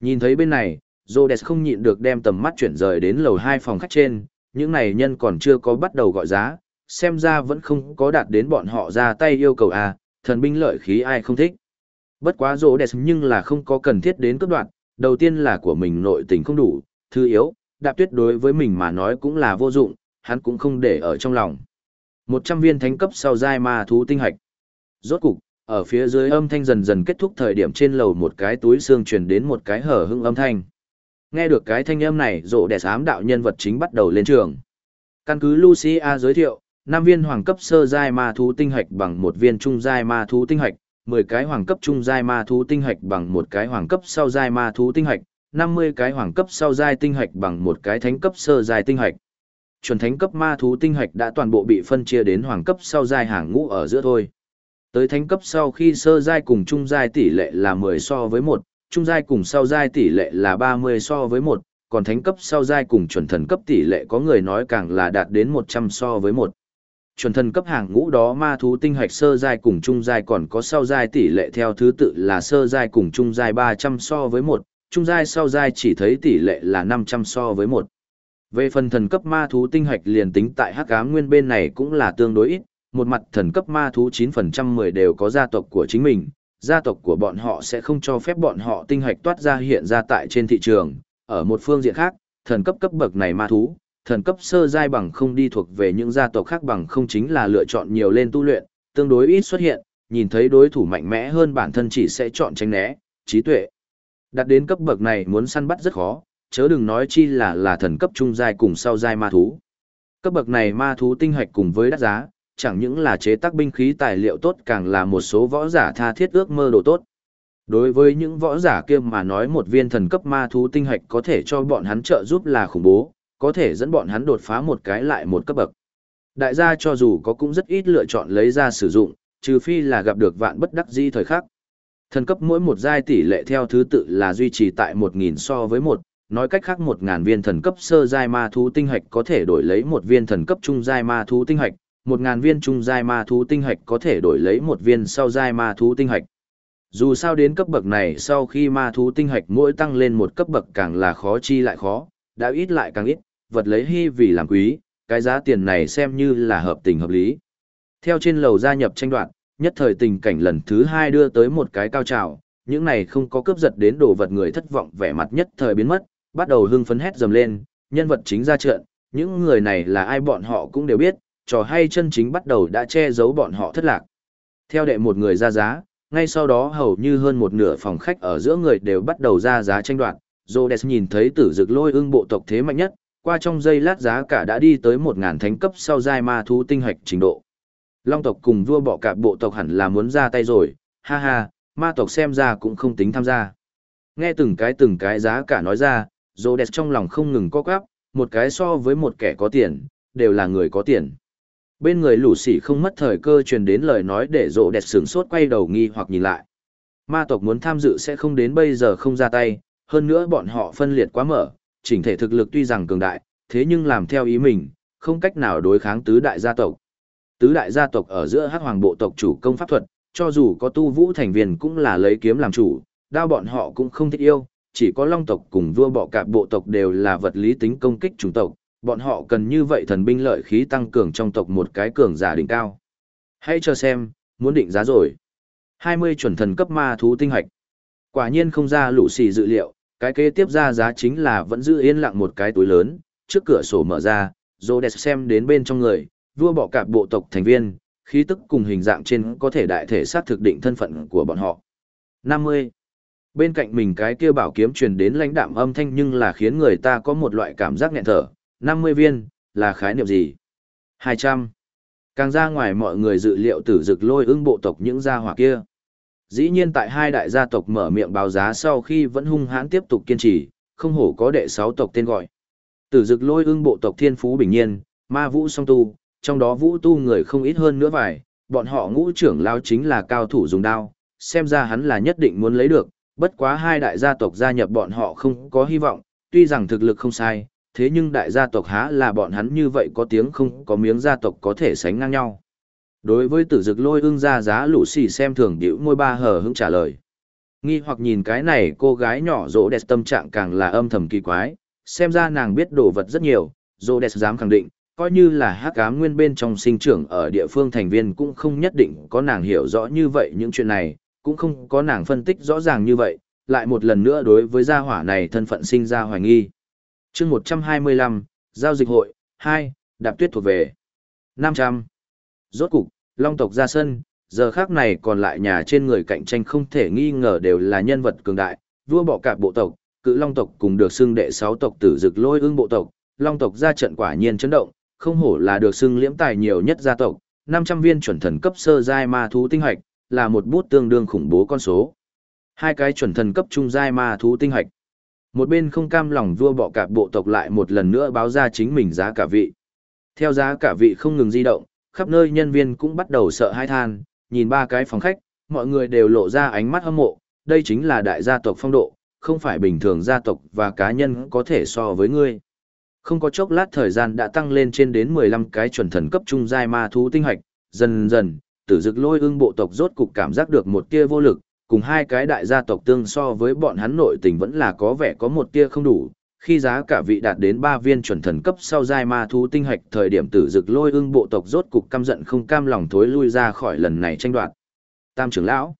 Nhìn thấy bên này, Rhodes không nhịn được đem tầm mắt chuyển rời đến lầu hai phòng khách trên, những này nhân còn chưa có bắt đầu gọi giá, xem ra vẫn không có đạt đến bọn họ ra tay yêu cầu à, thần binh lợi khí ai không thích. Bất quá Rhodes nhưng là không có cần thiết đến cấp đoạn, đầu tiên là của mình nội tình không đủ, thứ yếu, đạp tuyết đối với mình mà nói cũng là vô dụng, hắn cũng không để ở trong lòng. 100 viên thánh cấp sau giai ma thú tinh hạch. Rốt cục, ở phía dưới âm thanh dần dần kết thúc thời điểm trên lầu một cái túi xương truyền đến một cái hở hững âm thanh. Nghe được cái thanh âm này, rộ đẻ ám đạo nhân vật chính bắt đầu lên trường. Căn cứ Lucia giới thiệu, năm viên hoàng cấp sơ giai ma thú tinh hạch bằng một viên trung giai ma thú tinh hạch, 10 cái hoàng cấp trung giai ma thú tinh hạch bằng một cái hoàng cấp sau giai ma thú tinh hạch, 50 cái hoàng cấp sau giai tinh hạch bằng một cái thánh cấp sơ giai tinh hạch. Chuẩn thánh cấp ma thú tinh hạch đã toàn bộ bị phân chia đến hoàng cấp sau giai hàng ngũ ở giữa thôi. Tới thánh cấp sau khi sơ giai cùng trung giai tỷ lệ là 10 so với 1, trung giai cùng sau giai tỷ lệ là 30 so với 1, còn thánh cấp sau giai cùng chuẩn thần cấp tỷ lệ có người nói càng là đạt đến 100 so với 1. Chuẩn thần cấp hàng ngũ đó ma thú tinh hạch sơ giai cùng trung giai còn có sau giai tỷ lệ theo thứ tự là sơ giai cùng trung giai 300 so với 1, trung giai sau giai chỉ thấy tỷ lệ là 500 so với 1. Về phần thần cấp ma thú tinh hạch liền tính tại hắc ám nguyên bên này cũng là tương đối ít, một mặt thần cấp ma thú 9% 10 đều có gia tộc của chính mình, gia tộc của bọn họ sẽ không cho phép bọn họ tinh hạch toát ra hiện ra tại trên thị trường. Ở một phương diện khác, thần cấp cấp bậc này ma thú, thần cấp sơ giai bằng không đi thuộc về những gia tộc khác bằng không chính là lựa chọn nhiều lên tu luyện, tương đối ít xuất hiện, nhìn thấy đối thủ mạnh mẽ hơn bản thân chỉ sẽ chọn tránh né, trí tuệ. Đạt đến cấp bậc này muốn săn bắt rất khó, chớ đừng nói chi là là thần cấp trung giai cùng sau giai ma thú. Cấp bậc này ma thú tinh hạch cùng với đắt giá, chẳng những là chế tác binh khí tài liệu tốt càng là một số võ giả tha thiết ước mơ đồ tốt. Đối với những võ giả kia mà nói một viên thần cấp ma thú tinh hạch có thể cho bọn hắn trợ giúp là khủng bố, có thể dẫn bọn hắn đột phá một cái lại một cấp bậc. Đại gia cho dù có cũng rất ít lựa chọn lấy ra sử dụng, trừ phi là gặp được vạn bất đắc di thời khắc. Thần cấp mỗi một giai tỷ lệ theo thứ tự là duy trì tại 1000 so với 1, nói cách khác 1000 viên thần cấp sơ giai ma thú tinh hạch có thể đổi lấy một viên thần cấp trung giai ma thú tinh hạch, một ngàn viên trung giai ma thú tinh hạch có thể đổi lấy một viên sau giai ma thú tinh hạch. Dù sao đến cấp bậc này sau khi ma thú tinh hạch mỗi tăng lên một cấp bậc càng là khó chi lại khó, đã ít lại càng ít, vật lấy hy vì làm quý, cái giá tiền này xem như là hợp tình hợp lý. Theo trên lầu gia nhập tranh đoạt, nhất thời tình cảnh lần thứ hai đưa tới một cái cao trào, những này không có cướp giật đến đồ vật người thất vọng vẻ mặt nhất thời biến mất, bắt đầu hưng phấn hét dầm lên, nhân vật chính ra trận, những người này là ai bọn họ cũng đều biết, trò hay chân chính bắt đầu đã che giấu bọn họ thất lạc. Theo đệ một người ra giá, ngay sau đó hầu như hơn một nửa phòng khách ở giữa người đều bắt đầu ra giá tranh đoạt. Rhodes nhìn thấy tử dực lôi ưng bộ tộc thế mạnh nhất, qua trong giây lát giá cả đã đi tới một ngàn thánh cấp sau giai ma thú tinh hạch trình độ. Long tộc cùng vua bọ cạp bộ tộc hẳn là muốn ra tay rồi, ha ha, ma tộc xem ra cũng không tính tham gia. Nghe từng cái từng cái giá cả nói ra, Rhodes trong lòng không ngừng co quắp, một cái so với một kẻ có tiền, đều là người có tiền. Bên người lũ sỉ không mất thời cơ truyền đến lời nói để rộ đẹp sướng sốt quay đầu nghi hoặc nhìn lại. Ma tộc muốn tham dự sẽ không đến bây giờ không ra tay, hơn nữa bọn họ phân liệt quá mở, chỉnh thể thực lực tuy rằng cường đại, thế nhưng làm theo ý mình, không cách nào đối kháng tứ đại gia tộc. Tứ đại gia tộc ở giữa hắc hoàng bộ tộc chủ công pháp thuật, cho dù có tu vũ thành viên cũng là lấy kiếm làm chủ, đao bọn họ cũng không thích yêu, chỉ có long tộc cùng vua bọ cạp bộ tộc đều là vật lý tính công kích chủng tộc, bọn họ cần như vậy thần binh lợi khí tăng cường trong tộc một cái cường giả đỉnh cao. Hãy cho xem, muốn định giá rồi. 20 chuẩn thần cấp ma thú tinh hạch. Quả nhiên không ra lũ xì dự liệu, cái kế tiếp ra giá chính là vẫn giữ yên lặng một cái túi lớn, trước cửa sổ mở ra, Rhodes xem đến bên trong người, vua bỏ cạp bộ tộc thành viên, khí tức cùng hình dạng trên có thể đại thể xác thực định thân phận của bọn họ. 50. Bên cạnh mình cái kia bảo kiếm truyền đến lãnh đạm âm thanh nhưng là khiến người ta có một loại cảm giác nghẹn thở, 50 viên, là khái niệm gì? 200. Càng ra ngoài mọi người dự liệu tử dực lôi ưng bộ tộc những gia hỏa kia. Dĩ nhiên tại hai đại gia tộc mở miệng báo giá sau khi vẫn hung hãn tiếp tục kiên trì, không hổ có đệ sáu tộc tên gọi. Tử dực lôi ưng bộ tộc thiên phú bình nhiên, ma vũ song tu, trong đó vũ tu người không ít hơn nữa vài, bọn họ ngũ trưởng lao chính là cao thủ dùng đao, xem ra hắn là nhất định muốn lấy được, bất quá hai đại gia tộc gia nhập bọn họ không có hy vọng, tuy rằng thực lực không sai, thế nhưng đại gia tộc há là bọn hắn như vậy có tiếng không có miếng gia tộc có thể sánh ngang nhau. Đối với tử dực lôi ưng ra giá lũ xì xem thường điệu môi ba hờ hững trả lời. Nghi hoặc nhìn cái này cô gái nhỏ rỗ đẹp tâm trạng càng là âm thầm kỳ quái, xem ra nàng biết đồ vật rất nhiều, rỗ đẹp dám khẳng định, coi như là hắc ám nguyên bên trong sinh trưởng ở địa phương thành viên cũng không nhất định có nàng hiểu rõ như vậy những chuyện này, cũng không có nàng phân tích rõ ràng như vậy, lại một lần nữa đối với gia hỏa này thân phận sinh ra hoài nghi chương 125, Giao dịch hội, 2, Đạp tuyết thuộc về. 500. Rốt cục, Long tộc ra sân, giờ khác này còn lại nhà trên người cạnh tranh không thể nghi ngờ đều là nhân vật cường đại, vua bọ cạp bộ tộc, cự Long tộc cùng được xưng đệ sáu tộc tử dực lôi ương bộ tộc, Long tộc ra trận quả nhiên chấn động, không hổ là được xưng liễm tài nhiều nhất gia tộc, 500 viên chuẩn thần cấp sơ giai ma thú tinh hạch, là một bút tương đương khủng bố con số. Hai cái chuẩn thần cấp trung giai ma thú tinh hạch. Một bên không cam lòng vua bọ cạp bộ tộc lại một lần nữa báo ra chính mình giá cả vị. Theo giá cả vị không ngừng di động, khắp nơi nhân viên cũng bắt đầu sợ hãi than, nhìn ba cái phòng khách, mọi người đều lộ ra ánh mắt hâm mộ, đây chính là đại gia tộc phong độ, không phải bình thường gia tộc và cá nhân có thể so với ngươi. Không có chốc lát thời gian đã tăng lên trên đến 15 cái chuẩn thần cấp trung giai ma thú tinh hạch, dần dần, tử dực lôi ương bộ tộc rốt cục cảm giác được một tia vô lực, cùng hai cái đại gia tộc tương so với bọn hắn nội tình vẫn là có vẻ có một tia không đủ. Khi giá cả vị đạt đến 3 viên chuẩn thần cấp sau giai ma thú tinh hạch thời điểm tử dực lôi ưng bộ tộc rốt cục căm giận không cam lòng thối lui ra khỏi lần này tranh đoạt. Tam trưởng lão.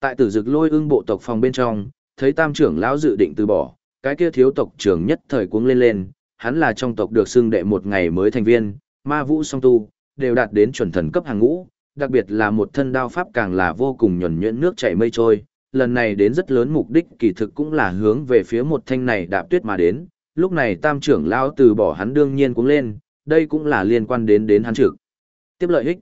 Tại tử dực lôi ưng bộ tộc phòng bên trong, thấy tam trưởng lão dự định từ bỏ, cái kia thiếu tộc trưởng nhất thời cuống lên lên, hắn là trong tộc được xưng đệ một ngày mới thành viên, ma vũ song tu, đều đạt đến chuẩn thần cấp hàng ngũ, đặc biệt là một thân đao pháp càng là vô cùng nhuẩn nhuyễn nước chảy mây trôi. Lần này đến rất lớn mục đích kỳ thực cũng là hướng về phía một thanh này đạp tuyết mà đến, lúc này tam trưởng lão từ bỏ hắn đương nhiên cũng lên, đây cũng là liên quan đến đến hắn trực. Tiếp lợi ích.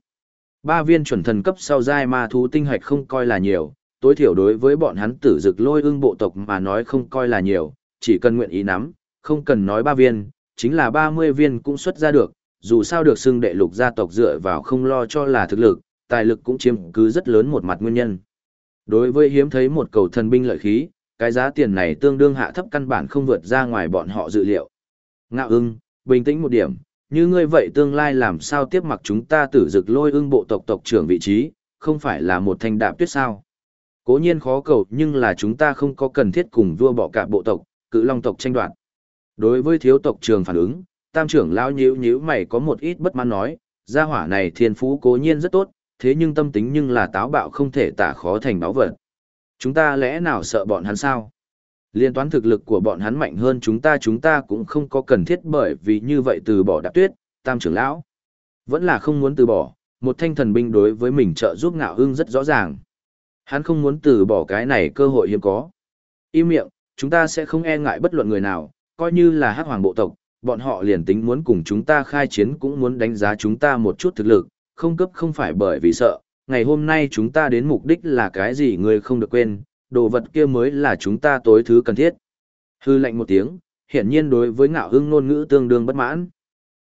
Ba viên chuẩn thần cấp sau giai ma thú tinh hạch không coi là nhiều, tối thiểu đối với bọn hắn tử dực lôi ương bộ tộc mà nói không coi là nhiều, chỉ cần nguyện ý nắm, không cần nói ba viên, chính là 30 viên cũng xuất ra được, dù sao được xưng đệ lục gia tộc dựa vào không lo cho là thực lực, tài lực cũng chiếm cứ rất lớn một mặt nguyên nhân. Đối với hiếm thấy một cầu thần binh lợi khí, cái giá tiền này tương đương hạ thấp căn bản không vượt ra ngoài bọn họ dự liệu. Ngạo ưng, bình tĩnh một điểm, như ngươi vậy tương lai làm sao tiếp mặc chúng ta tử dực lôi ưng bộ tộc tộc trưởng vị trí, không phải là một thanh đạp tuyết sao. Cố nhiên khó cầu nhưng là chúng ta không có cần thiết cùng vua bỏ cả bộ tộc, cự long tộc tranh đoạt. Đối với thiếu tộc trường phản ứng, tam trưởng lão nhíu nhíu mày có một ít bất mãn nói, gia hỏa này thiên phú cố nhiên rất tốt, thế nhưng tâm tính nhưng là táo bạo không thể tả khó thành báo vật. Chúng ta lẽ nào sợ bọn hắn sao? Liên toán thực lực của bọn hắn mạnh hơn chúng ta chúng ta cũng không có cần thiết bởi vì như vậy từ bỏ đạp tuyết, tam trưởng lão. Vẫn là không muốn từ bỏ, một thanh thần binh đối với mình trợ giúp ngạo hưng rất rõ ràng. Hắn không muốn từ bỏ cái này cơ hội hiếm có. Im miệng, chúng ta sẽ không e ngại bất luận người nào, coi như là hắc hoàng bộ tộc, bọn họ liền tính muốn cùng chúng ta khai chiến cũng muốn đánh giá chúng ta một chút thực lực, không cấp không phải bởi vì sợ, ngày hôm nay chúng ta đến mục đích là cái gì người không được quên, đồ vật kia mới là chúng ta tối thứ cần thiết. Hư lệnh một tiếng, hiển nhiên đối với ngạo hưng ngôn ngữ tương đương bất mãn.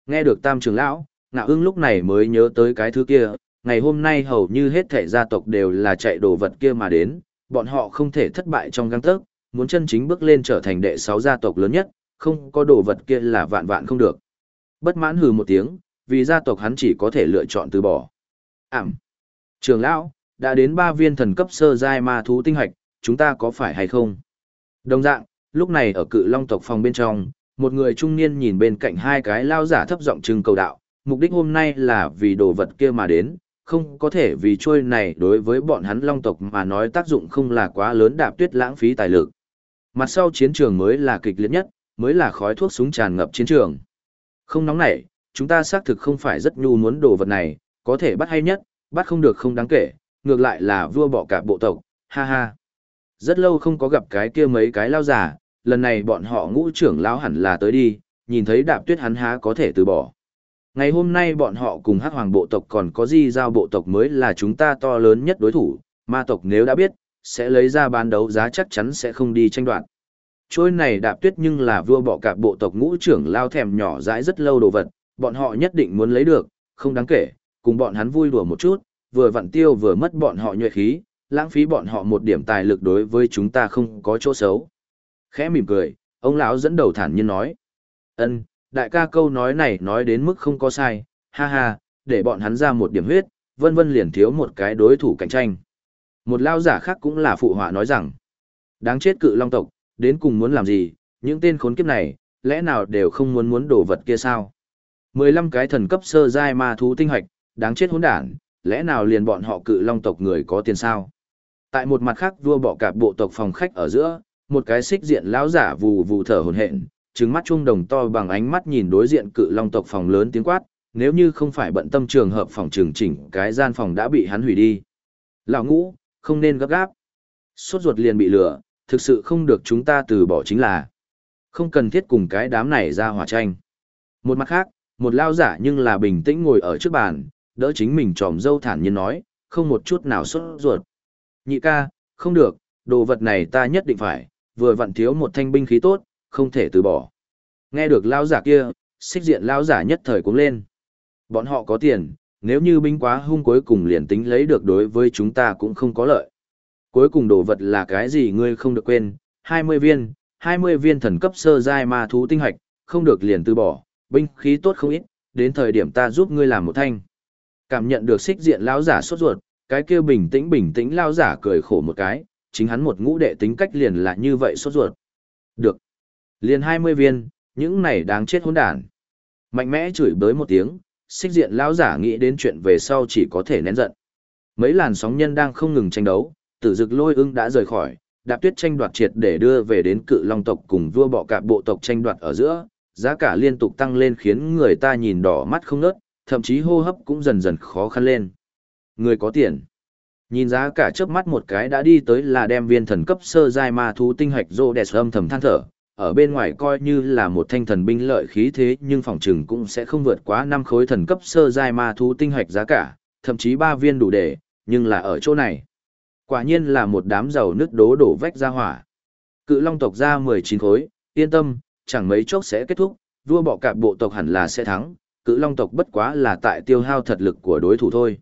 Nghe được tam trưởng lão, ngạo hưng lúc này mới nhớ tới cái thứ kia, ngày hôm nay hầu như hết thể gia tộc đều là chạy đồ vật kia mà đến, bọn họ không thể thất bại trong găng tớc, muốn chân chính bước lên trở thành đệ sáu gia tộc lớn nhất, không có đồ vật kia là vạn vạn không được. Bất mãn hừ một tiếng, vì gia tộc hắn chỉ có thể lựa chọn từ bỏ. Ảm. Trường lão, đã đến ba viên thần cấp sơ giai ma thú tinh hạch, chúng ta có phải hay không? Đồng dạng, lúc này ở cự long tộc phòng bên trong, một người trung niên nhìn bên cạnh hai cái lao giả thấp giọng trưng cầu đạo, mục đích hôm nay là vì đồ vật kia mà đến, không có thể vì trôi này đối với bọn hắn long tộc mà nói tác dụng không là quá lớn đạp tuyết lãng phí tài lực. Mặt sau chiến trường mới là kịch liệt nhất, mới là khói thuốc súng tràn ngập chiến trường. Không nóng nảy, chúng ta xác thực không phải rất nhu muốn đồ vật này, có thể bắt hay nhất, bắt không được không đáng kể, ngược lại là vua bỏ cả bộ tộc, ha ha. Rất lâu không có gặp cái kia mấy cái lao giả, lần này bọn họ ngũ trưởng lao hẳn là tới đi, nhìn thấy đạp tuyết hắn há có thể từ bỏ. Ngày hôm nay bọn họ cùng hắc hoàng bộ tộc còn có di giao bộ tộc mới là chúng ta to lớn nhất đối thủ, ma tộc nếu đã biết, sẽ lấy ra bán đấu giá chắc chắn sẽ không đi tranh đoạt. Trôi này đạp tuyết nhưng là vua bọ cạp bộ tộc ngũ trưởng lao thèm nhỏ dãi rất lâu đồ vật, bọn họ nhất định muốn lấy được, không đáng kể, cùng bọn hắn vui đùa một chút, vừa vặn tiêu vừa mất bọn họ nhuệ khí, lãng phí bọn họ một điểm tài lực đối với chúng ta không có chỗ xấu. Khẽ mỉm cười, ông lão dẫn đầu thản nhiên nói. ân đại ca câu nói này nói đến mức không có sai, ha ha, để bọn hắn ra một điểm huyết, vân vân liền thiếu một cái đối thủ cạnh tranh. Một lao giả khác cũng là phụ họa nói rằng, Đáng chết cự long tộc, đến cùng muốn làm gì, những tên khốn kiếp này, lẽ nào đều không muốn muốn đổ vật kia sao? 15 cái thần cấp sơ giai ma thú tinh hạch, đáng chết hỗn đản, lẽ nào liền bọn họ cự long tộc người có tiền sao? Tại một mặt khác vua bỏ cạp bộ tộc phòng khách ở giữa, một cái xích diện lão giả vù vù thở hổn hển, trừng mắt trung đồng to bằng ánh mắt nhìn đối diện cự long tộc phòng lớn tiếng quát, nếu như không phải bận tâm trường hợp phòng trường chỉnh, cái gian phòng đã bị hắn hủy đi. Lão ngũ, không nên gấp gáp. Sốt ruột liền bị lửa, thực sự không được chúng ta từ bỏ chính là. Không cần thiết cùng cái đám này ra hỏa tranh. Một mặt khác, một lao giả nhưng là bình tĩnh ngồi ở trước bàn, đỡ chính mình tròm dâu thản nhiên nói, không một chút nào sốt ruột. Nhị ca, không được, đồ vật này ta nhất định phải, vừa vặn thiếu một thanh binh khí tốt, không thể từ bỏ. Nghe được lao giả kia, xích diện lao giả nhất thời cũng lên. Bọn họ có tiền, nếu như binh quá hung cuối cùng liền tính lấy được đối với chúng ta cũng không có lợi. Cuối cùng đồ vật là cái gì ngươi không được quên, 20 viên, 20 viên thần cấp sơ giai ma thú tinh hạch, không được liền từ bỏ, binh khí tốt không ít, đến thời điểm ta giúp ngươi làm một thanh. Cảm nhận được xích diện lão giả sốt ruột, cái kia bình tĩnh bình tĩnh lão giả cười khổ một cái, chính hắn một ngũ đệ tính cách liền là như vậy sốt ruột. Được. Liền 20 viên, những này đáng chết hỗn đản. Mạnh mẽ chửi bới một tiếng, xích diện lão giả nghĩ đến chuyện về sau chỉ có thể nén giận. Mấy làn sóng nhân đang không ngừng tranh đấu, tử dực lôi ưng đã rời khỏi, đạp tuyết tranh đoạt triệt để đưa về đến cự long tộc cùng vua bọ cạp bộ tộc tranh đoạt ở giữa, giá cả liên tục tăng lên khiến người ta nhìn đỏ mắt không nớt, thậm chí hô hấp cũng dần dần khó khăn lên. Người có tiền. Nhìn giá cả chớp mắt một cái đã đi tới là đem viên thần cấp sơ giai ma thú tinh hạch rô đẹp âm thầm than thở, ở bên ngoài coi như là một thanh thần binh lợi khí thế nhưng phòng trừng cũng sẽ không vượt quá năm khối thần cấp sơ giai ma thú tinh hạch giá cả, thậm chí ba viên đủ để, nhưng là ở chỗ này. Quả nhiên là một đám giàu nước đố đổ vách ra hỏa. Cự long tộc ra 19 khối, yên tâm, chẳng mấy chốc sẽ kết thúc, vua bọ cạp bộ tộc hẳn là sẽ thắng, cự long tộc bất quá là tại tiêu hao thật lực của đối thủ thôi.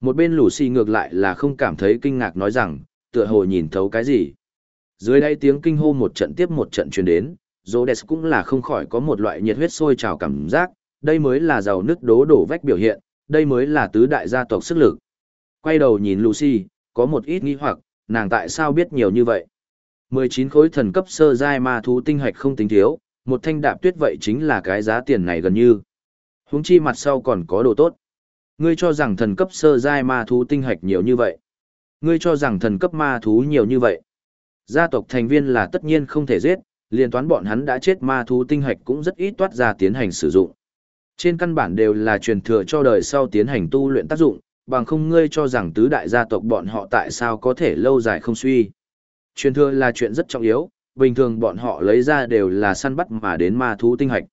Một bên lũ xì ngược lại là không cảm thấy kinh ngạc nói rằng, tựa hồ nhìn thấu cái gì. Dưới đây tiếng kinh hô một trận tiếp một trận truyền đến, Rhodes cũng là không khỏi có một loại nhiệt huyết sôi trào cảm giác, đây mới là giàu nước đố đổ vách biểu hiện, đây mới là tứ đại gia tộc sức lực. Quay đầu nhìn Lucy, có một ít nghi hoặc, nàng tại sao biết nhiều như vậy. 19 khối thần cấp sơ giai ma thú tinh hạch không tính thiếu, một thanh đạp tuyết vậy chính là cái giá tiền này gần như. Huống chi mặt sau còn có đồ tốt. Ngươi cho rằng thần cấp sơ giai ma thú tinh hạch nhiều như vậy. Ngươi cho rằng thần cấp ma thú nhiều như vậy. Gia tộc thành viên là tất nhiên không thể giết, liên toán bọn hắn đã chết ma thú tinh hạch cũng rất ít toát ra tiến hành sử dụng. Trên căn bản đều là truyền thừa cho đời sau tiến hành tu luyện tác dụng, bằng không ngươi cho rằng tứ đại gia tộc bọn họ tại sao có thể lâu dài không suy. Truyền thừa là chuyện rất trọng yếu, bình thường bọn họ lấy ra đều là săn bắt mà đến ma thú tinh hạch.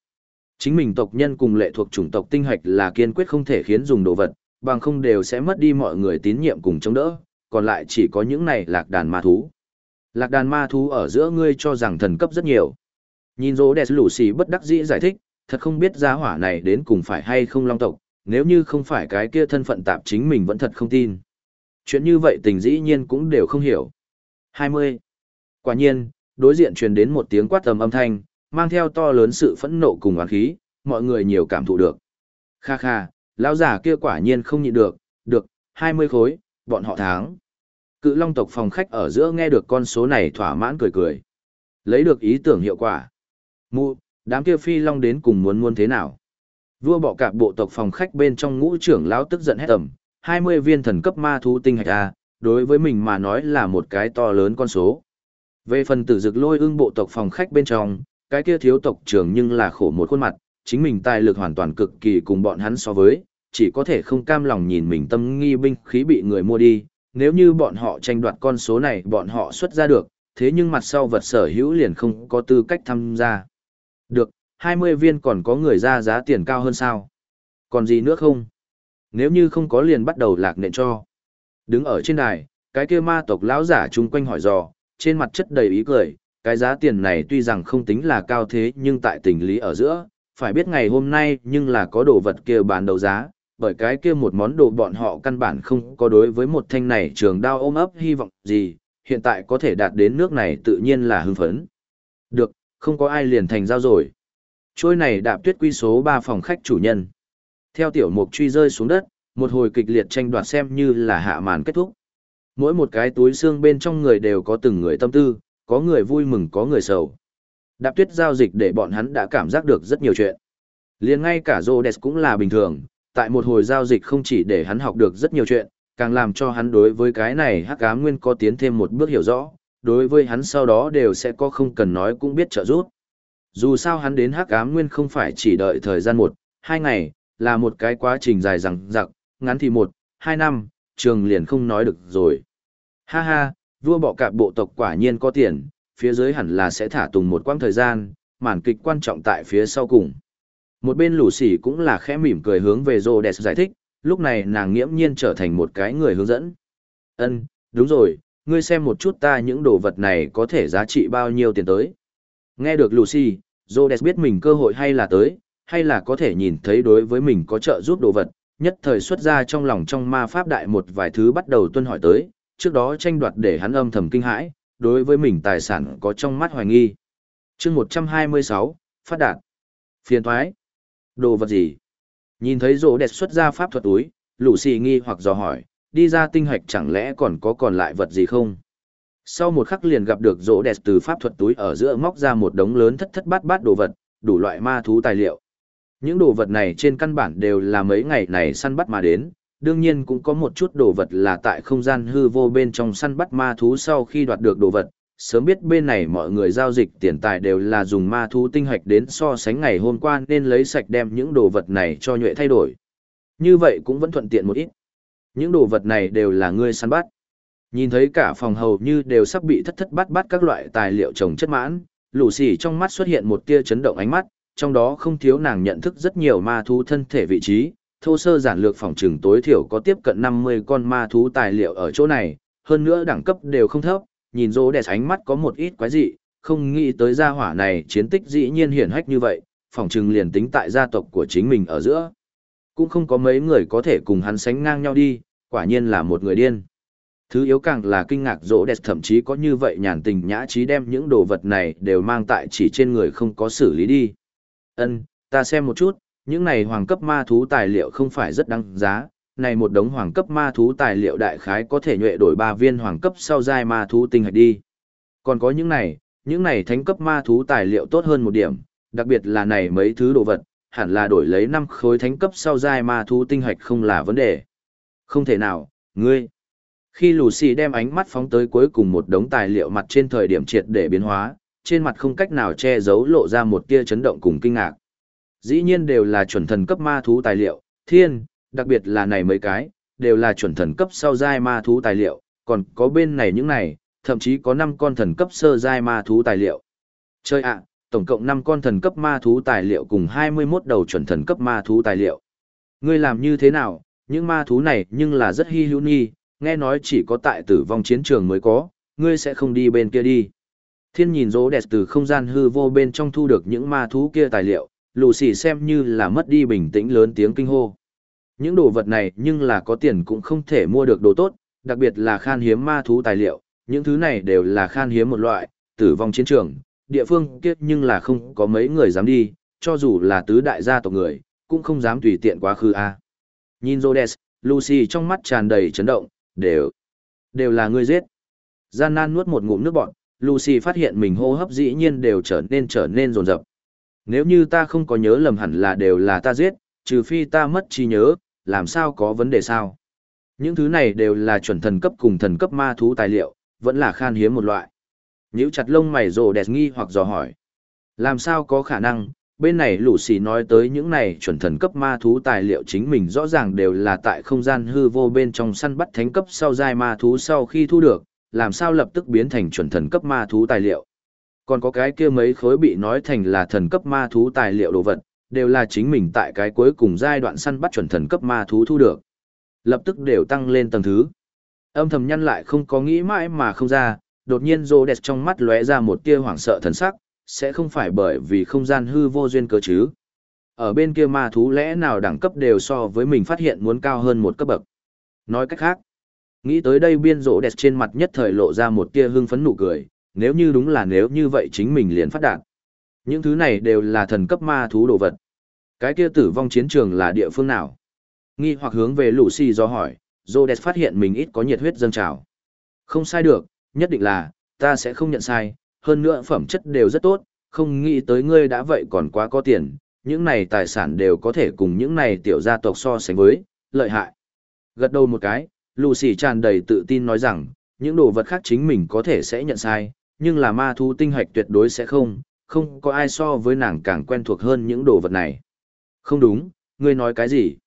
Chính mình tộc nhân cùng lệ thuộc chủng tộc tinh hạch là kiên quyết không thể khiến dùng đồ vật, bằng không đều sẽ mất đi mọi người tín nhiệm cùng chống đỡ, còn lại chỉ có những này lạc đàn ma thú. Lạc đàn ma thú ở giữa ngươi cho rằng thần cấp rất nhiều. Nhìn dỗ đẹp lũ xì bất đắc dĩ giải thích, thật không biết giá hỏa này đến cùng phải hay không long tộc, nếu như không phải cái kia thân phận tạp chính mình vẫn thật không tin. Chuyện như vậy tình dĩ nhiên cũng đều không hiểu. 20. Quả nhiên, đối diện truyền đến một tiếng quát tầm âm thanh, mang theo to lớn sự phẫn nộ cùng oán khí, mọi người nhiều cảm thụ được. Kha kha, lão giả kia quả nhiên không nhịn được, được, 20 khối, bọn họ tháng. Cự long tộc phòng khách ở giữa nghe được con số này thỏa mãn cười cười. Lấy được ý tưởng hiệu quả. Mụ, đám kia phi long đến cùng muốn muốn thế nào? Vua bọ cạp bộ tộc phòng khách bên trong ngũ trưởng lão tức giận hét tầm, 20 viên thần cấp ma thú tinh hạch A, đối với mình mà nói là một cái to lớn con số. Về phần tử dực lôi ưng bộ tộc phòng khách bên trong, cái kia thiếu tộc trưởng nhưng là khổ một khuôn mặt, chính mình tài lực hoàn toàn cực kỳ cùng bọn hắn so với, chỉ có thể không cam lòng nhìn mình tâm nghi binh khí bị người mua đi, nếu như bọn họ tranh đoạt con số này bọn họ xuất ra được, thế nhưng mặt sau vật sở hữu liền không có tư cách tham gia. Được, 20 viên còn có người ra giá tiền cao hơn sao? Còn gì nữa không? Nếu như không có liền bắt đầu lạc nện cho. Đứng ở trên đài, cái kia ma tộc lão giả chung quanh hỏi dò, trên mặt chất đầy ý cười, cái giá tiền này tuy rằng không tính là cao thế nhưng tại tình lý ở giữa, phải biết ngày hôm nay nhưng là có đồ vật kia bán đấu giá, bởi cái kia một món đồ bọn họ căn bản không có đối với một thanh này trường đao ôm ấp hy vọng gì, hiện tại có thể đạt đến nước này tự nhiên là hưng phấn. Được, không có ai liền thành giao rồi. Trôi này đạp tuyết quy số 3 phòng khách chủ nhân. Theo tiểu mục truy rơi xuống đất, một hồi kịch liệt tranh đoạt xem như là hạ màn kết thúc. Mỗi một cái túi xương bên trong người đều có từng người tâm tư, có người vui mừng có người sầu. Đạp tuyết giao dịch để bọn hắn đã cảm giác được rất nhiều chuyện. liền ngay cả Rhodes cũng là bình thường, tại một hồi giao dịch không chỉ để hắn học được rất nhiều chuyện, càng làm cho hắn đối với cái này hắc ám nguyên có tiến thêm một bước hiểu rõ, đối với hắn sau đó đều sẽ có không cần nói cũng biết trợ giúp. Dù sao hắn đến hắc ám nguyên không phải chỉ đợi thời gian một, hai ngày, là một cái quá trình dài rằng, dặc, ngắn thì một, hai năm, trường liền không nói được rồi. Ha ha, vua bọ cạp bộ tộc quả nhiên có tiền, phía dưới hẳn là sẽ thả tùng một quãng thời gian, màn kịch quan trọng tại phía sau cùng. Một bên lũ sỉ cũng là khẽ mỉm cười hướng về Rhodes giải thích, lúc này nàng nghiễm nhiên trở thành một cái người hướng dẫn. Ân, đúng rồi, ngươi xem một chút ta những đồ vật này có thể giá trị bao nhiêu tiền tới. Nghe được Lucy, Rhodes biết mình cơ hội hay là tới, hay là có thể nhìn thấy đối với mình có trợ giúp đồ vật, nhất thời xuất ra trong lòng trong ma pháp đại một vài thứ bắt đầu tuân hỏi tới, trước đó tranh đoạt để hắn âm thầm kinh hãi, đối với mình tài sản có trong mắt hoài nghi. chương 126, phát đạt. Phiền thoái. Đồ vật gì? Nhìn thấy rỗ đẹp xuất ra pháp thuật túi, lũ xì nghi hoặc dò hỏi, đi ra tinh hạch chẳng lẽ còn có còn lại vật gì không? Sau một khắc liền gặp được rỗ đẹp từ pháp thuật túi ở giữa móc ra một đống lớn thất thất bát bát đồ vật, đủ loại ma thú tài liệu. Những đồ vật này trên căn bản đều là mấy ngày này săn bắt mà đến, đương nhiên cũng có một chút đồ vật là tại không gian hư vô bên trong săn bắt ma thú sau khi đoạt được đồ vật. Sớm biết bên này mọi người giao dịch tiền tài đều là dùng ma thú tinh hạch đến so sánh ngày hôm qua nên lấy sạch đem những đồ vật này cho nhuệ thay đổi. Như vậy cũng vẫn thuận tiện một ít. Những đồ vật này đều là ngươi săn bắt. Nhìn thấy cả phòng hầu như đều sắp bị thất thất bắt bắt các loại tài liệu trồng chất mãn, lũ xỉ trong mắt xuất hiện một tia chấn động ánh mắt, trong đó không thiếu nàng nhận thức rất nhiều ma thú thân thể vị trí, thô sơ giản lược phòng trừng tối thiểu có tiếp cận 50 con ma thú tài liệu ở chỗ này, hơn nữa đẳng cấp đều không thấp, nhìn rô đẹp ánh mắt có một ít quái dị, không nghĩ tới gia hỏa này chiến tích dĩ nhiên hiển hách như vậy, phòng trừng liền tính tại gia tộc của chính mình ở giữa. Cũng không có mấy người có thể cùng hắn sánh ngang nhau đi, quả nhiên là một người điên. Thứ yếu càng là kinh ngạc rỗ đẹp thậm chí có như vậy nhàn tình nhã trí đem những đồ vật này đều mang tại chỉ trên người không có xử lý đi. Ân, ta xem một chút, những này hoàng cấp ma thú tài liệu không phải rất đáng giá, này một đống hoàng cấp ma thú tài liệu đại khái có thể nhuệ đổi ba viên hoàng cấp sau giai ma thú tinh hạch đi. Còn có những này, những này thánh cấp ma thú tài liệu tốt hơn một điểm, đặc biệt là này mấy thứ đồ vật, hẳn là đổi lấy năm khối thánh cấp sau giai ma thú tinh hạch không là vấn đề. Không thể nào, ngươi. Khi Lucy đem ánh mắt phóng tới cuối cùng một đống tài liệu mặt trên thời điểm triệt để biến hóa, trên mặt không cách nào che giấu lộ ra một tia chấn động cùng kinh ngạc. Dĩ nhiên đều là chuẩn thần cấp ma thú tài liệu, thiên, đặc biệt là này mấy cái, đều là chuẩn thần cấp sau giai ma thú tài liệu, còn có bên này những này, thậm chí có 5 con thần cấp sơ giai ma thú tài liệu. Chơi ạ, tổng cộng 5 con thần cấp ma thú tài liệu cùng 21 đầu chuẩn thần cấp ma thú tài liệu. Ngươi làm như thế nào, những ma thú này nhưng là rất hi hữu nhi, nghe nói chỉ có tại tử vong chiến trường mới có, ngươi sẽ không đi bên kia đi. Thiên nhìn rỗ đẹp từ không gian hư vô bên trong thu được những ma thú kia tài liệu, lù xì xem như là mất đi bình tĩnh lớn tiếng kinh hô. Những đồ vật này nhưng là có tiền cũng không thể mua được đồ tốt, đặc biệt là khan hiếm ma thú tài liệu, những thứ này đều là khan hiếm một loại, tử vong chiến trường, địa phương kia nhưng là không có mấy người dám đi, cho dù là tứ đại gia tộc người, cũng không dám tùy tiện quá khứ a. Nhìn Rhodes, Lucy trong mắt tràn đầy chấn động, đều, đều là ngươi giết. Gian nan nuốt một ngụm nước bọt, Lucy phát hiện mình hô hấp dĩ nhiên đều trở nên trở nên rồn rập. Nếu như ta không có nhớ lầm hẳn là đều là ta giết, trừ phi ta mất trí nhớ, làm sao có vấn đề sao? Những thứ này đều là chuẩn thần cấp cùng thần cấp ma thú tài liệu, vẫn là khan hiếm một loại. Nhíu chặt lông mày rồ đẹp nghi hoặc dò hỏi. Làm sao có khả năng, bên này lũ xì nói tới những này chuẩn thần cấp ma thú tài liệu chính mình rõ ràng đều là tại không gian hư vô bên trong săn bắt thánh cấp sau giai ma thú sau khi thu được, làm sao lập tức biến thành chuẩn thần cấp ma thú tài liệu. Còn có cái kia mấy khối bị nói thành là thần cấp ma thú tài liệu đồ vật, đều là chính mình tại cái cuối cùng giai đoạn săn bắt chuẩn thần cấp ma thú thu được. Lập tức đều tăng lên tầng thứ. Âm thầm nhăn lại không có nghĩ mãi mà không ra, đột nhiên rô đẹp trong mắt lóe ra một tia hoảng sợ thần sắc, sẽ không phải bởi vì không gian hư vô duyên cơ chứ. Ở bên kia ma thú lẽ nào đẳng cấp đều so với mình phát hiện muốn cao hơn một cấp bậc. Nói cách khác, nghĩ tới đây biên rỗ đẹp trên mặt nhất thời lộ ra một tia hưng phấn nụ cười, nếu như đúng là nếu như vậy chính mình liền phát đạt. Những thứ này đều là thần cấp ma thú đồ vật. Cái kia tử vong chiến trường là địa phương nào? Nghi hoặc hướng về Lucy do hỏi, Rhodes phát hiện mình ít có nhiệt huyết dâng trào. Không sai được, nhất định là, ta sẽ không nhận sai, hơn nữa phẩm chất đều rất tốt, không nghĩ tới ngươi đã vậy còn quá có tiền, những này tài sản đều có thể cùng những này tiểu gia tộc so sánh với, lợi hại. Gật đầu một cái, Lucy tràn đầy tự tin nói rằng, những đồ vật khác chính mình có thể sẽ nhận sai, nhưng là ma thú tinh hạch tuyệt đối sẽ không, không có ai so với nàng càng quen thuộc hơn những đồ vật này. Không đúng, ngươi nói cái gì?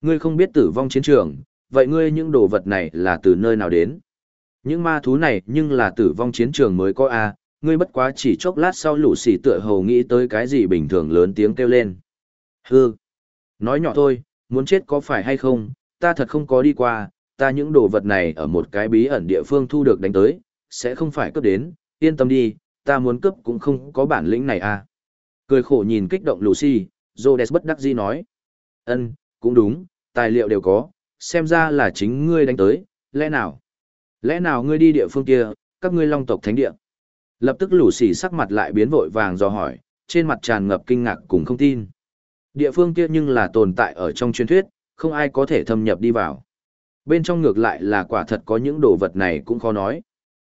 Ngươi không biết tử vong chiến trường, vậy ngươi những đồ vật này là từ nơi nào đến? Những ma thú này nhưng là tử vong chiến trường mới có a, ngươi bất quá chỉ chốc lát sau lũ xỉ tựa hồ nghĩ tới cái gì bình thường lớn tiếng kêu lên. Hư! Nói nhỏ thôi, muốn chết có phải hay không, ta thật không có đi qua, ta những đồ vật này ở một cái bí ẩn địa phương thu được đánh tới, sẽ không phải cướp đến, yên tâm đi, ta muốn cướp cũng không có bản lĩnh này à. Cười khổ nhìn kích động Lucy, Rhodes bất đắc dĩ nói. Ân, cũng đúng, tài liệu đều có, xem ra là chính ngươi đánh tới, lẽ nào? Lẽ nào ngươi đi địa phương kia, các ngươi long tộc thánh địa? Lập tức Lucy sắc mặt lại biến vội vàng do hỏi, trên mặt tràn ngập kinh ngạc cùng không tin. Địa phương kia nhưng là tồn tại ở trong truyền thuyết, không ai có thể thâm nhập đi vào. Bên trong ngược lại là quả thật có những đồ vật này cũng khó nói.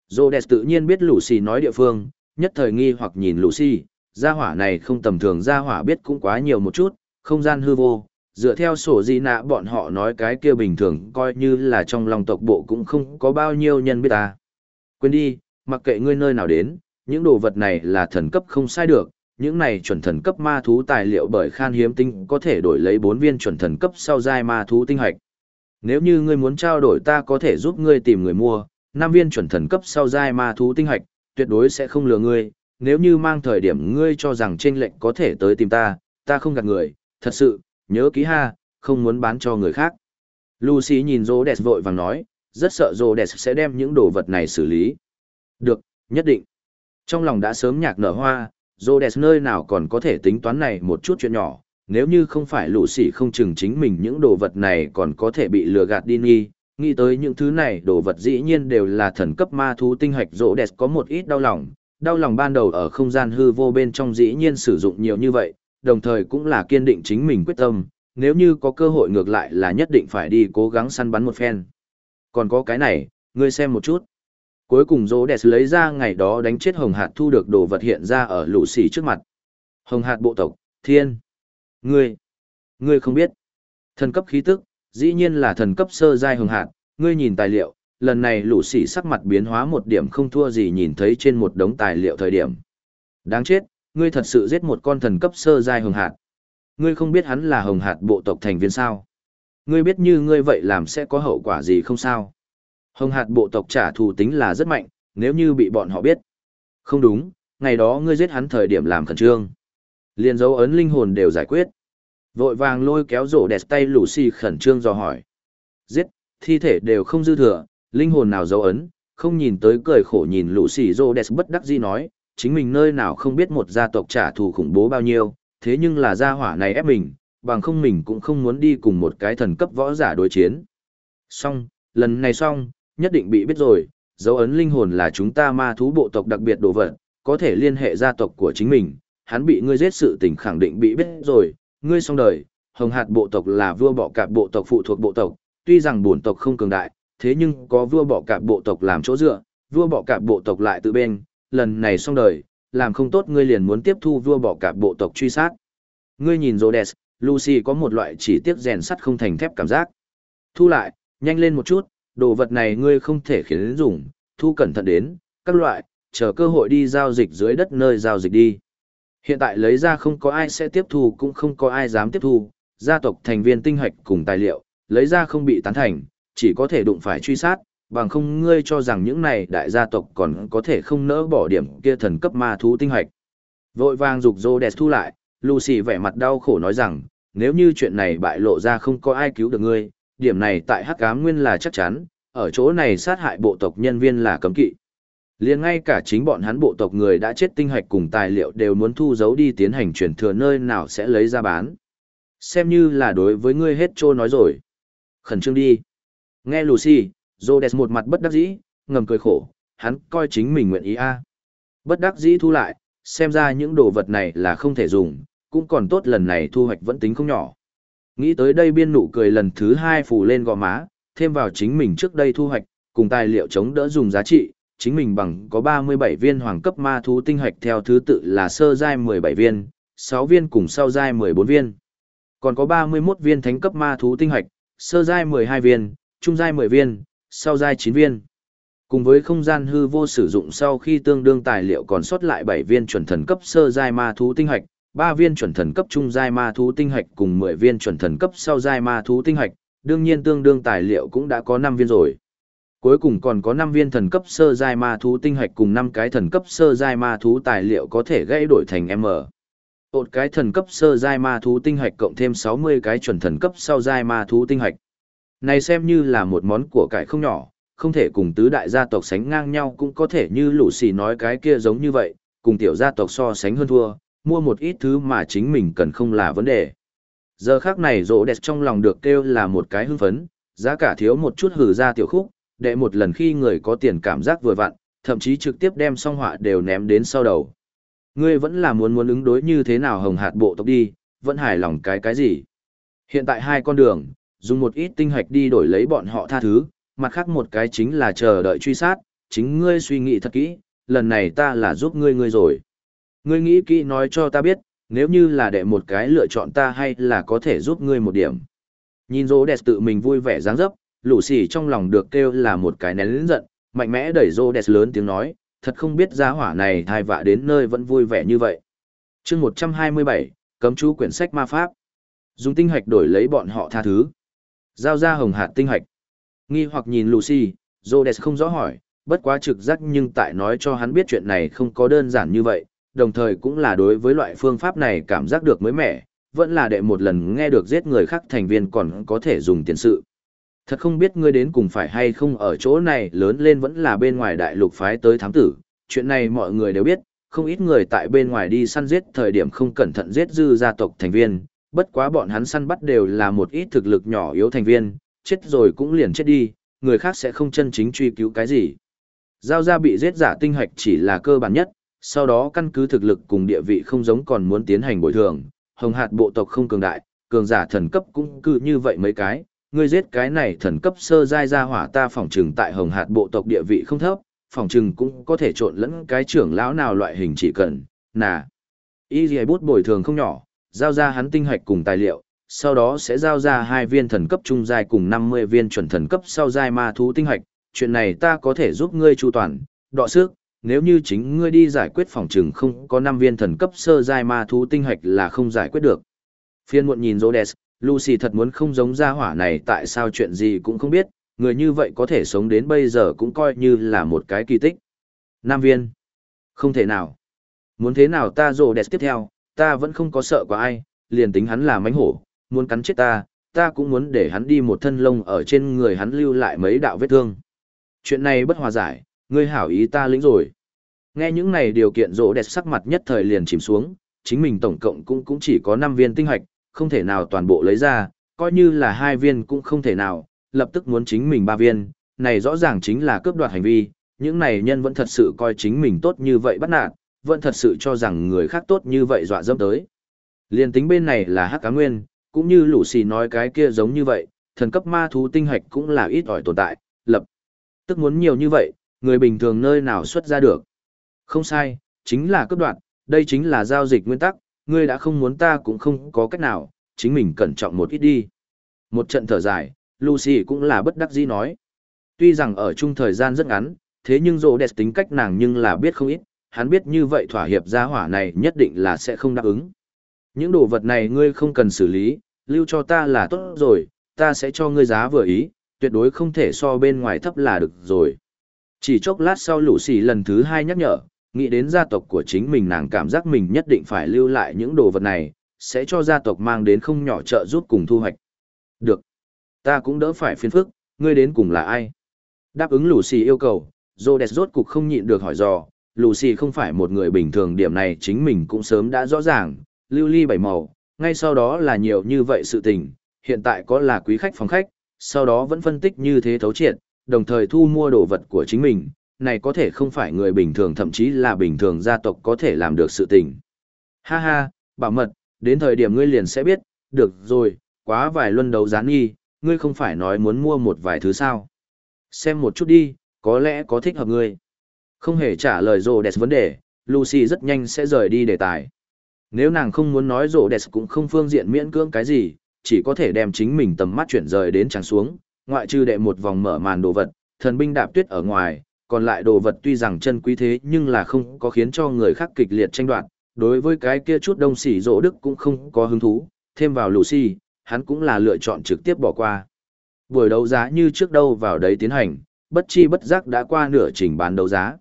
Rhodes tự nhiên biết Lucy nói địa phương, nhất thời nghi hoặc nhìn Lucy, gia hỏa này không tầm thường gia hỏa biết cũng quá nhiều một chút, không gian hư vô, dựa theo sổ di nạ bọn họ nói cái kia bình thường coi như là trong lòng tộc bộ cũng không có bao nhiêu nhân biết ta. Quên đi, mặc kệ ngươi nơi nào đến, những đồ vật này là thần cấp không sai được, những này chuẩn thần cấp ma thú tài liệu bởi khan hiếm tinh có thể đổi lấy bốn viên chuẩn thần cấp sau giai ma thú tinh hạch. Nếu như ngươi muốn trao đổi ta có thể giúp ngươi tìm người mua, năm viên chuẩn thần cấp sau giai ma thú tinh hạch, tuyệt đối sẽ không lừa ngươi, nếu như mang thời điểm ngươi cho rằng trên lệnh có thể tới tìm ta, ta không gạt người, thật sự, nhớ ký ha, không muốn bán cho người khác. Lucy nhìn Rhodes vội vàng nói, rất sợ Rhodes sẽ đem những đồ vật này xử lý. Được, nhất định. Trong lòng đã sớm nhạc nở hoa, Rhodes nơi nào còn có thể tính toán này một chút chuyện nhỏ, nếu như không phải lũ sỉ không chừng chính mình những đồ vật này còn có thể bị lừa gạt đi nghi, nghĩ tới những thứ này đồ vật dĩ nhiên đều là thần cấp ma thú tinh hạch rỗ có một ít đau lòng đau lòng ban đầu ở không gian hư vô bên trong dĩ nhiên sử dụng nhiều như vậy đồng thời cũng là kiên định chính mình quyết tâm nếu như có cơ hội ngược lại là nhất định phải đi cố gắng săn bắn một phen còn có cái này ngươi xem một chút cuối cùng rỗ đẹp lấy ra ngày đó đánh chết hồng hạt thu được đồ vật hiện ra ở lũ xì trước mặt hồng hạt bộ tộc thiên ngươi ngươi không biết thần cấp khí tức dĩ nhiên là thần cấp sơ giai hồng hạt, ngươi nhìn tài liệu, lần này lũ xì sắc mặt biến hóa một điểm không thua gì nhìn thấy trên một đống tài liệu thời điểm. Đáng chết, ngươi thật sự giết một con thần cấp sơ giai hồng hạt. Ngươi không biết hắn là hồng hạt bộ tộc thành viên sao. Ngươi biết như ngươi vậy làm sẽ có hậu quả gì không sao. Hồng hạt bộ tộc trả thù tính là rất mạnh, nếu như bị bọn họ biết. Không đúng, ngày đó ngươi giết hắn thời điểm làm khẩn trương. Liên dấu ấn linh hồn đều giải quyết. Vội vàng lôi kéo rổ đẹp tay Lucy khẩn trương dò hỏi. Giết, thi thể đều không dư thừa, linh hồn nào dấu ấn, không nhìn tới cười khổ nhìn Lucy rổ đẹp bất đắc dĩ nói, chính mình nơi nào không biết một gia tộc trả thù khủng bố bao nhiêu, thế nhưng là gia hỏa này ép mình, bằng không mình cũng không muốn đi cùng một cái thần cấp võ giả đối chiến. Xong, lần này xong, nhất định bị biết rồi, dấu ấn linh hồn là chúng ta ma thú bộ tộc đặc biệt đồ vật, có thể liên hệ gia tộc của chính mình, hắn bị ngươi giết sự tình khẳng định bị biết rồi, ngươi xong đời, hồng hạt bộ tộc là vua bọ cạp bộ tộc phụ thuộc bộ tộc, tuy rằng bổn tộc không cường đại, thế nhưng có vua bọ cạp bộ tộc làm chỗ dựa, vua bọ cạp bộ tộc lại tự bên, lần này xong đời, làm không tốt ngươi liền muốn tiếp thu vua bọ cạp bộ tộc truy sát. Ngươi nhìn Rhodes, Lucy có một loại chỉ tiếc rèn sắt không thành thép cảm giác. Thu lại, nhanh lên một chút, đồ vật này ngươi không thể khiến dùng, thu cẩn thận đến, các loại, chờ cơ hội đi giao dịch dưới đất nơi giao dịch đi. Hiện tại lấy ra không có ai sẽ tiếp thu cũng không có ai dám tiếp thu, gia tộc thành viên tinh hoạch cùng tài liệu, lấy ra không bị tán thành, chỉ có thể đụng phải truy sát, bằng không ngươi cho rằng những này đại gia tộc còn có thể không nỡ bỏ điểm kia thần cấp ma thú tinh hoạch. Vội vàng dục đẹp thu lại, Lucy vẻ mặt đau khổ nói rằng, nếu như chuyện này bại lộ ra không có ai cứu được ngươi, điểm này tại Hắc Ám Nguyên là chắc chắn, ở chỗ này sát hại bộ tộc nhân viên là cấm kỵ liền ngay cả chính bọn hắn bộ tộc người đã chết tinh hạch cùng tài liệu đều muốn thu giấu đi tiến hành chuyển thừa nơi nào sẽ lấy ra bán. Xem như là đối với ngươi hết trô nói rồi. Khẩn trương đi. Nghe Lucy, Rhodes một mặt bất đắc dĩ, ngầm cười khổ, hắn coi chính mình nguyện ý a. Bất đắc dĩ thu lại, xem ra những đồ vật này là không thể dùng, cũng còn tốt lần này thu hoạch vẫn tính không nhỏ. Nghĩ tới đây biên nụ cười lần thứ hai phủ lên gò má, thêm vào chính mình trước đây thu hoạch, cùng tài liệu chống đỡ dùng giá trị, chính mình bằng có 37 viên hoàng cấp ma thú tinh hoạch theo thứ tự là sơ giai 17 viên, 6 viên cùng sau giai 14 viên. Còn có 31 viên thánh cấp ma thú tinh hoạch sơ giai 12 viên, trung giai 10 viên, sau giai 9 viên. Cùng với không gian hư vô sử dụng sau khi tương đương tài liệu còn sót lại 7 viên chuẩn thần cấp sơ giai ma thú tinh hoạch. Ba viên chuẩn thần cấp trung giai ma thú tinh hạch cùng 10 viên chuẩn thần cấp sau giai ma thú tinh hạch, đương nhiên tương đương tài liệu cũng đã có 5 viên rồi. Cuối cùng còn có 5 viên thần cấp sơ giai ma thú tinh hạch cùng 5 cái thần cấp sơ giai ma thú tài liệu có thể gãy đổi thành M. Một cái thần cấp sơ giai ma thú tinh hạch cộng thêm 60 cái chuẩn thần cấp sau giai ma thú tinh hạch. Này xem như là một món của cải không nhỏ, không thể cùng tứ đại gia tộc sánh ngang nhau cũng có thể như lũ xì nói cái kia giống như vậy, cùng tiểu gia tộc so sánh hơn thua, mua một ít thứ mà chính mình cần không là vấn đề. Giờ khác này rỗ đẹp trong lòng được kêu là một cái hưng phấn, giá cả thiếu một chút hử ra tiểu khúc, đệ một lần khi người có tiền cảm giác vừa vặn, thậm chí trực tiếp đem song họa đều ném đến sau đầu. Ngươi vẫn là muốn muốn ứng đối như thế nào hồng hạt bộ tộc đi, vẫn hài lòng cái cái gì. Hiện tại hai con đường, dùng một ít tinh hạch đi đổi lấy bọn họ tha thứ, mặt khác một cái chính là chờ đợi truy sát, chính ngươi suy nghĩ thật kỹ, lần này ta là giúp ngươi ngươi rồi. Ngươi nghĩ kỹ nói cho ta biết, nếu như là đệ một cái lựa chọn ta hay là có thể giúp ngươi một điểm. Nhìn rô đẹp tự mình vui vẻ dáng dấp, lũ xỉ trong lòng được kêu là một cái nén lĩnh giận, mạnh mẽ đẩy rô đẹp lớn tiếng nói, thật không biết giá hỏa này thai vạ đến nơi vẫn vui vẻ như vậy. chương 127, cấm chú quyển sách ma pháp. Dùng tinh hạch đổi lấy bọn họ tha thứ. Giao ra hồng hạt tinh hạch. Nghi hoặc nhìn Lucy, Rhodes không rõ hỏi, bất quá trực giác nhưng tại nói cho hắn biết chuyện này không có đơn giản như vậy, đồng thời cũng là đối với loại phương pháp này cảm giác được mới mẻ, vẫn là đệ một lần nghe được giết người khác thành viên còn có thể dùng tiền sự. Thật không biết ngươi đến cùng phải hay không ở chỗ này lớn lên vẫn là bên ngoài đại lục phái tới thám tử, chuyện này mọi người đều biết, không ít người tại bên ngoài đi săn giết thời điểm không cẩn thận giết dư gia tộc thành viên, bất quá bọn hắn săn bắt đều là một ít thực lực nhỏ yếu thành viên, chết rồi cũng liền chết đi, người khác sẽ không chân chính truy cứu cái gì. Giao ra bị giết giả tinh hạch chỉ là cơ bản nhất, sau đó căn cứ thực lực cùng địa vị không giống còn muốn tiến hành bồi thường, hồng hạt bộ tộc không cường đại, cường giả thần cấp cũng cứ như vậy mấy cái, ngươi giết cái này thần cấp sơ giai ra hỏa ta phỏng trừng tại hồng hạt bộ tộc địa vị không thấp, phỏng trừng cũng có thể trộn lẫn cái trưởng lão nào loại hình chỉ cần, nà. Y dì bút bồi thường không nhỏ, giao ra hắn tinh hạch cùng tài liệu, sau đó sẽ giao ra hai viên thần cấp trung giai cùng 50 viên chuẩn thần cấp sau giai ma thú tinh hạch, chuyện này ta có thể giúp ngươi chu toàn, đọ sức, nếu như chính ngươi đi giải quyết phòng trừng không có năm viên thần cấp sơ giai ma thú tinh hạch là không giải quyết được. Phiên muộn nhìn Rhodes, Lucy thật muốn không giống gia hỏa này tại sao chuyện gì cũng không biết, người như vậy có thể sống đến bây giờ cũng coi như là một cái kỳ tích. Nam viên. Không thể nào. Muốn thế nào ta Rhodes tiếp theo, ta vẫn không có sợ của ai, liền tính hắn là mánh hổ, muốn cắn chết ta, ta cũng muốn để hắn đi một thân lông ở trên người hắn lưu lại mấy đạo vết thương. Chuyện này bất hòa giải, ngươi hảo ý ta lĩnh rồi. Nghe những này điều kiện rỗ đẹp sắc mặt nhất thời liền chìm xuống, chính mình tổng cộng cũng cũng chỉ có 5 viên tinh hoạch, không thể nào toàn bộ lấy ra, coi như là hai viên cũng không thể nào, lập tức muốn chính mình ba viên, này rõ ràng chính là cướp đoạt hành vi, những này nhân vẫn thật sự coi chính mình tốt như vậy bắt nạt, vẫn thật sự cho rằng người khác tốt như vậy dọa dẫm tới. Liên tính bên này là hắc cá nguyên, cũng như lũ xì nói cái kia giống như vậy, thần cấp ma thú tinh hạch cũng là ít ỏi tồn tại, lập. Tức muốn nhiều như vậy, người bình thường nơi nào xuất ra được. Không sai, chính là cấp đoạn, đây chính là giao dịch nguyên tắc, ngươi đã không muốn ta cũng không có cách nào, chính mình cẩn trọng một ít đi. Một trận thở dài, Lucy cũng là bất đắc dĩ nói. Tuy rằng ở chung thời gian rất ngắn, thế nhưng rộ đẹp tính cách nàng nhưng là biết không ít, hắn biết như vậy thỏa hiệp gia hỏa này nhất định là sẽ không đáp ứng. Những đồ vật này ngươi không cần xử lý, lưu cho ta là tốt rồi, ta sẽ cho ngươi giá vừa ý, tuyệt đối không thể so bên ngoài thấp là được rồi. Chỉ chốc lát sau lũ xì lần thứ hai nhắc nhở, nghĩ đến gia tộc của chính mình nàng cảm giác mình nhất định phải lưu lại những đồ vật này, sẽ cho gia tộc mang đến không nhỏ trợ giúp cùng thu hoạch. Được. Ta cũng đỡ phải phiền phức, ngươi đến cùng là ai? Đáp ứng lũ xì yêu cầu, Rhodes rốt cục không nhịn được hỏi dò, lũ xì không phải một người bình thường điểm này chính mình cũng sớm đã rõ ràng, lưu ly bảy màu, ngay sau đó là nhiều như vậy sự tình, hiện tại có là quý khách phòng khách, sau đó vẫn phân tích như thế thấu triệt, đồng thời thu mua đồ vật của chính mình, này có thể không phải người bình thường thậm chí là bình thường gia tộc có thể làm được sự tình. Ha ha, bảo mật, đến thời điểm ngươi liền sẽ biết, được rồi, quá vài luân đấu gián nghi, ngươi không phải nói muốn mua một vài thứ sao. Xem một chút đi, có lẽ có thích hợp ngươi. Không hề trả lời rồ đẹp vấn đề, Lucy rất nhanh sẽ rời đi đề tài. Nếu nàng không muốn nói rồ đẹp cũng không phương diện miễn cưỡng cái gì, chỉ có thể đem chính mình tầm mắt chuyển rời đến trắng xuống, ngoại trừ đệ một vòng mở màn đồ vật, thần binh đạp tuyết ở ngoài, còn lại đồ vật tuy rằng chân quý thế nhưng là không có khiến cho người khác kịch liệt tranh đoạt, đối với cái kia chút đông sỉ rỗ đức cũng không có hứng thú, thêm vào Lucy, hắn cũng là lựa chọn trực tiếp bỏ qua. Buổi đấu giá như trước đâu vào đấy tiến hành, bất chi bất giác đã qua nửa trình bán đấu giá.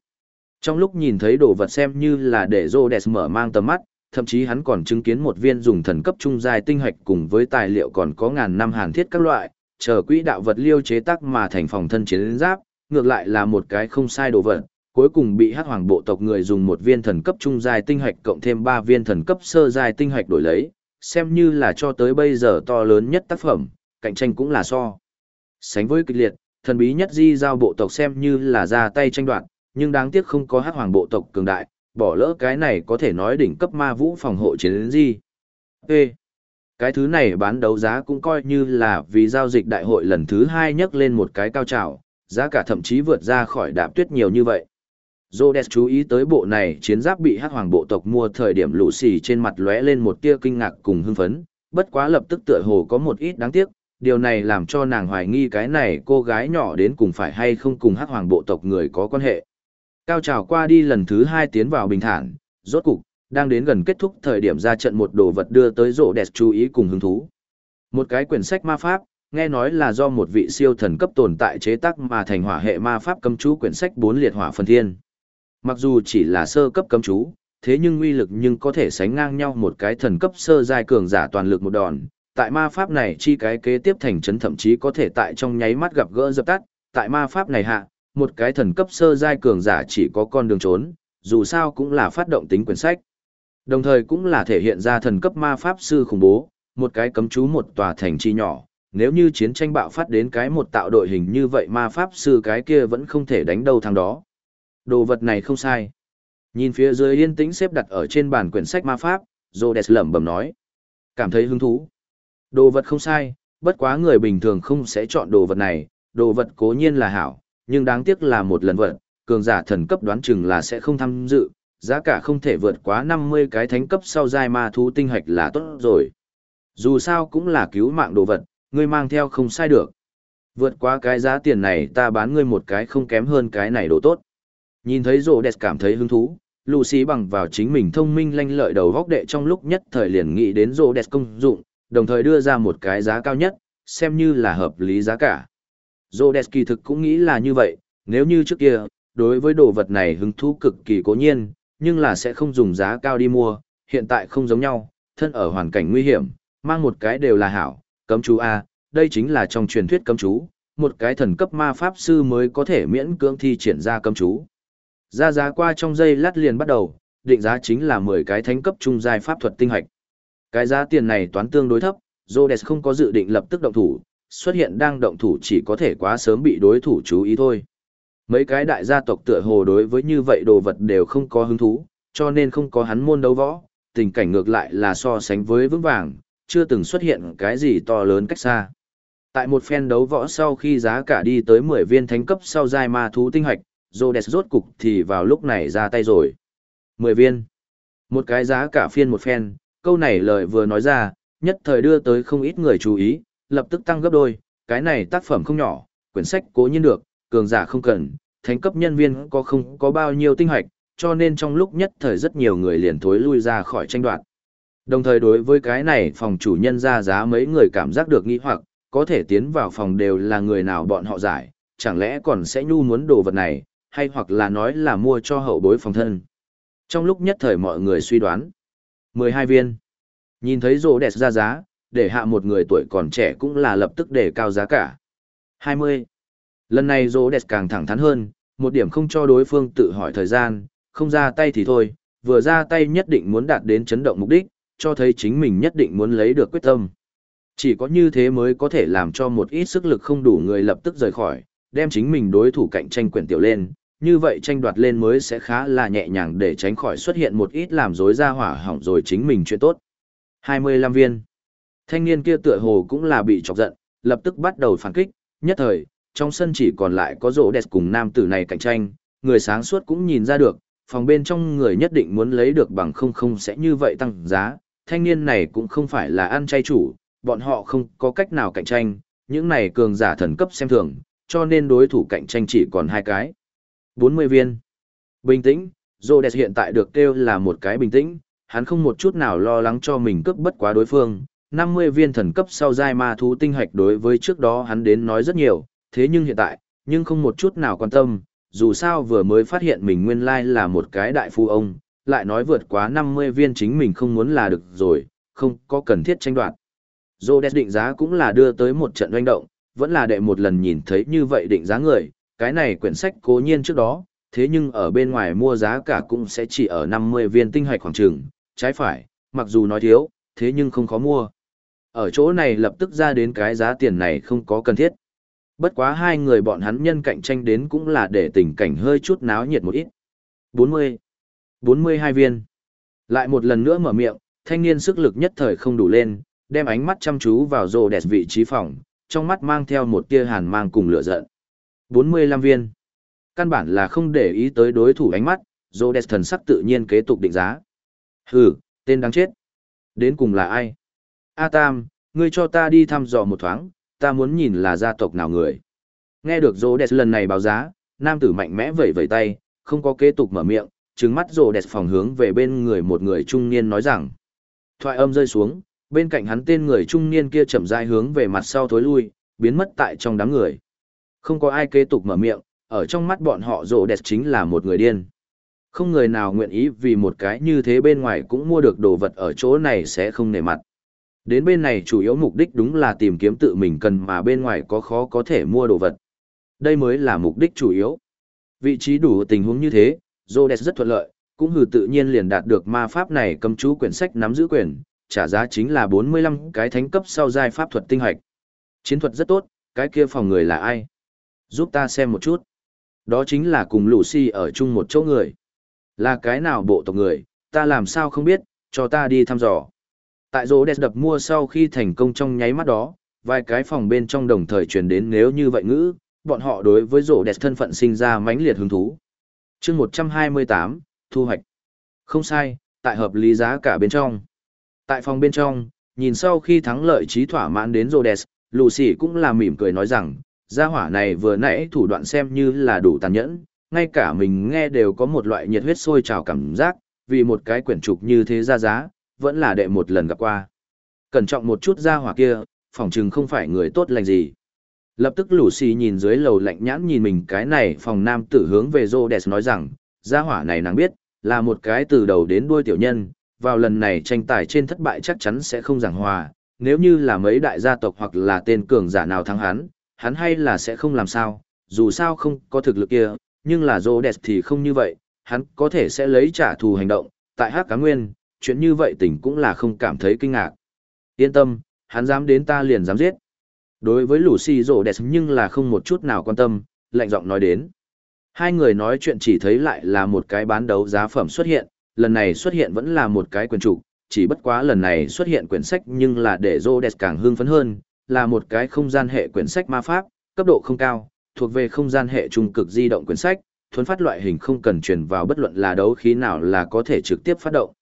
Trong lúc nhìn thấy đồ vật xem như là để Rhodes mở mang tầm mắt, thậm chí hắn còn chứng kiến một viên dùng thần cấp trung giai tinh hạch cùng với tài liệu còn có ngàn năm hàn thiết các loại, chờ quỹ đạo vật liêu chế tác mà thành phòng thân chiến giáp, ngược lại là một cái không sai đồ vật, cuối cùng bị hắc hoàng bộ tộc người dùng một viên thần cấp trung giai tinh hạch cộng thêm ba viên thần cấp sơ giai tinh hạch đổi lấy, xem như là cho tới bây giờ to lớn nhất tác phẩm, cạnh tranh cũng là so. Sánh với kịch liệt, thần bí nhất di giao bộ tộc xem như là ra tay tranh đoạt, nhưng đáng tiếc không có hắc hoàng bộ tộc cường đại, bỏ lỡ cái này có thể nói đỉnh cấp ma vũ phòng hộ chiến di. Ê! Cái thứ này bán đấu giá cũng coi như là vì giao dịch đại hội lần thứ hai nhấc lên một cái cao trào, giá cả thậm chí vượt ra khỏi đạp tuyết nhiều như vậy. Rhodes chú ý tới bộ này chiến giáp bị hắc hoàng bộ tộc mua thời điểm lũ xì trên mặt lóe lên một tia kinh ngạc cùng hưng phấn, bất quá lập tức tựa hồ có một ít đáng tiếc, điều này làm cho nàng hoài nghi cái này cô gái nhỏ đến cùng phải hay không cùng hắc hoàng bộ tộc người có quan hệ. Cao trào qua đi lần thứ hai tiến vào bình thản, rốt cục, đang đến gần kết thúc thời điểm ra trận một đồ vật đưa tới rộ đẹp chú ý cùng hứng thú. Một cái quyển sách ma pháp, nghe nói là do một vị siêu thần cấp tồn tại chế tác mà thành hỏa hệ ma pháp cấm chú quyển sách bốn liệt hỏa phần thiên. Mặc dù chỉ là sơ cấp cấm chú, thế nhưng uy lực nhưng có thể sánh ngang nhau một cái thần cấp sơ giai cường giả toàn lực một đòn. Tại ma pháp này chi cái kế tiếp thành chấn thậm chí có thể tại trong nháy mắt gặp gỡ dập tắt, tại ma pháp này hạ, một cái thần cấp sơ giai cường giả chỉ có con đường trốn, dù sao cũng là phát động tính quyển sách. Đồng thời cũng là thể hiện ra thần cấp ma pháp sư khủng bố, một cái cấm chú một tòa thành chi nhỏ, nếu như chiến tranh bạo phát đến cái một tạo đội hình như vậy ma pháp sư cái kia vẫn không thể đánh đâu thằng đó. Đồ vật này không sai. Nhìn phía dưới yên tĩnh xếp đặt ở trên bàn quyển sách ma pháp, Rhodes lẩm bẩm nói. Cảm thấy hứng thú. Đồ vật không sai, bất quá người bình thường không sẽ chọn đồ vật này, đồ vật cố nhiên là hảo, nhưng đáng tiếc là một lần vật, cường giả thần cấp đoán chừng là sẽ không tham dự, giá cả không thể vượt quá 50 cái thánh cấp sau giai ma thú tinh hạch là tốt rồi. Dù sao cũng là cứu mạng đồ vật, ngươi mang theo không sai được. Vượt qua cái giá tiền này ta bán ngươi một cái không kém hơn cái này đồ tốt. Nhìn thấy rổ đẹp cảm thấy hứng thú, Lucy bằng vào chính mình thông minh lanh lợi đầu góc đệ trong lúc nhất thời liền nghĩ đến rổ đẹp công dụng, đồng thời đưa ra một cái giá cao nhất, xem như là hợp lý giá cả. Rồ đẹp kỳ thực cũng nghĩ là như vậy, nếu như trước kia, đối với đồ vật này hứng thú cực kỳ cố nhiên, nhưng là sẽ không dùng giá cao đi mua, hiện tại không giống nhau, thân ở hoàn cảnh nguy hiểm, mang một cái đều là hảo, cấm chú A, đây chính là trong truyền thuyết cấm chú, một cái thần cấp ma pháp sư mới có thể miễn cưỡng thi triển ra cấm chú. Ra giá qua trong giây lát liền bắt đầu, định giá chính là 10 cái thánh cấp trung giai pháp thuật tinh hạch. Cái giá tiền này toán tương đối thấp, Rhodes không có dự định lập tức động thủ, xuất hiện đang động thủ chỉ có thể quá sớm bị đối thủ chú ý thôi. Mấy cái đại gia tộc tựa hồ đối với như vậy đồ vật đều không có hứng thú, cho nên không có hắn môn đấu võ, tình cảnh ngược lại là so sánh với vững vàng, chưa từng xuất hiện cái gì to lớn cách xa. Tại một phen đấu võ sau khi giá cả đi tới 10 viên thánh cấp sau giai ma thú tinh hạch, Rhodes rốt cục thì vào lúc này ra tay rồi. 10 viên. Một cái giá cả phiên một phen, câu này lời vừa nói ra, nhất thời đưa tới không ít người chú ý, lập tức tăng gấp đôi, cái này tác phẩm không nhỏ, quyển sách cố nhiên được, cường giả không cần, thánh cấp nhân viên có không có bao nhiêu tinh hoạch, cho nên trong lúc nhất thời rất nhiều người liền thối lui ra khỏi tranh đoạt. Đồng thời đối với cái này phòng chủ nhân ra giá mấy người cảm giác được nghi hoặc, có thể tiến vào phòng đều là người nào bọn họ giải, chẳng lẽ còn sẽ nhu muốn đồ vật này, hay hoặc là nói là mua cho hậu bối phòng thân. Trong lúc nhất thời mọi người suy đoán, 12 viên. Nhìn thấy rổ đẹp ra giá, để hạ một người tuổi còn trẻ cũng là lập tức để cao giá cả. 20. Lần này Rô đẹp càng thẳng thắn hơn, một điểm không cho đối phương tự hỏi thời gian, không ra tay thì thôi, vừa ra tay nhất định muốn đạt đến chấn động mục đích, cho thấy chính mình nhất định muốn lấy được quyết tâm. Chỉ có như thế mới có thể làm cho một ít sức lực không đủ người lập tức rời khỏi, đem chính mình đối thủ cạnh tranh quyển tiểu lên, như vậy tranh đoạt lên mới sẽ khá là nhẹ nhàng để tránh khỏi xuất hiện một ít làm rối ra hỏa hỏng rồi chính mình chuyện tốt. 25 viên. Thanh niên kia tựa hồ cũng là bị chọc giận, lập tức bắt đầu phản kích, nhất thời, trong sân chỉ còn lại có rổ đẹp cùng nam tử này cạnh tranh, người sáng suốt cũng nhìn ra được, phòng bên trong người nhất định muốn lấy được bằng không không sẽ như vậy tăng giá, thanh niên này cũng không phải là ăn chay chủ, bọn họ không có cách nào cạnh tranh, những này cường giả thần cấp xem thường, cho nên đối thủ cạnh tranh chỉ còn hai cái. 40 viên. Bình tĩnh, Rhodes hiện tại được kêu là một cái bình tĩnh, hắn không một chút nào lo lắng cho mình cướp bất quá đối phương. 50 viên thần cấp sau giai ma thú tinh hạch đối với trước đó hắn đến nói rất nhiều, thế nhưng hiện tại, nhưng không một chút nào quan tâm, dù sao vừa mới phát hiện mình nguyên lai là một cái đại phu ông, lại nói vượt quá 50 viên chính mình không muốn là được rồi, không có cần thiết tranh đoạt. Rhodes định giá cũng là đưa tới một trận doanh động, vẫn là đệ một lần nhìn thấy như vậy định giá người, cái này quyển sách cố nhiên trước đó, thế nhưng ở bên ngoài mua giá cả cũng sẽ chỉ ở 50 viên tinh hoạch khoảng trường, trái phải, mặc dù nói thiếu, thế nhưng không khó mua. Ở chỗ này lập tức ra đến cái giá tiền này không có cần thiết. Bất quá hai người bọn hắn nhân cạnh tranh đến cũng là để tình cảnh hơi chút náo nhiệt một ít. 40. 42 viên. Lại một lần nữa mở miệng, thanh niên sức lực nhất thời không đủ lên, đem ánh mắt chăm chú vào rồ đẹp vị trí phòng, trong mắt mang theo một tia hàn mang cùng lửa giận. 45 viên. Căn bản là không để ý tới đối thủ ánh mắt, rồ đẹp thần sắc tự nhiên kế tục định giá. Hừ, tên đáng chết. Đến cùng là ai? A Tam, ngươi cho ta đi thăm dò một thoáng, ta muốn nhìn là gia tộc nào người. Nghe được rô đẹp lần này báo giá, nam tử mạnh mẽ vẩy vẩy tay, không có kế tục mở miệng, trừng mắt rô đẹp phòng hướng về bên người một người trung niên nói rằng. Thoại âm rơi xuống, bên cạnh hắn tên người trung niên kia chậm rãi hướng về mặt sau thối lui, biến mất tại trong đám người. Không có ai kế tục mở miệng, ở trong mắt bọn họ rô đẹp chính là một người điên. Không người nào nguyện ý vì một cái như thế bên ngoài cũng mua được đồ vật ở chỗ này sẽ không nể mặt. Đến bên này chủ yếu mục đích đúng là tìm kiếm tự mình cần mà bên ngoài có khó có thể mua đồ vật. Đây mới là mục đích chủ yếu. Vị trí đủ tình huống như thế, Rhodes rất thuận lợi, cũng hừ tự nhiên liền đạt được ma pháp này cầm chú quyển sách nắm giữ quyền, trả giá chính là 45 cái thánh cấp sau giai pháp thuật tinh hoạch. Chiến thuật rất tốt, cái kia phòng người là ai? Giúp ta xem một chút. Đó chính là cùng Lucy ở chung một chỗ người. Là cái nào bộ tộc người, ta làm sao không biết, cho ta đi thăm dò. Tại rô đẹp đập mua sau khi thành công trong nháy mắt đó, vài cái phòng bên trong đồng thời truyền đến nếu như vậy ngữ, bọn họ đối với rô đẹp thân phận sinh ra mãnh liệt hứng thú. chương 128, thu hoạch. Không sai, tại hợp lý giá cả bên trong. Tại phòng bên trong, nhìn sau khi thắng lợi trí thỏa mãn đến Rhodes, Lucy cũng là mỉm cười nói rằng, gia hỏa này vừa nãy thủ đoạn xem như là đủ tàn nhẫn, ngay cả mình nghe đều có một loại nhiệt huyết sôi trào cảm giác, vì một cái quyển trục như thế ra giá, vẫn là đệ một lần gặp qua. Cẩn trọng một chút gia hỏa kia, phòng chừng không phải người tốt lành gì. Lập tức Lucy nhìn dưới lầu lạnh nhãn nhìn mình cái này phòng nam tử hướng về Rhodes nói rằng, gia hỏa này nàng biết, là một cái từ đầu đến đuôi tiểu nhân, vào lần này tranh tài trên thất bại chắc chắn sẽ không giảng hòa, nếu như là mấy đại gia tộc hoặc là tên cường giả nào thắng hắn, hắn hay là sẽ không làm sao, dù sao không có thực lực kia, nhưng là Rhodes thì không như vậy, hắn có thể sẽ lấy trả thù hành động, tại Hắc Cá Nguyên, chuyện như vậy tỉnh cũng là không cảm thấy kinh ngạc. Yên tâm, hắn dám đến ta liền dám giết. Đối với Lucy đẹp nhưng là không một chút nào quan tâm, lạnh giọng nói đến. Hai người nói chuyện chỉ thấy lại là một cái bán đấu giá phẩm xuất hiện, lần này xuất hiện vẫn là một cái quyền trục, chỉ bất quá lần này xuất hiện quyển sách nhưng là để Rhodes càng hưng phấn hơn, là một cái không gian hệ quyển sách ma pháp, cấp độ không cao, thuộc về không gian hệ trung cực di động quyển sách, thuấn phát loại hình không cần truyền vào bất luận là đấu khí nào là có thể trực tiếp phát động.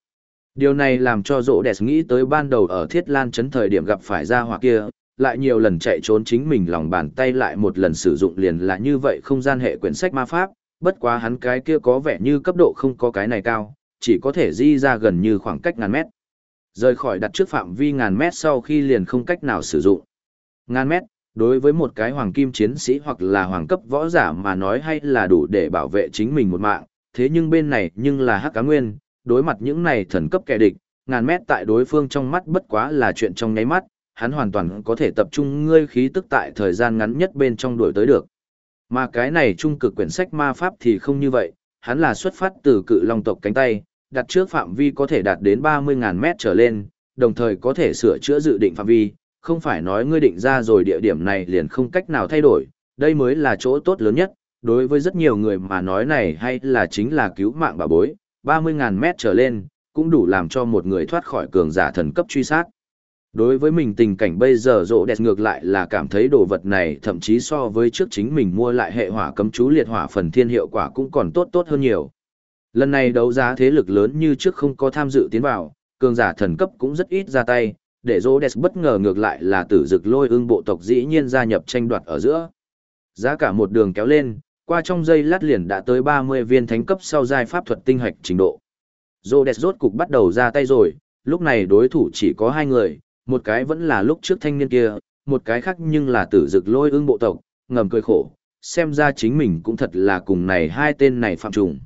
Điều này làm cho rỗ đẹp nghĩ tới ban đầu ở Thiết Lan chấn thời điểm gặp phải ra hỏa kia, lại nhiều lần chạy trốn chính mình lòng bàn tay lại một lần sử dụng liền là như vậy không gian hệ quyển sách ma pháp, bất quá hắn cái kia có vẻ như cấp độ không có cái này cao, chỉ có thể di ra gần như khoảng cách ngàn mét. Rời khỏi đặt trước phạm vi ngàn mét sau khi liền không cách nào sử dụng. Ngàn mét, đối với một cái hoàng kim chiến sĩ hoặc là hoàng cấp võ giả mà nói hay là đủ để bảo vệ chính mình một mạng, thế nhưng bên này nhưng là hắc cá nguyên, đối mặt những này thần cấp kẻ địch, ngàn mét tại đối phương trong mắt bất quá là chuyện trong nháy mắt, hắn hoàn toàn có thể tập trung ngươi khí tức tại thời gian ngắn nhất bên trong đuổi tới được. Mà cái này trung cực quyển sách ma pháp thì không như vậy, hắn là xuất phát từ cự long tộc cánh tay, đặt trước phạm vi có thể đạt đến 30.000 mét trở lên, đồng thời có thể sửa chữa dự định phạm vi, không phải nói ngươi định ra rồi địa điểm này liền không cách nào thay đổi, đây mới là chỗ tốt lớn nhất, đối với rất nhiều người mà nói này hay là chính là cứu mạng bà bối, 30.000 mét trở lên, cũng đủ làm cho một người thoát khỏi cường giả thần cấp truy sát. Đối với mình tình cảnh bây giờ rộ đẹp ngược lại là cảm thấy đồ vật này thậm chí so với trước chính mình mua lại hệ hỏa cấm chú liệt hỏa phần thiên hiệu quả cũng còn tốt tốt hơn nhiều. Lần này đấu giá thế lực lớn như trước không có tham dự tiến vào, cường giả thần cấp cũng rất ít ra tay, để rộ đẹp bất ngờ ngược lại là tử dực lôi ương bộ tộc dĩ nhiên gia nhập tranh đoạt ở giữa. Giá cả một đường kéo lên, qua trong giây lát liền đã tới 30 viên thánh cấp sau giai pháp thuật tinh hạch trình độ. Rộ rốt cục bắt đầu ra tay rồi, lúc này đối thủ chỉ có hai người, một cái vẫn là lúc trước thanh niên kia, một cái khác nhưng là tử dực lôi ương bộ tộc, ngầm cười khổ, xem ra chính mình cũng thật là cùng này hai tên này phạm trùng.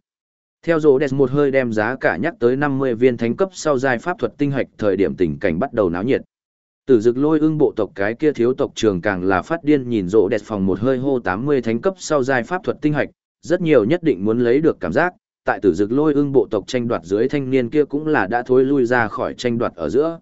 Theo rổ một hơi đem giá cả nhắc tới 50 viên thánh cấp sau giai pháp thuật tinh hạch thời điểm tình cảnh bắt đầu náo nhiệt. Tử dực lôi ương bộ tộc cái kia thiếu tộc trường càng là phát điên nhìn rộ đẹp phòng một hơi hô 80 thánh cấp sau giai pháp thuật tinh hạch, rất nhiều nhất định muốn lấy được cảm giác, tại tử dực lôi ương bộ tộc tranh đoạt dưới thanh niên kia cũng là đã thối lui ra khỏi tranh đoạt ở giữa.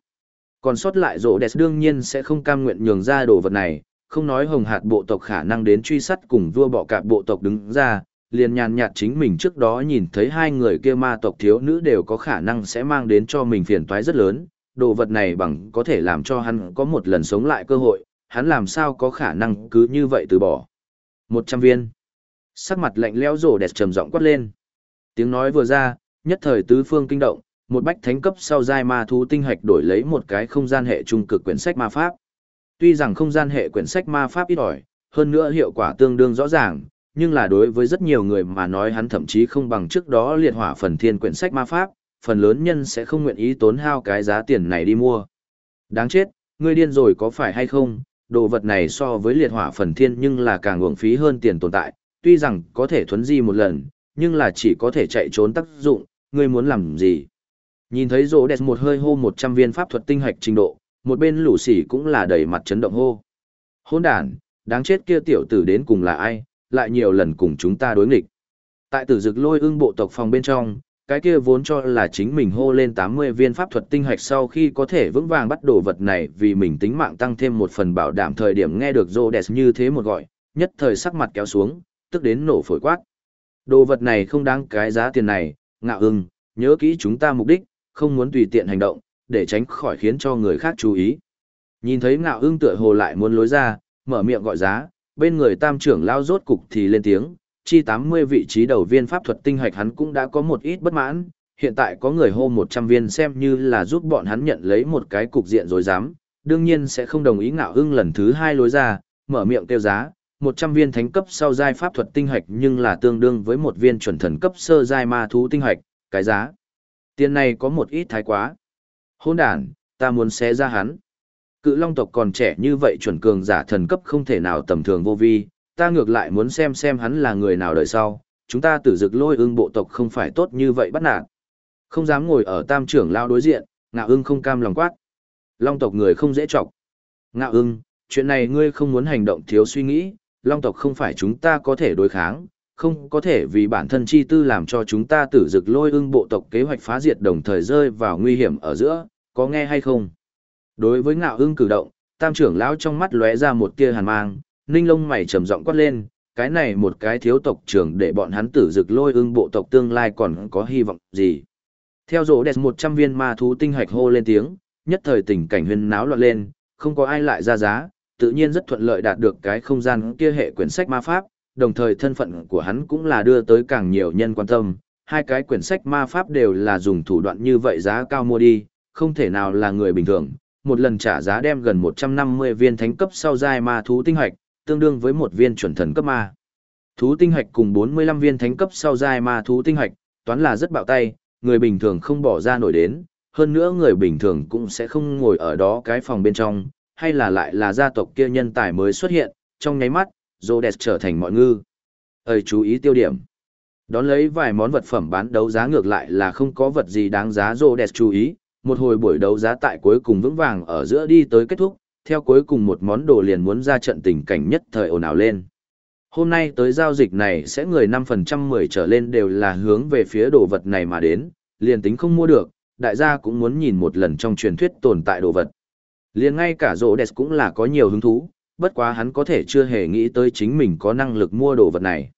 Còn sót lại rộ đẹp đương nhiên sẽ không cam nguyện nhường ra đồ vật này, không nói hồng hạt bộ tộc khả năng đến truy sát cùng vua bọ cạp bộ tộc đứng ra, liền nhàn nhạt chính mình trước đó nhìn thấy hai người kia ma tộc thiếu nữ đều có khả năng sẽ mang đến cho mình phiền toái rất lớn, đồ vật này bằng có thể làm cho hắn có một lần sống lại cơ hội, hắn làm sao có khả năng cứ như vậy từ bỏ. Một trăm viên. Sắc mặt lạnh lẽo rồ đẹp trầm giọng quát lên. Tiếng nói vừa ra, nhất thời tứ phương kinh động, một bách thánh cấp sau giai ma thú tinh hạch đổi lấy một cái không gian hệ trung cực quyển sách ma pháp. Tuy rằng không gian hệ quyển sách ma pháp ít ỏi, hơn nữa hiệu quả tương đương rõ ràng, nhưng là đối với rất nhiều người mà nói hắn thậm chí không bằng trước đó liệt hỏa phần thiên quyển sách ma pháp, phần lớn nhân sẽ không nguyện ý tốn hao cái giá tiền này đi mua. Đáng chết, ngươi điên rồi có phải hay không, đồ vật này so với liệt hỏa phần thiên nhưng là càng uổng phí hơn tiền tồn tại, tuy rằng có thể thuấn di một lần, nhưng là chỉ có thể chạy trốn tác dụng, ngươi muốn làm gì? Nhìn thấy rỗ đẹp một hơi hô 100 viên pháp thuật tinh hạch trình độ, một bên lũ sỉ cũng là đầy mặt chấn động hô. Hôn đàn, đáng chết kia tiểu tử đến cùng là ai, lại nhiều lần cùng chúng ta đối nghịch. Tại tử dực lôi ưng bộ tộc phòng bên trong, cái kia vốn cho là chính mình hô lên 80 viên pháp thuật tinh hạch sau khi có thể vững vàng bắt đồ vật này vì mình tính mạng tăng thêm một phần bảo đảm thời điểm nghe được Rhodes như thế một gọi, nhất thời sắc mặt kéo xuống, tức đến nổ phổi quát. Đồ vật này không đáng cái giá tiền này, ngạo ưng, nhớ kỹ chúng ta mục đích, không muốn tùy tiện hành động, để tránh khỏi khiến cho người khác chú ý. Nhìn thấy ngạo ưng tựa hồ lại muốn lối ra, mở miệng gọi giá, bên người tam trưởng lao rốt cục thì lên tiếng, chi 80 vị trí đầu viên pháp thuật tinh hoạch hắn cũng đã có một ít bất mãn, hiện tại có người hô 100 viên xem như là giúp bọn hắn nhận lấy một cái cục diện rồi dám, đương nhiên sẽ không đồng ý ngạo hưng lần thứ hai lối ra, mở miệng kêu giá, 100 viên thánh cấp sau giai pháp thuật tinh hoạch nhưng là tương đương với một viên chuẩn thần cấp sơ giai ma thú tinh hoạch, cái giá. Tiền này có một ít thái quá. Hôn đàn, ta muốn xé ra hắn. Cự long tộc còn trẻ như vậy chuẩn cường giả thần cấp không thể nào tầm thường vô vi, ta ngược lại muốn xem xem hắn là người nào đời sau, chúng ta tử dực lôi ưng bộ tộc không phải tốt như vậy bắt nạt. Không dám ngồi ở tam trưởng lao đối diện, ngạo ưng không cam lòng quát. Long tộc người không dễ chọc. Ngạo ưng, chuyện này ngươi không muốn hành động thiếu suy nghĩ, long tộc không phải chúng ta có thể đối kháng, không có thể vì bản thân chi tư làm cho chúng ta tử dực lôi ưng bộ tộc kế hoạch phá diệt đồng thời rơi vào nguy hiểm ở giữa, có nghe hay không? Đối với ngạo ưng cử động, tam trưởng lão trong mắt lóe ra một tia hàn mang, ninh lông mày trầm giọng quát lên, cái này một cái thiếu tộc trưởng để bọn hắn tử dực lôi ưng bộ tộc tương lai còn có hy vọng gì. Theo rổ đẹp 100 viên ma thú tinh hạch hô lên tiếng, nhất thời tình cảnh huyên náo loạn lên, không có ai lại ra giá, tự nhiên rất thuận lợi đạt được cái không gian kia hệ quyển sách ma pháp, đồng thời thân phận của hắn cũng là đưa tới càng nhiều nhân quan tâm. Hai cái quyển sách ma pháp đều là dùng thủ đoạn như vậy giá cao mua đi, không thể nào là người bình thường. Một lần trả giá đem gần 150 viên thánh cấp sau giai ma thú tinh hạch, tương đương với một viên chuẩn thần cấp ma. Thú tinh hạch cùng 45 viên thánh cấp sau giai ma thú tinh hạch, toán là rất bạo tay, người bình thường không bỏ ra nổi đến, hơn nữa người bình thường cũng sẽ không ngồi ở đó cái phòng bên trong, hay là lại là gia tộc kia nhân tài mới xuất hiện, trong nháy mắt, Rhodes trở thành mọi ngư. Ơi chú ý tiêu điểm. Đón lấy vài món vật phẩm bán đấu giá ngược lại là không có vật gì đáng giá Rhodes chú ý, một hồi buổi đấu giá tại cuối cùng vững vàng ở giữa đi tới kết thúc, theo cuối cùng một món đồ liền muốn ra trận tình cảnh nhất thời ồn ào lên. Hôm nay tới giao dịch này sẽ người 5% 10 trở lên đều là hướng về phía đồ vật này mà đến, liền tính không mua được, đại gia cũng muốn nhìn một lần trong truyền thuyết tồn tại đồ vật. Liền ngay cả rỗ đẹp cũng là có nhiều hứng thú, bất quá hắn có thể chưa hề nghĩ tới chính mình có năng lực mua đồ vật này.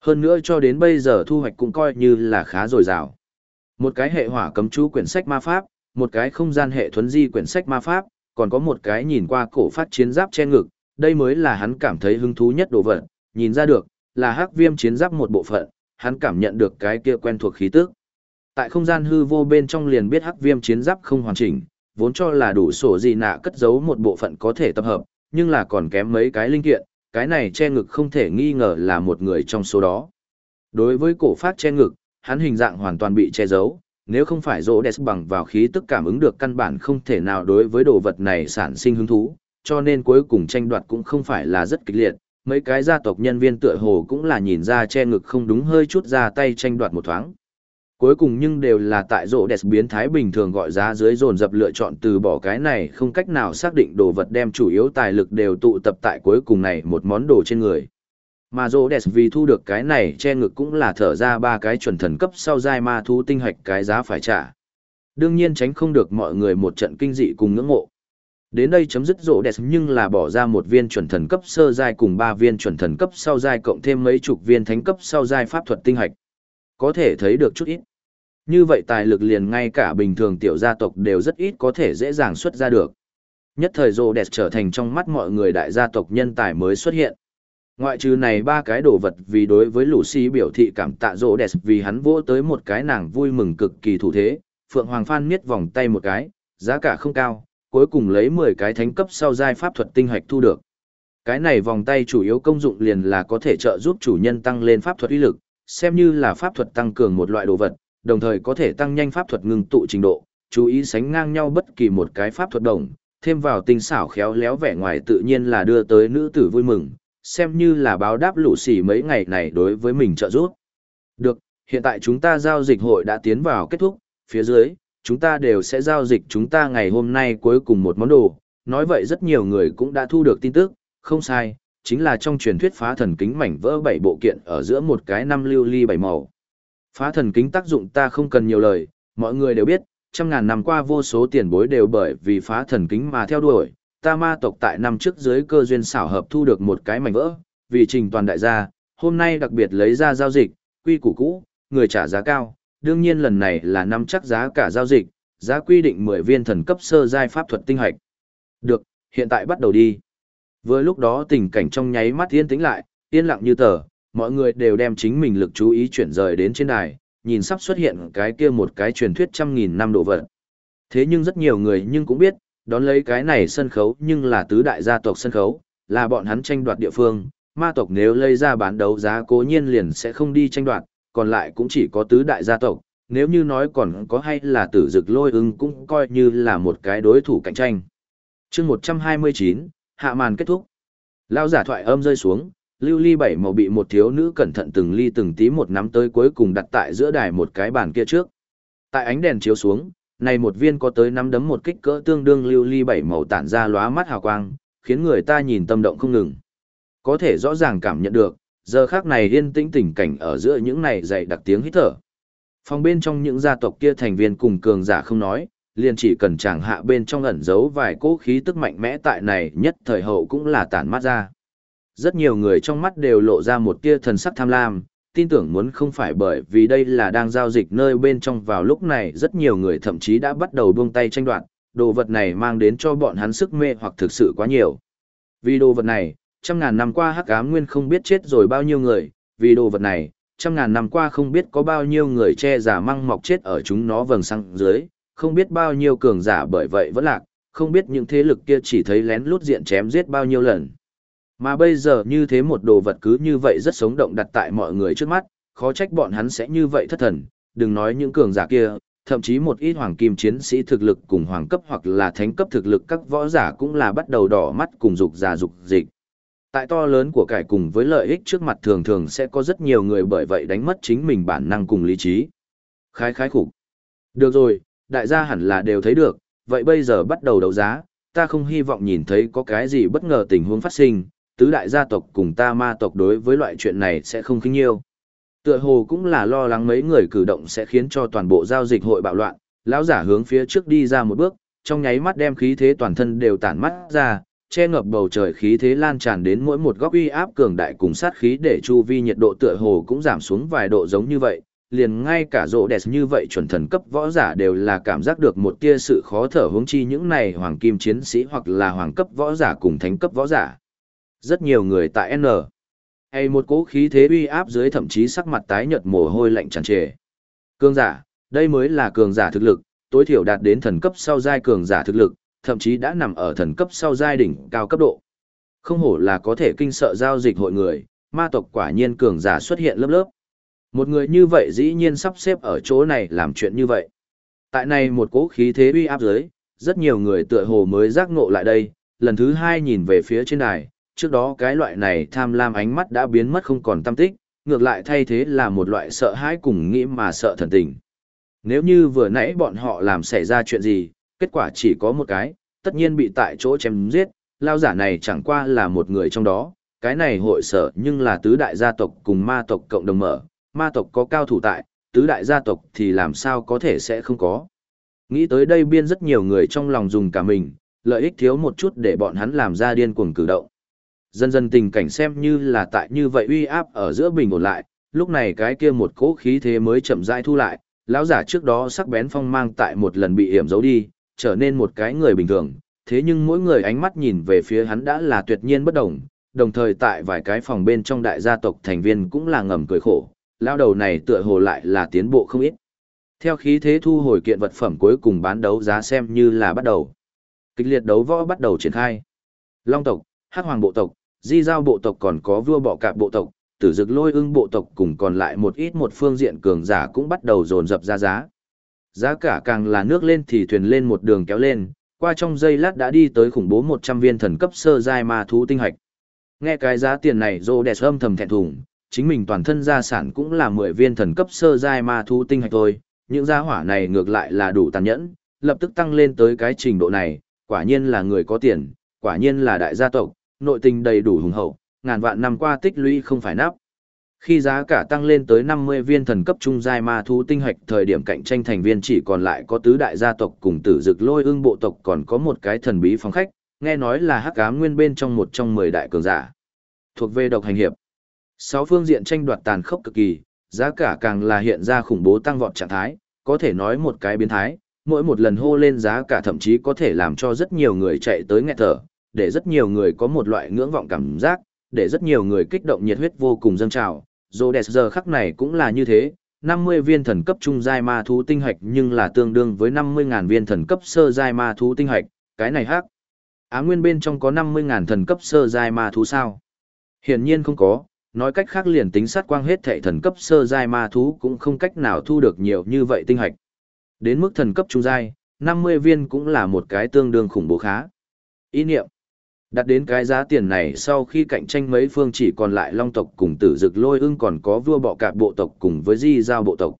Hơn nữa cho đến bây giờ thu hoạch cũng coi như là khá dồi dào. Một cái hệ hỏa cấm chú quyển sách ma pháp, một cái không gian hệ thuấn di quyển sách ma pháp, còn có một cái nhìn qua cổ phát chiến giáp che ngực, đây mới là hắn cảm thấy hứng thú nhất đồ vật, nhìn ra được, là hắc viêm chiến giáp một bộ phận, hắn cảm nhận được cái kia quen thuộc khí tức. Tại không gian hư vô bên trong liền biết hắc viêm chiến giáp không hoàn chỉnh, vốn cho là đủ sổ gì nạ cất giấu một bộ phận có thể tập hợp, nhưng là còn kém mấy cái linh kiện, cái này che ngực không thể nghi ngờ là một người trong số đó. Đối với cổ phát che ngực, hắn hình dạng hoàn toàn bị che giấu, nếu không phải rỗ đẹp bằng vào khí tức cảm ứng được căn bản không thể nào đối với đồ vật này sản sinh hứng thú, cho nên cuối cùng tranh đoạt cũng không phải là rất kịch liệt, mấy cái gia tộc nhân viên tựa hồ cũng là nhìn ra che ngực không đúng hơi chút ra tay tranh đoạt một thoáng. Cuối cùng nhưng đều là tại rỗ đẹp biến thái bình thường gọi giá dưới dồn dập lựa chọn từ bỏ cái này không cách nào xác định đồ vật đem chủ yếu tài lực đều tụ tập tại cuối cùng này một món đồ trên người. Mà Rô đẹp vì thu được cái này che ngực cũng là thở ra ba cái chuẩn thần cấp sau giai ma thú tinh hạch cái giá phải trả. Đương nhiên tránh không được mọi người một trận kinh dị cùng ngưỡng mộ. Đến đây chấm dứt Rô đẹp nhưng là bỏ ra một viên chuẩn thần cấp sơ giai cùng ba viên chuẩn thần cấp sau giai cộng thêm mấy chục viên thánh cấp sau giai pháp thuật tinh hạch. Có thể thấy được chút ít. Như vậy tài lực liền ngay cả bình thường tiểu gia tộc đều rất ít có thể dễ dàng xuất ra được. Nhất thời Rô đẹp trở thành trong mắt mọi người đại gia tộc nhân tài mới xuất hiện. Ngoại trừ này ba cái đồ vật vì đối với Lucy biểu thị cảm tạ rỗ đẹp vì hắn vỗ tới một cái nàng vui mừng cực kỳ thủ thế, Phượng Hoàng Phan miết vòng tay một cái, giá cả không cao, cuối cùng lấy 10 cái thánh cấp sau giai pháp thuật tinh hạch thu được. Cái này vòng tay chủ yếu công dụng liền là có thể trợ giúp chủ nhân tăng lên pháp thuật uy lực, xem như là pháp thuật tăng cường một loại đồ vật, đồng thời có thể tăng nhanh pháp thuật ngưng tụ trình độ, chú ý sánh ngang nhau bất kỳ một cái pháp thuật đồng, thêm vào tinh xảo khéo léo vẻ ngoài tự nhiên là đưa tới nữ tử vui mừng, xem như là báo đáp lũ xỉ mấy ngày này đối với mình trợ giúp. Được, hiện tại chúng ta giao dịch hội đã tiến vào kết thúc, phía dưới, chúng ta đều sẽ giao dịch chúng ta ngày hôm nay cuối cùng một món đồ. Nói vậy rất nhiều người cũng đã thu được tin tức, không sai, chính là trong truyền thuyết phá thần kính mảnh vỡ bảy bộ kiện ở giữa một cái năm lưu ly bảy màu. Phá thần kính tác dụng ta không cần nhiều lời, mọi người đều biết, trăm ngàn năm qua vô số tiền bối đều bởi vì phá thần kính mà theo đuổi, ta ma tộc tại năm trước dưới cơ duyên xảo hợp thu được một cái mảnh vỡ, vì trình toàn đại gia, hôm nay đặc biệt lấy ra giao dịch, quy củ cũ, người trả giá cao, đương nhiên lần này là năm chắc giá cả giao dịch, giá quy định 10 viên thần cấp sơ giai pháp thuật tinh hạch. Được, hiện tại bắt đầu đi. Vừa lúc đó tình cảnh trong nháy mắt yên tĩnh lại, yên lặng như tờ, mọi người đều đem chính mình lực chú ý chuyển rời đến trên đài, nhìn sắp xuất hiện cái kia một cái truyền thuyết trăm nghìn năm độ vật. Thế nhưng rất nhiều người nhưng cũng biết, đón lấy cái này sân khấu nhưng là tứ đại gia tộc sân khấu, là bọn hắn tranh đoạt địa phương, ma tộc nếu lấy ra bán đấu giá cố nhiên liền sẽ không đi tranh đoạt, còn lại cũng chỉ có tứ đại gia tộc, nếu như nói còn có hay là tử dực lôi ưng cũng coi như là một cái đối thủ cạnh tranh. chương 129, hạ màn kết thúc. Lao giả thoại âm rơi xuống, lưu ly bảy màu bị một thiếu nữ cẩn thận từng ly từng tí một nắm tới cuối cùng đặt tại giữa đài một cái bàn kia trước. Tại ánh đèn chiếu xuống, này một viên có tới năm đấm một kích cỡ tương đương lưu ly bảy màu tản ra lóa mắt hào quang, khiến người ta nhìn tâm động không ngừng. Có thể rõ ràng cảm nhận được, giờ khác này yên tĩnh tình cảnh ở giữa những này dày đặc tiếng hít thở. Phòng bên trong những gia tộc kia thành viên cùng cường giả không nói, liền chỉ cần chàng hạ bên trong ẩn giấu vài cỗ khí tức mạnh mẽ tại này nhất thời hậu cũng là tản mát ra. Rất nhiều người trong mắt đều lộ ra một tia thần sắc tham lam, tin tưởng muốn không phải bởi vì đây là đang giao dịch nơi bên trong vào lúc này rất nhiều người thậm chí đã bắt đầu buông tay tranh đoạt, đồ vật này mang đến cho bọn hắn sức mê hoặc thực sự quá nhiều. Vì đồ vật này, trăm ngàn năm qua hắc ám nguyên không biết chết rồi bao nhiêu người, vì đồ vật này, trăm ngàn năm qua không biết có bao nhiêu người che giả măng mọc chết ở chúng nó vầng sang dưới, không biết bao nhiêu cường giả bởi vậy vẫn lạc, không biết những thế lực kia chỉ thấy lén lút diện chém giết bao nhiêu lần. Mà bây giờ như thế một đồ vật cứ như vậy rất sống động đặt tại mọi người trước mắt, khó trách bọn hắn sẽ như vậy thất thần, đừng nói những cường giả kia, thậm chí một ít hoàng kim chiến sĩ thực lực cùng hoàng cấp hoặc là thánh cấp thực lực các võ giả cũng là bắt đầu đỏ mắt cùng dục giả dục dịch. Tại to lớn của cải cùng với lợi ích trước mặt thường thường sẽ có rất nhiều người bởi vậy đánh mất chính mình bản năng cùng lý trí. Khái khái khủng. Được rồi, đại gia hẳn là đều thấy được, vậy bây giờ bắt đầu đấu giá, ta không hy vọng nhìn thấy có cái gì bất ngờ tình huống phát sinh, tứ đại gia tộc cùng ta ma tộc đối với loại chuyện này sẽ không khinh nhiêu. Tựa hồ cũng là lo lắng mấy người cử động sẽ khiến cho toàn bộ giao dịch hội bạo loạn, lão giả hướng phía trước đi ra một bước, trong nháy mắt đem khí thế toàn thân đều tản mắt ra, che ngập bầu trời khí thế lan tràn đến mỗi một góc uy áp cường đại cùng sát khí để chu vi nhiệt độ tựa hồ cũng giảm xuống vài độ giống như vậy, liền ngay cả rộ đẹp như vậy chuẩn thần cấp võ giả đều là cảm giác được một tia sự khó thở hướng chi những này hoàng kim chiến sĩ hoặc là hoàng cấp võ giả cùng thánh cấp võ giả. Rất nhiều người tại N. Hay một cỗ khí thế uy áp dưới thậm chí sắc mặt tái nhợt mồ hôi lạnh tràn trề. Cường giả, đây mới là cường giả thực lực, tối thiểu đạt đến thần cấp sau giai cường giả thực lực, thậm chí đã nằm ở thần cấp sau giai đỉnh cao cấp độ. Không hổ là có thể kinh sợ giao dịch hội người, ma tộc quả nhiên cường giả xuất hiện lớp lớp. Một người như vậy dĩ nhiên sắp xếp ở chỗ này làm chuyện như vậy. Tại này một cỗ khí thế uy áp dưới, rất nhiều người tựa hồ mới giác ngộ lại đây, lần thứ hai nhìn về phía trên đài, trước đó cái loại này tham lam ánh mắt đã biến mất không còn tâm tích, ngược lại thay thế là một loại sợ hãi cùng nghĩ mà sợ thần tình. Nếu như vừa nãy bọn họ làm xảy ra chuyện gì, kết quả chỉ có một cái, tất nhiên bị tại chỗ chém giết, lao giả này chẳng qua là một người trong đó, cái này hội sở nhưng là tứ đại gia tộc cùng ma tộc cộng đồng mở, ma tộc có cao thủ tại, tứ đại gia tộc thì làm sao có thể sẽ không có. Nghĩ tới đây biên rất nhiều người trong lòng dùng cả mình, lợi ích thiếu một chút để bọn hắn làm ra điên cuồng cử động. Dần dần tình cảnh xem như là tại như vậy uy áp ở giữa bình ổn lại, lúc này cái kia một cỗ khí thế mới chậm rãi thu lại, lão giả trước đó sắc bén phong mang tại một lần bị hiểm giấu đi, trở nên một cái người bình thường, thế nhưng mỗi người ánh mắt nhìn về phía hắn đã là tuyệt nhiên bất đồng, đồng thời tại vài cái phòng bên trong đại gia tộc thành viên cũng là ngầm cười khổ, lão đầu này tựa hồ lại là tiến bộ không ít. Theo khí thế thu hồi kiện vật phẩm cuối cùng bán đấu giá xem như là bắt đầu. Kịch liệt đấu võ bắt đầu triển khai. Long tộc, Hắc Hoàng bộ tộc, Di Giao bộ tộc còn có vua bọ cạp bộ tộc, Tử Dực Lôi Ưng bộ tộc cùng còn lại một ít một phương diện cường giả cũng bắt đầu dồn dập ra giá. Giá cả càng là nước lên thì thuyền lên một đường kéo lên, qua trong giây lát đã đi tới khủng bố 100 viên thần cấp sơ giai ma thú tinh hạch. Nghe cái giá tiền này rô đẹp âm thầm thẹn thùng, chính mình toàn thân gia sản cũng là 10 viên thần cấp sơ giai ma thú tinh hạch thôi, những gia hỏa này ngược lại là đủ tàn nhẫn, lập tức tăng lên tới cái trình độ này, quả nhiên là người có tiền, quả nhiên là đại gia tộc, nội tình đầy đủ hùng hậu, ngàn vạn năm qua tích lũy không phải nắp. Khi giá cả tăng lên tới 50 viên thần cấp trung giai ma thú tinh hạch, thời điểm cạnh tranh thành viên chỉ còn lại có tứ đại gia tộc cùng tử dực lôi ương bộ tộc còn có một cái thần bí phòng khách, nghe nói là hắc ám nguyên bên trong một trong 10 đại cường giả. Thuộc về độc hành hiệp. Sáu phương diện tranh đoạt tàn khốc cực kỳ, giá cả càng là hiện ra khủng bố tăng vọt trạng thái, có thể nói một cái biến thái, mỗi một lần hô lên giá cả thậm chí có thể làm cho rất nhiều người chạy tới nghẹt thở, để rất nhiều người có một loại ngưỡng vọng cảm giác, để rất nhiều người kích động nhiệt huyết vô cùng dâng trào. Rhodes giờ khắc này cũng là như thế, 50 viên thần cấp trung giai ma thú tinh hạch nhưng là tương đương với 50.000 viên thần cấp sơ giai ma thú tinh hạch, cái này hắc. Á nguyên bên trong có 50.000 thần cấp sơ giai ma thú sao? Hiển nhiên không có, nói cách khác liền tính sát quang hết thệ thần cấp sơ giai ma thú cũng không cách nào thu được nhiều như vậy tinh hạch. Đến mức thần cấp trung giai, 50 viên cũng là một cái tương đương khủng bố khá. Ý niệm. Đặt đến cái giá tiền này sau khi cạnh tranh mấy phương chỉ còn lại long tộc cùng tử dực lôi ưng còn có vua bọ cạp bộ tộc cùng với di giao bộ tộc.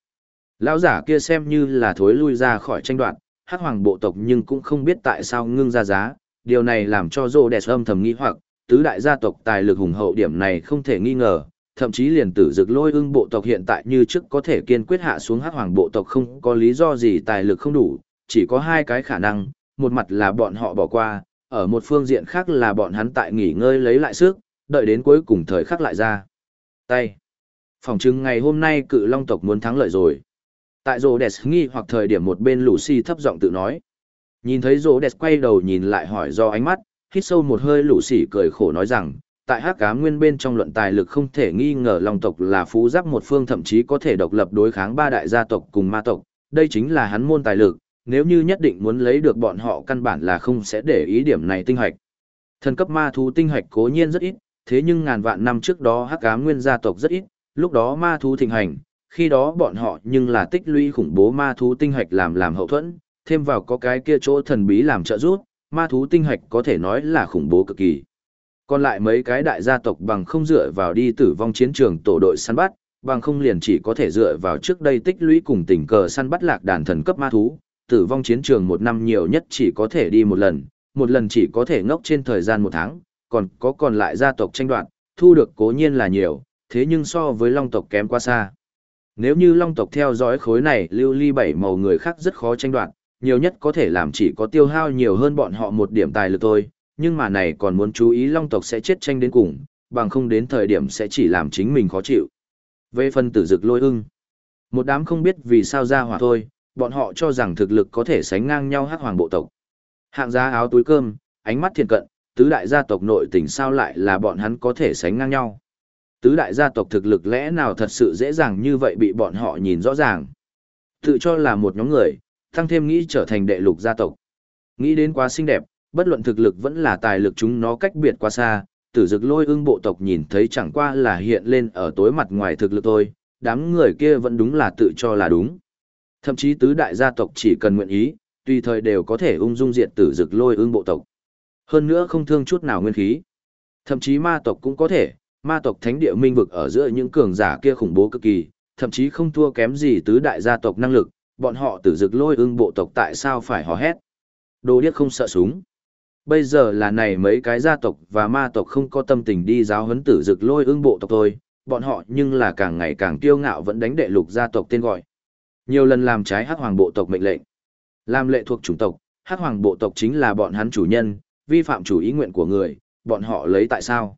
Lão giả kia xem như là thối lui ra khỏi tranh đoạn, Hát hoàng bộ tộc nhưng cũng không biết tại sao ngưng ra giá, điều này làm cho rô đẹp âm thầm nghi hoặc, tứ đại gia tộc tài lực hùng hậu điểm này không thể nghi ngờ, thậm chí liền tử dực lôi ưng bộ tộc hiện tại như trước có thể kiên quyết hạ xuống Hát hoàng bộ tộc không có lý do gì tài lực không đủ, chỉ có hai cái khả năng, một mặt là bọn họ bỏ qua, ở một phương diện khác là bọn hắn tại nghỉ ngơi lấy lại sức, đợi đến cuối cùng thời khắc lại ra. Tay. Phòng chứng ngày hôm nay cự long tộc muốn thắng lợi rồi. Tại rồ đẹp nghi hoặc thời điểm một bên Lucy thấp giọng tự nói. Nhìn thấy rồ đẹp quay đầu nhìn lại hỏi do ánh mắt, hít sâu một hơi Lucy cười khổ nói rằng, tại hắc cá nguyên bên trong luận tài lực không thể nghi ngờ long tộc là phú giáp một phương thậm chí có thể độc lập đối kháng ba đại gia tộc cùng ma tộc, đây chính là hắn môn tài lực, nếu như nhất định muốn lấy được bọn họ căn bản là không sẽ để ý điểm này tinh hạch. Thần cấp ma thú tinh hạch cố nhiên rất ít, thế nhưng ngàn vạn năm trước đó hắc ám nguyên gia tộc rất ít, lúc đó ma thú thịnh hành, khi đó bọn họ nhưng là tích lũy khủng bố ma thú tinh hạch làm làm hậu thuẫn, thêm vào có cái kia chỗ thần bí làm trợ giúp, ma thú tinh hạch có thể nói là khủng bố cực kỳ. Còn lại mấy cái đại gia tộc bằng không dựa vào đi tử vong chiến trường tổ đội săn bắt, bằng không liền chỉ có thể dựa vào trước đây tích lũy cùng tình cờ săn bắt lạc đàn thần cấp ma thú, tử vong chiến trường một năm nhiều nhất chỉ có thể đi một lần, một lần chỉ có thể ngốc trên thời gian một tháng, còn có còn lại gia tộc tranh đoạt, thu được cố nhiên là nhiều, thế nhưng so với long tộc kém quá xa. Nếu như long tộc theo dõi khối này lưu ly bảy màu người khác rất khó tranh đoạt, nhiều nhất có thể làm chỉ có tiêu hao nhiều hơn bọn họ một điểm tài lực thôi, nhưng mà này còn muốn chú ý long tộc sẽ chết tranh đến cùng, bằng không đến thời điểm sẽ chỉ làm chính mình khó chịu. Về phần tử dực lôi ưng, Một đám không biết vì sao ra hỏa thôi, bọn họ cho rằng thực lực có thể sánh ngang nhau hắc hoàng bộ tộc. Hạng giá áo túi cơm, ánh mắt thiền cận, tứ đại gia tộc nội tình sao lại là bọn hắn có thể sánh ngang nhau. Tứ đại gia tộc thực lực lẽ nào thật sự dễ dàng như vậy bị bọn họ nhìn rõ ràng. Tự cho là một nhóm người, tăng thêm nghĩ trở thành đệ lục gia tộc. Nghĩ đến quá xinh đẹp, bất luận thực lực vẫn là tài lực chúng nó cách biệt quá xa, tử dực lôi ưng bộ tộc nhìn thấy chẳng qua là hiện lên ở tối mặt ngoài thực lực thôi, đám người kia vẫn đúng là tự cho là đúng. Thậm chí tứ đại gia tộc chỉ cần nguyện ý, tùy thời đều có thể ung dung diện tử dực lôi ương bộ tộc. Hơn nữa không thương chút nào nguyên khí. Thậm chí ma tộc cũng có thể, ma tộc thánh địa minh vực ở giữa những cường giả kia khủng bố cực kỳ, thậm chí không thua kém gì tứ đại gia tộc năng lực, bọn họ tử dực lôi ương bộ tộc tại sao phải hò hét. Đồ điếc không sợ súng. Bây giờ là này mấy cái gia tộc và ma tộc không có tâm tình đi giáo huấn tử dực lôi ương bộ tộc thôi, bọn họ nhưng là càng ngày càng kiêu ngạo vẫn đánh đệ lục gia tộc tên gọi. Nhiều lần làm trái hắc hoàng bộ tộc mệnh lệnh. Làm lệ thuộc chủng tộc, hắc hoàng bộ tộc chính là bọn hắn chủ nhân, vi phạm chủ ý nguyện của người, bọn họ lấy tại sao?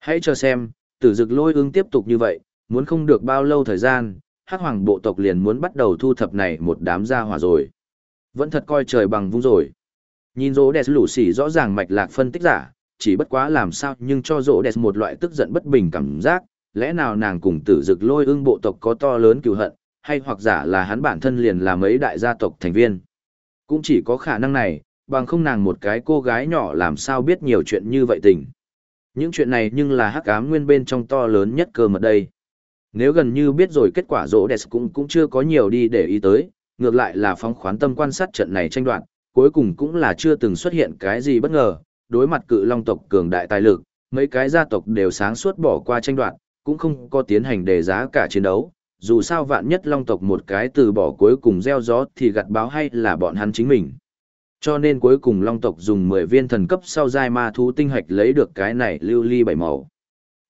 Hãy cho xem, tử dực lôi ưng tiếp tục như vậy, muốn không được bao lâu thời gian, hắc hoàng bộ tộc liền muốn bắt đầu thu thập này một đám gia hỏa rồi. Vẫn thật coi trời bằng vung rồi. Nhìn rỗ đẹp lũ xỉ rõ ràng mạch lạc phân tích giả, chỉ bất quá làm sao nhưng cho rỗ đẹp một loại tức giận bất bình cảm giác, lẽ nào nàng cùng tử dực lôi ưng bộ tộc có to lớn cựu hận, hay hoặc giả là hắn bản thân liền là mấy đại gia tộc thành viên. Cũng chỉ có khả năng này, bằng không nàng một cái cô gái nhỏ làm sao biết nhiều chuyện như vậy tình. Những chuyện này nhưng là hắc ám nguyên bên trong to lớn nhất cơ mật đây. Nếu gần như biết rồi kết quả rỗ đẹp cũng cũng chưa có nhiều đi để ý tới, ngược lại là phóng khoán tâm quan sát trận này tranh đoạn, cuối cùng cũng là chưa từng xuất hiện cái gì bất ngờ, đối mặt cự long tộc cường đại tài lực, mấy cái gia tộc đều sáng suốt bỏ qua tranh đoạn, cũng không có tiến hành đề giá cả chiến đấu, dù sao vạn nhất long tộc một cái từ bỏ cuối cùng gieo gió thì gặt báo hay là bọn hắn chính mình. Cho nên cuối cùng long tộc dùng 10 viên thần cấp sau giai ma thú tinh hạch lấy được cái này lưu ly bảy màu.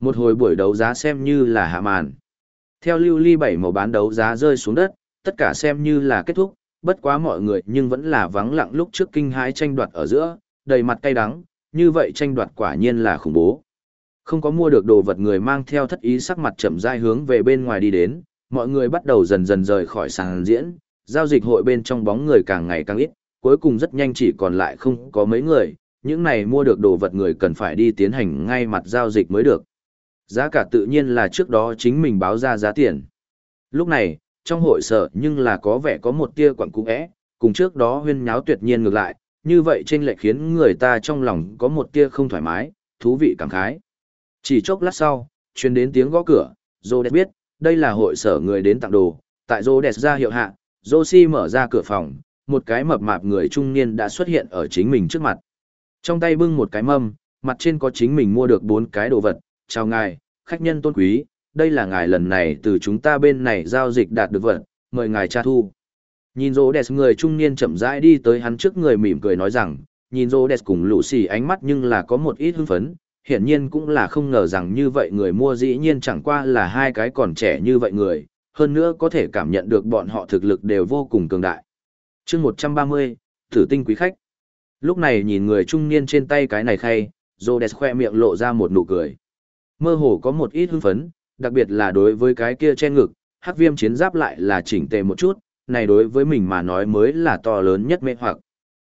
Một hồi buổi đấu giá xem như là hạ màn. Theo lưu ly bảy màu bán đấu giá rơi xuống đất, tất cả xem như là kết thúc, bất quá mọi người nhưng vẫn là vắng lặng lúc trước kinh hãi tranh đoạt ở giữa, đầy mặt cay đắng, như vậy tranh đoạt quả nhiên là khủng bố. Không có mua được đồ vật người mang theo thất ý sắc mặt chậm rãi hướng về bên ngoài đi đến, mọi người bắt đầu dần dần rời khỏi sàn diễn, giao dịch hội bên trong bóng người càng ngày càng ít, cuối cùng rất nhanh chỉ còn lại không có mấy người, những này mua được đồ vật người cần phải đi tiến hành ngay mặt giao dịch mới được. Giá cả tự nhiên là trước đó chính mình báo ra giá tiền. Lúc này, trong hội sở nhưng là có vẻ có một tia quặng cú ẽ, cùng trước đó huyên nháo tuyệt nhiên ngược lại, như vậy trên lệ khiến người ta trong lòng có một tia không thoải mái, thú vị cảm khái. Chỉ chốc lát sau, truyền đến tiếng gõ cửa, Rhodes biết, đây là hội sở người đến tặng đồ, tại Rhodes ra hiệu hạ, Josie mở ra cửa phòng, một cái mập mạp người trung niên đã xuất hiện ở chính mình trước mặt. Trong tay bưng một cái mâm, mặt trên có chính mình mua được bốn cái đồ vật, chào ngài, khách nhân tôn quý, đây là ngài lần này từ chúng ta bên này giao dịch đạt được vật, mời ngài tra thu. Nhìn rô đẹp người trung niên chậm rãi đi tới hắn trước người mỉm cười nói rằng, nhìn rô đẹp cùng lũ xì ánh mắt nhưng là có một ít hưng phấn, hiển nhiên cũng là không ngờ rằng như vậy người mua dĩ nhiên chẳng qua là hai cái còn trẻ như vậy người, hơn nữa có thể cảm nhận được bọn họ thực lực đều vô cùng cường đại. chương 130, thử tinh quý khách. Lúc này nhìn người trung niên trên tay cái này khay, Rhodes khoe miệng lộ ra một nụ cười. Mơ hồ có một ít hưng phấn, đặc biệt là đối với cái kia che ngực, hắc viêm chiến giáp lại là chỉnh tề một chút, này đối với mình mà nói mới là to lớn nhất mê hoặc.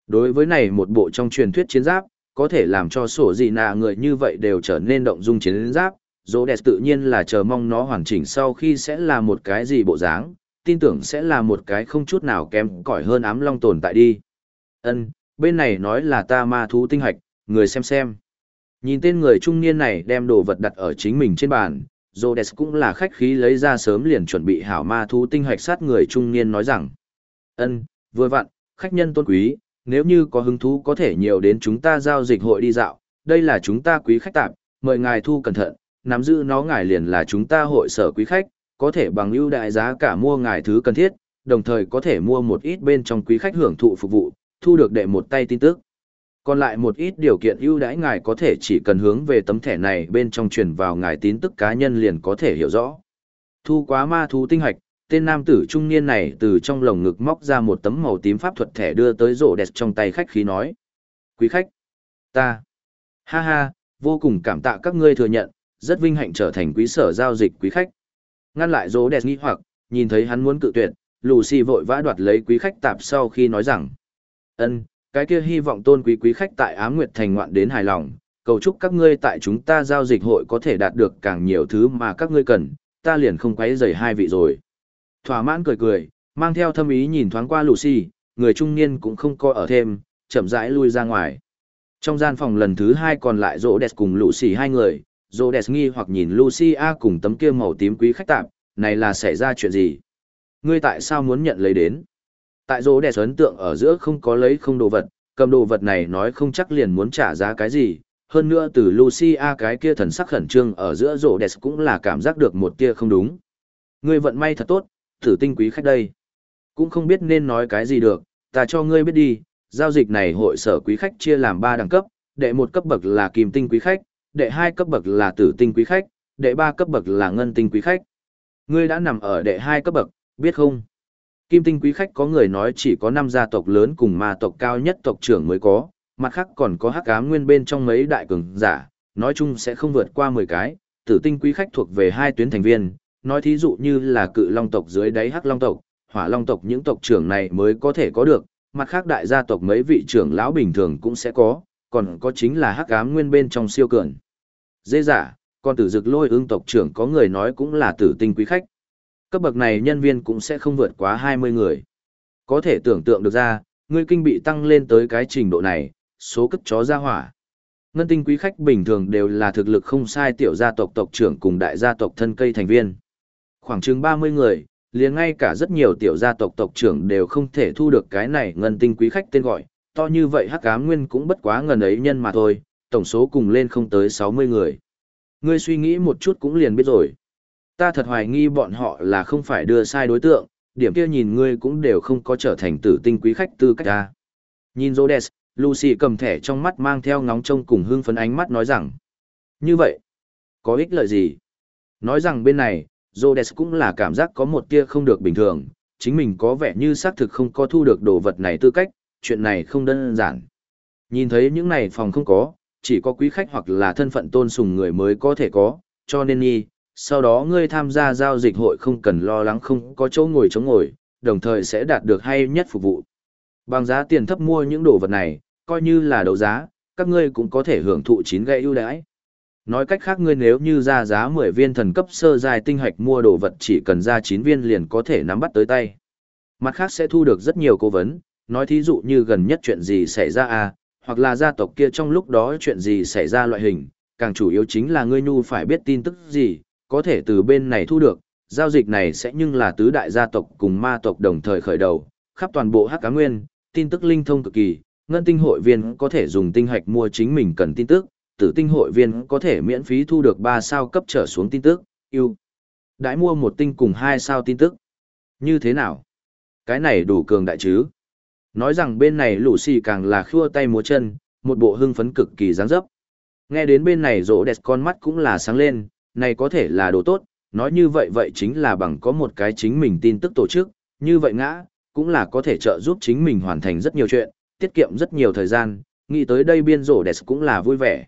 Đối với này một bộ trong truyền thuyết chiến giáp, có thể làm cho sổ gì nà người như vậy đều trở nên động dung chiến giáp, dỗ đẹp tự nhiên là chờ mong nó hoàn chỉnh sau khi sẽ là một cái gì bộ dáng, tin tưởng sẽ là một cái không chút nào kém cỏi hơn ám long tồn tại đi. Ân, bên này nói là ta ma thú tinh hạch, người xem xem. Nhìn tên người trung niên này đem đồ vật đặt ở chính mình trên bàn, Rhodes cũng là khách khí lấy ra sớm liền chuẩn bị hảo ma thú tinh hạch sát người trung niên nói rằng. ân vừa vặn, khách nhân tôn quý, nếu như có hứng thú có thể nhiều đến chúng ta giao dịch hội đi dạo, đây là chúng ta quý khách tạm, mời ngài thu cẩn thận, nắm giữ nó ngài liền là chúng ta hội sở quý khách, có thể bằng ưu đại giá cả mua ngài thứ cần thiết, đồng thời có thể mua một ít bên trong quý khách hưởng thụ phục vụ, thu được đệ một tay tin tức. Còn lại một ít điều kiện ưu đãi ngài có thể chỉ cần hướng về tấm thẻ này bên trong truyền vào ngài tin tức cá nhân liền có thể hiểu rõ. Thu quá ma thú tinh hạch, tên nam tử trung niên này từ trong lồng ngực móc ra một tấm màu tím pháp thuật thẻ đưa tới rổ đẹp trong tay khách khí nói. Quý khách, ta, ha ha, vô cùng cảm tạ các ngươi thừa nhận, rất vinh hạnh trở thành quý sở giao dịch quý khách. Ngăn lại rổ đẹp nghi hoặc, nhìn thấy hắn muốn cự tuyệt, Lucy vội vã đoạt lấy quý khách tạp sau khi nói rằng, ân, cái kia hy vọng tôn quý quý khách tại Ám Nguyệt Thành ngoạn đến hài lòng, cầu chúc các ngươi tại chúng ta giao dịch hội có thể đạt được càng nhiều thứ mà các ngươi cần, ta liền không quấy rầy hai vị rồi. Thỏa mãn cười cười, mang theo thâm ý nhìn thoáng qua Lucy, người trung niên cũng không coi ở thêm, chậm rãi lui ra ngoài. Trong gian phòng lần thứ hai còn lại rỗ đẹp cùng Lucy hai người, rỗ đẹp nghi hoặc nhìn Lucia cùng tấm kia màu tím quý khách tạm, này là xảy ra chuyện gì? Ngươi tại sao muốn nhận lấy đến? Tại rỗ đẹp ấn tượng ở giữa không có lấy không đồ vật, cầm đồ vật này nói không chắc liền muốn trả giá cái gì. Hơn nữa từ Lucia cái kia thần sắc khẩn trương ở giữa rỗ đẹp cũng là cảm giác được một tia không đúng. Ngươi vận may thật tốt, thử tinh quý khách đây. Cũng không biết nên nói cái gì được, ta cho ngươi biết đi, giao dịch này hội sở quý khách chia làm 3 đẳng cấp, đệ một cấp bậc là kim tinh quý khách, đệ hai cấp bậc là tử tinh quý khách, đệ ba cấp bậc là ngân tinh quý khách. Ngươi đã nằm ở đệ hai cấp bậc, biết không? Kim tinh quý khách có người nói chỉ có 5 gia tộc lớn cùng ma tộc cao nhất tộc trưởng mới có, mặt khác còn có hắc ám nguyên bên trong mấy đại cường giả, nói chung sẽ không vượt qua 10 cái, tử tinh quý khách thuộc về hai tuyến thành viên, nói thí dụ như là cự long tộc dưới đáy hắc long tộc, hỏa long tộc những tộc trưởng này mới có thể có được, mặt khác đại gia tộc mấy vị trưởng lão bình thường cũng sẽ có, còn có chính là hắc ám nguyên bên trong siêu cường. Dễ giả, còn tử dực lôi ương tộc trưởng có người nói cũng là tử tinh quý khách. Cấp bậc này nhân viên cũng sẽ không vượt quá 20 người. Có thể tưởng tượng được ra, người kinh bị tăng lên tới cái trình độ này, số cấp chó ra hỏa. Ngân tinh quý khách bình thường đều là thực lực không sai tiểu gia tộc tộc trưởng cùng đại gia tộc thân cây thành viên. Khoảng chừng 30 người, liền ngay cả rất nhiều tiểu gia tộc tộc trưởng đều không thể thu được cái này ngân tinh quý khách tên gọi, to như vậy hắc ám nguyên cũng bất quá ngần ấy nhân mà thôi, tổng số cùng lên không tới 60 người. Ngươi suy nghĩ một chút cũng liền biết rồi. Ta thật hoài nghi bọn họ là không phải đưa sai đối tượng, điểm kia nhìn ngươi cũng đều không có trở thành tử tinh quý khách tư cách ta. Nhìn Rhodes, Lucy cầm thẻ trong mắt mang theo ngóng trông cùng hương phấn ánh mắt nói rằng. Như vậy, có ích lợi gì? Nói rằng bên này, Rhodes cũng là cảm giác có một tia không được bình thường, chính mình có vẻ như xác thực không có thu được đồ vật này tư cách, chuyện này không đơn giản. Nhìn thấy những này phòng không có, chỉ có quý khách hoặc là thân phận tôn sùng người mới có thể có, cho nên nhi, sau đó ngươi tham gia giao dịch hội không cần lo lắng không có chỗ ngồi chống ngồi, đồng thời sẽ đạt được hay nhất phục vụ. Bằng giá tiền thấp mua những đồ vật này, coi như là đấu giá, các ngươi cũng có thể hưởng thụ chín gậy ưu đãi. Nói cách khác ngươi nếu như ra giá 10 viên thần cấp sơ dài tinh hạch mua đồ vật chỉ cần ra 9 viên liền có thể nắm bắt tới tay. Mặt khác sẽ thu được rất nhiều cố vấn, nói thí dụ như gần nhất chuyện gì xảy ra à, hoặc là gia tộc kia trong lúc đó chuyện gì xảy ra loại hình, càng chủ yếu chính là ngươi nhu phải biết tin tức gì, có thể từ bên này thu được, giao dịch này sẽ nhưng là tứ đại gia tộc cùng ma tộc đồng thời khởi đầu, khắp toàn bộ hắc cá nguyên, tin tức linh thông cực kỳ, ngân tinh hội viên có thể dùng tinh hạch mua chính mình cần tin tức, tử tinh hội viên có thể miễn phí thu được 3 sao cấp trở xuống tin tức, yêu. Đãi mua một tinh cùng 2 sao tin tức. Như thế nào? Cái này đủ cường đại chứ? Nói rằng bên này lũ xì càng là khua tay múa chân, một bộ hưng phấn cực kỳ dáng dấp. Nghe đến bên này rỗ đẹp con mắt cũng là sáng lên, này có thể là đồ tốt, nói như vậy vậy chính là bằng có một cái chính mình tin tức tổ chức, như vậy ngã, cũng là có thể trợ giúp chính mình hoàn thành rất nhiều chuyện, tiết kiệm rất nhiều thời gian, nghĩ tới đây biên rổ đẹp cũng là vui vẻ.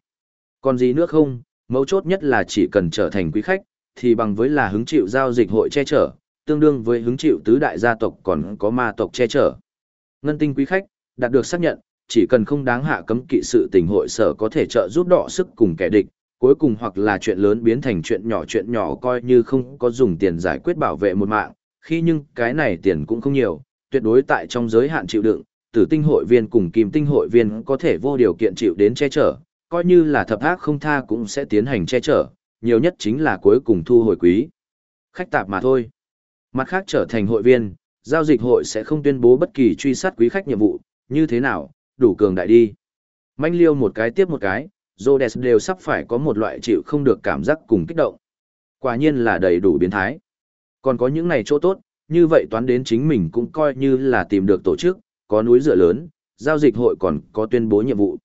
Còn gì nữa không, mấu chốt nhất là chỉ cần trở thành quý khách, thì bằng với là hứng chịu giao dịch hội che chở, tương đương với hứng chịu tứ đại gia tộc còn có ma tộc che chở. Ngân tinh quý khách, đạt được xác nhận, chỉ cần không đáng hạ cấm kỵ sự tình hội sở có thể trợ giúp đọ sức cùng kẻ địch, cuối cùng hoặc là chuyện lớn biến thành chuyện nhỏ chuyện nhỏ coi như không có dùng tiền giải quyết bảo vệ một mạng, khi nhưng cái này tiền cũng không nhiều, tuyệt đối tại trong giới hạn chịu đựng, tử tinh hội viên cùng kim tinh hội viên có thể vô điều kiện chịu đến che chở, coi như là thập ác không tha cũng sẽ tiến hành che chở, nhiều nhất chính là cuối cùng thu hồi quý. Khách tạp mà thôi. Mặt khác trở thành hội viên, giao dịch hội sẽ không tuyên bố bất kỳ truy sát quý khách nhiệm vụ, như thế nào, đủ cường đại đi. Manh liêu một cái tiếp một cái, Rhodes đều sắp phải có một loại chịu không được cảm giác cùng kích động. Quả nhiên là đầy đủ biến thái. Còn có những này chỗ tốt, như vậy toán đến chính mình cũng coi như là tìm được tổ chức, có núi dựa lớn, giao dịch hội còn có tuyên bố nhiệm vụ.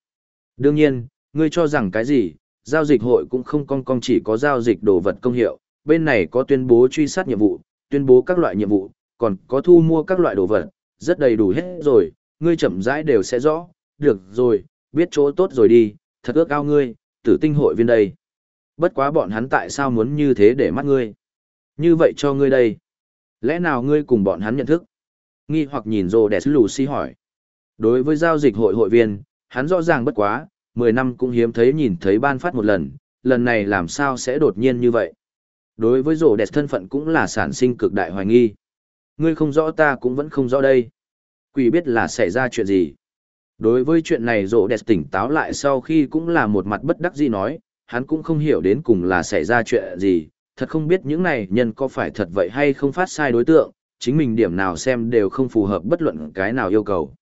Đương nhiên, ngươi cho rằng cái gì, giao dịch hội cũng không cong cong chỉ có giao dịch đồ vật công hiệu, bên này có tuyên bố truy sát nhiệm vụ, tuyên bố các loại nhiệm vụ, còn có thu mua các loại đồ vật, rất đầy đủ hết rồi, ngươi chậm rãi đều sẽ rõ, được rồi, biết chỗ tốt rồi đi, thật ước ao ngươi, tử tinh hội viên đây. Bất quá bọn hắn tại sao muốn như thế để mắt ngươi? Như vậy cho ngươi đây. Lẽ nào ngươi cùng bọn hắn nhận thức? Nghi hoặc nhìn rồ đẹp Lucy hỏi. Đối với giao dịch hội hội viên, hắn rõ ràng bất quá, 10 năm cũng hiếm thấy nhìn thấy ban phát một lần, lần này làm sao sẽ đột nhiên như vậy. Đối với rổ đẹp thân phận cũng là sản sinh cực đại hoài nghi. Ngươi không rõ ta cũng vẫn không rõ đây. Quỷ biết là xảy ra chuyện gì. Đối với chuyện này rổ đẹp tỉnh táo lại sau khi cũng là một mặt bất đắc dĩ nói, hắn cũng không hiểu đến cùng là xảy ra chuyện gì, thật không biết những này nhân có phải thật vậy hay không phát sai đối tượng, chính mình điểm nào xem đều không phù hợp bất luận cái nào yêu cầu.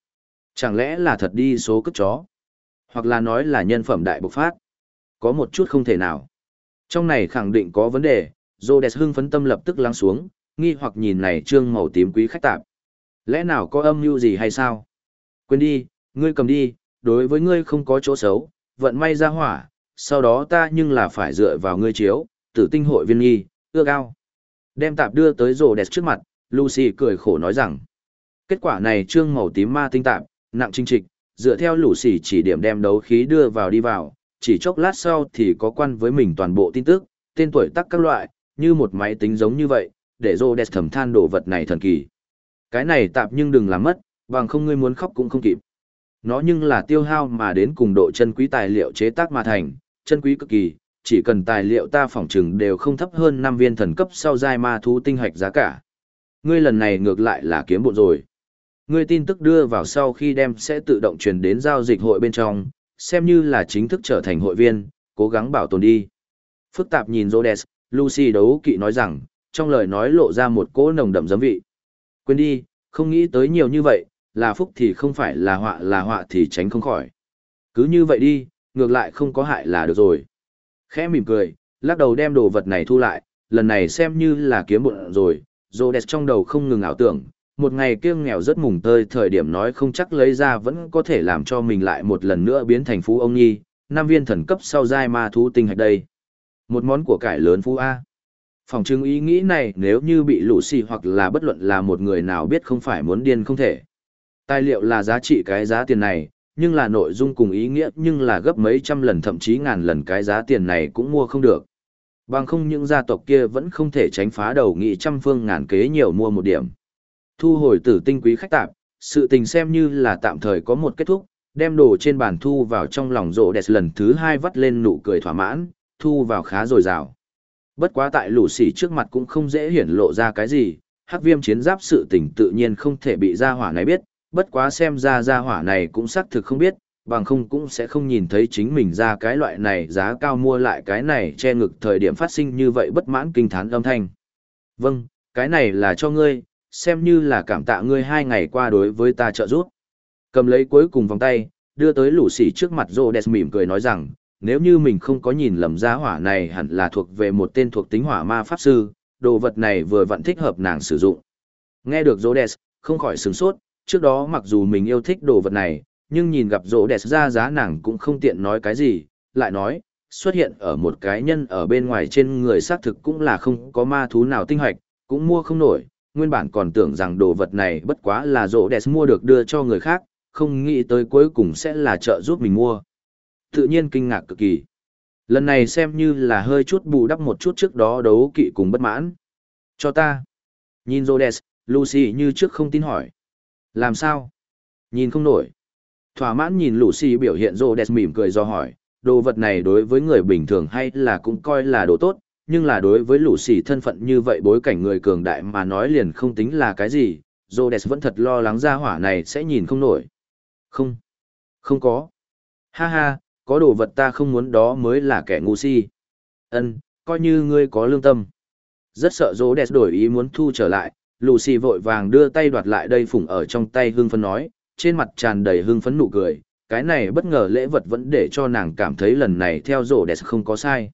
Chẳng lẽ là thật đi số cất chó? Hoặc là nói là nhân phẩm đại bộc phát? Có một chút không thể nào. Trong này khẳng định có vấn đề, Rhodes hưng phấn tâm lập tức lắng xuống, nghi hoặc nhìn này trương màu tím quý khách tạp. Lẽ nào có âm mưu gì hay sao? Quên đi, ngươi cầm đi, đối với ngươi không có chỗ xấu, vận may ra hỏa, sau đó ta nhưng là phải dựa vào ngươi chiếu, tử tinh hội viên nghi, ưa cao. Đem tạp đưa tới rồ đẹp trước mặt, Lucy cười khổ nói rằng. Kết quả này trương màu tím ma tinh tạp, nặng trinh trịch, dựa theo lũ xỉ chỉ điểm đem đấu khí đưa vào đi vào, chỉ chốc lát sau thì có quan với mình toàn bộ tin tức, tên tuổi tắc các loại, như một máy tính giống như vậy, để Rhodes thầm than đồ vật này thần kỳ. Cái này tạp nhưng đừng làm mất, bằng không ngươi muốn khóc cũng không kịp. Nó nhưng là tiêu hao mà đến cùng độ chân quý tài liệu chế tác mà thành, chân quý cực kỳ, chỉ cần tài liệu ta phỏng chừng đều không thấp hơn 5 viên thần cấp sau giai ma thú tinh hạch giá cả. Ngươi lần này ngược lại là kiếm bộ rồi. Ngươi tin tức đưa vào sau khi đem sẽ tự động truyền đến giao dịch hội bên trong, xem như là chính thức trở thành hội viên, cố gắng bảo tồn đi. Phức tạp nhìn Rhodes, Lucy đấu kỵ nói rằng, trong lời nói lộ ra một cỗ nồng đậm giấm vị. Quên đi, không nghĩ tới nhiều như vậy, là phúc thì không phải là họa là họa thì tránh không khỏi. Cứ như vậy đi, ngược lại không có hại là được rồi. Khẽ mỉm cười, lắc đầu đem đồ vật này thu lại, lần này xem như là kiếm bụng rồi, Rhodes trong đầu không ngừng ảo tưởng, một ngày kiêng nghèo rất mùng tơi thời điểm nói không chắc lấy ra vẫn có thể làm cho mình lại một lần nữa biến thành phú ông nhi, năm viên thần cấp sau giai ma thú tinh hạch đây. Một món của cải lớn phú A. Phòng chứng ý nghĩ này nếu như bị lũ xì hoặc là bất luận là một người nào biết không phải muốn điên không thể. Tài liệu là giá trị cái giá tiền này, nhưng là nội dung cùng ý nghĩa nhưng là gấp mấy trăm lần thậm chí ngàn lần cái giá tiền này cũng mua không được. Bằng không những gia tộc kia vẫn không thể tránh phá đầu nghị trăm phương ngàn kế nhiều mua một điểm. Thu hồi tử tinh quý khách tạm, sự tình xem như là tạm thời có một kết thúc, đem đồ trên bàn thu vào trong lòng rộ đẹp lần thứ hai vắt lên nụ cười thỏa mãn, thu vào khá dồi dào. Bất quá tại lũ sỉ trước mặt cũng không dễ hiển lộ ra cái gì, hắc viêm chiến giáp sự tình tự nhiên không thể bị gia hỏa này biết, bất quá xem ra gia hỏa này cũng xác thực không biết, bằng không cũng sẽ không nhìn thấy chính mình ra cái loại này giá cao mua lại cái này che ngực thời điểm phát sinh như vậy bất mãn kinh thán âm thanh. Vâng, cái này là cho ngươi, xem như là cảm tạ ngươi hai ngày qua đối với ta trợ giúp. Cầm lấy cuối cùng vòng tay, đưa tới lũ xỉ trước mặt Rhodes mỉm cười nói rằng, nếu như mình không có nhìn lầm giá hỏa này hẳn là thuộc về một tên thuộc tính hỏa ma pháp sư, đồ vật này vừa vặn thích hợp nàng sử dụng. Nghe được Rhodes, không khỏi sướng sốt, trước đó mặc dù mình yêu thích đồ vật này, nhưng nhìn gặp rô đẹp ra giá nàng cũng không tiện nói cái gì, lại nói, xuất hiện ở một cái nhân ở bên ngoài trên người xác thực cũng là không có ma thú nào tinh hoạch, cũng mua không nổi, nguyên bản còn tưởng rằng đồ vật này bất quá là rỗ đẹp mua được đưa cho người khác, không nghĩ tới cuối cùng sẽ là trợ giúp mình mua. Tự nhiên kinh ngạc cực kỳ. Lần này xem như là hơi chút bù đắp một chút trước đó đấu kỵ cùng bất mãn. Cho ta. Nhìn Rhodes, Lucy như trước không tin hỏi. Làm sao? Nhìn không nổi. Thỏa mãn nhìn Lucy biểu hiện rô mỉm cười do hỏi, đồ vật này đối với người bình thường hay là cũng coi là đồ tốt, nhưng là đối với lũ sỉ thân phận như vậy bối cảnh người cường đại mà nói liền không tính là cái gì, rô đẹp vẫn thật lo lắng ra hỏa này sẽ nhìn không nổi. Không. Không có. Ha ha, có đồ vật ta không muốn đó mới là kẻ ngu si. Ân, coi như ngươi có lương tâm. Rất sợ rô đẹp đổi ý muốn thu trở lại, lũ sỉ vội vàng đưa tay đoạt lại đây phủng ở trong tay hương phấn nói, trên mặt tràn đầy hương phấn nụ cười, cái này bất ngờ lễ vật vẫn để cho nàng cảm thấy lần này theo rổ đẹp không có sai.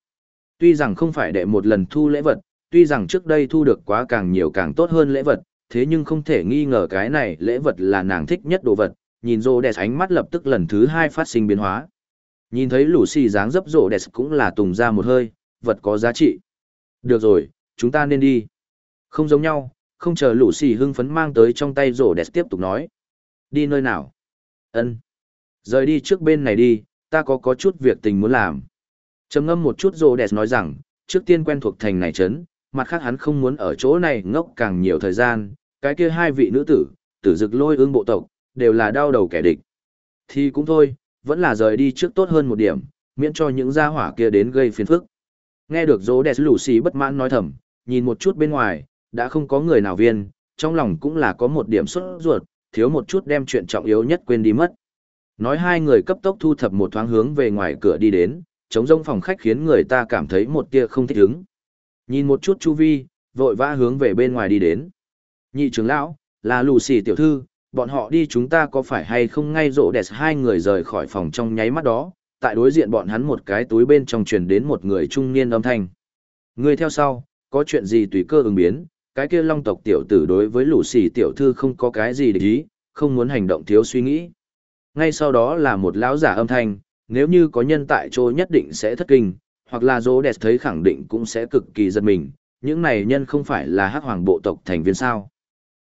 Tuy rằng không phải để một lần thu lễ vật, tuy rằng trước đây thu được quá càng nhiều càng tốt hơn lễ vật, thế nhưng không thể nghi ngờ cái này lễ vật là nàng thích nhất đồ vật, nhìn rô đẹp ánh mắt lập tức lần thứ hai phát sinh biến hóa. Nhìn thấy Lucy dáng dấp rô đẹp cũng là tùng ra một hơi, vật có giá trị. Được rồi, chúng ta nên đi. Không giống nhau, không chờ lũ xì hưng phấn mang tới trong tay rổ đẹp tiếp tục nói. Đi nơi nào? ân Rời đi trước bên này đi, ta có có chút việc tình muốn làm trầm ngâm một chút rô đẹp nói rằng, trước tiên quen thuộc thành này trấn, mặt khác hắn không muốn ở chỗ này ngốc càng nhiều thời gian, cái kia hai vị nữ tử, tử dực lôi ương bộ tộc, đều là đau đầu kẻ địch. Thì cũng thôi, vẫn là rời đi trước tốt hơn một điểm, miễn cho những gia hỏa kia đến gây phiền phức. Nghe được rô đẹp lũ xì bất mãn nói thầm, nhìn một chút bên ngoài, đã không có người nào viên, trong lòng cũng là có một điểm sốt ruột, thiếu một chút đem chuyện trọng yếu nhất quên đi mất. Nói hai người cấp tốc thu thập một thoáng hướng về ngoài cửa đi đến, trống rông phòng khách khiến người ta cảm thấy một tia không thích ứng. Nhìn một chút chu vi, vội vã hướng về bên ngoài đi đến. Nhị trưởng lão, là lù xì tiểu thư, bọn họ đi chúng ta có phải hay không ngay rộ đẹp hai người rời khỏi phòng trong nháy mắt đó, tại đối diện bọn hắn một cái túi bên trong truyền đến một người trung niên âm thanh. Người theo sau, có chuyện gì tùy cơ ứng biến, cái kia long tộc tiểu tử đối với lũ xì tiểu thư không có cái gì để ý, không muốn hành động thiếu suy nghĩ. Ngay sau đó là một lão giả âm thanh, nếu như có nhân tại chỗ nhất định sẽ thất kinh, hoặc là dỗ đẹp thấy khẳng định cũng sẽ cực kỳ giật mình, những này nhân không phải là hắc hoàng bộ tộc thành viên sao.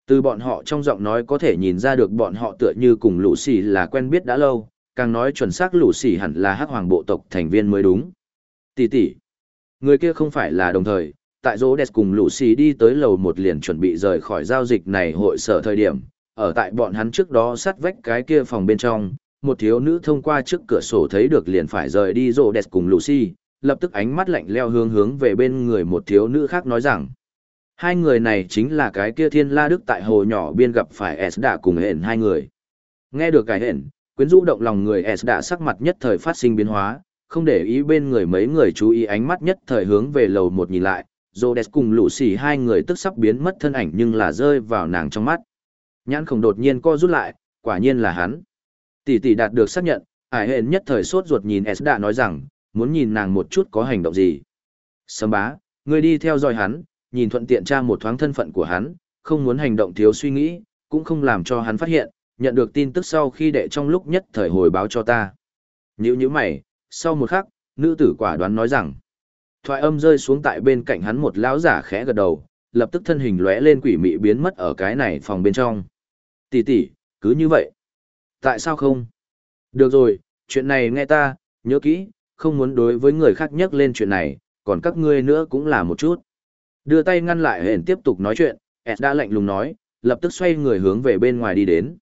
Từ bọn họ trong giọng nói có thể nhìn ra được bọn họ tựa như cùng lũ xì là quen biết đã lâu, càng nói chuẩn xác lũ xì hẳn là hắc hoàng bộ tộc thành viên mới đúng. Tỷ tỷ, người kia không phải là đồng thời, tại rô đẹp cùng lũ xì đi tới lầu một liền chuẩn bị rời khỏi giao dịch này hội sở thời điểm, ở tại bọn hắn trước đó sát vách cái kia phòng bên trong, một thiếu nữ thông qua trước cửa sổ thấy được liền phải rời đi rô đẹp cùng Lucy lập tức ánh mắt lạnh leo hướng hướng về bên người một thiếu nữ khác nói rằng, Hai người này chính là cái kia thiên la đức tại hồ nhỏ biên gặp phải Esda đã cùng hển hai người. Nghe được cái hển, quyến rũ động lòng người Esda đã sắc mặt nhất thời phát sinh biến hóa, không để ý bên người mấy người chú ý ánh mắt nhất thời hướng về lầu một nhìn lại, Rhodes cùng lũ xỉ hai người tức sắp biến mất thân ảnh nhưng là rơi vào nàng trong mắt. Nhãn không đột nhiên co rút lại, quả nhiên là hắn. Tỷ tỷ đạt được xác nhận, ải hển nhất thời sốt ruột nhìn S đã nói rằng, muốn nhìn nàng một chút có hành động gì. Sấm bá, người đi theo dõi hắn, nhìn thuận tiện tra một thoáng thân phận của hắn, không muốn hành động thiếu suy nghĩ, cũng không làm cho hắn phát hiện, nhận được tin tức sau khi đệ trong lúc nhất thời hồi báo cho ta. Nhữ như mày, sau một khắc, nữ tử quả đoán nói rằng, thoại âm rơi xuống tại bên cạnh hắn một lão giả khẽ gật đầu, lập tức thân hình lóe lên quỷ mị biến mất ở cái này phòng bên trong. Tỷ tỷ, cứ như vậy. Tại sao không? Được rồi, chuyện này nghe ta, nhớ kỹ, không muốn đối với người khác nhắc lên chuyện này, còn các ngươi nữa cũng là một chút. Đưa tay ngăn lại hển tiếp tục nói chuyện, Ed đã lạnh lùng nói, lập tức xoay người hướng về bên ngoài đi đến.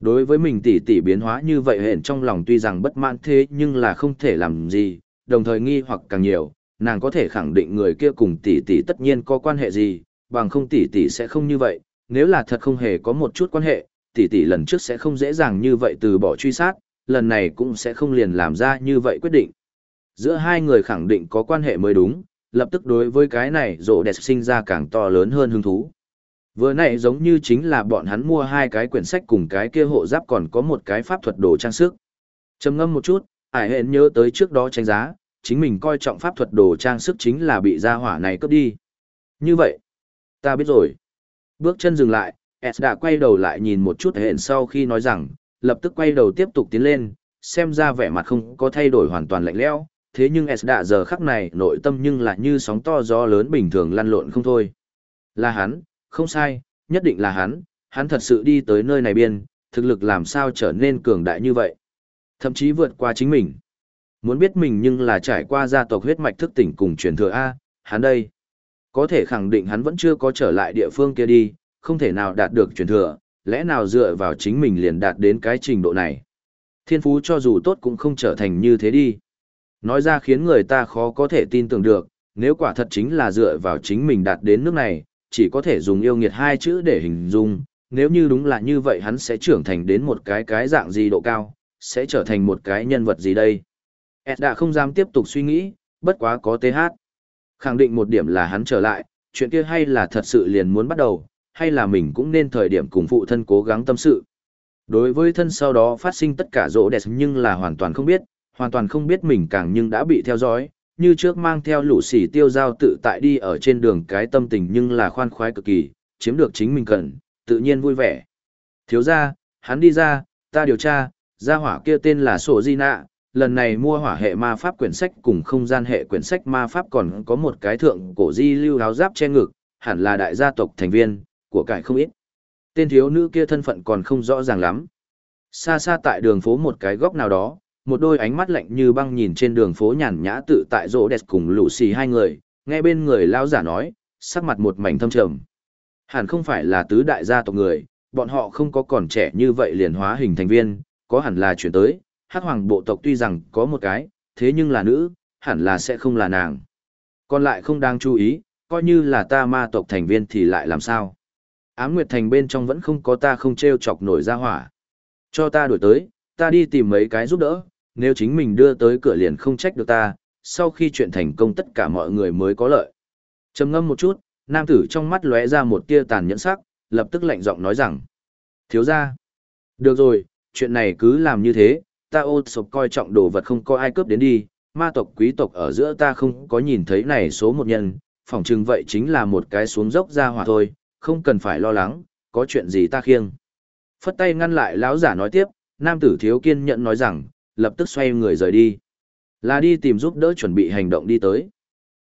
Đối với mình tỷ tỷ biến hóa như vậy hển trong lòng tuy rằng bất mãn thế nhưng là không thể làm gì, đồng thời nghi hoặc càng nhiều, nàng có thể khẳng định người kia cùng tỷ tỷ tất nhiên có quan hệ gì, bằng không tỷ tỷ sẽ không như vậy, nếu là thật không hề có một chút quan hệ, tỷ tỷ lần trước sẽ không dễ dàng như vậy từ bỏ truy sát, lần này cũng sẽ không liền làm ra như vậy quyết định. Giữa hai người khẳng định có quan hệ mới đúng, lập tức đối với cái này rộ đẹp sinh ra càng to lớn hơn hứng thú. Vừa nãy giống như chính là bọn hắn mua hai cái quyển sách cùng cái kia hộ giáp còn có một cái pháp thuật đồ trang sức. trầm ngâm một chút, ải hẹn nhớ tới trước đó tranh giá, chính mình coi trọng pháp thuật đồ trang sức chính là bị gia hỏa này cướp đi. Như vậy, ta biết rồi. Bước chân dừng lại, S đã quay đầu lại nhìn một chút hẹn sau khi nói rằng, lập tức quay đầu tiếp tục tiến lên, xem ra vẻ mặt không có thay đổi hoàn toàn lạnh lẽo, thế nhưng S đã giờ khắc này nội tâm nhưng lại như sóng to gió lớn bình thường lăn lộn không thôi. Là hắn, không sai, nhất định là hắn, hắn thật sự đi tới nơi này biên, thực lực làm sao trở nên cường đại như vậy. Thậm chí vượt qua chính mình. Muốn biết mình nhưng là trải qua gia tộc huyết mạch thức tỉnh cùng truyền thừa A, hắn đây. Có thể khẳng định hắn vẫn chưa có trở lại địa phương kia đi, không thể nào đạt được truyền thừa, lẽ nào dựa vào chính mình liền đạt đến cái trình độ này. Thiên phú cho dù tốt cũng không trở thành như thế đi. Nói ra khiến người ta khó có thể tin tưởng được, nếu quả thật chính là dựa vào chính mình đạt đến nước này, chỉ có thể dùng yêu nghiệt hai chữ để hình dung, nếu như đúng là như vậy hắn sẽ trưởng thành đến một cái cái dạng gì độ cao, sẽ trở thành một cái nhân vật gì đây. Ed đã không dám tiếp tục suy nghĩ, bất quá có TH. Khẳng định một điểm là hắn trở lại, chuyện kia hay là thật sự liền muốn bắt đầu, hay là mình cũng nên thời điểm cùng phụ thân cố gắng tâm sự. Đối với thân sau đó phát sinh tất cả rỗ đẹp nhưng là hoàn toàn không biết, hoàn toàn không biết mình càng nhưng đã bị theo dõi, như trước mang theo lũ xỉ tiêu giao tự tại đi ở trên đường cái tâm tình nhưng là khoan khoái cực kỳ, chiếm được chính mình cần, tự nhiên vui vẻ. Thiếu ra, hắn đi ra, ta điều tra, gia hỏa kia tên là Sổ Di Nạ, lần này mua hỏa hệ ma pháp quyển sách cùng không gian hệ quyển sách ma pháp còn có một cái thượng cổ di lưu áo giáp che ngực, hẳn là đại gia tộc thành viên, của cải không ít. Tên thiếu nữ kia thân phận còn không rõ ràng lắm. Xa xa tại đường phố một cái góc nào đó, một đôi ánh mắt lạnh như băng nhìn trên đường phố nhàn nhã tự tại rỗ đẹp cùng lũ xì hai người nghe bên người lao giả nói sắc mặt một mảnh thâm trầm. Hẳn không phải là tứ đại gia tộc người, bọn họ không có còn trẻ như vậy liền hóa hình thành viên, có hẳn là chuyển tới, hắc hoàng bộ tộc tuy rằng có một cái, thế nhưng là nữ, hẳn là sẽ không là nàng. Còn lại không đang chú ý, coi như là ta ma tộc thành viên thì lại làm sao. Ám Nguyệt Thành bên trong vẫn không có ta không treo chọc nổi ra hỏa. Cho ta đổi tới, ta đi tìm mấy cái giúp đỡ, nếu chính mình đưa tới cửa liền không trách được ta, sau khi chuyện thành công tất cả mọi người mới có lợi. Trầm ngâm một chút, nam tử trong mắt lóe ra một tia tàn nhẫn sắc, lập tức lạnh giọng nói rằng: "Thiếu gia, được rồi, chuyện này cứ làm như thế, ta ô sộp coi trọng đồ vật không có ai cướp đến đi, ma tộc quý tộc ở giữa ta không có nhìn thấy này số một nhân, phỏng chừng vậy chính là một cái xuống dốc ra hỏa thôi, không cần phải lo lắng, có chuyện gì ta khiêng." Phất tay ngăn lại lão giả nói tiếp, nam tử thiếu kiên nhẫn nói rằng, lập tức xoay người rời đi. Là đi tìm giúp đỡ chuẩn bị hành động đi tới.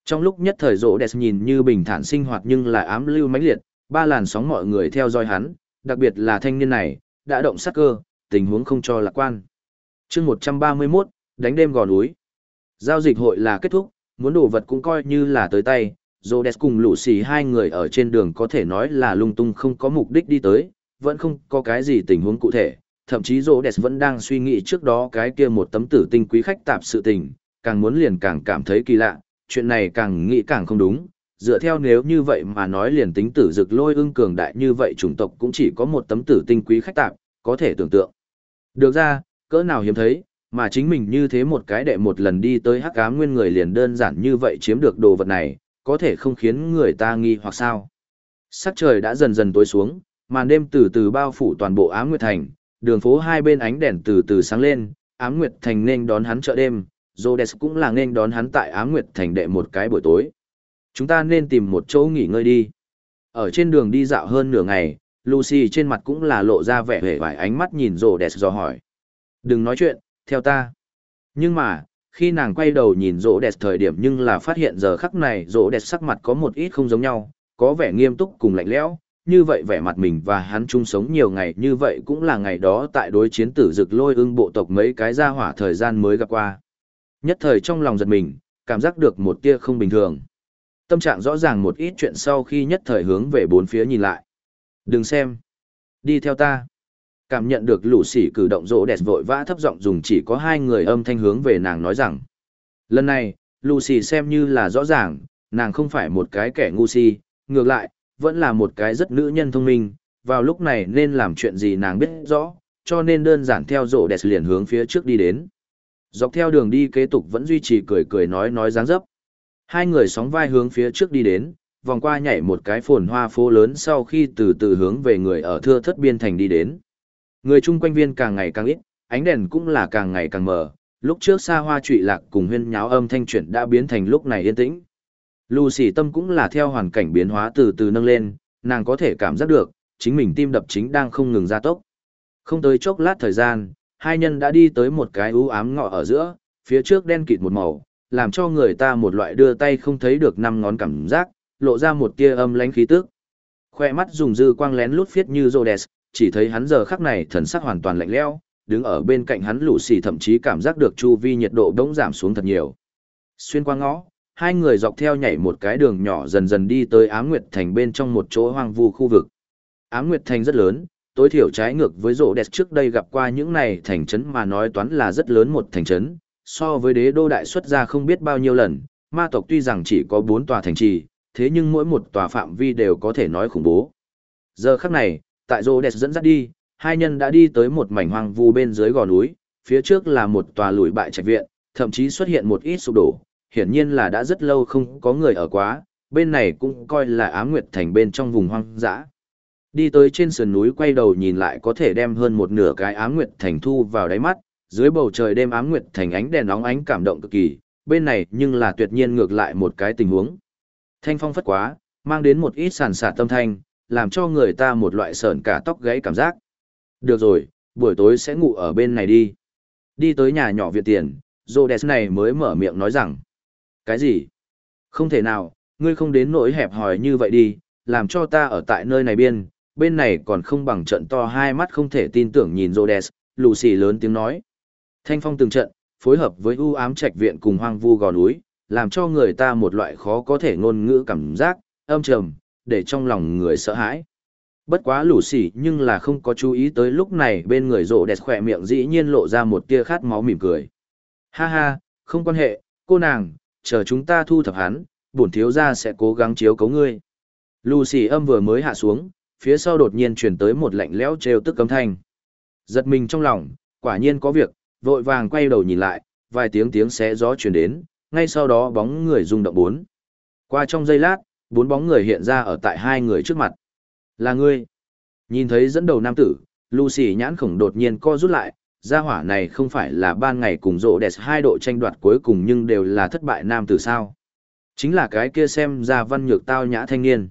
Trong lúc nhất thời rỗ đẹp nhìn như bình thản sinh hoạt nhưng lại ám lưu mãnh liệt, ba làn sóng mọi người theo dõi hắn, đặc biệt là thanh niên này, đã động sát cơ, tình huống không cho lạc quan. chương 131, đánh đêm gò núi. Giao dịch hội là kết thúc, muốn đồ vật cũng coi như là tới tay, Rhodes cùng lũ xì hai người ở trên đường có thể nói là lung tung không có mục đích đi tới, vẫn không có cái gì tình huống cụ thể, thậm chí Rhodes vẫn đang suy nghĩ trước đó cái kia một tấm tử tinh quý khách tạp sự tình, càng muốn liền càng cảm thấy kỳ lạ, chuyện này càng nghĩ càng không đúng, dựa theo nếu như vậy mà nói liền tính tử dực lôi ưng cường đại như vậy chủng tộc cũng chỉ có một tấm tử tinh quý khách tạp, có thể tưởng tượng. Được ra, cỡ nào hiếm thấy, mà chính mình như thế một cái đệ một lần đi tới hắc ám nguyên người liền đơn giản như vậy chiếm được đồ vật này, có thể không khiến người ta nghi hoặc sao. Sắc trời đã dần dần tối xuống, màn đêm từ từ bao phủ toàn bộ ám nguyệt thành, đường phố hai bên ánh đèn từ từ sáng lên, ám nguyệt thành nên đón hắn chợ đêm, Rhodes cũng là nên đón hắn tại ám nguyệt thành đệ một cái buổi tối. Chúng ta nên tìm một chỗ nghỉ ngơi đi. Ở trên đường đi dạo hơn nửa ngày, Lucy trên mặt cũng là lộ ra vẻ vẻ vài ánh mắt nhìn Rhodes dò hỏi. Đừng nói chuyện, theo ta. Nhưng mà, khi nàng quay đầu nhìn rỗ đẹp thời điểm nhưng là phát hiện giờ khắc này rỗ đẹp sắc mặt có một ít không giống nhau, có vẻ nghiêm túc cùng lạnh lẽo, như vậy vẻ mặt mình và hắn chung sống nhiều ngày như vậy cũng là ngày đó tại đối chiến tử dực lôi ưng bộ tộc mấy cái ra hỏa thời gian mới gặp qua. Nhất thời trong lòng giật mình, cảm giác được một tia không bình thường. Tâm trạng rõ ràng một ít chuyện sau khi nhất thời hướng về bốn phía nhìn lại. Đừng xem. Đi theo ta. Cảm nhận được lũ sỉ cử động rỗ đẹp vội vã thấp giọng dùng chỉ có hai người âm thanh hướng về nàng nói rằng. Lần này, lũ sỉ xem như là rõ ràng, nàng không phải một cái kẻ ngu si, ngược lại, vẫn là một cái rất nữ nhân thông minh, vào lúc này nên làm chuyện gì nàng biết rõ, cho nên đơn giản theo rỗ đẹp liền hướng phía trước đi đến. Dọc theo đường đi kế tục vẫn duy trì cười cười nói nói dáng dấp. Hai người sóng vai hướng phía trước đi đến, vòng qua nhảy một cái phồn hoa phố lớn sau khi từ từ hướng về người ở thưa thất biên thành đi đến. Người chung quanh viên càng ngày càng ít, ánh đèn cũng là càng ngày càng mờ, lúc trước xa hoa trụy lạc cùng huyên nháo âm thanh chuyển đã biến thành lúc này yên tĩnh. Lucy tâm cũng là theo hoàn cảnh biến hóa từ từ nâng lên, nàng có thể cảm giác được, chính mình tim đập chính đang không ngừng gia tốc. Không tới chốc lát thời gian, hai nhân đã đi tới một cái u ám ngọ ở giữa, phía trước đen kịt một màu, làm cho người ta một loại đưa tay không thấy được năm ngón cảm giác, lộ ra một tia âm lãnh khí tức. Khoe mắt dùng dư quang lén lút phiết như Rhodes, chỉ thấy hắn giờ khắc này thần sắc hoàn toàn lạnh lẽo, đứng ở bên cạnh hắn lũ xì thậm chí cảm giác được chu vi nhiệt độ bỗng giảm xuống thật nhiều. Xuyên qua ngõ, hai người dọc theo nhảy một cái đường nhỏ dần dần đi tới Ám Nguyệt Thành bên trong một chỗ hoang vu khu vực. Ám Nguyệt Thành rất lớn, tối thiểu trái ngược với rộ đẹp trước đây gặp qua những này thành trấn mà nói toán là rất lớn một thành trấn, so với đế đô đại xuất ra không biết bao nhiêu lần, ma tộc tuy rằng chỉ có bốn tòa thành trì, thế nhưng mỗi một tòa phạm vi đều có thể nói khủng bố. Giờ khắc này, tại rô đẹp dẫn dắt đi, hai nhân đã đi tới một mảnh hoang vu bên dưới gò núi, phía trước là một tòa lùi bại trạch viện, thậm chí xuất hiện một ít sụp đổ, hiển nhiên là đã rất lâu không có người ở quá, bên này cũng coi là á nguyệt thành bên trong vùng hoang dã. Đi tới trên sườn núi quay đầu nhìn lại có thể đem hơn một nửa cái á nguyệt thành thu vào đáy mắt, dưới bầu trời đêm á nguyệt thành ánh đèn nóng ánh cảm động cực kỳ, bên này nhưng là tuyệt nhiên ngược lại một cái tình huống. Thanh phong phất quá, mang đến một ít sàn sạt tâm thanh, làm cho người ta một loại sợn cả tóc gãy cảm giác. Được rồi, buổi tối sẽ ngủ ở bên này đi. Đi tới nhà nhỏ viện tiền, Rhodes này mới mở miệng nói rằng. Cái gì? Không thể nào, ngươi không đến nỗi hẹp hòi như vậy đi, làm cho ta ở tại nơi này biên, bên này còn không bằng trận to hai mắt không thể tin tưởng nhìn Rhodes, lù xì lớn tiếng nói. Thanh phong từng trận, phối hợp với u ám trạch viện cùng hoang vu gò núi, làm cho người ta một loại khó có thể ngôn ngữ cảm giác, âm trầm, để trong lòng người sợ hãi. Bất quá lũ xỉ nhưng là không có chú ý tới lúc này bên người rộ đẹp khỏe miệng dĩ nhiên lộ ra một tia khát máu mỉm cười. Ha ha, không quan hệ, cô nàng, chờ chúng ta thu thập hắn, bổn thiếu gia sẽ cố gắng chiếu cấu ngươi. Lucy âm vừa mới hạ xuống, phía sau đột nhiên truyền tới một lạnh lẽo trêu tức cấm thanh. Giật mình trong lòng, quả nhiên có việc, vội vàng quay đầu nhìn lại, vài tiếng tiếng xé gió truyền đến, ngay sau đó bóng người rung động bốn. Qua trong giây lát, bốn bóng người hiện ra ở tại hai người trước mặt. Là ngươi. Nhìn thấy dẫn đầu nam tử, Lucy nhãn khổng đột nhiên co rút lại, gia hỏa này không phải là ban ngày cùng rộ đẹp hai độ tranh đoạt cuối cùng nhưng đều là thất bại nam tử sao. Chính là cái kia xem ra văn nhược tao nhã thanh niên.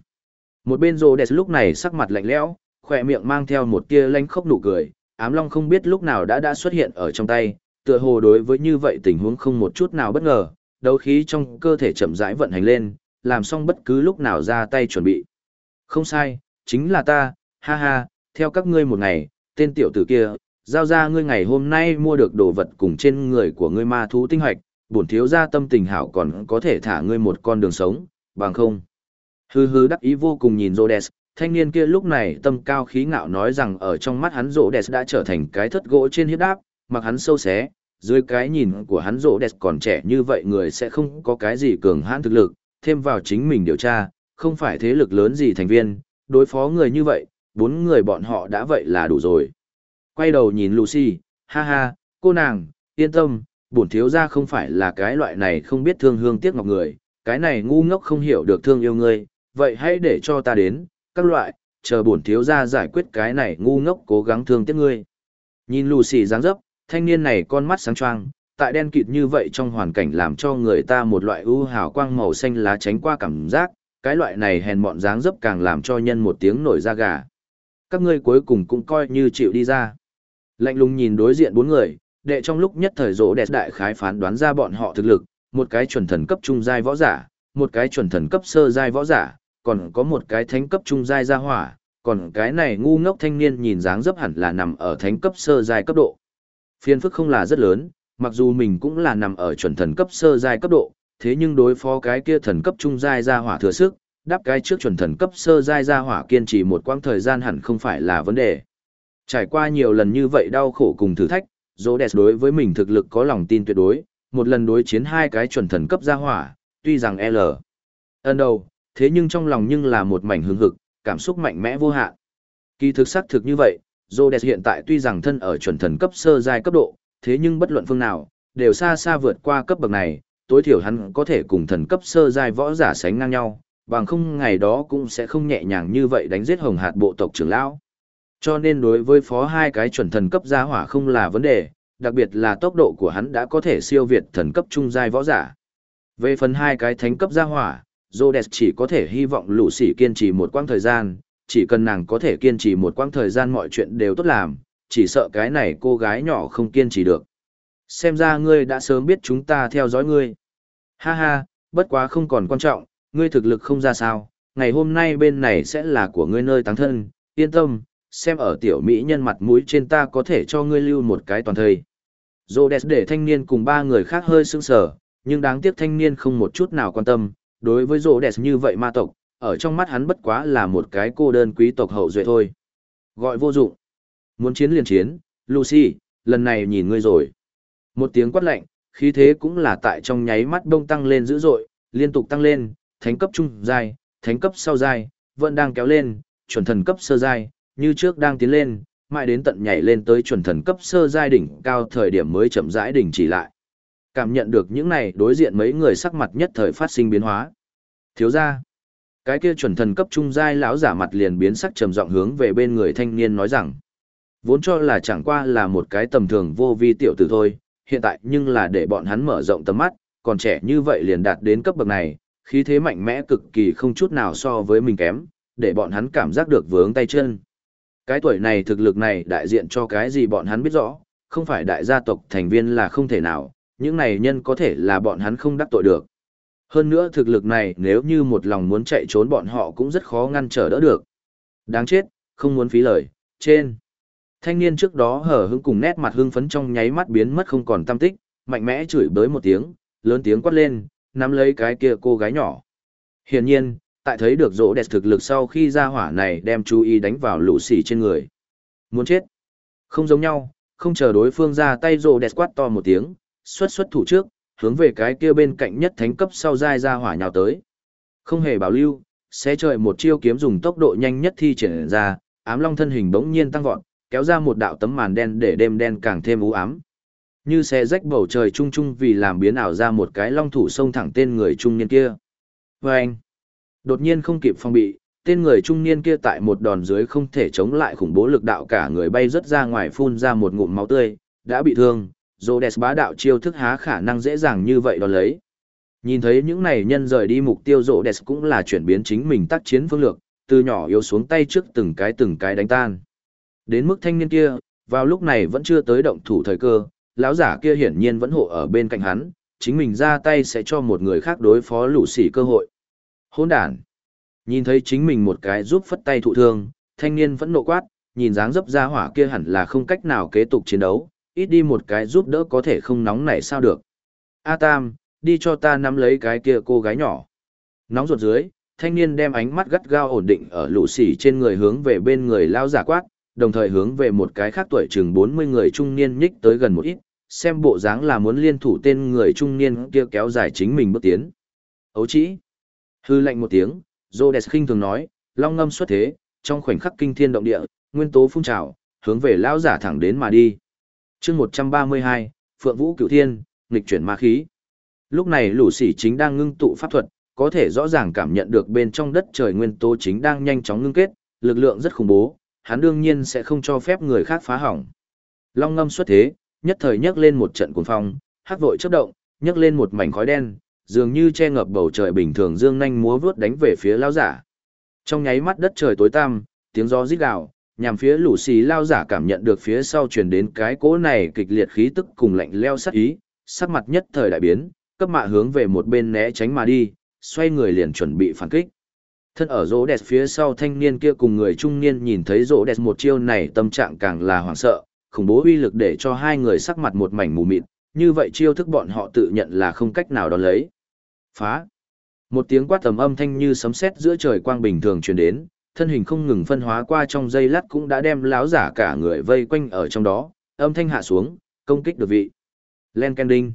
Một bên rộ đẹp lúc này sắc mặt lạnh lẽo, khỏe miệng mang theo một tia lanh khóc nụ cười, ám long không biết lúc nào đã đã xuất hiện ở trong tay, tựa hồ đối với như vậy tình huống không một chút nào bất ngờ, đấu khí trong cơ thể chậm rãi vận hành lên, làm xong bất cứ lúc nào ra tay chuẩn bị. Không sai, chính là ta, ha ha, theo các ngươi một ngày, tên tiểu tử kia, giao ra ngươi ngày hôm nay mua được đồ vật cùng trên người của ngươi ma thú tinh hoạch, bổn thiếu gia tâm tình hảo còn có thể thả ngươi một con đường sống, bằng không. Hư hư đắc ý vô cùng nhìn Rhodes, thanh niên kia lúc này tâm cao khí ngạo nói rằng ở trong mắt hắn Rhodes đã trở thành cái thất gỗ trên hiếp đáp, mặc hắn sâu xé, dưới cái nhìn của hắn Rhodes còn trẻ như vậy người sẽ không có cái gì cường hãn thực lực, thêm vào chính mình điều tra, không phải thế lực lớn gì thành viên, đối phó người như vậy, bốn người bọn họ đã vậy là đủ rồi. Quay đầu nhìn Lucy, ha ha, cô nàng, yên tâm, bổn thiếu gia không phải là cái loại này không biết thương hương tiếc ngọc người, cái này ngu ngốc không hiểu được thương yêu ngươi, vậy hãy để cho ta đến, các loại, chờ bổn thiếu gia giải quyết cái này ngu ngốc cố gắng thương tiếc ngươi. Nhìn Lucy dáng dấp, thanh niên này con mắt sáng choang, tại đen kịt như vậy trong hoàn cảnh làm cho người ta một loại ưu hào quang màu xanh lá tránh qua cảm giác, cái loại này hèn mọn dáng dấp càng làm cho nhân một tiếng nổi da gà. Các ngươi cuối cùng cũng coi như chịu đi ra. Lạnh lùng nhìn đối diện bốn người, đệ trong lúc nhất thời rỗ đẹp đại khái phán đoán ra bọn họ thực lực, một cái chuẩn thần cấp trung giai võ giả, một cái chuẩn thần cấp sơ giai võ giả, còn có một cái thánh cấp trung giai gia hỏa, còn cái này ngu ngốc thanh niên nhìn dáng dấp hẳn là nằm ở thánh cấp sơ giai cấp độ. Phiên phức không là rất lớn, mặc dù mình cũng là nằm ở chuẩn thần cấp sơ giai cấp độ, thế nhưng đối phó cái kia thần cấp trung giai gia hỏa thừa sức, đáp cái trước chuẩn thần cấp sơ giai gia hỏa kiên trì một quãng thời gian hẳn không phải là vấn đề. Trải qua nhiều lần như vậy đau khổ cùng thử thách, Rhodes đối với mình thực lực có lòng tin tuyệt đối, một lần đối chiến hai cái chuẩn thần cấp gia hỏa, tuy rằng L. Ấn đầu, thế nhưng trong lòng nhưng là một mảnh hứng hực, cảm xúc mạnh mẽ vô hạn. Kỳ thực xác thực như vậy, Rhodes hiện tại tuy rằng thân ở chuẩn thần cấp sơ giai cấp độ, thế nhưng bất luận phương nào, đều xa xa vượt qua cấp bậc này, tối thiểu hắn có thể cùng thần cấp sơ giai võ giả sánh ngang nhau, bằng không ngày đó cũng sẽ không nhẹ nhàng như vậy đánh giết hồng hạt bộ tộc trưởng lão. Cho nên đối với phó hai cái chuẩn thần cấp gia hỏa không là vấn đề, đặc biệt là tốc độ của hắn đã có thể siêu việt thần cấp trung giai võ giả. Về phần hai cái thánh cấp gia hỏa, Rhodes chỉ có thể hy vọng lũ sỉ kiên trì một quãng thời gian, chỉ cần nàng có thể kiên trì một quãng thời gian mọi chuyện đều tốt làm, chỉ sợ cái này cô gái nhỏ không kiên trì được. Xem ra ngươi đã sớm biết chúng ta theo dõi ngươi. Ha ha, bất quá không còn quan trọng, ngươi thực lực không ra sao, ngày hôm nay bên này sẽ là của ngươi nơi táng thân, yên tâm, xem ở tiểu mỹ nhân mặt mũi trên ta có thể cho ngươi lưu một cái toàn thời. Rhodes để thanh niên cùng ba người khác hơi sững sờ, nhưng đáng tiếc thanh niên không một chút nào quan tâm, đối với Rhodes như vậy ma tộc, ở trong mắt hắn bất quá là một cái cô đơn quý tộc hậu duệ thôi. Gọi vô dụng. Muốn chiến liền chiến, Lucy, lần này nhìn ngươi rồi. Một tiếng quát lạnh, khí thế cũng là tại trong nháy mắt đông tăng lên dữ dội, liên tục tăng lên, thánh cấp trung giai, thánh cấp sau giai, vẫn đang kéo lên, chuẩn thần cấp sơ giai, như trước đang tiến lên, mãi đến tận nhảy lên tới chuẩn thần cấp sơ giai đỉnh cao thời điểm mới chậm rãi đỉnh chỉ lại. Cảm nhận được những này đối diện mấy người sắc mặt nhất thời phát sinh biến hóa. Thiếu ra, cái kia chuẩn thần cấp trung giai lão giả mặt liền biến sắc trầm giọng hướng về bên người thanh niên nói rằng, vốn cho là chẳng qua là một cái tầm thường vô vi tiểu tử thôi, hiện tại nhưng là để bọn hắn mở rộng tầm mắt, còn trẻ như vậy liền đạt đến cấp bậc này, khí thế mạnh mẽ cực kỳ không chút nào so với mình kém, để bọn hắn cảm giác được vướng tay chân. Cái tuổi này thực lực này đại diện cho cái gì bọn hắn biết rõ, không phải đại gia tộc thành viên là không thể nào, những này nhân có thể là bọn hắn không đắc tội được. Hơn nữa thực lực này nếu như một lòng muốn chạy trốn bọn họ cũng rất khó ngăn trở đỡ được. Đáng chết, không muốn phí lời, trên. Thanh niên trước đó hở hững cùng nét mặt hưng phấn trong nháy mắt biến mất không còn tâm tích, mạnh mẽ chửi bới một tiếng, lớn tiếng quát lên, nắm lấy cái kia cô gái nhỏ. Hiển nhiên, tại thấy được rỗ đẹp thực lực sau khi ra hỏa này đem chú ý đánh vào lũ xỉ trên người. Muốn chết. Không giống nhau, không chờ đối phương ra tay rỗ đẹp quát to một tiếng, xuất xuất thủ trước, hướng về cái kia bên cạnh nhất thánh cấp sau dai ra hỏa nhào tới. Không hề bảo lưu, sẽ trời một chiêu kiếm dùng tốc độ nhanh nhất thi triển ra, ám long thân hình bỗng nhiên tăng vọt, kéo ra một đạo tấm màn đen để đêm đen càng thêm u ám. Như xe rách bầu trời trung trung vì làm biến ảo ra một cái long thủ sông thẳng tên người trung niên kia. Và anh, đột nhiên không kịp phòng bị, tên người trung niên kia tại một đòn dưới không thể chống lại khủng bố lực đạo cả người bay rất ra ngoài phun ra một ngụm máu tươi, đã bị thương, Rhodes bá đạo chiêu thức há khả năng dễ dàng như vậy đón lấy. Nhìn thấy những này nhân rời đi mục tiêu Rhodes cũng là chuyển biến chính mình tác chiến phương lược, từ nhỏ yếu xuống tay trước từng cái từng cái đánh tan. Đến mức thanh niên kia, vào lúc này vẫn chưa tới động thủ thời cơ, lão giả kia hiển nhiên vẫn hộ ở bên cạnh hắn, chính mình ra tay sẽ cho một người khác đối phó lũ sỉ cơ hội. Hỗn đàn, Nhìn thấy chính mình một cái giúp phất tay thụ thương, thanh niên vẫn nộ quát, nhìn dáng dấp ra hỏa kia hẳn là không cách nào kế tục chiến đấu, ít đi một cái giúp đỡ có thể không nóng nảy sao được. A Tam, đi cho ta nắm lấy cái kia cô gái nhỏ. Nóng ruột dưới, thanh niên đem ánh mắt gắt gao ổn định ở lũ sỉ trên người hướng về bên người lao giả quát, đồng thời hướng về một cái khác tuổi chừng 40 người trung niên nhích tới gần một ít, xem bộ dáng là muốn liên thủ tên người trung niên kia kéo dài chính mình bước tiến. Ấu chỉ. Hư lệnh một tiếng, Rhodes khinh thường nói, long ngâm xuất thế, trong khoảnh khắc kinh thiên động địa, nguyên tố phun trào, hướng về lão giả thẳng đến mà đi. Chương 132, Phượng Vũ Cửu Thiên, nghịch chuyển ma khí. Lúc này Lũ Sĩ chính đang ngưng tụ pháp thuật, có thể rõ ràng cảm nhận được bên trong đất trời nguyên tố chính đang nhanh chóng ngưng kết, lực lượng rất khủng bố, hắn đương nhiên sẽ không cho phép người khác phá hỏng. Long ngâm xuất thế, nhất thời nhấc lên một trận cuồng phong, hắc vội chớp động, nhấc lên một mảnh khói đen, dường như che ngập bầu trời bình thường dương nhanh múa vuốt đánh về phía lao giả. Trong nháy mắt đất trời tối tăm, tiếng gió rít gào, nhằm phía lũ xì lao giả cảm nhận được phía sau truyền đến cái cỗ này kịch liệt khí tức cùng lạnh leo sát ý, sắc mặt nhất thời đại biến, cấp mạ hướng về một bên né tránh mà đi, xoay người liền chuẩn bị phản kích. Thân ở rỗ đẹp phía sau thanh niên kia cùng người trung niên nhìn thấy rỗ đẹp một chiêu này tâm trạng càng là hoảng sợ, khủng bố uy lực để cho hai người sắc mặt một mảnh mù mịt, như vậy chiêu thức bọn họ tự nhận là không cách nào đón lấy. Phá! Một tiếng quát tầm âm thanh như sấm sét giữa trời quang bình thường truyền đến, thân hình không ngừng phân hóa qua trong giây lát cũng đã đem láo giả cả người vây quanh ở trong đó, âm thanh hạ xuống, công kích được vị. Len Kending.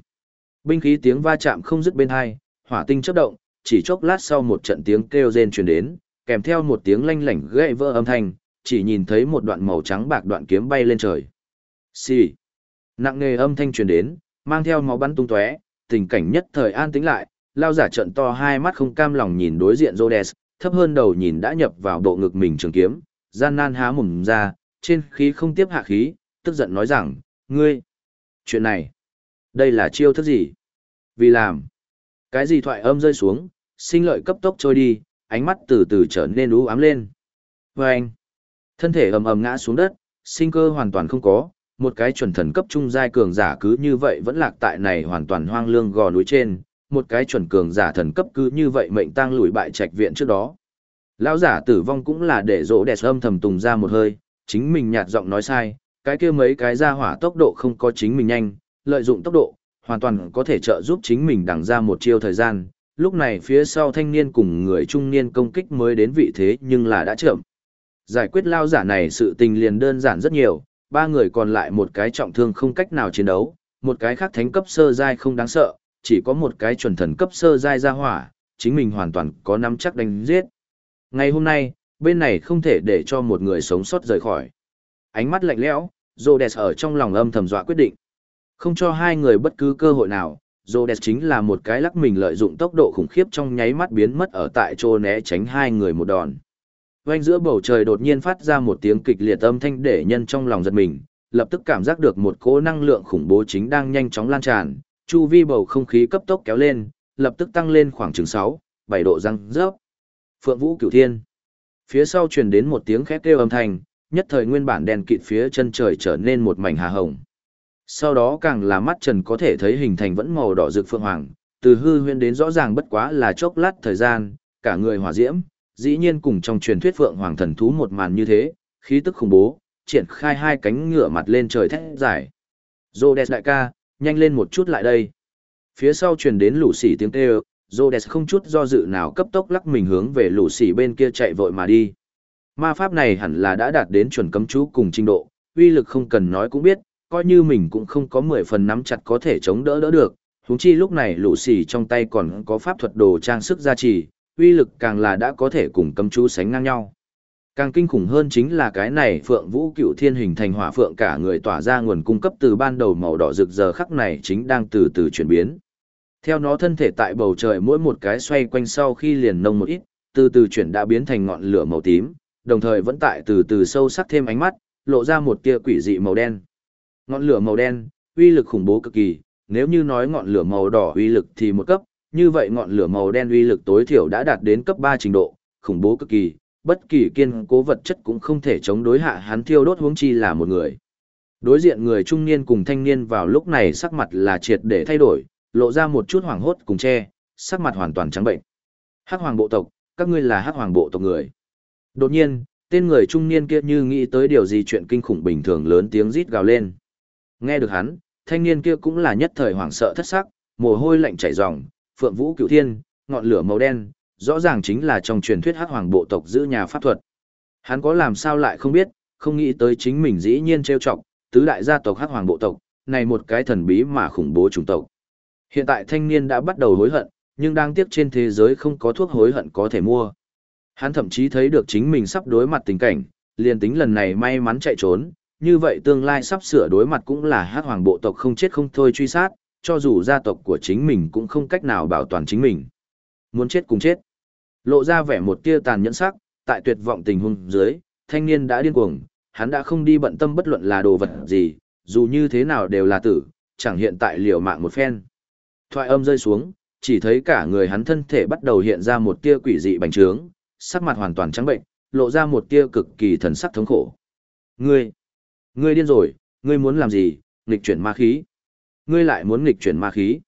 Binh khí tiếng va chạm không dứt bên hai, hỏa tinh chớp động, chỉ chốc lát sau một trận tiếng kêu rên truyền đến, kèm theo một tiếng lanh lảnh gãy vỡ âm thanh, chỉ nhìn thấy một đoạn màu trắng bạc đoạn kiếm bay lên trời. Xì. Nặng nề âm thanh truyền đến, mang theo máu bắn tung tóe, tình cảnh nhất thời an tĩnh lại, lao giả trận to hai mắt không cam lòng nhìn đối diện Rhodes, thấp hơn đầu nhìn đã nhập vào bộ ngực mình trường kiếm, gian nan há mồm ra, trên khí không tiếp hạ khí, tức giận nói rằng, ngươi, chuyện này, đây là chiêu thức gì? Vì làm, cái gì thoại âm rơi xuống, sinh lợi cấp tốc trôi đi, ánh mắt từ từ trở nên u ám lên. Và anh, thân thể ầm ầm ngã xuống đất, sinh cơ hoàn toàn không có, một cái chuẩn thần cấp trung giai cường giả cứ như vậy vẫn lạc tại này hoàn toàn hoang lương gò núi trên, một cái chuẩn cường giả thần cấp cứ như vậy mệnh tang lùi bại trạch viện trước đó. Lão giả tử vong cũng là để rỗ đẹp âm thầm tùng ra một hơi, chính mình nhạt giọng nói sai, cái kia mấy cái ra hỏa tốc độ không có chính mình nhanh, lợi dụng tốc độ, hoàn toàn có thể trợ giúp chính mình đằng ra một chiêu thời gian. Lúc này phía sau thanh niên cùng người trung niên công kích mới đến vị thế nhưng là đã chậm. Giải quyết lao giả này sự tình liền đơn giản rất nhiều, ba người còn lại một cái trọng thương không cách nào chiến đấu, một cái khác thánh cấp sơ giai không đáng sợ, chỉ có một cái chuẩn thần cấp sơ giai ra hỏa, chính mình hoàn toàn có nắm chắc đánh giết. Ngày hôm nay, bên này không thể để cho một người sống sót rời khỏi. Ánh mắt lạnh lẽo, Rhodes ở trong lòng âm thầm dọa quyết định. Không cho hai người bất cứ cơ hội nào, Rhodes chính là một cái lắc mình lợi dụng tốc độ khủng khiếp trong nháy mắt biến mất ở tại chỗ né tránh hai người một đòn. Quanh giữa bầu trời đột nhiên phát ra một tiếng kịch liệt âm thanh để nhân trong lòng giật mình, lập tức cảm giác được một cỗ năng lượng khủng bố chính đang nhanh chóng lan tràn, chu vi bầu không khí cấp tốc kéo lên, lập tức tăng lên khoảng chừng 6, 7 độ răng rớp. Phượng Vũ Cửu Thiên. Phía sau truyền đến một tiếng khét kêu âm thanh, nhất thời nguyên bản đèn kịt phía chân trời trở nên một mảnh hà hồng. Sau đó càng là mắt trần có thể thấy hình thành vẫn màu đỏ rực phượng hoàng, từ hư huyễn đến rõ ràng bất quá là chốc lát thời gian, cả người hỏa diễm, dĩ nhiên cùng trong truyền thuyết phượng hoàng thần thú một màn như thế, khí tức khủng bố, triển khai hai cánh ngựa mặt lên trời thét dài. Rhodes đại ca, nhanh lên một chút lại đây. Phía sau truyền đến lũ xỉ tiếng kêu, Rhodes không chút do dự nào cấp tốc lắc mình hướng về lũ xỉ bên kia chạy vội mà đi. Ma pháp này hẳn là đã đạt đến chuẩn cấm chú cùng trình độ, uy lực không cần nói cũng biết, coi như mình cũng không có 10 phần nắm chặt có thể chống đỡ đỡ được. Huống chi lúc này lũ xỉ trong tay còn có pháp thuật đồ trang sức gia trì, uy lực càng là đã có thể cùng cấm chú sánh ngang nhau. Càng kinh khủng hơn chính là cái này Phượng Vũ Cựu Thiên hình thành hỏa phượng cả người tỏa ra nguồn cung cấp từ ban đầu màu đỏ rực giờ khắc này chính đang từ từ chuyển biến. Theo nó thân thể tại bầu trời mỗi một cái xoay quanh sau khi liền nông một ít, từ từ chuyển đã biến thành ngọn lửa màu tím, đồng thời vẫn tại từ từ sâu sắc thêm ánh mắt, lộ ra một tia quỷ dị màu đen. Ngọn lửa màu đen, uy lực khủng bố cực kỳ, nếu như nói ngọn lửa màu đỏ uy lực thì một cấp, như vậy ngọn lửa màu đen uy lực tối thiểu đã đạt đến cấp 3 trình độ, khủng bố cực kỳ, bất kỳ kiên cố vật chất cũng không thể chống đối hạ hắn thiêu đốt huống chi là một người. Đối diện người trung niên cùng thanh niên vào lúc này sắc mặt là triệt để thay đổi, lộ ra một chút hoảng hốt cùng che, sắc mặt hoàn toàn trắng bệnh. Hắc hoàng bộ tộc, các ngươi là hắc hoàng bộ tộc người. Đột nhiên, tên người trung niên kia như nghĩ tới điều gì chuyện kinh khủng bình thường lớn tiếng rít gào lên. Nghe được hắn, thanh niên kia cũng là nhất thời hoảng sợ thất sắc, mồ hôi lạnh chảy ròng, phượng vũ cửu thiên, ngọn lửa màu đen, rõ ràng chính là trong truyền thuyết hắc hoàng bộ tộc giữ nhà pháp thuật. Hắn có làm sao lại không biết, không nghĩ tới chính mình dĩ nhiên trêu chọc, tứ đại gia tộc hắc hoàng bộ tộc, này một cái thần bí mà khủng bố chủng tộc. Hiện tại thanh niên đã bắt đầu hối hận, nhưng đang tiếc trên thế giới không có thuốc hối hận có thể mua. Hắn thậm chí thấy được chính mình sắp đối mặt tình cảnh, liền tính lần này may mắn chạy trốn, như vậy tương lai sắp sửa đối mặt cũng là hát hoàng bộ tộc không chết không thôi truy sát, cho dù gia tộc của chính mình cũng không cách nào bảo toàn chính mình. Muốn chết cùng chết. Lộ ra vẻ một tia tàn nhẫn sắc, tại tuyệt vọng tình huống dưới, thanh niên đã điên cuồng, hắn đã không đi bận tâm bất luận là đồ vật gì, dù như thế nào đều là tử, chẳng hiện tại liều mạng một phen. Thoại âm rơi xuống, chỉ thấy cả người hắn thân thể bắt đầu hiện ra một tia quỷ dị bành trướng, sắc mặt hoàn toàn trắng bệnh, lộ ra một tia cực kỳ thần sắc thống khổ. Ngươi, ngươi điên rồi, ngươi muốn làm gì, nghịch chuyển ma khí. Ngươi lại muốn nghịch chuyển ma khí.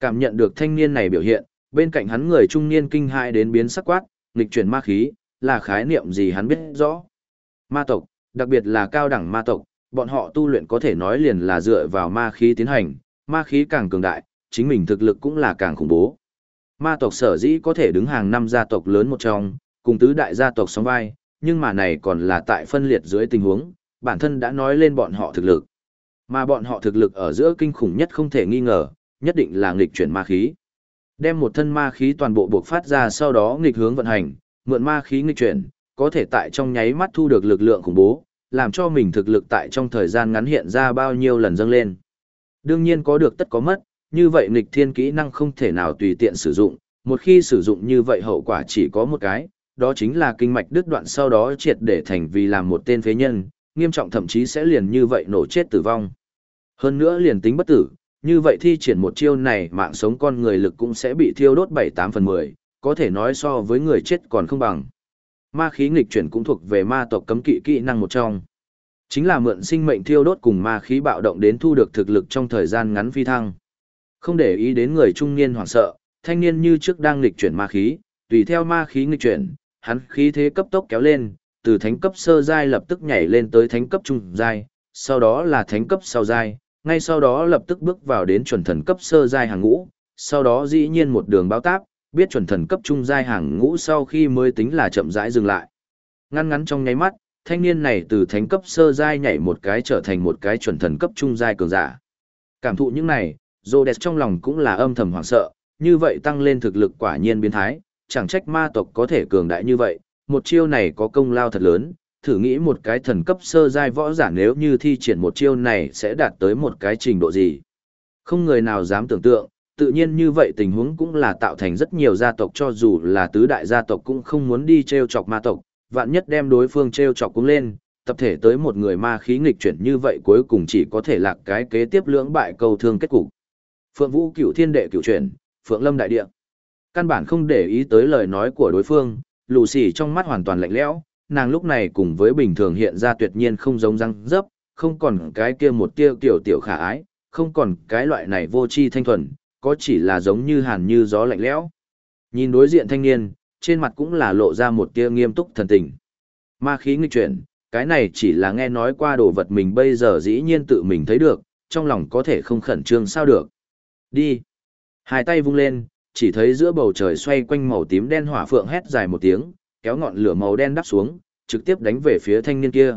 Cảm nhận được thanh niên này biểu hiện, bên cạnh hắn người trung niên kinh hại đến biến sắc quát, nghịch chuyển ma khí, là khái niệm gì hắn biết rõ. Ma tộc, đặc biệt là cao đẳng ma tộc, bọn họ tu luyện có thể nói liền là dựa vào ma khí tiến hành, ma khí càng cường đại, chính mình thực lực cũng là càng khủng bố. Ma tộc sở dĩ có thể đứng hàng năm gia tộc lớn một trong, cùng tứ đại gia tộc sóng vai, nhưng mà này còn là tại phân liệt dưới tình huống, bản thân đã nói lên bọn họ thực lực. Mà bọn họ thực lực ở giữa kinh khủng nhất không thể nghi ngờ, nhất định là nghịch chuyển ma khí. Đem một thân ma khí toàn bộ buộc phát ra sau đó nghịch hướng vận hành, mượn ma khí nghịch chuyển, có thể tại trong nháy mắt thu được lực lượng khủng bố, làm cho mình thực lực tại trong thời gian ngắn hiện ra bao nhiêu lần dâng lên. Đương nhiên có được tất có mất, như vậy nghịch thiên kỹ năng không thể nào tùy tiện sử dụng, một khi sử dụng như vậy hậu quả chỉ có một cái, đó chính là kinh mạch đứt đoạn sau đó triệt để thành vì làm một tên phế nhân, nghiêm trọng thậm chí sẽ liền như vậy nổ chết tử vong. Hơn nữa liền tính bất tử, như vậy thi triển một chiêu này mạng sống con người lực cũng sẽ bị thiêu đốt 7-8 phần 10, có thể nói so với người chết còn không bằng. Ma khí nghịch chuyển cũng thuộc về ma tộc cấm kỵ kỹ năng một trong. Chính là mượn sinh mệnh thiêu đốt cùng ma khí bạo động đến thu được thực lực trong thời gian ngắn phi thăng. Không để ý đến người trung niên hoảng sợ, thanh niên như trước đang nghịch chuyển ma khí, tùy theo ma khí nghịch chuyển, hắn khí thế cấp tốc kéo lên, từ thánh cấp sơ giai lập tức nhảy lên tới thánh cấp trung giai, sau đó là thánh cấp sau giai, ngay sau đó lập tức bước vào đến chuẩn thần cấp sơ giai hàng ngũ, sau đó dĩ nhiên một đường báo táp, biết chuẩn thần cấp trung giai hàng ngũ sau khi mới tính là chậm rãi dừng lại. Ngăn ngắn trong nháy mắt, thanh niên này từ thánh cấp sơ giai nhảy một cái trở thành một cái chuẩn thần cấp trung giai cường giả. Cảm thụ những này, Rhodes trong lòng cũng là âm thầm hoảng sợ, như vậy tăng lên thực lực quả nhiên biến thái, chẳng trách ma tộc có thể cường đại như vậy, một chiêu này có công lao thật lớn, thử nghĩ một cái thần cấp sơ giai võ giả nếu như thi triển một chiêu này sẽ đạt tới một cái trình độ gì. Không người nào dám tưởng tượng, tự nhiên như vậy tình huống cũng là tạo thành rất nhiều gia tộc cho dù là tứ đại gia tộc cũng không muốn đi treo chọc ma tộc, vạn nhất đem đối phương treo chọc cũng lên, tập thể tới một người ma khí nghịch chuyển như vậy cuối cùng chỉ có thể lạc cái kế tiếp lưỡng bại cầu thương kết cục. Phượng Vũ Cửu Thiên Đệ cửu chuyển, Phượng Lâm đại địa. Căn bản không để ý tới lời nói của đối phương, lù xì trong mắt hoàn toàn lạnh lẽo, nàng lúc này cùng với bình thường hiện ra tuyệt nhiên không giống răng dấp, không còn cái kia một tia tiểu tiểu khả ái, không còn cái loại này vô tri thanh thuần, có chỉ là giống như hàn như gió lạnh lẽo. Nhìn đối diện thanh niên, trên mặt cũng là lộ ra một tia nghiêm túc thần tình. Ma khí nghịch chuyển, cái này chỉ là nghe nói qua đồ vật mình bây giờ dĩ nhiên tự mình thấy được, trong lòng có thể không khẩn trương sao được. Đi. Hai tay vung lên, chỉ thấy giữa bầu trời xoay quanh màu tím đen hỏa phượng hét dài một tiếng, kéo ngọn lửa màu đen đắp xuống, trực tiếp đánh về phía thanh niên kia.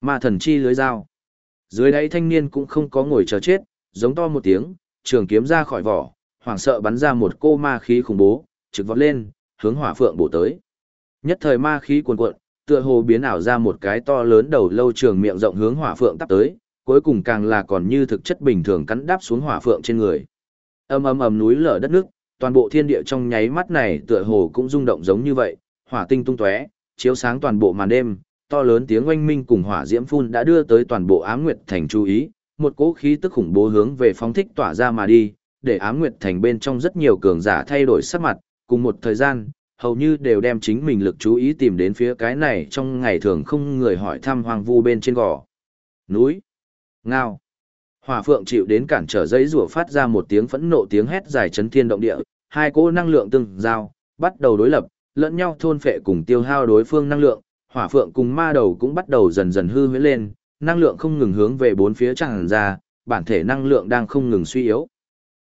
Ma thần chi lưới dao. Dưới đáy thanh niên cũng không có ngồi chờ chết, giống to một tiếng, trường kiếm ra khỏi vỏ, hoảng sợ bắn ra một cô ma khí khủng bố, trực vọt lên, hướng hỏa phượng bổ tới. Nhất thời ma khí cuồn cuộn, tựa hồ biến ảo ra một cái to lớn đầu lâu trường miệng rộng hướng hỏa phượng tắp tới, cuối cùng càng là còn như thực chất bình thường cắn đáp xuống hỏa phượng trên người. Ầm ầm ầm núi lở đất nước, toàn bộ thiên địa trong nháy mắt này tựa hồ cũng rung động giống như vậy, hỏa tinh tung tóe, chiếu sáng toàn bộ màn đêm, to lớn tiếng oanh minh cùng hỏa diễm phun đã đưa tới toàn bộ Ám Nguyệt thành chú ý, một cỗ khí tức khủng bố hướng về phóng thích tỏa ra mà đi, để Ám Nguyệt thành bên trong rất nhiều cường giả thay đổi sắc mặt, cùng một thời gian, hầu như đều đem chính mình lực chú ý tìm đến phía cái này trong ngày thường không người hỏi thăm hoang vu bên trên gò. Núi. Ngao. Hỏa phượng chịu đến cản trở dây rủa phát ra một tiếng phẫn nộ tiếng hét dài chấn thiên động địa, hai cỗ năng lượng tương giao, bắt đầu đối lập, lẫn nhau thôn phệ cùng tiêu hao đối phương năng lượng, hỏa phượng cùng ma đầu cũng bắt đầu dần dần hư huyễn lên, năng lượng không ngừng hướng về bốn phía tràn ra, bản thể năng lượng đang không ngừng suy yếu.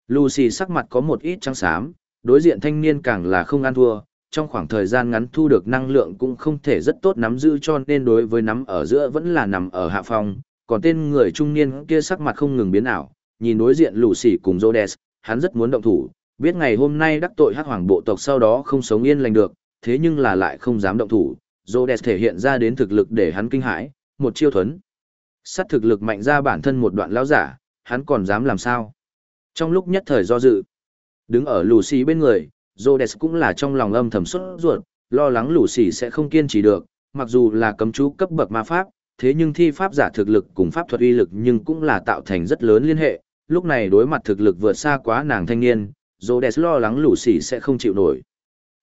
Lucy sắc mặt có một ít trắng xám, đối diện thanh niên càng là không ăn thua, trong khoảng thời gian ngắn thu được năng lượng cũng không thể rất tốt nắm giữ cho nên đối với nắm ở giữa vẫn là nằm ở hạ phòng, còn tên người trung niên kia sắc mặt không ngừng biến ảo, nhìn đối diện Lucy cùng Rhodes, hắn rất muốn động thủ, biết ngày hôm nay đắc tội hắc hoàng bộ tộc sau đó không sống yên lành được, thế nhưng là lại không dám động thủ, Rhodes thể hiện ra đến thực lực để hắn kinh hãi, một chiêu thuấn. Sát thực lực mạnh ra bản thân một đoạn lão giả, hắn còn dám làm sao? Trong lúc nhất thời do dự, đứng ở Lucy bên người, Rhodes cũng là trong lòng âm thầm xuất ruột, lo lắng Lucy sẽ không kiên trì được, mặc dù là cấm chú cấp bậc ma pháp, thế nhưng thi pháp giả thực lực cùng pháp thuật uy lực nhưng cũng là tạo thành rất lớn liên hệ, lúc này đối mặt thực lực vượt xa quá nàng thanh niên, Rhodes lo lắng Lucy sẽ không chịu nổi.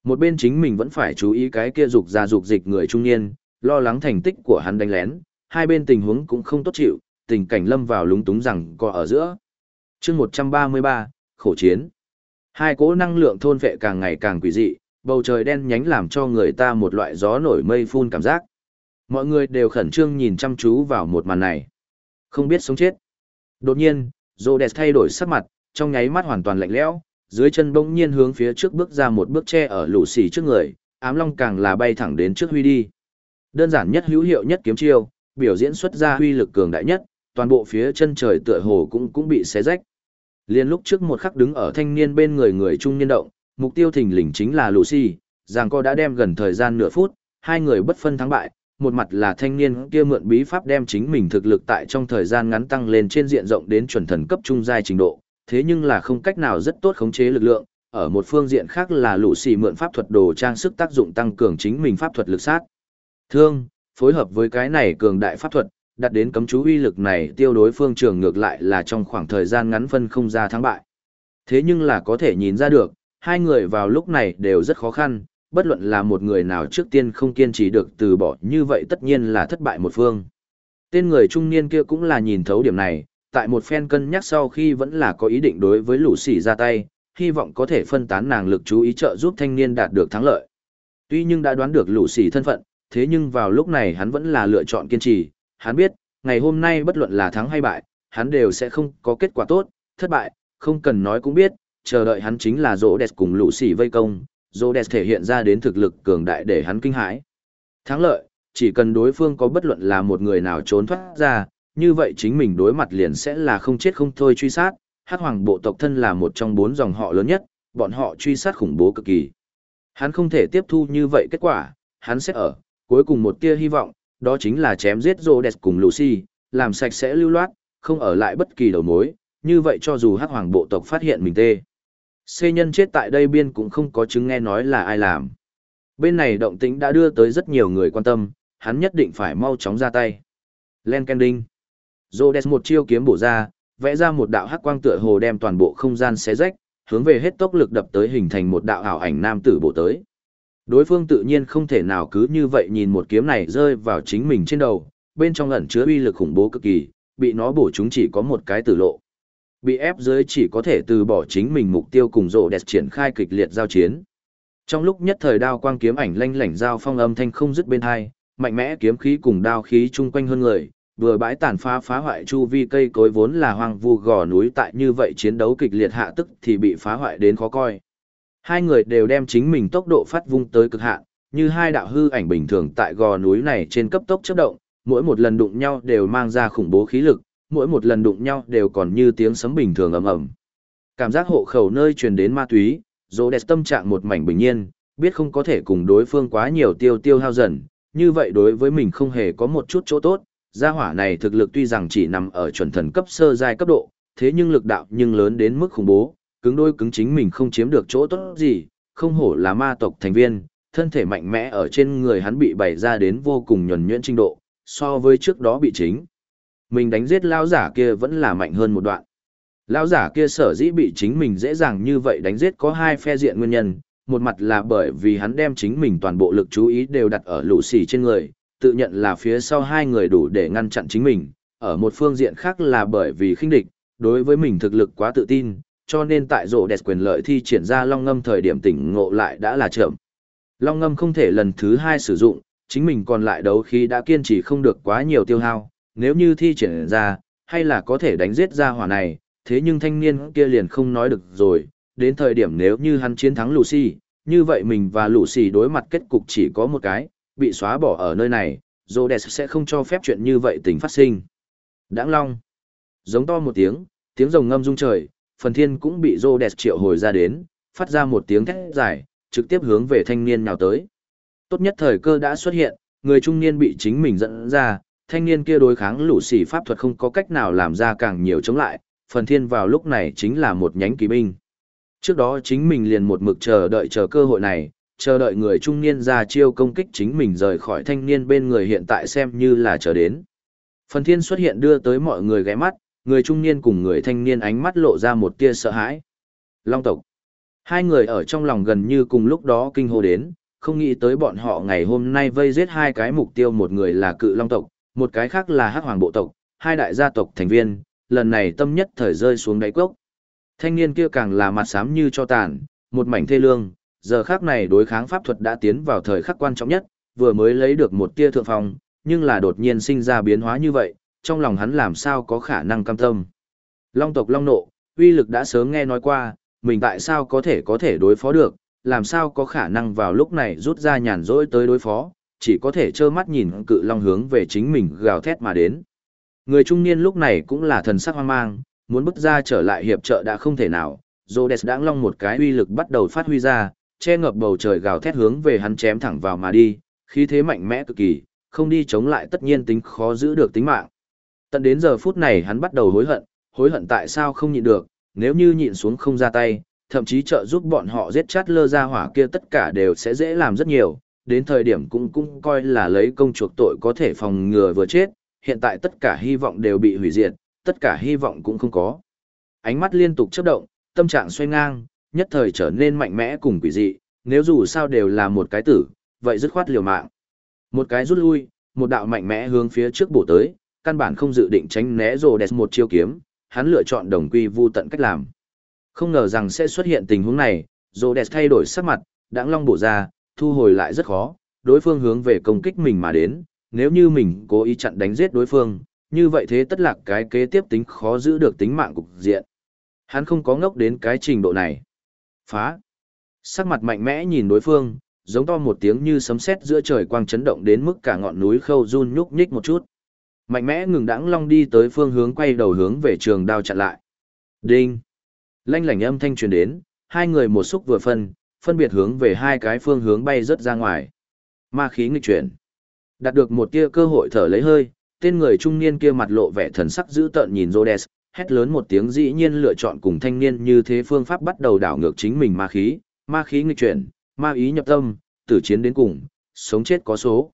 Một bên chính mình vẫn phải chú ý cái kia dục ra dục dịch người trung niên, lo lắng thành tích của hắn đánh lén, hai bên tình huống cũng không tốt chịu, tình cảnh lâm vào lúng túng rằng có ở giữa. chương 133, khổ chiến. Hai cỗ năng lượng thôn vệ càng ngày càng quỷ dị, bầu trời đen nhánh làm cho người ta một loại gió nổi mây phun cảm giác. Mọi người đều khẩn trương nhìn chăm chú vào một màn này. Không biết sống chết. Đột nhiên, Rhodes thay đổi sắc mặt, trong nháy mắt hoàn toàn lạnh lẽo, dưới chân bỗng nhiên hướng phía trước bước ra một bước che ở lũ xì trước người, ám long càng là bay thẳng đến trước huy đi. Đơn giản nhất hữu hiệu nhất kiếm chiêu, biểu diễn xuất ra huy lực cường đại nhất, toàn bộ phía chân trời tựa hồ cũng cũng bị xé rách. Liên lúc trước một khắc đứng ở thanh niên bên người người trung niên động, mục tiêu thình lình chính là Lucy, giang co đã đem gần thời gian nửa phút, hai người bất phân thắng bại, một mặt là thanh niên kia mượn bí pháp đem chính mình thực lực tại trong thời gian ngắn tăng lên trên diện rộng đến chuẩn thần cấp trung giai trình độ, thế nhưng là không cách nào rất tốt khống chế lực lượng, ở một phương diện khác là lũ xì mượn pháp thuật đồ trang sức tác dụng tăng cường chính mình pháp thuật lực sát. Thương, phối hợp với cái này cường đại pháp thuật, đặt đến cấm chú uy lực này tiêu đối phương trường ngược lại là trong khoảng thời gian ngắn phân không ra thắng bại. Thế nhưng là có thể nhìn ra được, hai người vào lúc này đều rất khó khăn, bất luận là một người nào trước tiên không kiên trì được từ bỏ như vậy tất nhiên là thất bại một phương. Tên người trung niên kia cũng là nhìn thấu điểm này, tại một phen cân nhắc sau khi vẫn là có ý định đối với lũ xỉ ra tay, hy vọng có thể phân tán nàng lực chú ý trợ giúp thanh niên đạt được thắng lợi. Tuy nhưng đã đoán được lũ xỉ thân phận, thế nhưng vào lúc này hắn vẫn là lựa chọn kiên trì, hắn biết, ngày hôm nay bất luận là thắng hay bại, hắn đều sẽ không có kết quả tốt, thất bại, không cần nói cũng biết, chờ đợi hắn chính là rỗ đẹp cùng lũ xỉ vây công, rỗ đẹp thể hiện ra đến thực lực cường đại để hắn kinh hãi. Thắng lợi, chỉ cần đối phương có bất luận là một người nào trốn thoát ra, như vậy chính mình đối mặt liền sẽ là không chết không thôi truy sát, hắc hoàng bộ tộc thân là một trong bốn dòng họ lớn nhất, bọn họ truy sát khủng bố cực kỳ. Hắn không thể tiếp thu như vậy kết quả, hắn sẽ ở, cuối cùng một tia hy vọng, đó chính là chém giết Rhodes cùng Lucy, làm sạch sẽ lưu loát, không ở lại bất kỳ đầu mối, như vậy cho dù hắc hoàng bộ tộc phát hiện mình tê. Xê nhân chết tại đây biên cũng không có chứng nghe nói là ai làm. Bên này động tĩnh đã đưa tới rất nhiều người quan tâm, hắn nhất định phải mau chóng ra tay. Len Kending. Rhodes một chiêu kiếm bổ ra, vẽ ra một đạo hắc quang tựa hồ đem toàn bộ không gian xé rách, hướng về hết tốc lực đập tới hình thành một đạo ảo ảnh nam tử bổ tới. Đối phương tự nhiên không thể nào cứ như vậy nhìn một kiếm này rơi vào chính mình trên đầu, bên trong ẩn chứa uy lực khủng bố cực kỳ, bị nó bổ chúng chỉ có một cái tử lộ. Bị ép dưới chỉ có thể từ bỏ chính mình mục tiêu cùng rộ đẹp triển khai kịch liệt giao chiến. Trong lúc nhất thời đao quang kiếm ảnh lanh lảnh giao phong âm thanh không dứt bên hai, mạnh mẽ kiếm khí cùng đao khí chung quanh hơn người, vừa bãi tàn phá phá hoại chu vi cây cối vốn là hoang vu gò núi tại như vậy chiến đấu kịch liệt hạ tức thì bị phá hoại đến khó coi. Hai người đều đem chính mình tốc độ phát vung tới cực hạn, như hai đạo hư ảnh bình thường tại gò núi này trên cấp tốc chớp động, mỗi một lần đụng nhau đều mang ra khủng bố khí lực, mỗi một lần đụng nhau đều còn như tiếng sấm bình thường ầm ầm. Cảm giác hộ khẩu nơi truyền đến ma túy, dỗ đẹp tâm trạng một mảnh bình yên, biết không có thể cùng đối phương quá nhiều tiêu tiêu hao dần, như vậy đối với mình không hề có một chút chỗ tốt, gia hỏa này thực lực tuy rằng chỉ nằm ở chuẩn thần cấp sơ giai cấp độ, thế nhưng lực đạo nhưng lớn đến mức khủng bố, cứng đôi cứng chính mình không chiếm được chỗ tốt gì, không hổ là ma tộc thành viên, thân thể mạnh mẽ ở trên người hắn bị bày ra đến vô cùng nhuần nhuyễn trình độ, so với trước đó bị chính. Mình đánh giết lão giả kia vẫn là mạnh hơn một đoạn. Lão giả kia sở dĩ bị chính mình dễ dàng như vậy đánh giết có hai phe diện nguyên nhân, một mặt là bởi vì hắn đem chính mình toàn bộ lực chú ý đều đặt ở lũ xì trên người, tự nhận là phía sau hai người đủ để ngăn chặn chính mình, ở một phương diện khác là bởi vì khinh địch, đối với mình thực lực quá tự tin, cho nên tại rộ đẹp quyền lợi thi triển ra long ngâm thời điểm tỉnh ngộ lại đã là chậm. Long ngâm không thể lần thứ hai sử dụng, chính mình còn lại đấu khi đã kiên trì không được quá nhiều tiêu hao, nếu như thi triển ra, hay là có thể đánh giết ra hỏa này, thế nhưng thanh niên kia liền không nói được rồi, đến thời điểm nếu như hắn chiến thắng Lucy, như vậy mình và Lucy đối mặt kết cục chỉ có một cái, bị xóa bỏ ở nơi này, Rhodes sẽ không cho phép chuyện như vậy tình phát sinh. Đãng long. Giống to một tiếng, tiếng rồng ngâm rung trời, phần thiên cũng bị Rhodes triệu hồi ra đến, phát ra một tiếng thét dài, trực tiếp hướng về thanh niên nào tới. Tốt nhất thời cơ đã xuất hiện, người trung niên bị chính mình dẫn ra, thanh niên kia đối kháng lũ xỉ pháp thuật không có cách nào làm ra càng nhiều chống lại, phần thiên vào lúc này chính là một nhánh kỳ binh. Trước đó chính mình liền một mực chờ đợi chờ cơ hội này, chờ đợi người trung niên ra chiêu công kích chính mình rời khỏi thanh niên bên người hiện tại xem như là chờ đến. Phần thiên xuất hiện đưa tới mọi người ghé mắt, người trung niên cùng người thanh niên ánh mắt lộ ra một tia sợ hãi. Long tộc. Hai người ở trong lòng gần như cùng lúc đó kinh hô đến, không nghĩ tới bọn họ ngày hôm nay vây giết hai cái mục tiêu một người là cự long tộc, một cái khác là hắc hoàng bộ tộc, hai đại gia tộc thành viên, lần này tâm nhất thời rơi xuống đáy cốc. Thanh niên kia càng là mặt xám như cho tàn, một mảnh thê lương, giờ khác này đối kháng pháp thuật đã tiến vào thời khắc quan trọng nhất, vừa mới lấy được một tia thượng phong, nhưng là đột nhiên sinh ra biến hóa như vậy, trong lòng hắn làm sao có khả năng cam tâm. Long tộc long nộ, uy lực đã sớm nghe nói qua, mình tại sao có thể có thể đối phó được, làm sao có khả năng vào lúc này rút ra nhàn rỗi tới đối phó, chỉ có thể trơ mắt nhìn cự long hướng về chính mình gào thét mà đến. Người trung niên lúc này cũng là thần sắc hoang mang, muốn bước ra trở lại hiệp trợ đã không thể nào, Rhodes đãng long một cái uy lực bắt đầu phát huy ra, che ngập bầu trời gào thét hướng về hắn chém thẳng vào mà đi, khí thế mạnh mẽ cực kỳ, không đi chống lại tất nhiên tính khó giữ được tính mạng. Tận đến giờ phút này hắn bắt đầu hối hận, hối hận tại sao không nhịn được, nếu như nhịn xuống không ra tay, thậm chí trợ giúp bọn họ giết chát lơ ra hỏa kia tất cả đều sẽ dễ làm rất nhiều, đến thời điểm cũng cũng coi là lấy công chuộc tội có thể phòng ngừa vừa chết, hiện tại tất cả hy vọng đều bị hủy diệt, tất cả hy vọng cũng không có. Ánh mắt liên tục chớp động, tâm trạng xoay ngang, nhất thời trở nên mạnh mẽ cùng quỷ dị, nếu dù sao đều là một cái tử, vậy dứt khoát liều mạng. Một cái rút lui, một đạo mạnh mẽ hướng phía trước bổ tới, căn bản không dự định tránh né rồ đẹp một chiêu kiếm, hắn lựa chọn đồng quy vu tận cách làm. Không ngờ rằng sẽ xuất hiện tình huống này, rồ đẹp thay đổi sắc mặt, đãng long bổ ra, thu hồi lại rất khó, đối phương hướng về công kích mình mà đến, nếu như mình cố ý chặn đánh giết đối phương, như vậy thế tất lạc cái kế tiếp tính khó giữ được tính mạng cục diện. Hắn không có ngốc đến cái trình độ này. Phá. Sắc mặt mạnh mẽ nhìn đối phương, giống to một tiếng như sấm sét giữa trời quang chấn động đến mức cả ngọn núi khâu run nhúc nhích một chút. Mạnh mẽ ngừng đãng long đi tới phương hướng quay đầu hướng về trường đao chặn lại. Đinh. Lanh lảnh âm thanh truyền đến, hai người một xúc vừa phân, phân biệt hướng về hai cái phương hướng bay rất ra ngoài. Ma khí nghịch chuyển. Đạt được một tia cơ hội thở lấy hơi, tên người trung niên kia mặt lộ vẻ thần sắc dữ tợn nhìn Rhodes, hét lớn một tiếng dĩ nhiên lựa chọn cùng thanh niên như thế phương pháp bắt đầu đảo ngược chính mình ma khí, ma khí nghịch chuyển, ma ý nhập tâm, tử chiến đến cùng, sống chết có số.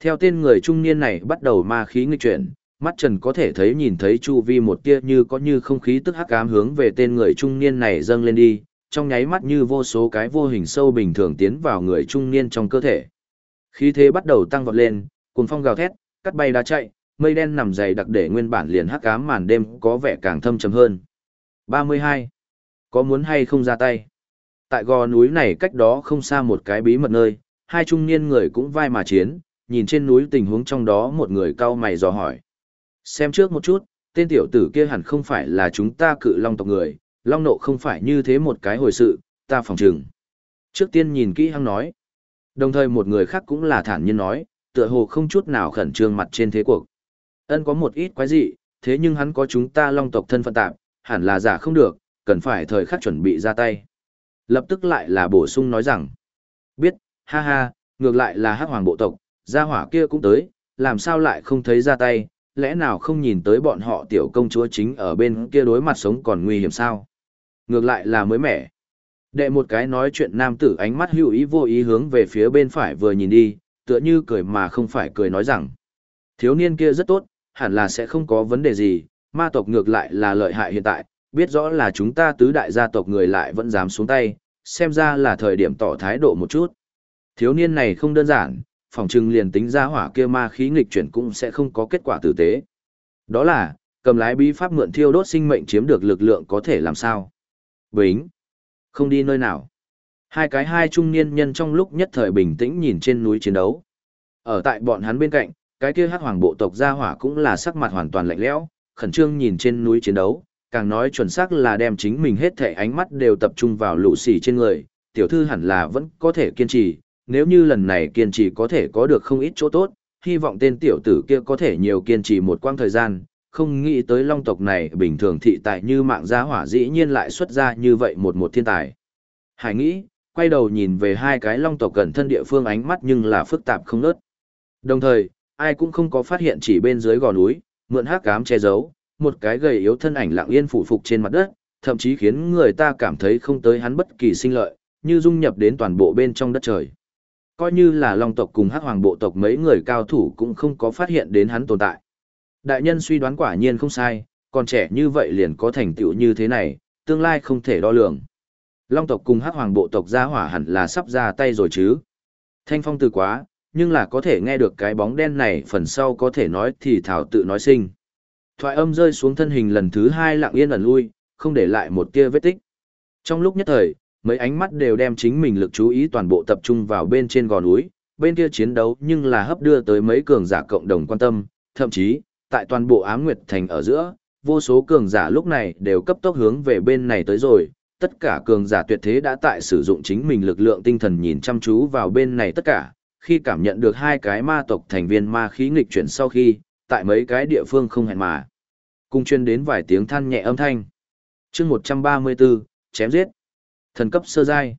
Theo tên người trung niên này bắt đầu ma khí nghịch chuyển, mắt trần có thể thấy nhìn thấy chu vi một tia như có như không khí tức hắc ám hướng về tên người trung niên này dâng lên đi, trong nháy mắt như vô số cái vô hình sâu bình thường tiến vào người trung niên trong cơ thể. Khí thế bắt đầu tăng vọt lên, cuồng phong gào thét, cắt bay đá chạy, mây đen nằm dày đặc để nguyên bản liền hắc ám màn đêm có vẻ càng thâm trầm hơn. 32. Có muốn hay không ra tay? Tại gò núi này cách đó không xa một cái bí mật nơi, hai trung niên người cũng vai mà chiến, nhìn trên núi tình huống trong đó một người cau mày dò hỏi. Xem trước một chút, tên tiểu tử kia hẳn không phải là chúng ta cự long tộc người, long nộ không phải như thế một cái hồi sự, ta phòng trừng. Trước tiên nhìn kỹ hăng nói. Đồng thời một người khác cũng là thản nhiên nói, tựa hồ không chút nào khẩn trương mặt trên thế cuộc. Ân có một ít quái dị, thế nhưng hắn có chúng ta long tộc thân phận tạm, hẳn là giả không được, cần phải thời khắc chuẩn bị ra tay. Lập tức lại là bổ sung nói rằng, biết, ha ha, ngược lại là hắc hoàng bộ tộc, gia hỏa kia cũng tới, làm sao lại không thấy ra tay, lẽ nào không nhìn tới bọn họ tiểu công chúa chính ở bên kia đối mặt sống còn nguy hiểm sao? Ngược lại là mới mẻ. Đệ một cái nói chuyện nam tử ánh mắt hữu ý vô ý hướng về phía bên phải vừa nhìn đi, tựa như cười mà không phải cười nói rằng. Thiếu niên kia rất tốt, hẳn là sẽ không có vấn đề gì, ma tộc ngược lại là lợi hại hiện tại, biết rõ là chúng ta tứ đại gia tộc người lại vẫn dám xuống tay, xem ra là thời điểm tỏ thái độ một chút. Thiếu niên này không đơn giản, phòng trừng liền tính ra hỏa kia ma khí nghịch chuyển cũng sẽ không có kết quả tử tế. Đó là, cầm lái bí pháp mượn thiêu đốt sinh mệnh chiếm được lực lượng có thể làm sao. Bính, không đi nơi nào. Hai cái hai trung niên nhân trong lúc nhất thời bình tĩnh nhìn trên núi chiến đấu. Ở tại bọn hắn bên cạnh, cái kia hắc hoàng bộ tộc gia hỏa cũng là sắc mặt hoàn toàn lạnh lẽo, khẩn trương nhìn trên núi chiến đấu, càng nói chuẩn xác là đem chính mình hết thể ánh mắt đều tập trung vào lũ xỉ trên người, tiểu thư hẳn là vẫn có thể kiên trì, nếu như lần này kiên trì có thể có được không ít chỗ tốt, hy vọng tên tiểu tử kia có thể nhiều kiên trì một quãng thời gian, không nghĩ tới long tộc này bình thường thị tại như mạng gia hỏa dĩ nhiên lại xuất ra như vậy một một thiên tài. Hải nghĩ, quay đầu nhìn về hai cái long tộc gần thân địa phương ánh mắt nhưng là phức tạp không nớt. Đồng thời, ai cũng không có phát hiện chỉ bên dưới gò núi, mượn hắc cám che giấu, một cái gầy yếu thân ảnh lặng yên phủ phục trên mặt đất, thậm chí khiến người ta cảm thấy không tới hắn bất kỳ sinh lợi, như dung nhập đến toàn bộ bên trong đất trời. Coi như là Long tộc cùng Hắc Hoàng bộ tộc mấy người cao thủ cũng không có phát hiện đến hắn tồn tại. Đại nhân suy đoán quả nhiên không sai, còn trẻ như vậy liền có thành tựu như thế này, tương lai không thể đo lường. Long tộc cùng Hắc Hoàng bộ tộc ra hỏa hẳn là sắp ra tay rồi chứ. Thanh phong từ quá, nhưng là có thể nghe được cái bóng đen này phần sau có thể nói thì thảo tự nói sinh. Thoại âm rơi xuống thân hình lần thứ hai lặng yên ẩn lui, không để lại một tia vết tích. Trong lúc nhất thời, mấy ánh mắt đều đem chính mình lực chú ý toàn bộ tập trung vào bên trên gò núi, bên kia chiến đấu nhưng là hấp đưa tới mấy cường giả cộng đồng quan tâm, thậm chí, tại toàn bộ ám nguyệt thành ở giữa, vô số cường giả lúc này đều cấp tốc hướng về bên này tới rồi, tất cả cường giả tuyệt thế đã tại sử dụng chính mình lực lượng tinh thần nhìn chăm chú vào bên này tất cả, khi cảm nhận được hai cái ma tộc thành viên ma khí nghịch chuyển sau khi, tại mấy cái địa phương không hẹn mà. Cùng chuyên đến vài tiếng than nhẹ âm thanh. chương 134, chém giết. Thần cấp sơ giai.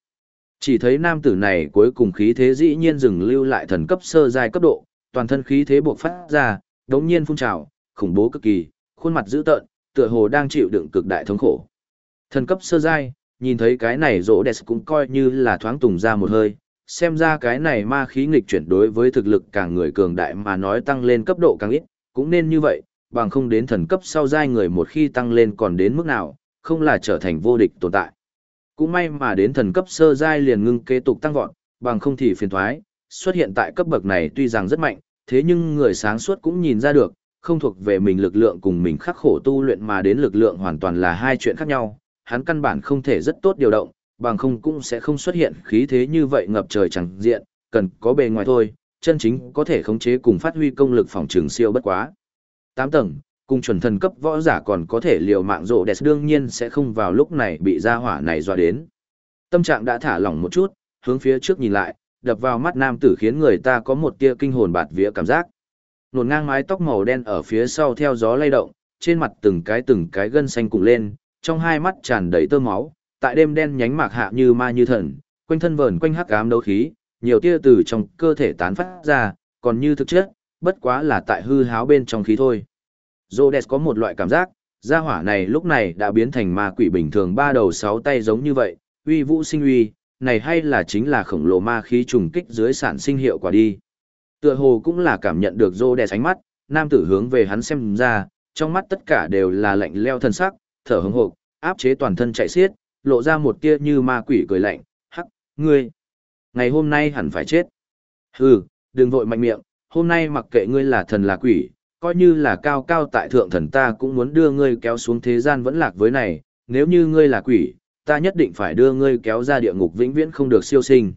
Chỉ thấy nam tử này cuối cùng khí thế dĩ nhiên dừng lưu lại thần cấp sơ giai cấp độ, toàn thân khí thế buộc phát ra, đống nhiên phun trào, khủng bố cực kỳ, khuôn mặt dữ tợn, tựa hồ đang chịu đựng cực đại thống khổ. Thần cấp sơ giai, nhìn thấy cái này rỗ đẹp cũng coi như là thoáng tùng ra một hơi, xem ra cái này ma khí nghịch chuyển đối với thực lực càng người cường đại mà nói tăng lên cấp độ càng ít, cũng nên như vậy, bằng không đến thần cấp sau giai người một khi tăng lên còn đến mức nào, không là trở thành vô địch tồn tại. Cũng may mà đến thần cấp sơ giai liền ngưng kế tục tăng vọt, bằng không thì phiền thoái, xuất hiện tại cấp bậc này tuy rằng rất mạnh, thế nhưng người sáng suốt cũng nhìn ra được, không thuộc về mình lực lượng cùng mình khắc khổ tu luyện mà đến lực lượng hoàn toàn là hai chuyện khác nhau, hắn căn bản không thể rất tốt điều động, bằng không cũng sẽ không xuất hiện khí thế như vậy ngập trời chẳng diện, cần có bề ngoài thôi, chân chính có thể khống chế cùng phát huy công lực phòng trường siêu bất quá. 8 tầng, cùng chuẩn thần cấp võ giả còn có thể liều mạng rộ đẹp đương nhiên sẽ không vào lúc này bị gia hỏa này dọa đến. Tâm trạng đã thả lỏng một chút, hướng phía trước nhìn lại, đập vào mắt nam tử khiến người ta có một tia kinh hồn bạt vía cảm giác. Nổn ngang mái tóc màu đen ở phía sau theo gió lay động, trên mặt từng cái từng cái gân xanh cùng lên, trong hai mắt tràn đầy tơ máu, tại đêm đen nhánh mạc hạ như ma như thần, quanh thân vờn quanh hắc ám đấu khí, nhiều tia từ trong cơ thể tán phát ra, còn như thực chất, bất quá là tại hư háo bên trong khí thôi. Rhodes có một loại cảm giác, gia hỏa này lúc này đã biến thành ma quỷ bình thường ba đầu sáu tay giống như vậy, uy vũ sinh uy, này hay là chính là khổng lồ ma khí trùng kích dưới sản sinh hiệu quả đi. Tựa hồ cũng là cảm nhận được Rhodes ánh mắt, nam tử hướng về hắn xem ra, trong mắt tất cả đều là lạnh leo thân sắc, thở hững hộc, áp chế toàn thân chạy xiết, lộ ra một tia như ma quỷ cười lạnh, hắc, ngươi, ngày hôm nay hẳn phải chết. Hừ, đừng vội mạnh miệng, hôm nay mặc kệ ngươi là thần là quỷ, coi như là cao cao tại thượng thần ta cũng muốn đưa ngươi kéo xuống thế gian vẫn lạc với này, nếu như ngươi là quỷ, ta nhất định phải đưa ngươi kéo ra địa ngục vĩnh viễn không được siêu sinh.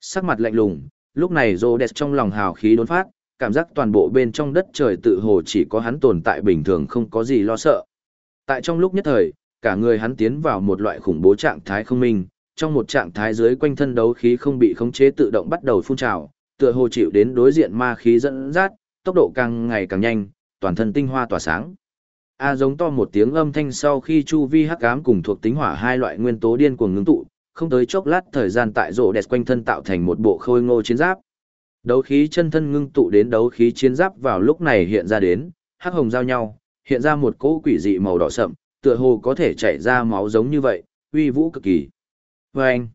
Sắc mặt lạnh lùng, lúc này Rhodes trong lòng hào khí đốn phát, cảm giác toàn bộ bên trong đất trời tự hồ chỉ có hắn tồn tại bình thường không có gì lo sợ. Tại trong lúc nhất thời, cả người hắn tiến vào một loại khủng bố trạng thái không minh, trong một trạng thái dưới quanh thân đấu khí không bị khống chế tự động bắt đầu phun trào, tựa hồ chịu đến đối diện ma khí dẫn dắt, tốc độ càng ngày càng nhanh, toàn thân tinh hoa tỏa sáng. A giống to một tiếng âm thanh sau khi chu vi hắc ám cùng thuộc tính hỏa hai loại nguyên tố điên cuồng ngưng tụ, không tới chốc lát thời gian tại rộ đẹp quanh thân tạo thành một bộ khôi ngô chiến giáp. Đấu khí chân thân ngưng tụ đến đấu khí chiến giáp vào lúc này hiện ra đến, hắc hồng giao nhau, hiện ra một cỗ quỷ dị màu đỏ sậm, tựa hồ có thể chảy ra máu giống như vậy, uy vũ cực kỳ. Và anh,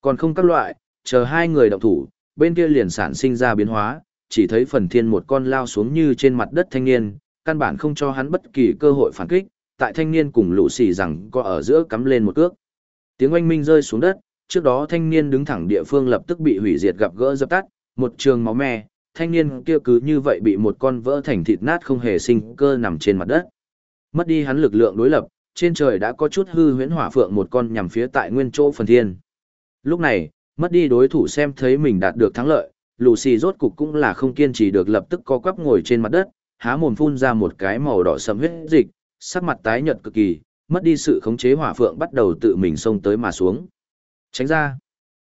còn không các loại, chờ hai người động thủ, bên kia liền sản sinh ra biến hóa, chỉ thấy phần thiên một con lao xuống như trên mặt đất thanh niên, căn bản không cho hắn bất kỳ cơ hội phản kích, tại thanh niên cùng lũ xì rằng có ở giữa cắm lên một cước. Tiếng oanh minh rơi xuống đất, trước đó thanh niên đứng thẳng địa phương lập tức bị hủy diệt gặp gỡ dập tắt, một trường máu me, thanh niên kia cứ như vậy bị một con vỡ thành thịt nát không hề sinh cơ nằm trên mặt đất. Mất đi hắn lực lượng đối lập, trên trời đã có chút hư huyễn hỏa phượng một con nhằm phía tại nguyên chỗ phần thiên. Lúc này, mất đi đối thủ xem thấy mình đạt được thắng lợi, Lucy rốt cục cũng là không kiên trì được lập tức co quắp ngồi trên mặt đất, há mồm phun ra một cái màu đỏ sẫm huyết dịch, sắc mặt tái nhợt cực kỳ, mất đi sự khống chế hỏa phượng bắt đầu tự mình xông tới mà xuống. Tránh ra.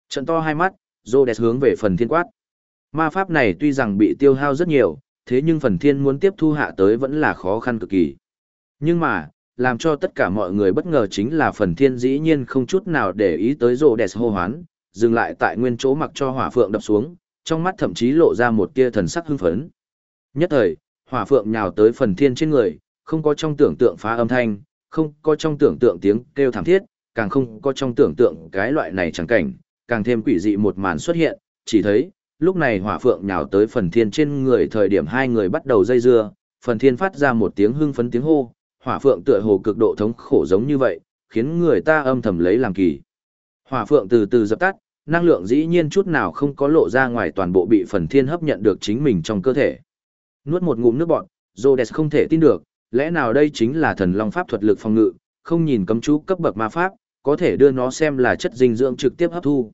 Trận to hai mắt, Rhodes hướng về phần thiên quát. Ma pháp này tuy rằng bị tiêu hao rất nhiều, thế nhưng phần thiên muốn tiếp thu hạ tới vẫn là khó khăn cực kỳ. Nhưng mà, làm cho tất cả mọi người bất ngờ chính là phần thiên dĩ nhiên không chút nào để ý tới rồ đẹp hô hoán, dừng lại tại nguyên chỗ mặc cho hỏa phượng đập xuống, trong mắt thậm chí lộ ra một tia thần sắc hưng phấn. Nhất thời, hỏa phượng nhào tới phần thiên trên người, không có trong tưởng tượng phá âm thanh, không có trong tưởng tượng tiếng kêu thảm thiết, càng không có trong tưởng tượng cái loại này chẳng cảnh, càng thêm quỷ dị một màn xuất hiện, chỉ thấy, lúc này hỏa phượng nhào tới phần thiên trên người thời điểm hai người bắt đầu dây dưa, phần thiên phát ra một tiếng hưng phấn tiếng hô, hỏa phượng tựa hồ cực độ thống khổ giống như vậy, khiến người ta âm thầm lấy làm kỳ. Hỏa phượng từ từ dập tắt, năng lượng dĩ nhiên chút nào không có lộ ra ngoài toàn bộ bị phần thiên hấp nhận được chính mình trong cơ thể. Nuốt một ngụm nước bọt, Rhodes không thể tin được, lẽ nào đây chính là thần long pháp thuật lực phòng ngự, không nhìn cấm chú cấp bậc ma pháp, có thể đưa nó xem là chất dinh dưỡng trực tiếp hấp thu.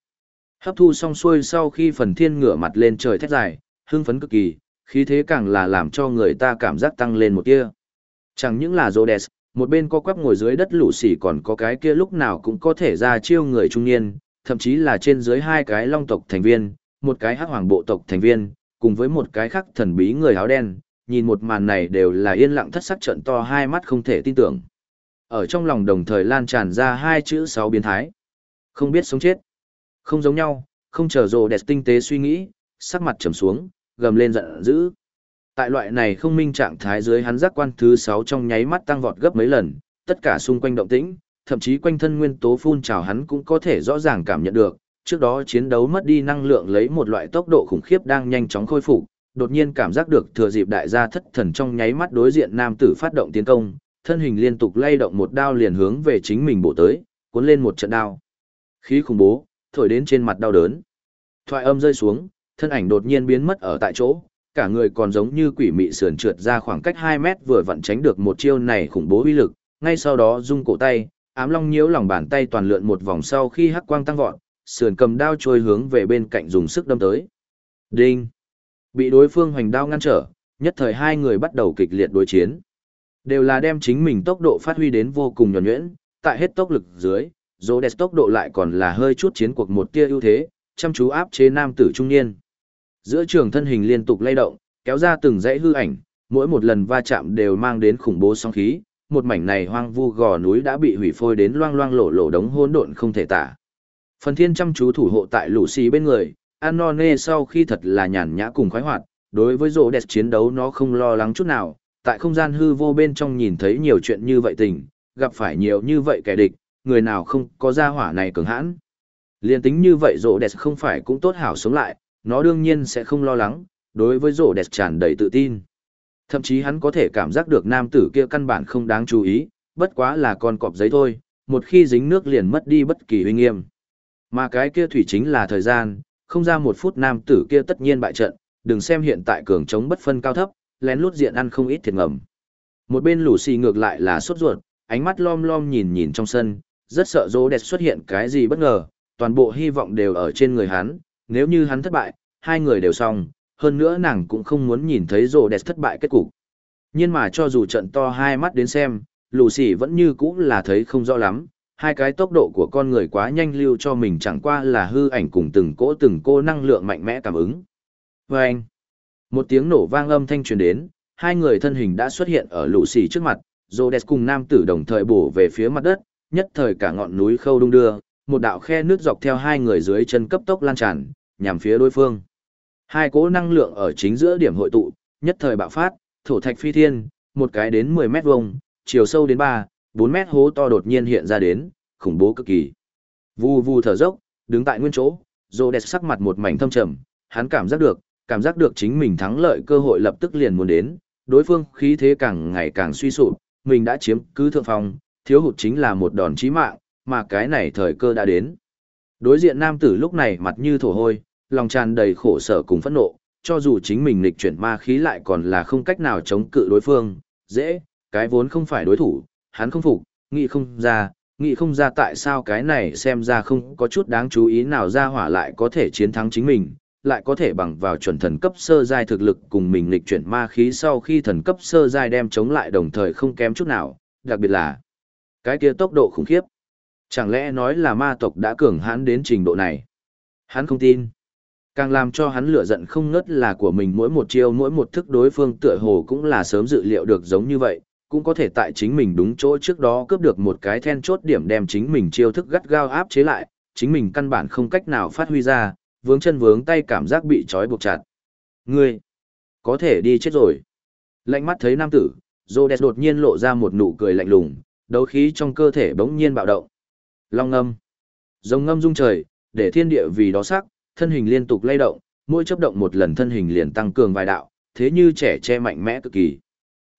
Hấp thu xong xuôi sau khi phần thiên ngửa mặt lên trời thét dài, hưng phấn cực kỳ, khí thế càng là làm cho người ta cảm giác tăng lên một tia. Chẳng những là Rhodes, một bên co quắp ngồi dưới đất lũ xỉ còn có cái kia lúc nào cũng có thể ra chiêu người trung niên, thậm chí là trên dưới hai cái long tộc thành viên, một cái hắc hoàng bộ tộc thành viên, cùng với một cái khác thần bí người áo đen, nhìn một màn này đều là yên lặng thất sắc trận to hai mắt không thể tin tưởng. Ở trong lòng đồng thời lan tràn ra hai chữ sáu biến thái. Không biết sống chết. Không giống nhau, không chờ rồ đẹp tinh tế suy nghĩ, sắc mặt trầm xuống, gầm lên giận dữ. Tại loại này không minh trạng thái dưới hắn giác quan thứ 6 trong nháy mắt tăng vọt gấp mấy lần, tất cả xung quanh động tĩnh, thậm chí quanh thân nguyên tố phun trào hắn cũng có thể rõ ràng cảm nhận được. Trước đó chiến đấu mất đi năng lượng lấy một loại tốc độ khủng khiếp đang nhanh chóng khôi phục, đột nhiên cảm giác được thừa dịp đại gia thất thần trong nháy mắt đối diện nam tử phát động tiến công, thân hình liên tục lay động một đao liền hướng về chính mình bổ tới, cuốn lên một trận đao. Khí khủng bố, thổi đến trên mặt đau đớn. Thoại âm rơi xuống, thân ảnh đột nhiên biến mất ở tại chỗ, cả người còn giống như quỷ mị sườn trượt ra khoảng cách 2 mét vừa vặn tránh được một chiêu này khủng bố uy lực, ngay sau đó rung cổ tay, ám long nhiễu lòng bàn tay toàn lượn một vòng sau khi hắc quang tăng vọt, sườn cầm đao trôi hướng về bên cạnh dùng sức đâm tới. Đinh! Bị đối phương hoành đao ngăn trở, nhất thời hai người bắt đầu kịch liệt đối chiến. Đều là đem chính mình tốc độ phát huy đến vô cùng nhuần nhuyễn, tại hết tốc lực dưới, Rhodes tốc độ lại còn là hơi chút chiến cuộc một tia ưu thế, chăm chú áp chế nam tử trung niên. Giữa trường thân hình liên tục lay động, kéo ra từng dãy hư ảnh, mỗi một lần va chạm đều mang đến khủng bố sóng khí, một mảnh này hoang vu gò núi đã bị hủy phôi đến loang loang lổ lổ đống hỗn độn không thể tả. Phần thiên chăm chú thủ hộ tại lũ xì bên người, Anone sau khi thật là nhàn nhã cùng khoái hoạt, đối với rỗ đẹp chiến đấu nó không lo lắng chút nào, tại không gian hư vô bên trong nhìn thấy nhiều chuyện như vậy tình, gặp phải nhiều như vậy kẻ địch, người nào không có gia hỏa này cường hãn. Liên tính như vậy rỗ đẹp không phải cũng tốt hảo sống lại, nó đương nhiên sẽ không lo lắng, đối với rổ đẹp tràn đầy tự tin. Thậm chí hắn có thể cảm giác được nam tử kia căn bản không đáng chú ý, bất quá là con cọp giấy thôi, một khi dính nước liền mất đi bất kỳ uy nghiêm. Mà cái kia thủy chính là thời gian, không ra một phút nam tử kia tất nhiên bại trận, đừng xem hiện tại cường chống bất phân cao thấp, lén lút diện ăn không ít thiệt ngầm. Một bên lũ xì ngược lại là sốt ruột, ánh mắt lom lom nhìn nhìn trong sân, rất sợ dỗ đẹp xuất hiện cái gì bất ngờ, toàn bộ hy vọng đều ở trên người hắn, nếu như hắn thất bại, hai người đều xong, hơn nữa nàng cũng không muốn nhìn thấy rồ đẹp thất bại kết cục. Nhưng mà cho dù trận to hai mắt đến xem, lù xì vẫn như cũ là thấy không rõ lắm, hai cái tốc độ của con người quá nhanh lưu cho mình chẳng qua là hư ảnh cùng từng cỗ từng cô năng lượng mạnh mẽ cảm ứng. Và anh, một tiếng nổ vang âm thanh truyền đến, hai người thân hình đã xuất hiện ở lũ xì trước mặt, Rhodes cùng nam tử đồng thời bổ về phía mặt đất, nhất thời cả ngọn núi khâu đung đưa, một đạo khe nước dọc theo hai người dưới chân cấp tốc lan tràn, nhằm phía đối phương. Hai cỗ năng lượng ở chính giữa điểm hội tụ, nhất thời bạo phát, thổ thạch phi thiên, một cái đến 10 mét vuông, chiều sâu đến 3, 4 mét hố to đột nhiên hiện ra đến, khủng bố cực kỳ. Vù vù thở dốc, đứng tại nguyên chỗ, Rhodes sắc mặt một mảnh thâm trầm, hắn cảm giác được, cảm giác được chính mình thắng lợi cơ hội lập tức liền muốn đến, đối phương khí thế càng ngày càng suy sụp, mình đã chiếm cứ thượng phong, thiếu hụt chính là một đòn chí mạng, mà cái này thời cơ đã đến. Đối diện nam tử lúc này mặt như thổ hôi, lòng tràn đầy khổ sở cùng phẫn nộ, cho dù chính mình lịch chuyển ma khí lại còn là không cách nào chống cự đối phương, dễ, cái vốn không phải đối thủ, hắn không phục, nghĩ không ra, nghĩ không ra tại sao cái này xem ra không có chút đáng chú ý nào ra hỏa lại có thể chiến thắng chính mình, lại có thể bằng vào chuẩn thần cấp sơ giai thực lực cùng mình lịch chuyển ma khí sau khi thần cấp sơ giai đem chống lại đồng thời không kém chút nào, đặc biệt là cái kia tốc độ khủng khiếp. Chẳng lẽ nói là ma tộc đã cường hãn đến trình độ này? Hắn không tin. Càng làm cho hắn lửa giận không ngớt là của mình mỗi một chiêu mỗi một thức đối phương tựa hồ cũng là sớm dự liệu được giống như vậy, cũng có thể tại chính mình đúng chỗ trước đó cướp được một cái then chốt điểm đem chính mình chiêu thức gắt gao áp chế lại, chính mình căn bản không cách nào phát huy ra, vướng chân vướng tay cảm giác bị trói buộc chặt. Ngươi, có thể đi chết rồi. Lạnh mắt thấy nam tử, Rhodes đột nhiên lộ ra một nụ cười lạnh lùng, đấu khí trong cơ thể bỗng nhiên bạo động. Long ngâm. Rồng ngâm rung trời, để thiên địa vì đó sắc, thân hình liên tục lay động, mỗi chấp động một lần thân hình liền tăng cường vài đạo, thế như trẻ che mạnh mẽ cực kỳ.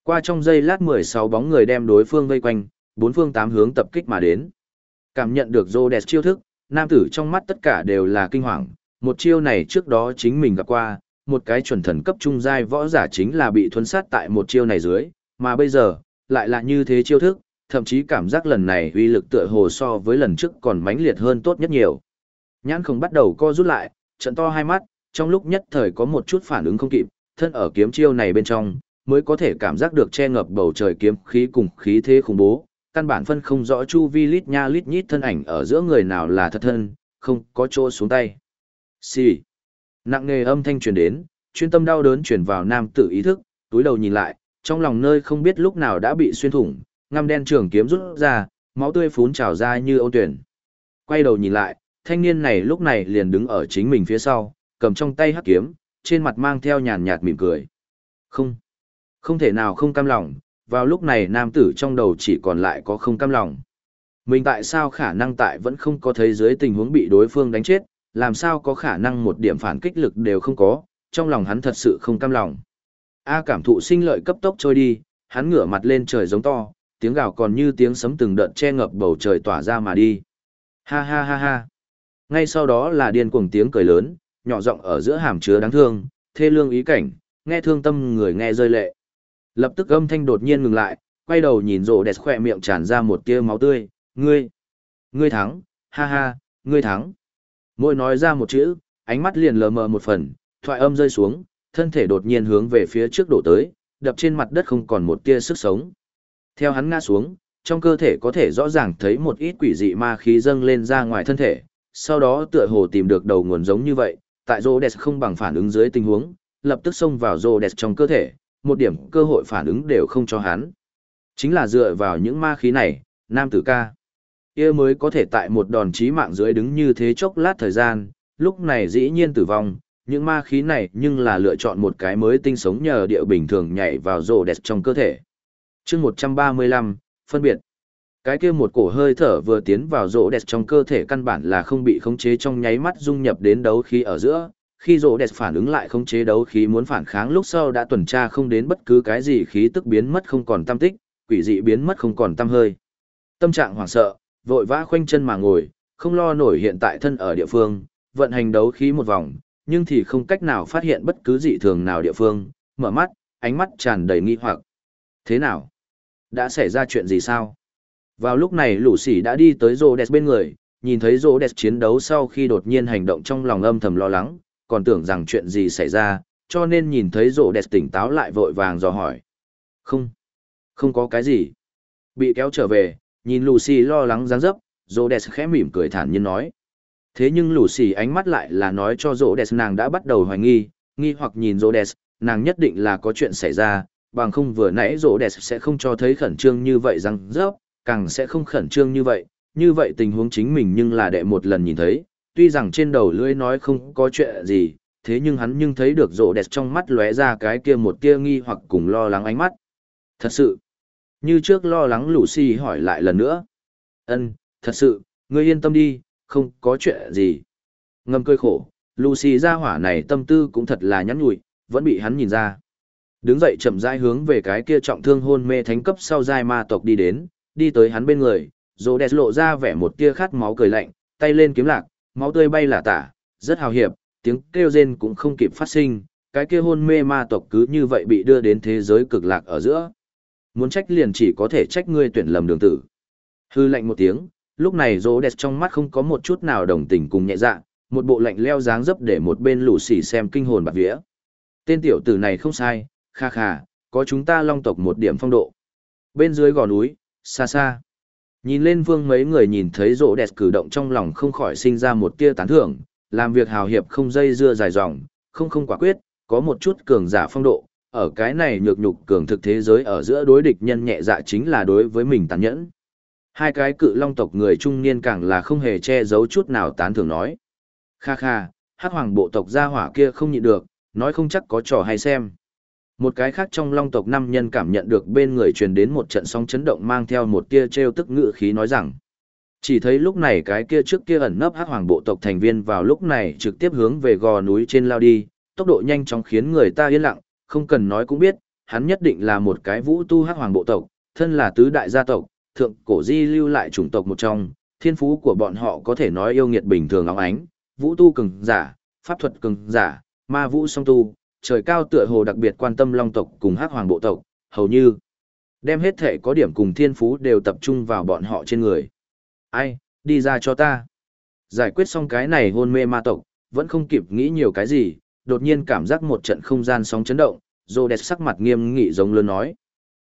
Qua trong giây lát 16 bóng người đem đối phương vây quanh, bốn phương tám hướng tập kích mà đến. Cảm nhận được Rhodes chiêu thức, nam tử trong mắt tất cả đều là kinh hoàng, một chiêu này trước đó chính mình gặp qua, một cái chuẩn thần cấp trung giai võ giả chính là bị thuấn sát tại một chiêu này dưới, mà bây giờ, lại là như thế chiêu thức, thậm chí cảm giác lần này uy lực tựa hồ so với lần trước còn mãnh liệt hơn tốt nhất nhiều. Nhãn không bắt đầu co rút lại, trận to hai mắt, trong lúc nhất thời có một chút phản ứng không kịp, thân ở kiếm chiêu này bên trong, mới có thể cảm giác được che ngập bầu trời kiếm khí cùng khí thế khủng bố, căn bản phân không rõ chu vi lít nha lít nhít thân ảnh ở giữa người nào là thật thân, không có chỗ xuống tay. Xì. Nặng nề âm thanh truyền đến, chuyên tâm đau đớn truyền vào nam tử ý thức, túi đầu nhìn lại, trong lòng nơi không biết lúc nào đã bị xuyên thủng, ngăm đen trường kiếm rút ra, máu tươi phún trào ra như ôn tuyển. Quay đầu nhìn lại, thanh niên này lúc này liền đứng ở chính mình phía sau, cầm trong tay hắc kiếm, trên mặt mang theo nhàn nhạt mỉm cười. Không, không thể nào không cam lòng, vào lúc này nam tử trong đầu chỉ còn lại có không cam lòng. Mình tại sao khả năng tại vẫn không có thấy dưới tình huống bị đối phương đánh chết, làm sao có khả năng một điểm phản kích lực đều không có, trong lòng hắn thật sự không cam lòng. A cảm thụ sinh lợi cấp tốc trôi đi, hắn ngửa mặt lên trời giống to, tiếng gào còn như tiếng sấm từng đợt che ngập bầu trời tỏa ra mà đi. Ha ha ha ha. Ngay sau đó là điên cuồng tiếng cười lớn, nhỏ giọng ở giữa hàm chứa đáng thương, thê lương ý cảnh, nghe thương tâm người nghe rơi lệ. Lập tức âm thanh đột nhiên ngừng lại, quay đầu nhìn rộ đẹp khỏe miệng tràn ra một tia máu tươi, ngươi, ngươi thắng, ha ha, ngươi thắng. Môi nói ra một chữ, ánh mắt liền lờ mờ một phần, thoại âm rơi xuống, thân thể đột nhiên hướng về phía trước đổ tới, đập trên mặt đất không còn một tia sức sống. Theo hắn ngã xuống, trong cơ thể có thể rõ ràng thấy một ít quỷ dị ma khí dâng lên ra ngoài thân thể, sau đó tựa hồ tìm được đầu nguồn giống như vậy, tại Rhodes không bằng phản ứng dưới tình huống, lập tức xông vào Rhodes trong cơ thể, một điểm cơ hội phản ứng đều không cho hắn. Chính là dựa vào những ma khí này, nam tử ca. Yêu mới có thể tại một đòn chí mạng dưới đứng như thế chốc lát thời gian, lúc này dĩ nhiên tử vong, những ma khí này nhưng là lựa chọn một cái mới tinh sống nhờ địa bình thường nhảy vào rồ đẹp trong cơ thể chương 135, phân biệt. Cái kia một cổ hơi thở vừa tiến vào rỗ đẹp trong cơ thể căn bản là không bị khống chế trong nháy mắt dung nhập đến đấu khí ở giữa. Khi rỗ đẹp phản ứng lại khống chế đấu khí muốn phản kháng lúc sau đã tuần tra không đến bất cứ cái gì khí tức biến mất không còn tâm tích, quỷ dị biến mất không còn tâm hơi. Tâm trạng hoảng sợ, vội vã khoanh chân mà ngồi, không lo nổi hiện tại thân ở địa phương, vận hành đấu khí một vòng, nhưng thì không cách nào phát hiện bất cứ dị thường nào địa phương, mở mắt, ánh mắt tràn đầy nghi hoặc. Thế nào? Đã xảy ra chuyện gì sao? Vào lúc này lũ xỉ đã đi tới rô đẹp bên người, nhìn thấy rô đẹp chiến đấu sau khi đột nhiên hành động trong lòng âm thầm lo lắng, còn tưởng rằng chuyện gì xảy ra, cho nên nhìn thấy rô đẹp tỉnh táo lại vội vàng dò hỏi. Không, không có cái gì. Bị kéo trở về, nhìn Lucy lo lắng dáng dấp, rô Rhodes khẽ mỉm cười thản nhiên nói. Thế nhưng lũ xì ánh mắt lại là nói cho rô Rhodes nàng đã bắt đầu hoài nghi, nghi hoặc nhìn rô Rhodes, nàng nhất định là có chuyện xảy ra, bằng không vừa nãy Rhodes sẽ không cho thấy khẩn trương như vậy rằng rớp, càng sẽ không khẩn trương như vậy, như vậy tình huống chính mình nhưng là đệ một lần nhìn thấy, tuy rằng trên đầu lưỡi nói không có chuyện gì, thế nhưng hắn nhưng thấy được rổ đẹp trong mắt lóe ra cái kia một tia nghi hoặc cùng lo lắng ánh mắt. Thật sự, như trước lo lắng Lucy hỏi lại lần nữa. ân thật sự, ngươi yên tâm đi, không có chuyện gì. Ngâm cơi khổ, Lucy ra hỏa này tâm tư cũng thật là nhắn nhủi, vẫn bị hắn nhìn ra. Đứng dậy chậm rãi hướng về cái kia trọng thương hôn mê thánh cấp sau giai ma tộc đi đến, đi tới hắn bên người, Rô đẹp lộ ra vẻ một tia khát máu cười lạnh, tay lên kiếm lạc, máu tươi bay là tả, rất hào hiệp, tiếng kêu rên cũng không kịp phát sinh, cái kia hôn mê ma tộc cứ như vậy bị đưa đến thế giới cực lạc ở giữa. Muốn trách liền chỉ có thể trách ngươi tuyển lầm đường tử. Hư lạnh một tiếng, lúc này rô đẹp trong mắt không có một chút nào đồng tình cùng nhẹ dạ, một bộ lạnh leo dáng dấp để một bên lũ xỉ xem kinh hồn bạc vía. Tên tiểu tử này không sai, kha kha, có chúng ta long tộc một điểm phong độ. Bên dưới gò núi, xa xa. Nhìn lên vương mấy người nhìn thấy rỗ đẹp cử động trong lòng không khỏi sinh ra một tia tán thưởng, làm việc hào hiệp không dây dưa dài dòng, không không quả quyết, có một chút cường giả phong độ, ở cái này nhược nhục cường thực thế giới ở giữa đối địch nhân nhẹ dạ chính là đối với mình tàn nhẫn. Hai cái cự long tộc người trung niên càng là không hề che giấu chút nào tán thưởng nói. Kha kha, hát hoàng bộ tộc gia hỏa kia không nhịn được, nói không chắc có trò hay xem. Một cái khác trong long tộc năm nhân cảm nhận được bên người truyền đến một trận sóng chấn động mang theo một tia treo tức ngự khí nói rằng. Chỉ thấy lúc này cái kia trước kia ẩn nấp hắc hoàng bộ tộc thành viên vào lúc này trực tiếp hướng về gò núi trên lao đi, tốc độ nhanh chóng khiến người ta yên lặng, không cần nói cũng biết, hắn nhất định là một cái vũ tu hắc hoàng bộ tộc, thân là tứ đại gia tộc, thượng cổ di lưu lại chủng tộc một trong, thiên phú của bọn họ có thể nói yêu nghiệt bình thường óng ánh, vũ tu cường giả, pháp thuật cường giả, ma vũ song tu, trời cao tựa hồ đặc biệt quan tâm long tộc cùng hắc hoàng bộ tộc, hầu như đem hết thể có điểm cùng thiên phú đều tập trung vào bọn họ trên người. Ai, đi ra cho ta. Giải quyết xong cái này hôn mê ma tộc, vẫn không kịp nghĩ nhiều cái gì, đột nhiên cảm giác một trận không gian sóng chấn động, rô đẹp sắc mặt nghiêm nghị giống lớn nói.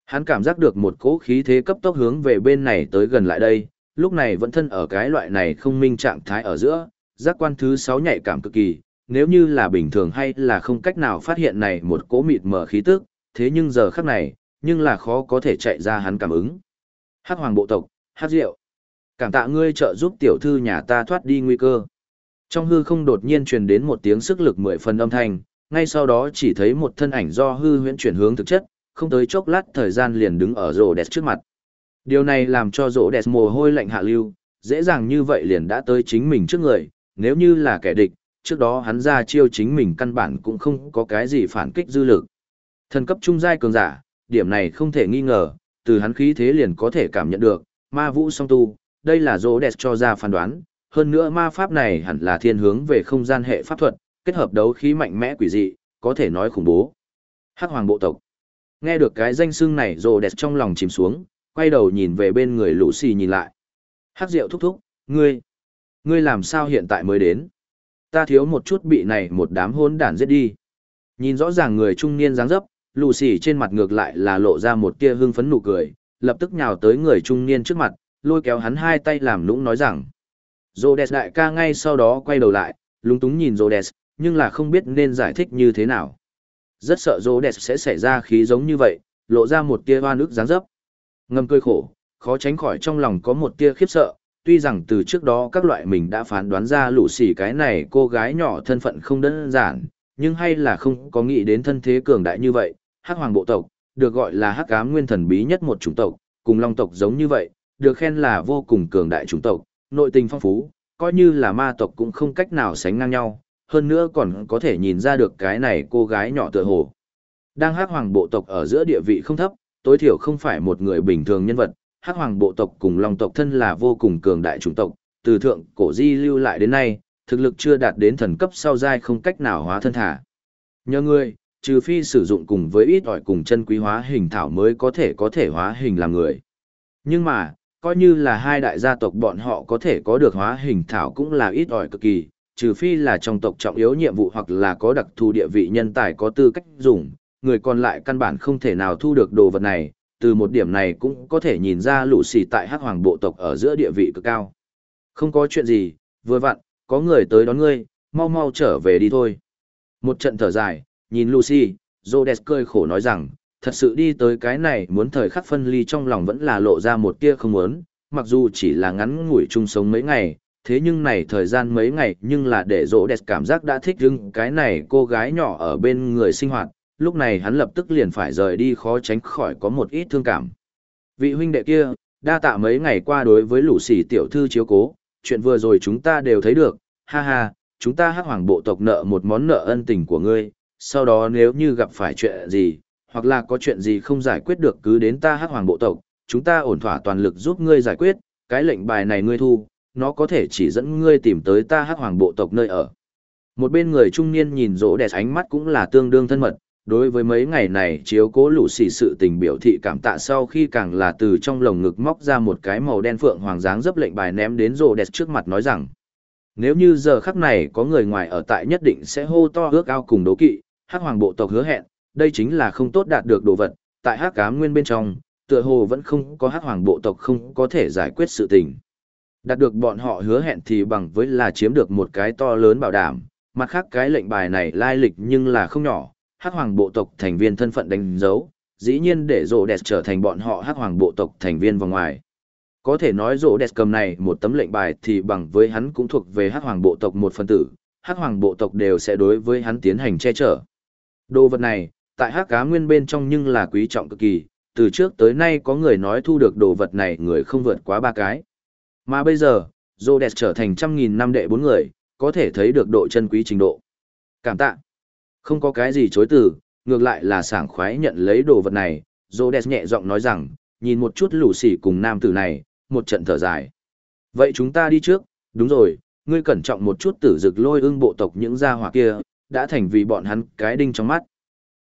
Hắn cảm giác được một cỗ khí thế cấp tốc hướng về bên này tới gần lại đây, lúc này vẫn thân ở cái loại này không minh trạng thái ở giữa, giác quan thứ sáu nhạy cảm cực kỳ, nếu như là bình thường hay là không cách nào phát hiện này một cỗ mịt mờ khí tức, thế nhưng giờ khắc này, nhưng là khó có thể chạy ra hắn cảm ứng. Hắc hoàng bộ tộc, hát rượu. Cảm tạ ngươi trợ giúp tiểu thư nhà ta thoát đi nguy cơ. Trong hư không đột nhiên truyền đến một tiếng sức lực mười phần âm thanh, ngay sau đó chỉ thấy một thân ảnh do hư huyễn chuyển hướng thực chất, không tới chốc lát thời gian liền đứng ở rổ đẹp trước mặt. Điều này làm cho rổ đẹp mồ hôi lạnh hạ lưu, dễ dàng như vậy liền đã tới chính mình trước người, nếu như là kẻ địch, trước đó hắn ra chiêu chính mình căn bản cũng không có cái gì phản kích dư lực. Thần cấp trung giai cường giả, điểm này không thể nghi ngờ, từ hắn khí thế liền có thể cảm nhận được, ma vũ song tu, đây là dỗ đẹp cho ra phán đoán, hơn nữa ma pháp này hẳn là thiên hướng về không gian hệ pháp thuật, kết hợp đấu khí mạnh mẽ quỷ dị, có thể nói khủng bố. Hắc hoàng bộ tộc. Nghe được cái danh xưng này rô đẹp trong lòng chìm xuống, quay đầu nhìn về bên người lũ xì nhìn lại. Hắc rượu thúc thúc, ngươi, ngươi làm sao hiện tại mới đến? Ta thiếu một chút bị này một đám hôn đản giết đi. Nhìn rõ ràng người trung niên dáng dấp, lù xì trên mặt ngược lại là lộ ra một tia hưng phấn nụ cười, lập tức nhào tới người trung niên trước mặt, lôi kéo hắn hai tay làm lũng nói rằng. Rhodes đại ca ngay sau đó quay đầu lại, lúng túng nhìn Rhodes, nhưng là không biết nên giải thích như thế nào. Rất sợ Rhodes sẽ xảy ra khí giống như vậy, lộ ra một tia hoa nước dáng dấp. Ngâm cười khổ, khó tránh khỏi trong lòng có một tia khiếp sợ, tuy rằng từ trước đó các loại mình đã phán đoán ra lũ xỉ cái này cô gái nhỏ thân phận không đơn giản, nhưng hay là không có nghĩ đến thân thế cường đại như vậy, hắc hoàng bộ tộc, được gọi là hắc ám nguyên thần bí nhất một chủng tộc, cùng long tộc giống như vậy, được khen là vô cùng cường đại chủng tộc, nội tình phong phú, coi như là ma tộc cũng không cách nào sánh ngang nhau, hơn nữa còn có thể nhìn ra được cái này cô gái nhỏ tựa hồ. Đang hắc hoàng bộ tộc ở giữa địa vị không thấp, tối thiểu không phải một người bình thường nhân vật, hắc hoàng bộ tộc cùng long tộc thân là vô cùng cường đại chủng tộc, từ thượng cổ di lưu lại đến nay, thực lực chưa đạt đến thần cấp sau giai không cách nào hóa thân thả. Nhờ ngươi, trừ phi sử dụng cùng với ít ỏi cùng chân quý hóa hình thảo mới có thể có thể hóa hình làm người. Nhưng mà, coi như là hai đại gia tộc bọn họ có thể có được hóa hình thảo cũng là ít ỏi cực kỳ, trừ phi là trong tộc trọng yếu nhiệm vụ hoặc là có đặc thù địa vị nhân tài có tư cách dùng, người còn lại căn bản không thể nào thu được đồ vật này, từ một điểm này cũng có thể nhìn ra lũ xì tại hắc hoàng bộ tộc ở giữa địa vị cực cao. Không có chuyện gì, vừa vặn, có người tới đón ngươi, mau mau trở về đi thôi. Một trận thở dài, nhìn Lucy, Rhodes cười khổ nói rằng, thật sự đi tới cái này muốn thời khắc phân ly trong lòng vẫn là lộ ra một tia không muốn, mặc dù chỉ là ngắn ngủi chung sống mấy ngày, thế nhưng này thời gian mấy ngày nhưng là để Rhodes cảm giác đã thích hứng cái này cô gái nhỏ ở bên người sinh hoạt, lúc này hắn lập tức liền phải rời đi khó tránh khỏi có một ít thương cảm. Vị huynh đệ kia, đa tạ mấy ngày qua đối với lũ sỉ tiểu thư chiếu cố, chuyện vừa rồi chúng ta đều thấy được, ha ha, chúng ta hắc hoàng bộ tộc nợ một món nợ ân tình của ngươi, sau đó nếu như gặp phải chuyện gì, hoặc là có chuyện gì không giải quyết được cứ đến ta hắc hoàng bộ tộc, chúng ta ổn thỏa toàn lực giúp ngươi giải quyết, cái lệnh bài này ngươi thu, nó có thể chỉ dẫn ngươi tìm tới ta hắc hoàng bộ tộc nơi ở. Một bên người trung niên nhìn rỗ đẹp ánh mắt cũng là tương đương thân mật, đối với mấy ngày này chiếu cố lũ xì sự tình biểu thị cảm tạ sau khi càng là từ trong lồng ngực móc ra một cái màu đen phượng hoàng dáng dấp lệnh bài ném đến rô đẹp trước mặt nói rằng, nếu như giờ khắc này có người ngoài ở tại nhất định sẽ hô to ước ao cùng đố kỵ, hắc hoàng bộ tộc hứa hẹn, đây chính là không tốt đạt được đồ vật, tại hắc cá nguyên bên trong, tựa hồ vẫn không có hắc hoàng bộ tộc không có thể giải quyết sự tình. Đạt được bọn họ hứa hẹn thì bằng với là chiếm được một cái to lớn bảo đảm, mặt khác cái lệnh bài này lai lịch nhưng là không nhỏ hắc hoàng bộ tộc thành viên thân phận đánh dấu, dĩ nhiên để rổ đẹp trở thành bọn họ hắc hoàng bộ tộc thành viên vòng ngoài. Có thể nói rổ đẹp cầm này một tấm lệnh bài thì bằng với hắn cũng thuộc về hắc hoàng bộ tộc một phân tử, hắc hoàng bộ tộc đều sẽ đối với hắn tiến hành che chở. Đồ vật này, tại hắc cá nguyên bên trong nhưng là quý trọng cực kỳ, từ trước tới nay có người nói thu được đồ vật này người không vượt quá ba cái. Mà bây giờ, Rhodes trở thành trăm nghìn năm đệ bốn người, có thể thấy được độ chân quý trình độ. Cảm tạ. Không có cái gì chối từ, ngược lại là sảng khoái nhận lấy đồ vật này, Rhodes nhẹ giọng nói rằng, nhìn một chút lũ sỉ cùng nam tử này, một trận thở dài. Vậy chúng ta đi trước, đúng rồi, ngươi cẩn trọng một chút tử dực lôi ưng bộ tộc những gia hỏa kia, đã thành vì bọn hắn cái đinh trong mắt.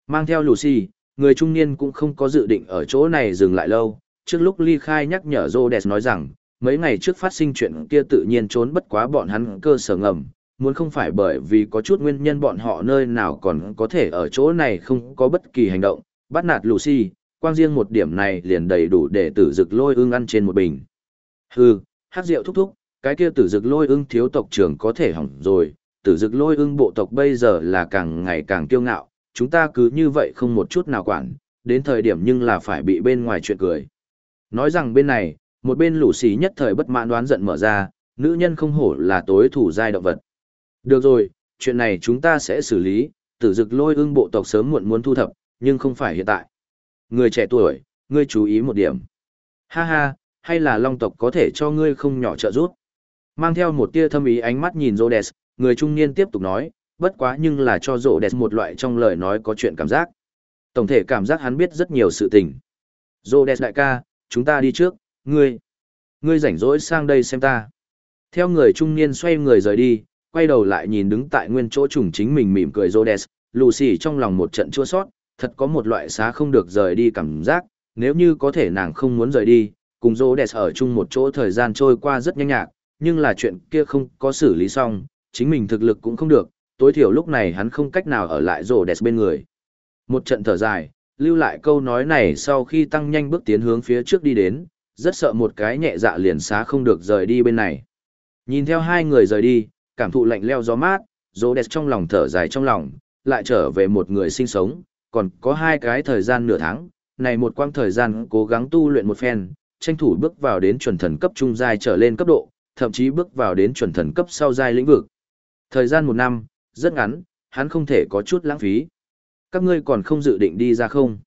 Mang theo Lucy, người trung niên cũng không có dự định ở chỗ này dừng lại lâu, trước lúc ly khai nhắc nhở Rhodes nói rằng, mấy ngày trước phát sinh chuyện kia tự nhiên trốn bất quá bọn hắn cơ sở ngầm, muốn không phải bởi vì có chút nguyên nhân bọn họ nơi nào còn có thể ở chỗ này không có bất kỳ hành động, bắt nạt Lucy, quang riêng một điểm này liền đầy đủ để tử dực lôi ưng ăn trên một bình. Hừ, hát rượu thúc thúc, cái kia tử dực lôi ưng thiếu tộc trưởng có thể hỏng rồi, tử dực lôi ưng bộ tộc bây giờ là càng ngày càng kiêu ngạo, chúng ta cứ như vậy không một chút nào quản, đến thời điểm nhưng là phải bị bên ngoài chuyện cười. Nói rằng bên này, một bên lũ xí nhất thời bất mãn đoán giận mở ra, nữ nhân không hổ là tối thủ giai động vật. Được rồi, chuyện này chúng ta sẽ xử lý, tử dực lôi ưng bộ tộc sớm muộn muốn thu thập, nhưng không phải hiện tại. Người trẻ tuổi, ngươi chú ý một điểm. Ha ha, hay là long tộc có thể cho ngươi không nhỏ trợ giúp. Mang theo một tia thâm ý ánh mắt nhìn Rhodes, người trung niên tiếp tục nói, bất quá nhưng là cho Rhodes một loại trong lời nói có chuyện cảm giác. Tổng thể cảm giác hắn biết rất nhiều sự tình. Rhodes đại ca, chúng ta đi trước, ngươi. Ngươi rảnh rỗi sang đây xem ta. Theo người trung niên xoay người rời đi, quay đầu lại nhìn đứng tại nguyên chỗ trùng chính mình mỉm cười Rhodes, Lucy trong lòng một trận chua sót, thật có một loại xá không được rời đi cảm giác, nếu như có thể nàng không muốn rời đi, cùng Rhodes ở chung một chỗ thời gian trôi qua rất nhanh nhạc, nhưng là chuyện kia không có xử lý xong, chính mình thực lực cũng không được, tối thiểu lúc này hắn không cách nào ở lại Rhodes bên người. Một trận thở dài, lưu lại câu nói này sau khi tăng nhanh bước tiến hướng phía trước đi đến, rất sợ một cái nhẹ dạ liền xá không được rời đi bên này. Nhìn theo hai người rời đi, cảm thụ lạnh leo gió mát, rô đẹp trong lòng thở dài trong lòng, lại trở về một người sinh sống, còn có hai cái thời gian nửa tháng, này một quãng thời gian cố gắng tu luyện một phen, tranh thủ bước vào đến chuẩn thần cấp trung giai trở lên cấp độ, thậm chí bước vào đến chuẩn thần cấp sau giai lĩnh vực. Thời gian một năm, rất ngắn, hắn không thể có chút lãng phí. Các ngươi còn không dự định đi ra không?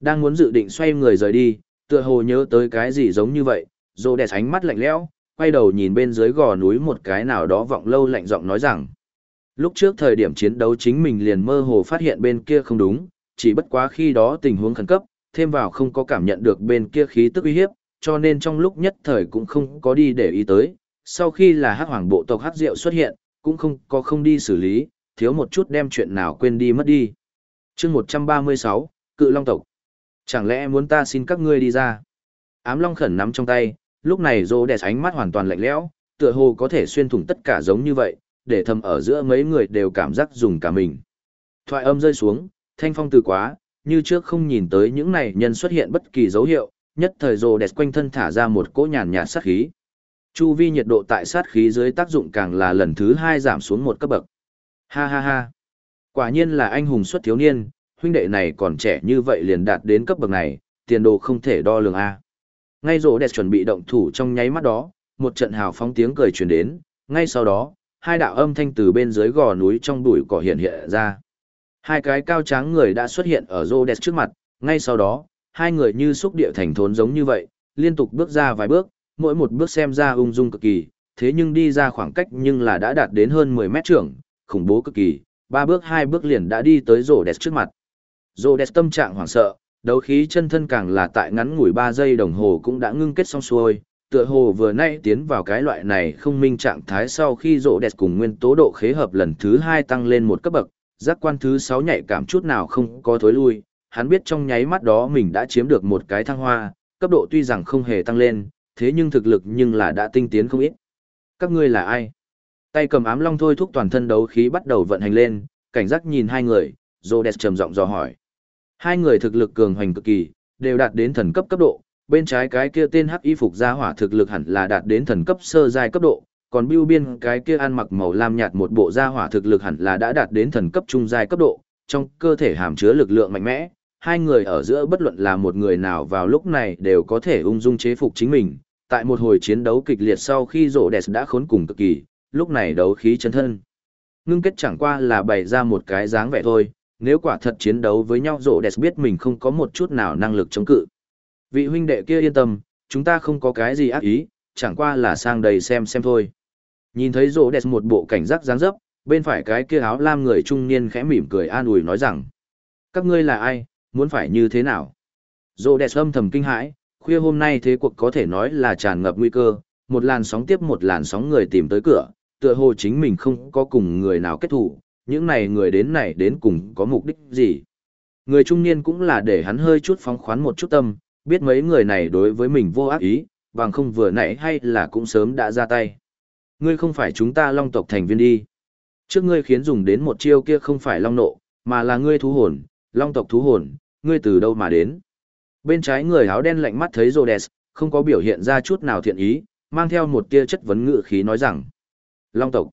Đang muốn dự định xoay người rời đi, tựa hồ nhớ tới cái gì giống như vậy, rô đẹp ánh mắt lạnh lẽo, quay đầu nhìn bên dưới gò núi một cái nào đó vọng lâu lạnh giọng nói rằng. Lúc trước thời điểm chiến đấu chính mình liền mơ hồ phát hiện bên kia không đúng, chỉ bất quá khi đó tình huống khẩn cấp, thêm vào không có cảm nhận được bên kia khí tức uy hiếp, cho nên trong lúc nhất thời cũng không có đi để ý tới. Sau khi là hắc hoàng bộ tộc hắc diệu xuất hiện, cũng không có không đi xử lý, thiếu một chút đem chuyện nào quên đi mất đi. chương 136, Cự Long tộc. Chẳng lẽ muốn ta xin các ngươi đi ra? Ám Long khẩn nắm trong tay, lúc này rô đẹp ánh mắt hoàn toàn lạnh lẽo tựa hồ có thể xuyên thủng tất cả giống như vậy để thầm ở giữa mấy người đều cảm giác dùng cả mình thoại âm rơi xuống thanh phong từ quá như trước không nhìn tới những này nhân xuất hiện bất kỳ dấu hiệu nhất thời rô đẹp quanh thân thả ra một cỗ nhàn nhạt sát khí Chu vi nhiệt độ tại sát khí dưới tác dụng càng là lần thứ hai giảm xuống một cấp bậc. Ha ha ha. Quả nhiên là anh hùng xuất thiếu niên, huynh đệ này còn trẻ như vậy liền đạt đến cấp bậc này, tiền đồ không thể đo lường A. Ngay rổ đẹp chuẩn bị động thủ trong nháy mắt đó, một trận hào phóng tiếng cười truyền đến, ngay sau đó, hai đạo âm thanh từ bên dưới gò núi trong bụi cỏ hiện hiện ra. Hai cái cao tráng người đã xuất hiện ở rô đẹp trước mặt, ngay sau đó, hai người như xúc địa thành thốn giống như vậy, liên tục bước ra vài bước, mỗi một bước xem ra ung dung cực kỳ, thế nhưng đi ra khoảng cách nhưng là đã đạt đến hơn 10 mét trưởng, khủng bố cực kỳ, ba bước hai bước liền đã đi tới rô đẹp trước mặt. Rô đẹp tâm trạng hoảng sợ, đấu khí chân thân càng là tại ngắn ngủi 3 giây đồng hồ cũng đã ngưng kết xong xuôi, tựa hồ vừa nãy tiến vào cái loại này không minh trạng thái sau khi rộ đẹp cùng nguyên tố độ khế hợp lần thứ 2 tăng lên một cấp bậc, giác quan thứ 6 nhạy cảm chút nào không có thối lui, hắn biết trong nháy mắt đó mình đã chiếm được một cái thăng hoa, cấp độ tuy rằng không hề tăng lên, thế nhưng thực lực nhưng là đã tinh tiến không ít. Các ngươi là ai? Tay cầm ám long thôi thúc toàn thân đấu khí bắt đầu vận hành lên, cảnh giác nhìn hai người, Rhodes trầm giọng dò hỏi. Hai người thực lực cường hoành cực kỳ, đều đạt đến thần cấp cấp độ, bên trái cái kia tên hắc y phục gia hỏa thực lực hẳn là đạt đến thần cấp sơ giai cấp độ, còn Bưu Biên cái kia ăn mặc màu lam nhạt một bộ gia hỏa thực lực hẳn là đã đạt đến thần cấp trung giai cấp độ, trong cơ thể hàm chứa lực lượng mạnh mẽ, hai người ở giữa bất luận là một người nào vào lúc này đều có thể ung dung chế phục chính mình. Tại một hồi chiến đấu kịch liệt sau khi rổ đẹp đã khốn cùng cực kỳ, lúc này đấu khí chân thân. Ngưng kết chẳng qua là bày ra một cái dáng vẻ thôi, nếu quả thật chiến đấu với nhau rộ đẹp biết mình không có một chút nào năng lực chống cự. Vị huynh đệ kia yên tâm, chúng ta không có cái gì ác ý, chẳng qua là sang đây xem xem thôi. Nhìn thấy rộ đẹp một bộ cảnh giác dáng dấp, bên phải cái kia áo lam người trung niên khẽ mỉm cười an ủi nói rằng. Các ngươi là ai, muốn phải như thế nào? Rộ đẹp âm thầm kinh hãi, khuya hôm nay thế cuộc có thể nói là tràn ngập nguy cơ, một làn sóng tiếp một làn sóng người tìm tới cửa, tựa hồ chính mình không có cùng người nào kết thủ, những này người đến này đến cùng có mục đích gì. Người trung niên cũng là để hắn hơi chút phóng khoán một chút tâm, biết mấy người này đối với mình vô ác ý, bằng không vừa nãy hay là cũng sớm đã ra tay. Ngươi không phải chúng ta long tộc thành viên đi. Trước ngươi khiến dùng đến một chiêu kia không phải long nộ, mà là ngươi thú hồn, long tộc thú hồn, ngươi từ đâu mà đến. Bên trái người áo đen lạnh mắt thấy Rhodes, không có biểu hiện ra chút nào thiện ý, mang theo một tia chất vấn ngự khí nói rằng. Long tộc.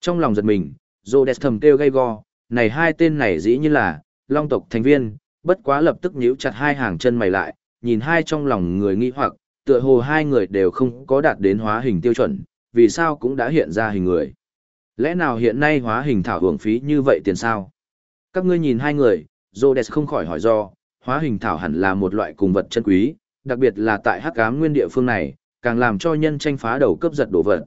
Trong lòng giật mình, Rhodes thầm kêu gay go, này hai tên này dĩ như là, long tộc thành viên, bất quá lập tức nhíu chặt hai hàng chân mày lại, nhìn hai trong lòng người nghi hoặc, tựa hồ hai người đều không có đạt đến hóa hình tiêu chuẩn, vì sao cũng đã hiện ra hình người. Lẽ nào hiện nay hóa hình thảo hưởng phí như vậy tiền sao? Các ngươi nhìn hai người, Rhodes không khỏi hỏi do, hóa hình thảo hẳn là một loại cùng vật chân quý, đặc biệt là tại hắc ám nguyên địa phương này, càng làm cho nhân tranh phá đầu cướp giật đồ vật.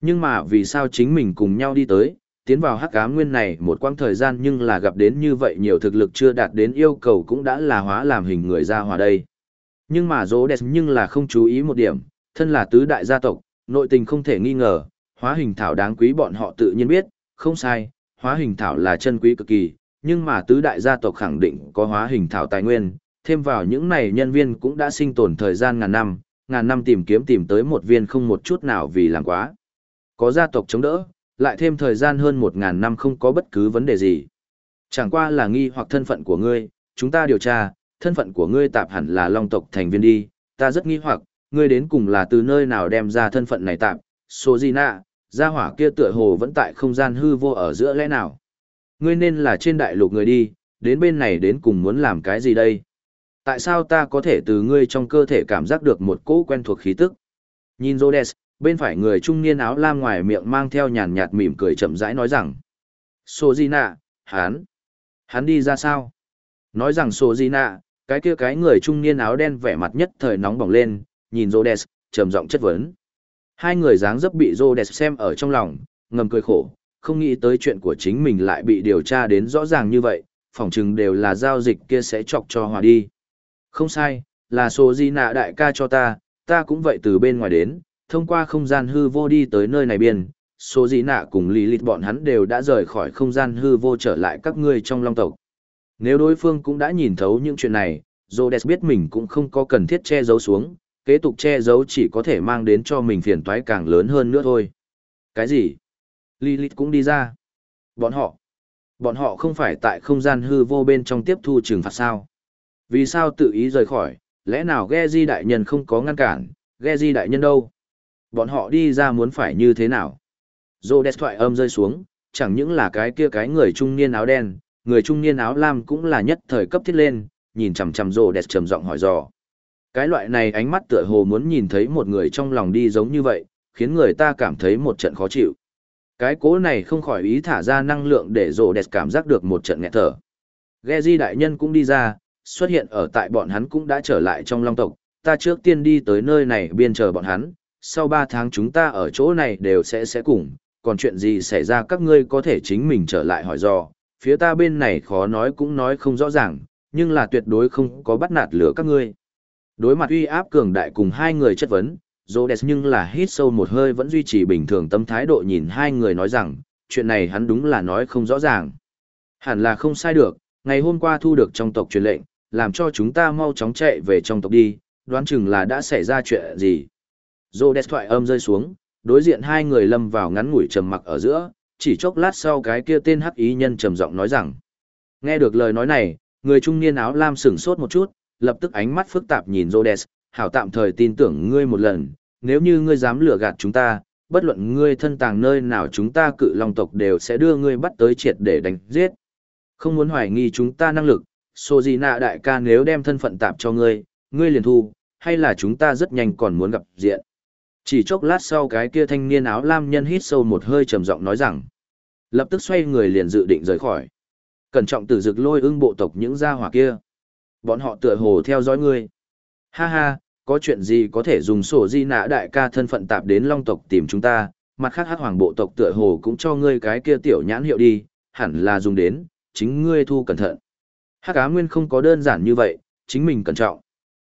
Nhưng mà vì sao chính mình cùng nhau đi tới, tiến vào hắc ám nguyên này một quãng thời gian nhưng là gặp đến như vậy nhiều thực lực chưa đạt đến yêu cầu cũng đã là hóa làm hình người ra hòa đây. Nhưng mà dỗ đẹp nhưng là không chú ý một điểm, thân là tứ đại gia tộc, nội tình không thể nghi ngờ, hóa hình thảo đáng quý bọn họ tự nhiên biết, không sai, hóa hình thảo là chân quý cực kỳ, nhưng mà tứ đại gia tộc khẳng định có hóa hình thảo tài nguyên, thêm vào những này nhân viên cũng đã sinh tồn thời gian ngàn năm, ngàn năm tìm kiếm tìm tới một viên không một chút nào vì làm quá. Có gia tộc chống đỡ, lại thêm thời gian hơn một ngàn năm không có bất cứ vấn đề gì. Chẳng qua là nghi hoặc thân phận của ngươi, chúng ta điều tra, thân phận của ngươi tạp hẳn là long tộc thành viên đi, ta rất nghi hoặc, ngươi đến cùng là từ nơi nào đem ra thân phận này tạp, số gì nạ, gia hỏa kia tựa hồ vẫn tại không gian hư vô ở giữa lẽ nào. Ngươi nên là trên đại lục người đi, đến bên này đến cùng muốn làm cái gì đây? Tại sao ta có thể từ ngươi trong cơ thể cảm giác được một cỗ quen thuộc khí tức? Nhìn Rhodes, bên phải người trung niên áo lam ngoài miệng mang theo nhàn nhạt mỉm cười chậm rãi nói rằng. Sô Di Nạ, hắn, hắn đi ra sao? Nói rằng Sô Di Nạ, cái kia cái người trung niên áo đen vẻ mặt nhất thời nóng bỏng lên, nhìn Rhodes, trầm giọng chất vấn. Hai người dáng dấp bị Rhodes xem ở trong lòng, ngầm cười khổ, không nghĩ tới chuyện của chính mình lại bị điều tra đến rõ ràng như vậy, phỏng chừng đều là giao dịch kia sẽ chọc cho hòa đi. Không sai, là sô di nạ đại ca cho ta, ta cũng vậy từ bên ngoài đến, thông qua không gian hư vô đi tới nơi này biên, số dĩ nạ cùng lì lịt bọn hắn đều đã rời khỏi không gian hư vô trở lại các ngươi trong long tộc. Nếu đối phương cũng đã nhìn thấu những chuyện này, Rhodes biết mình cũng không có cần thiết che giấu xuống, kế tục che giấu chỉ có thể mang đến cho mình phiền toái càng lớn hơn nữa thôi. Cái gì? Lilith cũng đi ra. Bọn họ. Bọn họ không phải tại không gian hư vô bên trong tiếp thu trừng phạt sao? Vì sao tự ý rời khỏi, lẽ nào Gezi đại nhân không có ngăn cản, Gezi đại nhân đâu? Bọn họ đi ra muốn phải như thế nào? Rhodes thoại âm rơi xuống, chẳng những là cái kia cái người trung niên áo đen, người trung niên áo lam cũng là nhất thời cấp thiết lên, nhìn chằm chằm rô đẹp trầm giọng hỏi dò. Cái loại này ánh mắt tựa hồ muốn nhìn thấy một người trong lòng đi giống như vậy, khiến người ta cảm thấy một trận khó chịu. Cái cố này không khỏi ý thả ra năng lượng để Rhodes cảm giác được một trận nghẹt thở. Geji đại nhân cũng đi ra, xuất hiện ở tại bọn hắn cũng đã trở lại trong long tộc, ta trước tiên đi tới nơi này biên chờ bọn hắn, sau 3 tháng chúng ta ở chỗ này đều sẽ sẽ cùng, còn chuyện gì xảy ra các ngươi có thể chính mình trở lại hỏi dò, phía ta bên này khó nói cũng nói không rõ ràng, nhưng là tuyệt đối không có bắt nạt lửa các ngươi. Đối mặt uy áp cường đại cùng hai người chất vấn, Rhodes nhưng là hít sâu một hơi vẫn duy trì bình thường tâm thái độ nhìn hai người nói rằng, chuyện này hắn đúng là nói không rõ ràng. Hẳn là không sai được, ngày hôm qua thu được trong tộc truyền lệnh, làm cho chúng ta mau chóng chạy về trong tộc đi, đoán chừng là đã xảy ra chuyện gì. Rhodes thoại âm rơi xuống, đối diện hai người lâm vào ngắn ngủi trầm mặc ở giữa, chỉ chốc lát sau cái kia tên hắc ý nhân trầm giọng nói rằng. Nghe được lời nói này, người trung niên áo lam sửng sốt một chút, lập tức ánh mắt phức tạp nhìn Rhodes, hảo tạm thời tin tưởng ngươi một lần, nếu như ngươi dám lừa gạt chúng ta, bất luận ngươi thân tàng nơi nào chúng ta cự long tộc đều sẽ đưa ngươi bắt tới triệt để đánh giết. Không muốn hoài nghi chúng ta năng lực, Sô Di Nạ đại ca nếu đem thân phận tạp cho ngươi, ngươi liền thu, hay là chúng ta rất nhanh còn muốn gặp diện. Chỉ chốc lát sau cái kia thanh niên áo lam nhân hít sâu một hơi trầm giọng nói rằng, lập tức xoay người liền dự định rời khỏi. Cẩn trọng tử dực lôi ưng bộ tộc những gia hỏa kia. Bọn họ tựa hồ theo dõi ngươi. Ha ha, có chuyện gì có thể dùng sổ di nã đại ca thân phận tạp đến long tộc tìm chúng ta, mặt khác hát hoàng bộ tộc tựa hồ cũng cho ngươi cái kia tiểu nhãn hiệu đi, hẳn là dùng đến, chính ngươi thu cẩn thận. Hắc Á Nguyên không có đơn giản như vậy, chính mình cẩn trọng.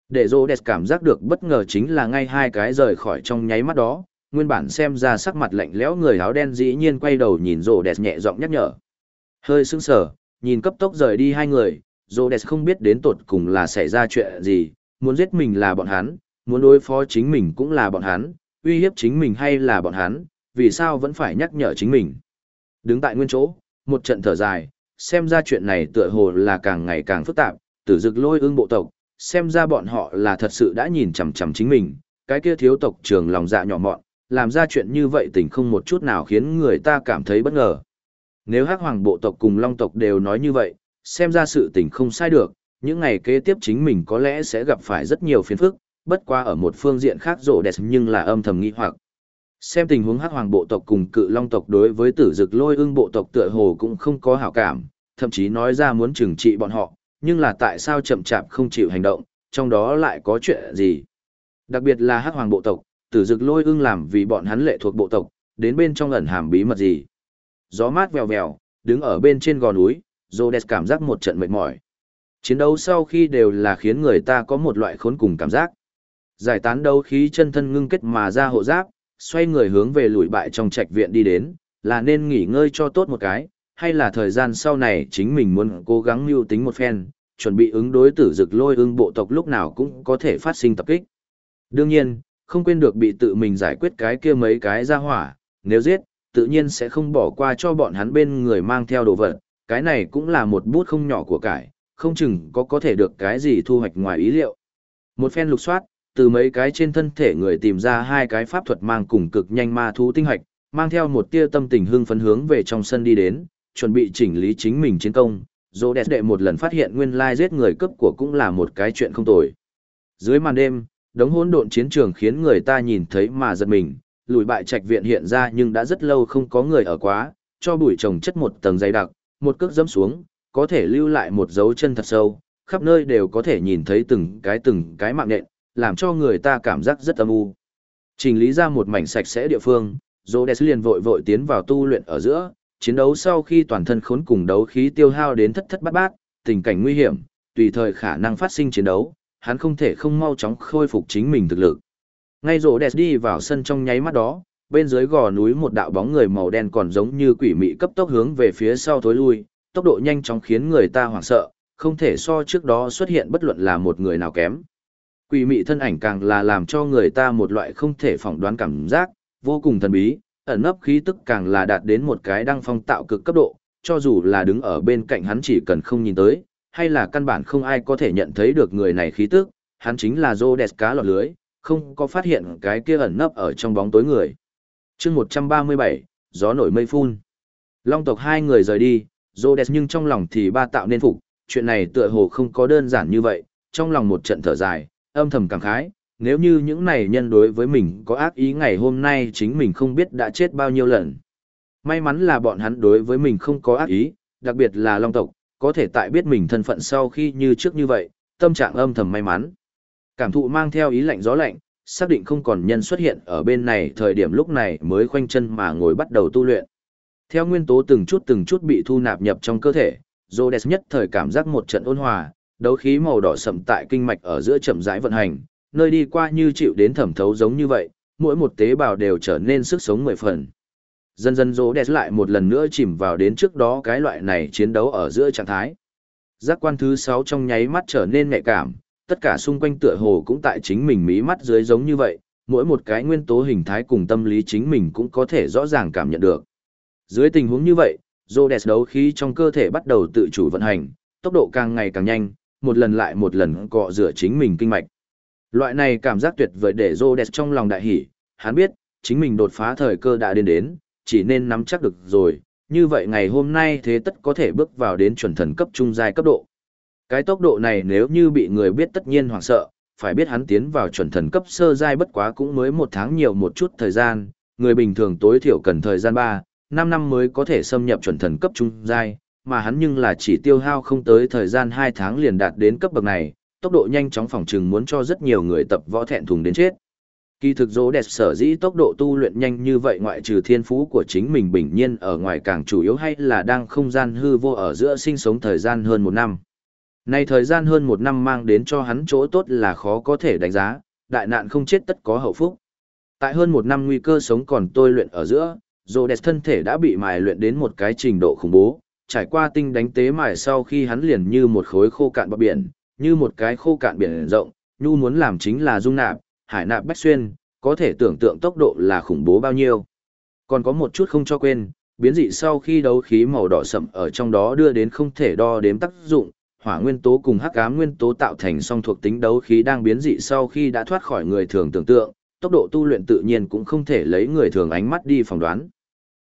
Để Rô Đẹp cảm giác được bất ngờ chính là ngay hai cái rời khỏi trong nháy mắt đó, nguyên bản xem ra sắc mặt lạnh lẽo người áo đen dĩ nhiên quay đầu nhìn Rô Đẹp nhẹ giọng nhắc nhở. Hơi sững sờ, nhìn cấp tốc rời đi hai người, Rô Đẹp không biết đến tột cùng là xảy ra chuyện gì, muốn giết mình là bọn hắn, muốn đối phó chính mình cũng là bọn hắn, uy hiếp chính mình hay là bọn hắn, vì sao vẫn phải nhắc nhở chính mình. Đứng tại nguyên chỗ, một trận thở dài, xem ra chuyện này tựa hồ là càng ngày càng phức tạp, tử dực lôi ương bộ tộc, xem ra bọn họ là thật sự đã nhìn chằm chằm chính mình, cái kia thiếu tộc trưởng lòng dạ nhỏ mọn, làm ra chuyện như vậy tình không một chút nào khiến người ta cảm thấy bất ngờ. Nếu hắc hoàng bộ tộc cùng long tộc đều nói như vậy, xem ra sự tình không sai được, những ngày kế tiếp chính mình có lẽ sẽ gặp phải rất nhiều phiền phức, bất qua ở một phương diện khác rộ đẹp nhưng là âm thầm nghi hoặc. Xem tình huống hắc hoàng bộ tộc cùng cự long tộc đối với tử dực lôi ưng bộ tộc tựa hồ cũng không có hảo cảm, thậm chí nói ra muốn trừng trị bọn họ, nhưng là tại sao chậm chạp không chịu hành động, trong đó lại có chuyện gì. Đặc biệt là hắc hoàng bộ tộc, tử dực lôi ưng làm vì bọn hắn lệ thuộc bộ tộc, đến bên trong ẩn hàm bí mật gì. Gió mát vèo vèo, đứng ở bên trên gò núi, Rhodes cảm giác một trận mệt mỏi. Chiến đấu sau khi đều là khiến người ta có một loại khốn cùng cảm giác. Giải tán đấu khí chân thân ngưng kết mà ra hộ giáp, xoay người hướng về lùi bại trong trạch viện đi đến, là nên nghỉ ngơi cho tốt một cái, hay là thời gian sau này chính mình muốn cố gắng mưu tính một phen, chuẩn bị ứng đối tử dực lôi ưng bộ tộc lúc nào cũng có thể phát sinh tập kích. Đương nhiên, không quên được bị tự mình giải quyết cái kia mấy cái ra hỏa, nếu giết, tự nhiên sẽ không bỏ qua cho bọn hắn bên người mang theo đồ vật, cái này cũng là một bút không nhỏ của cải, không chừng có có thể được cái gì thu hoạch ngoài ý liệu. Một phen lục soát, từ mấy cái trên thân thể người tìm ra hai cái pháp thuật mang cùng cực nhanh ma thú tinh hạch, mang theo một tia tâm tình hưng phấn hướng về trong sân đi đến, chuẩn bị chỉnh lý chính mình chiến công. Dô đẹp đệ một lần phát hiện nguyên lai giết người cấp của cũng là một cái chuyện không tồi. Dưới màn đêm, đống hỗn độn chiến trường khiến người ta nhìn thấy mà giật mình, lùi bại trạch viện hiện ra nhưng đã rất lâu không có người ở quá, cho bụi trồng chất một tầng dày đặc, một cước dẫm xuống, có thể lưu lại một dấu chân thật sâu, khắp nơi đều có thể nhìn thấy từng cái từng cái mạng nện, làm cho người ta cảm giác rất âm u. Trình lý ra một mảnh sạch sẽ địa phương, Rhodes liền vội vội tiến vào tu luyện ở giữa, chiến đấu sau khi toàn thân khốn cùng đấu khí tiêu hao đến thất thất bát bát, tình cảnh nguy hiểm, tùy thời khả năng phát sinh chiến đấu, hắn không thể không mau chóng khôi phục chính mình thực lực. Ngay Rhodes đi vào sân trong nháy mắt đó, bên dưới gò núi một đạo bóng người màu đen còn giống như quỷ mị cấp tốc hướng về phía sau thối lui, tốc độ nhanh chóng khiến người ta hoảng sợ, không thể so trước đó xuất hiện bất luận là một người nào kém. Quỷ mị thân ảnh càng là làm cho người ta một loại không thể phỏng đoán cảm giác, vô cùng thần bí, ẩn nấp khí tức càng là đạt đến một cái đăng phong tạo cực cấp độ, cho dù là đứng ở bên cạnh hắn chỉ cần không nhìn tới, hay là căn bản không ai có thể nhận thấy được người này khí tức, hắn chính là Rhodes cá lọt lưới, không có phát hiện cái kia ẩn nấp ở trong bóng tối người. chương 137, gió nổi mây phun. Long tộc hai người rời đi, Rhodes nhưng trong lòng thì ba tạo nên phục, chuyện này tựa hồ không có đơn giản như vậy, trong lòng một trận thở dài, âm thầm cảm khái, nếu như những này nhân đối với mình có ác ý ngày hôm nay chính mình không biết đã chết bao nhiêu lần. May mắn là bọn hắn đối với mình không có ác ý, đặc biệt là Long tộc, có thể tại biết mình thân phận sau khi như trước như vậy, tâm trạng âm thầm may mắn. Cảm thụ mang theo ý lạnh gió lạnh, xác định không còn nhân xuất hiện ở bên này thời điểm lúc này mới khoanh chân mà ngồi bắt đầu tu luyện. Theo nguyên tố từng chút từng chút bị thu nạp nhập trong cơ thể, Rhodes nhất thời cảm giác một trận ôn hòa, đấu khí màu đỏ sậm tại kinh mạch ở giữa chậm rãi vận hành, nơi đi qua như chịu đến thẩm thấu giống như vậy, mỗi một tế bào đều trở nên sức sống mười phần. Dần dần Rhodes lại một lần nữa chìm vào đến trước đó cái loại này chiến đấu ở giữa trạng thái. Giác quan thứ 6 trong nháy mắt trở nên nhạy cảm, tất cả xung quanh tựa hồ cũng tại chính mình mí mắt dưới giống như vậy, mỗi một cái nguyên tố hình thái cùng tâm lý chính mình cũng có thể rõ ràng cảm nhận được. Dưới tình huống như vậy, Rhodes đấu khí trong cơ thể bắt đầu tự chủ vận hành, tốc độ càng ngày càng nhanh, một lần lại một lần cọ rửa chính mình kinh mạch. Loại này cảm giác tuyệt vời để Rhodes trong lòng đại hỉ, hắn biết, chính mình đột phá thời cơ đã đến đến, chỉ nên nắm chắc được rồi, như vậy ngày hôm nay thế tất có thể bước vào đến chuẩn thần cấp trung giai cấp độ. Cái tốc độ này nếu như bị người biết tất nhiên hoảng sợ, phải biết hắn tiến vào chuẩn thần cấp sơ giai bất quá cũng mới một tháng nhiều một chút thời gian, người bình thường tối thiểu cần thời gian 3, 5 năm mới có thể xâm nhập chuẩn thần cấp trung giai, mà hắn nhưng là chỉ tiêu hao không tới thời gian 2 tháng liền đạt đến cấp bậc này, tốc độ nhanh chóng phòng trừng muốn cho rất nhiều người tập võ thẹn thùng đến chết. Kỳ thực dỗ đẹp sở dĩ tốc độ tu luyện nhanh như vậy ngoại trừ thiên phú của chính mình bình nhiên ở ngoài càng chủ yếu hay là đang không gian hư vô ở giữa sinh sống thời gian hơn một năm. Nay thời gian hơn một năm mang đến cho hắn chỗ tốt là khó có thể đánh giá, đại nạn không chết tất có hậu phúc. Tại hơn một năm nguy cơ sống còn tôi luyện ở giữa, dồ đẹp thân thể đã bị mài luyện đến một cái trình độ khủng bố, trải qua tinh đánh tế mài sau khi hắn liền như một khối khô cạn bờ biển, như một cái khô cạn biển rộng, nhu muốn làm chính là dung nạp, hải nạp bách xuyên, có thể tưởng tượng tốc độ là khủng bố bao nhiêu. Còn có một chút không cho quên, biến dị sau khi đấu khí màu đỏ sậm ở trong đó đưa đến không thể đo đếm tác dụng, hỏa nguyên tố cùng hắc ám nguyên tố tạo thành song thuộc tính đấu khí đang biến dị sau khi đã thoát khỏi người thường tưởng tượng, tốc độ tu luyện tự nhiên cũng không thể lấy người thường ánh mắt đi phỏng đoán.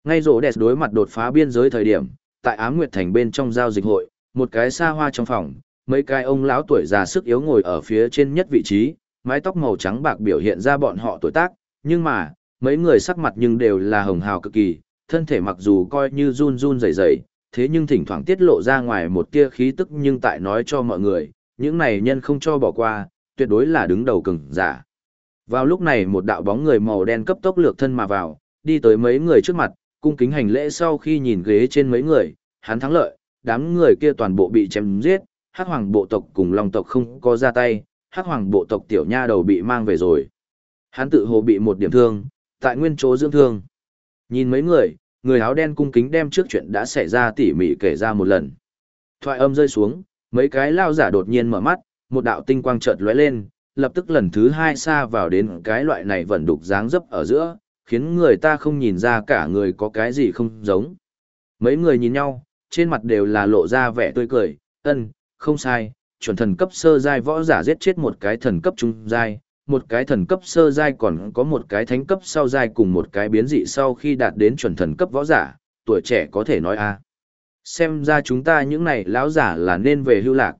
Ngay rổ đẹp đối mặt đột phá biên giới thời điểm, tại Ám Nguyệt Thành bên trong giao dịch hội, một cái xa hoa trong phòng, mấy cái ông lão tuổi già sức yếu ngồi ở phía trên nhất vị trí, mái tóc màu trắng bạc biểu hiện ra bọn họ tuổi tác, nhưng mà, mấy người sắc mặt nhưng đều là hồng hào cực kỳ, thân thể mặc dù coi như run run rẩy rẩy, thế nhưng thỉnh thoảng tiết lộ ra ngoài một tia khí tức nhưng tại nói cho mọi người, những này nhân không cho bỏ qua, tuyệt đối là đứng đầu cường giả. Vào lúc này một đạo bóng người màu đen cấp tốc lược thân mà vào, đi tới mấy người trước mặt, cung kính hành lễ sau khi nhìn ghế trên mấy người, hắn thắng lợi, đám người kia toàn bộ bị chém giết, hắc hoàng bộ tộc cùng long tộc không có ra tay, hắc hoàng bộ tộc tiểu nha đầu bị mang về rồi. Hắn tự hồ bị một điểm thương, tại nguyên chỗ dưỡng thương. Nhìn mấy người, người áo đen cung kính đem trước chuyện đã xảy ra tỉ mỉ kể ra một lần. Thoại âm rơi xuống, mấy cái lao giả đột nhiên mở mắt, một đạo tinh quang chợt lóe lên, lập tức lần thứ hai xa vào đến cái loại này vẫn đục dáng dấp ở giữa, khiến người ta không nhìn ra cả người có cái gì không giống. Mấy người nhìn nhau, trên mặt đều là lộ ra vẻ tươi cười, ân, không sai, chuẩn thần cấp sơ giai võ giả giết chết một cái thần cấp trung giai, một cái thần cấp sơ giai còn có một cái thánh cấp sau giai cùng một cái biến dị sau khi đạt đến chuẩn thần cấp võ giả, tuổi trẻ có thể nói a. À. Xem ra chúng ta những này lão giả là nên về hưu lạc.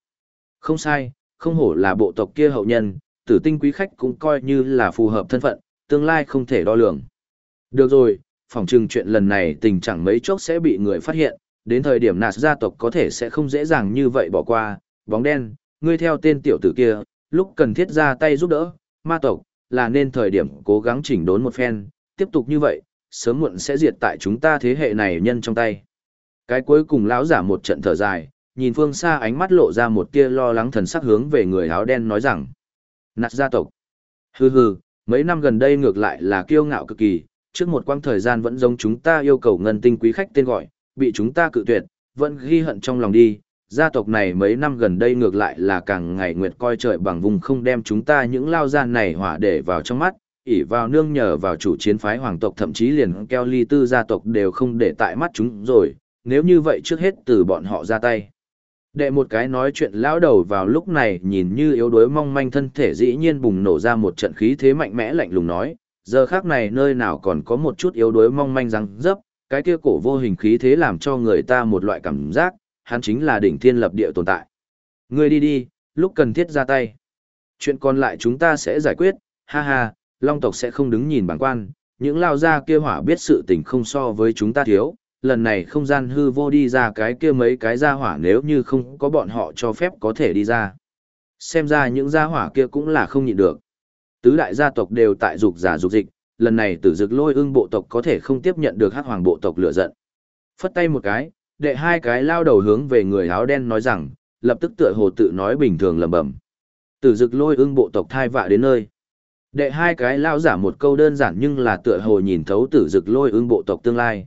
Không sai, không hổ là bộ tộc kia hậu nhân, tử tinh quý khách cũng coi như là phù hợp thân phận, tương lai không thể đo lường. Được rồi, phòng trừng chuyện lần này tình trạng mấy chốc sẽ bị người phát hiện, đến thời điểm nạt gia tộc có thể sẽ không dễ dàng như vậy bỏ qua, bóng đen, ngươi theo tên tiểu tử kia, lúc cần thiết ra tay giúp đỡ, ma tộc, là nên thời điểm cố gắng chỉnh đốn một phen, tiếp tục như vậy, sớm muộn sẽ diệt tại chúng ta thế hệ này nhân trong tay. Cái cuối cùng lão giả một trận thở dài, nhìn phương xa ánh mắt lộ ra một tia lo lắng thần sắc hướng về người áo đen nói rằng, nạt gia tộc. Hừ hừ, mấy năm gần đây ngược lại là kiêu ngạo cực kỳ, trước một quãng thời gian vẫn giống chúng ta yêu cầu ngân tinh quý khách tên gọi, bị chúng ta cự tuyệt, vẫn ghi hận trong lòng đi. Gia tộc này mấy năm gần đây ngược lại là càng ngày nguyệt coi trời bằng vùng không đem chúng ta những lao gian này hỏa để vào trong mắt, ỉ vào nương nhờ vào chủ chiến phái hoàng tộc thậm chí liền keo ly tư gia tộc đều không để tại mắt chúng rồi, nếu như vậy trước hết từ bọn họ ra tay. Đệ một cái nói chuyện lão đầu vào lúc này nhìn như yếu đuối mong manh thân thể dĩ nhiên bùng nổ ra một trận khí thế mạnh mẽ lạnh lùng nói, giờ khác này nơi nào còn có một chút yếu đuối mong manh răng dấp, cái kia cổ vô hình khí thế làm cho người ta một loại cảm giác, hắn chính là đỉnh thiên lập địa tồn tại. Ngươi đi đi, lúc cần thiết ra tay. Chuyện còn lại chúng ta sẽ giải quyết, ha ha, long tộc sẽ không đứng nhìn bản quan, những lao gia kia hỏa biết sự tình không so với chúng ta thiếu, lần này không gian hư vô đi ra cái kia mấy cái gia hỏa nếu như không có bọn họ cho phép có thể đi ra. Xem ra những gia hỏa kia cũng là không nhịn được. Tứ đại gia tộc đều tại dục giả dục dịch, lần này tử dực lôi ưng bộ tộc có thể không tiếp nhận được hắc hoàng bộ tộc lựa giận. Phất tay một cái, đệ hai cái lao đầu hướng về người áo đen nói rằng, lập tức tựa hồ tự nói bình thường lẩm bẩm. Tử dực lôi ưng bộ tộc thai vạ đến nơi. Đệ hai cái lao giả một câu đơn giản nhưng là tựa hồ nhìn thấu tử dực lôi ưng bộ tộc tương lai.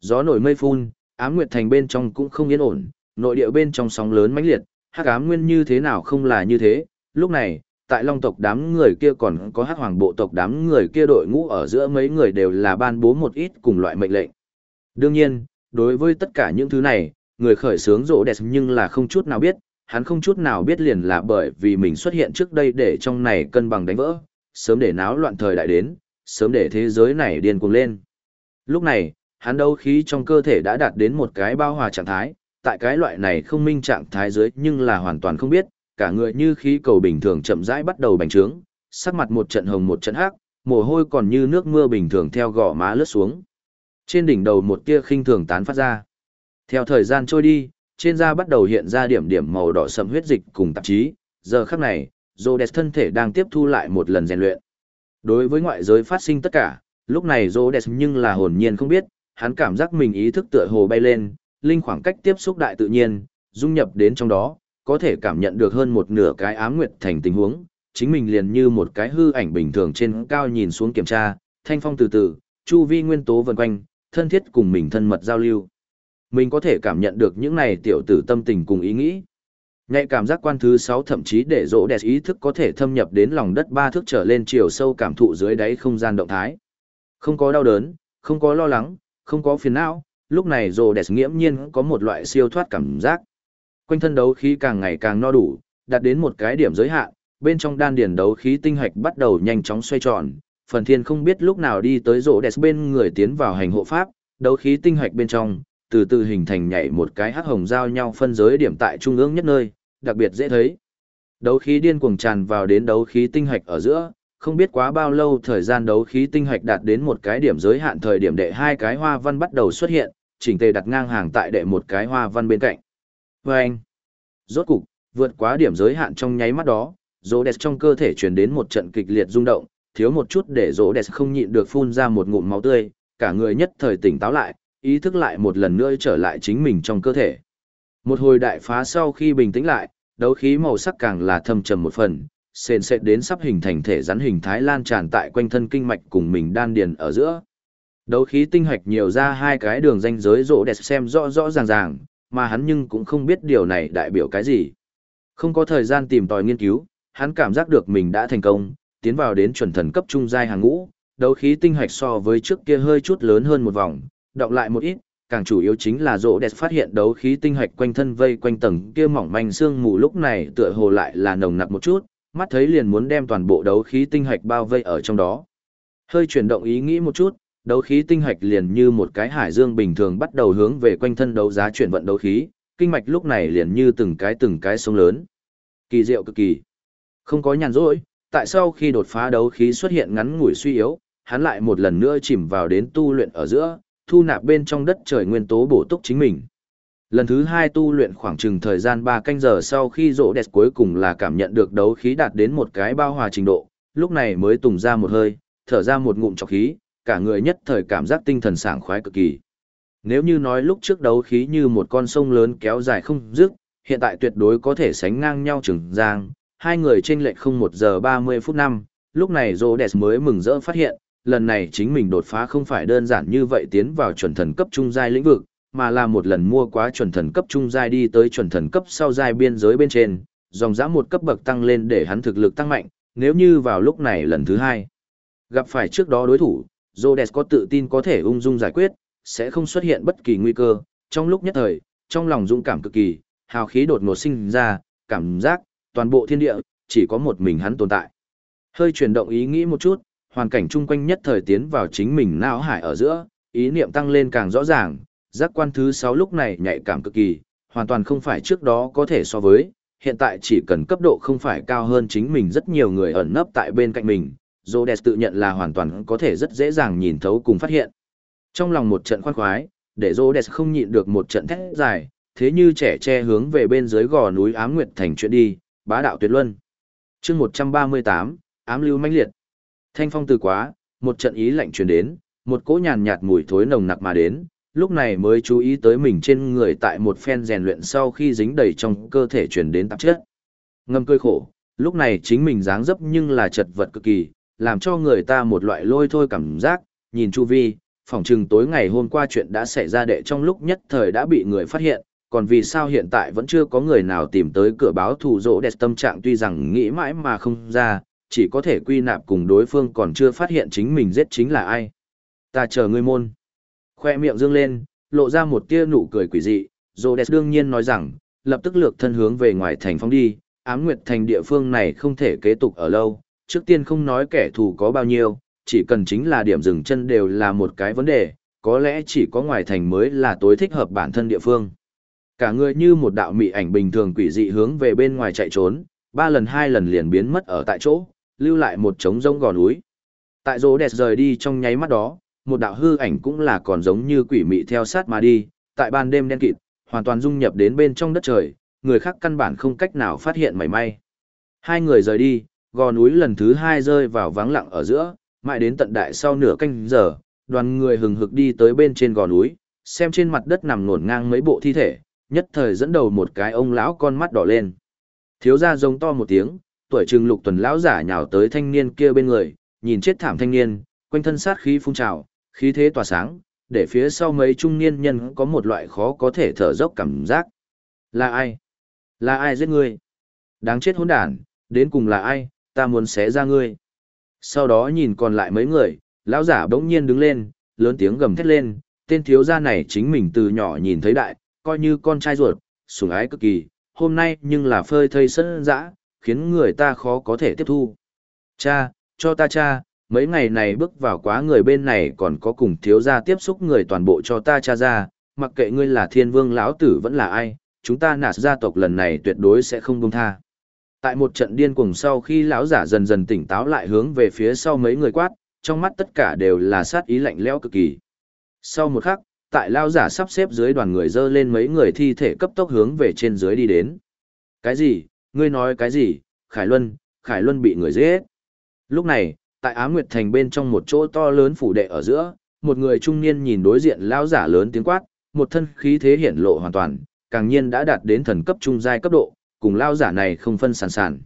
Gió nổi mây phun, ám nguyệt thành bên trong cũng không yên ổn, nội địa bên trong sóng lớn mãnh liệt, hắc ám nguyên như thế nào không là như thế. Lúc này, tại long tộc đám người kia còn có hát hoàng bộ tộc đám người kia đội ngũ ở giữa mấy người đều là ban bố một ít cùng loại mệnh lệnh. Đương nhiên, đối với tất cả những thứ này, người khởi sướng rỗ đẹp nhưng là không chút nào biết, hắn không chút nào biết liền là bởi vì mình xuất hiện trước đây để trong này cân bằng đánh vỡ, sớm để náo loạn thời đại đến, sớm để thế giới này điên cuồng lên. Lúc này, hắn đấu khí trong cơ thể đã đạt đến một cái bao hòa trạng thái, tại cái loại này không minh trạng thái dưới nhưng là hoàn toàn không biết, cả người như khí cầu bình thường chậm rãi bắt đầu bành trướng, sắc mặt một trận hồng một trận hắc, mồ hôi còn như nước mưa bình thường theo gò má lướt xuống. Trên đỉnh đầu một tia khinh thường tán phát ra. Theo thời gian trôi đi, trên da bắt đầu hiện ra điểm điểm màu đỏ sẫm huyết dịch cùng tạp chí, giờ khắc này, Rhodes thân thể đang tiếp thu lại một lần rèn luyện. Đối với ngoại giới phát sinh tất cả, lúc này Rhodes nhưng là hồn nhiên không biết, hắn cảm giác mình ý thức tựa hồ bay lên, linh khoảng cách tiếp xúc đại tự nhiên, dung nhập đến trong đó, có thể cảm nhận được hơn một nửa cái ám nguyệt thành tình huống, chính mình liền như một cái hư ảnh bình thường trên cao nhìn xuống kiểm tra, thanh phong từ từ, chu vi nguyên tố vần quanh, thân thiết cùng mình thân mật giao lưu. Mình có thể cảm nhận được những này tiểu tử tâm tình cùng ý nghĩ. Nhạy cảm giác quan thứ 6 thậm chí để rỗ đẹp ý thức có thể thâm nhập đến lòng đất ba thước trở lên chiều sâu cảm thụ dưới đáy không gian động thái. Không có đau đớn, không có lo lắng, không có phiền não, lúc này rỗ đẹp nghiễm nhiên có một loại siêu thoát cảm giác. Quanh thân đấu khí càng ngày càng no đủ, đạt đến một cái điểm giới hạn, bên trong đan điền đấu khí tinh hạch bắt đầu nhanh chóng xoay tròn, phần thiên không biết lúc nào đi tới rỗ đẹp bên người tiến vào hành hộ pháp, đấu khí tinh hạch bên trong, từ từ hình thành nhảy một cái hắc hồng giao nhau phân giới điểm tại trung ương nhất nơi, đặc biệt dễ thấy. Đấu khí điên cuồng tràn vào đến đấu khí tinh hạch ở giữa, không biết quá bao lâu thời gian đấu khí tinh hạch đạt đến một cái điểm giới hạn thời điểm đệ hai cái hoa văn bắt đầu xuất hiện, chỉnh tề đặt ngang hàng tại đệ một cái hoa văn bên cạnh. Và anh, rốt cục, vượt quá điểm giới hạn trong nháy mắt đó, rỗ đẹp trong cơ thể truyền đến một trận kịch liệt rung động, thiếu một chút để rỗ đẹp không nhịn được phun ra một ngụm máu tươi, cả người nhất thời tỉnh táo lại, ý thức lại một lần nữa trở lại chính mình trong cơ thể. Một hồi đại phá sau khi bình tĩnh lại, đấu khí màu sắc càng là thâm trầm một phần, sền sệt đến sắp hình thành thể rắn hình thái lan tràn tại quanh thân kinh mạch cùng mình đan điền ở giữa. Đấu khí tinh hạch nhiều ra hai cái đường ranh giới rỗ đẹp xem rõ rõ ràng ràng, mà hắn nhưng cũng không biết điều này đại biểu cái gì. Không có thời gian tìm tòi nghiên cứu, hắn cảm giác được mình đã thành công, tiến vào đến chuẩn thần cấp trung giai hàng ngũ, đấu khí tinh hạch so với trước kia hơi chút lớn hơn một vòng, đọng lại một ít, càng chủ yếu chính là rỗ đẹp phát hiện đấu khí tinh hạch quanh thân vây quanh tầng kia mỏng manh xương mù lúc này tựa hồ lại là nồng nặc một chút, mắt thấy liền muốn đem toàn bộ đấu khí tinh hạch bao vây ở trong đó. Hơi chuyển động ý nghĩ một chút, đấu khí tinh hạch liền như một cái hải dương bình thường bắt đầu hướng về quanh thân đấu giá chuyển vận đấu khí, kinh mạch lúc này liền như từng cái từng cái sông lớn. Kỳ diệu cực kỳ. Không có nhàn rỗi, tại sao khi đột phá đấu khí xuất hiện ngắn ngủi suy yếu, hắn lại một lần nữa chìm vào đến tu luyện ở giữa, thu nạp bên trong đất trời nguyên tố bổ túc chính mình. Lần thứ hai tu luyện khoảng chừng thời gian 3 canh giờ sau khi rỗ đẹp cuối cùng là cảm nhận được đấu khí đạt đến một cái bao hòa trình độ, lúc này mới tùng ra một hơi, thở ra một ngụm trọc khí, cả người nhất thời cảm giác tinh thần sảng khoái cực kỳ. Nếu như nói lúc trước đấu khí như một con sông lớn kéo dài không dứt, hiện tại tuyệt đối có thể sánh ngang nhau chừng giang, hai người trên lệch không 1 giờ 30 phút năm, lúc này Rhodes mới mừng rỡ phát hiện, lần này chính mình đột phá không phải đơn giản như vậy tiến vào chuẩn thần cấp trung giai lĩnh vực, mà là một lần mua quá chuẩn thần cấp trung giai đi tới chuẩn thần cấp sau giai biên giới bên trên, dòng dã một cấp bậc tăng lên để hắn thực lực tăng mạnh, nếu như vào lúc này lần thứ hai gặp phải trước đó đối thủ, Rhodes có tự tin có thể ung dung giải quyết, sẽ không xuất hiện bất kỳ nguy cơ, trong lúc nhất thời, trong lòng dũng cảm cực kỳ, hào khí đột ngột sinh ra, cảm giác, toàn bộ thiên địa, chỉ có một mình hắn tồn tại. Hơi chuyển động ý nghĩ một chút, hoàn cảnh chung quanh nhất thời tiến vào chính mình não hải ở giữa, ý niệm tăng lên càng rõ ràng, giác quan thứ 6 lúc này nhạy cảm cực kỳ, hoàn toàn không phải trước đó có thể so với, hiện tại chỉ cần cấp độ không phải cao hơn chính mình rất nhiều người ẩn nấp tại bên cạnh mình, Rhodes tự nhận là hoàn toàn có thể rất dễ dàng nhìn thấu cùng phát hiện. Trong lòng một trận khoan khoái, để Rhodes không nhịn được một trận thét dài, thế như trẻ che hướng về bên dưới gò núi Ám Nguyệt thành chuyện đi, bá đạo tuyệt luân. Chương 138, ám lưu mãnh liệt. Thanh phong từ quá, một trận ý lạnh truyền đến, một cỗ nhàn nhạt mùi thối nồng nặc mà đến, lúc này mới chú ý tới mình trên người tại một phen rèn luyện sau khi dính đầy trong cơ thể truyền đến tạp chất. Ngâm cơi khổ, lúc này chính mình dáng dấp nhưng là chật vật cực kỳ, làm cho người ta một loại lôi thôi cảm giác, nhìn chu vi, phỏng chừng tối ngày hôm qua chuyện đã xảy ra đệ trong lúc nhất thời đã bị người phát hiện, còn vì sao hiện tại vẫn chưa có người nào tìm tới cửa báo thù rỗ đẹp tâm trạng tuy rằng nghĩ mãi mà không ra, chỉ có thể quy nạp cùng đối phương còn chưa phát hiện chính mình giết chính là ai. Ta chờ ngươi môn. Khoe miệng dương lên, lộ ra một tia nụ cười quỷ dị, rỗ đẹp đương nhiên nói rằng, lập tức lược thân hướng về ngoài thành phong đi, ám nguyệt thành địa phương này không thể kế tục ở lâu, trước tiên không nói kẻ thù có bao nhiêu, chỉ cần chính là điểm dừng chân đều là một cái vấn đề, có lẽ chỉ có ngoài thành mới là tối thích hợp bản thân địa phương. Cả người như một đạo mị ảnh bình thường quỷ dị hướng về bên ngoài chạy trốn, ba lần hai lần liền biến mất ở tại chỗ, lưu lại một trống rông gò núi. Tại rỗ đẹp rời đi trong nháy mắt đó, một đạo hư ảnh cũng là còn giống như quỷ mị theo sát mà đi, tại ban đêm đen kịt, hoàn toàn dung nhập đến bên trong đất trời, người khác căn bản không cách nào phát hiện mảy may. Hai người rời đi, gò núi lần thứ hai rơi vào vắng lặng ở giữa, mãi đến tận đại sau nửa canh giờ, đoàn người hừng hực đi tới bên trên gò núi, xem trên mặt đất nằm nổn ngang mấy bộ thi thể, nhất thời dẫn đầu một cái ông lão con mắt đỏ lên. Thiếu gia giống to một tiếng, tuổi trừng lục tuần lão giả nhào tới thanh niên kia bên người, nhìn chết thảm thanh niên, quanh thân sát khí phun trào, khí thế tỏa sáng, để phía sau mấy trung niên nhân có một loại khó có thể thở dốc cảm giác. Là ai? Là ai giết ngươi? Đáng chết hỗn đản, đến cùng là ai, ta muốn xé ra ngươi. Sau đó nhìn còn lại mấy người, lão giả bỗng nhiên đứng lên, lớn tiếng gầm thét lên, tên thiếu gia này chính mình từ nhỏ nhìn thấy đại, coi như con trai ruột, sủng ái cực kỳ, hôm nay nhưng là phơi thây sân dã, khiến người ta khó có thể tiếp thu. Cha, cho ta cha, mấy ngày này bước vào quá người bên này còn có cùng thiếu gia tiếp xúc người toàn bộ cho ta cha ra, mặc kệ ngươi là thiên vương lão tử vẫn là ai, chúng ta nạt gia tộc lần này tuyệt đối sẽ không buông tha. Tại một trận điên cuồng sau khi lão giả dần dần tỉnh táo lại hướng về phía sau mấy người quát, trong mắt tất cả đều là sát ý lạnh lẽo cực kỳ. Sau một khắc, tại lao giả sắp xếp dưới đoàn người dơ lên mấy người thi thể cấp tốc hướng về trên dưới đi đến. Cái gì? Ngươi nói cái gì? Khải Luân, Khải Luân bị người giết. Lúc này, tại Á Nguyệt Thành bên trong một chỗ to lớn phủ đệ ở giữa, một người trung niên nhìn đối diện lao giả lớn tiếng quát, một thân khí thế hiển lộ hoàn toàn, càng nhiên đã đạt đến thần cấp trung giai cấp độ, cùng lao giả này không phân sản sản.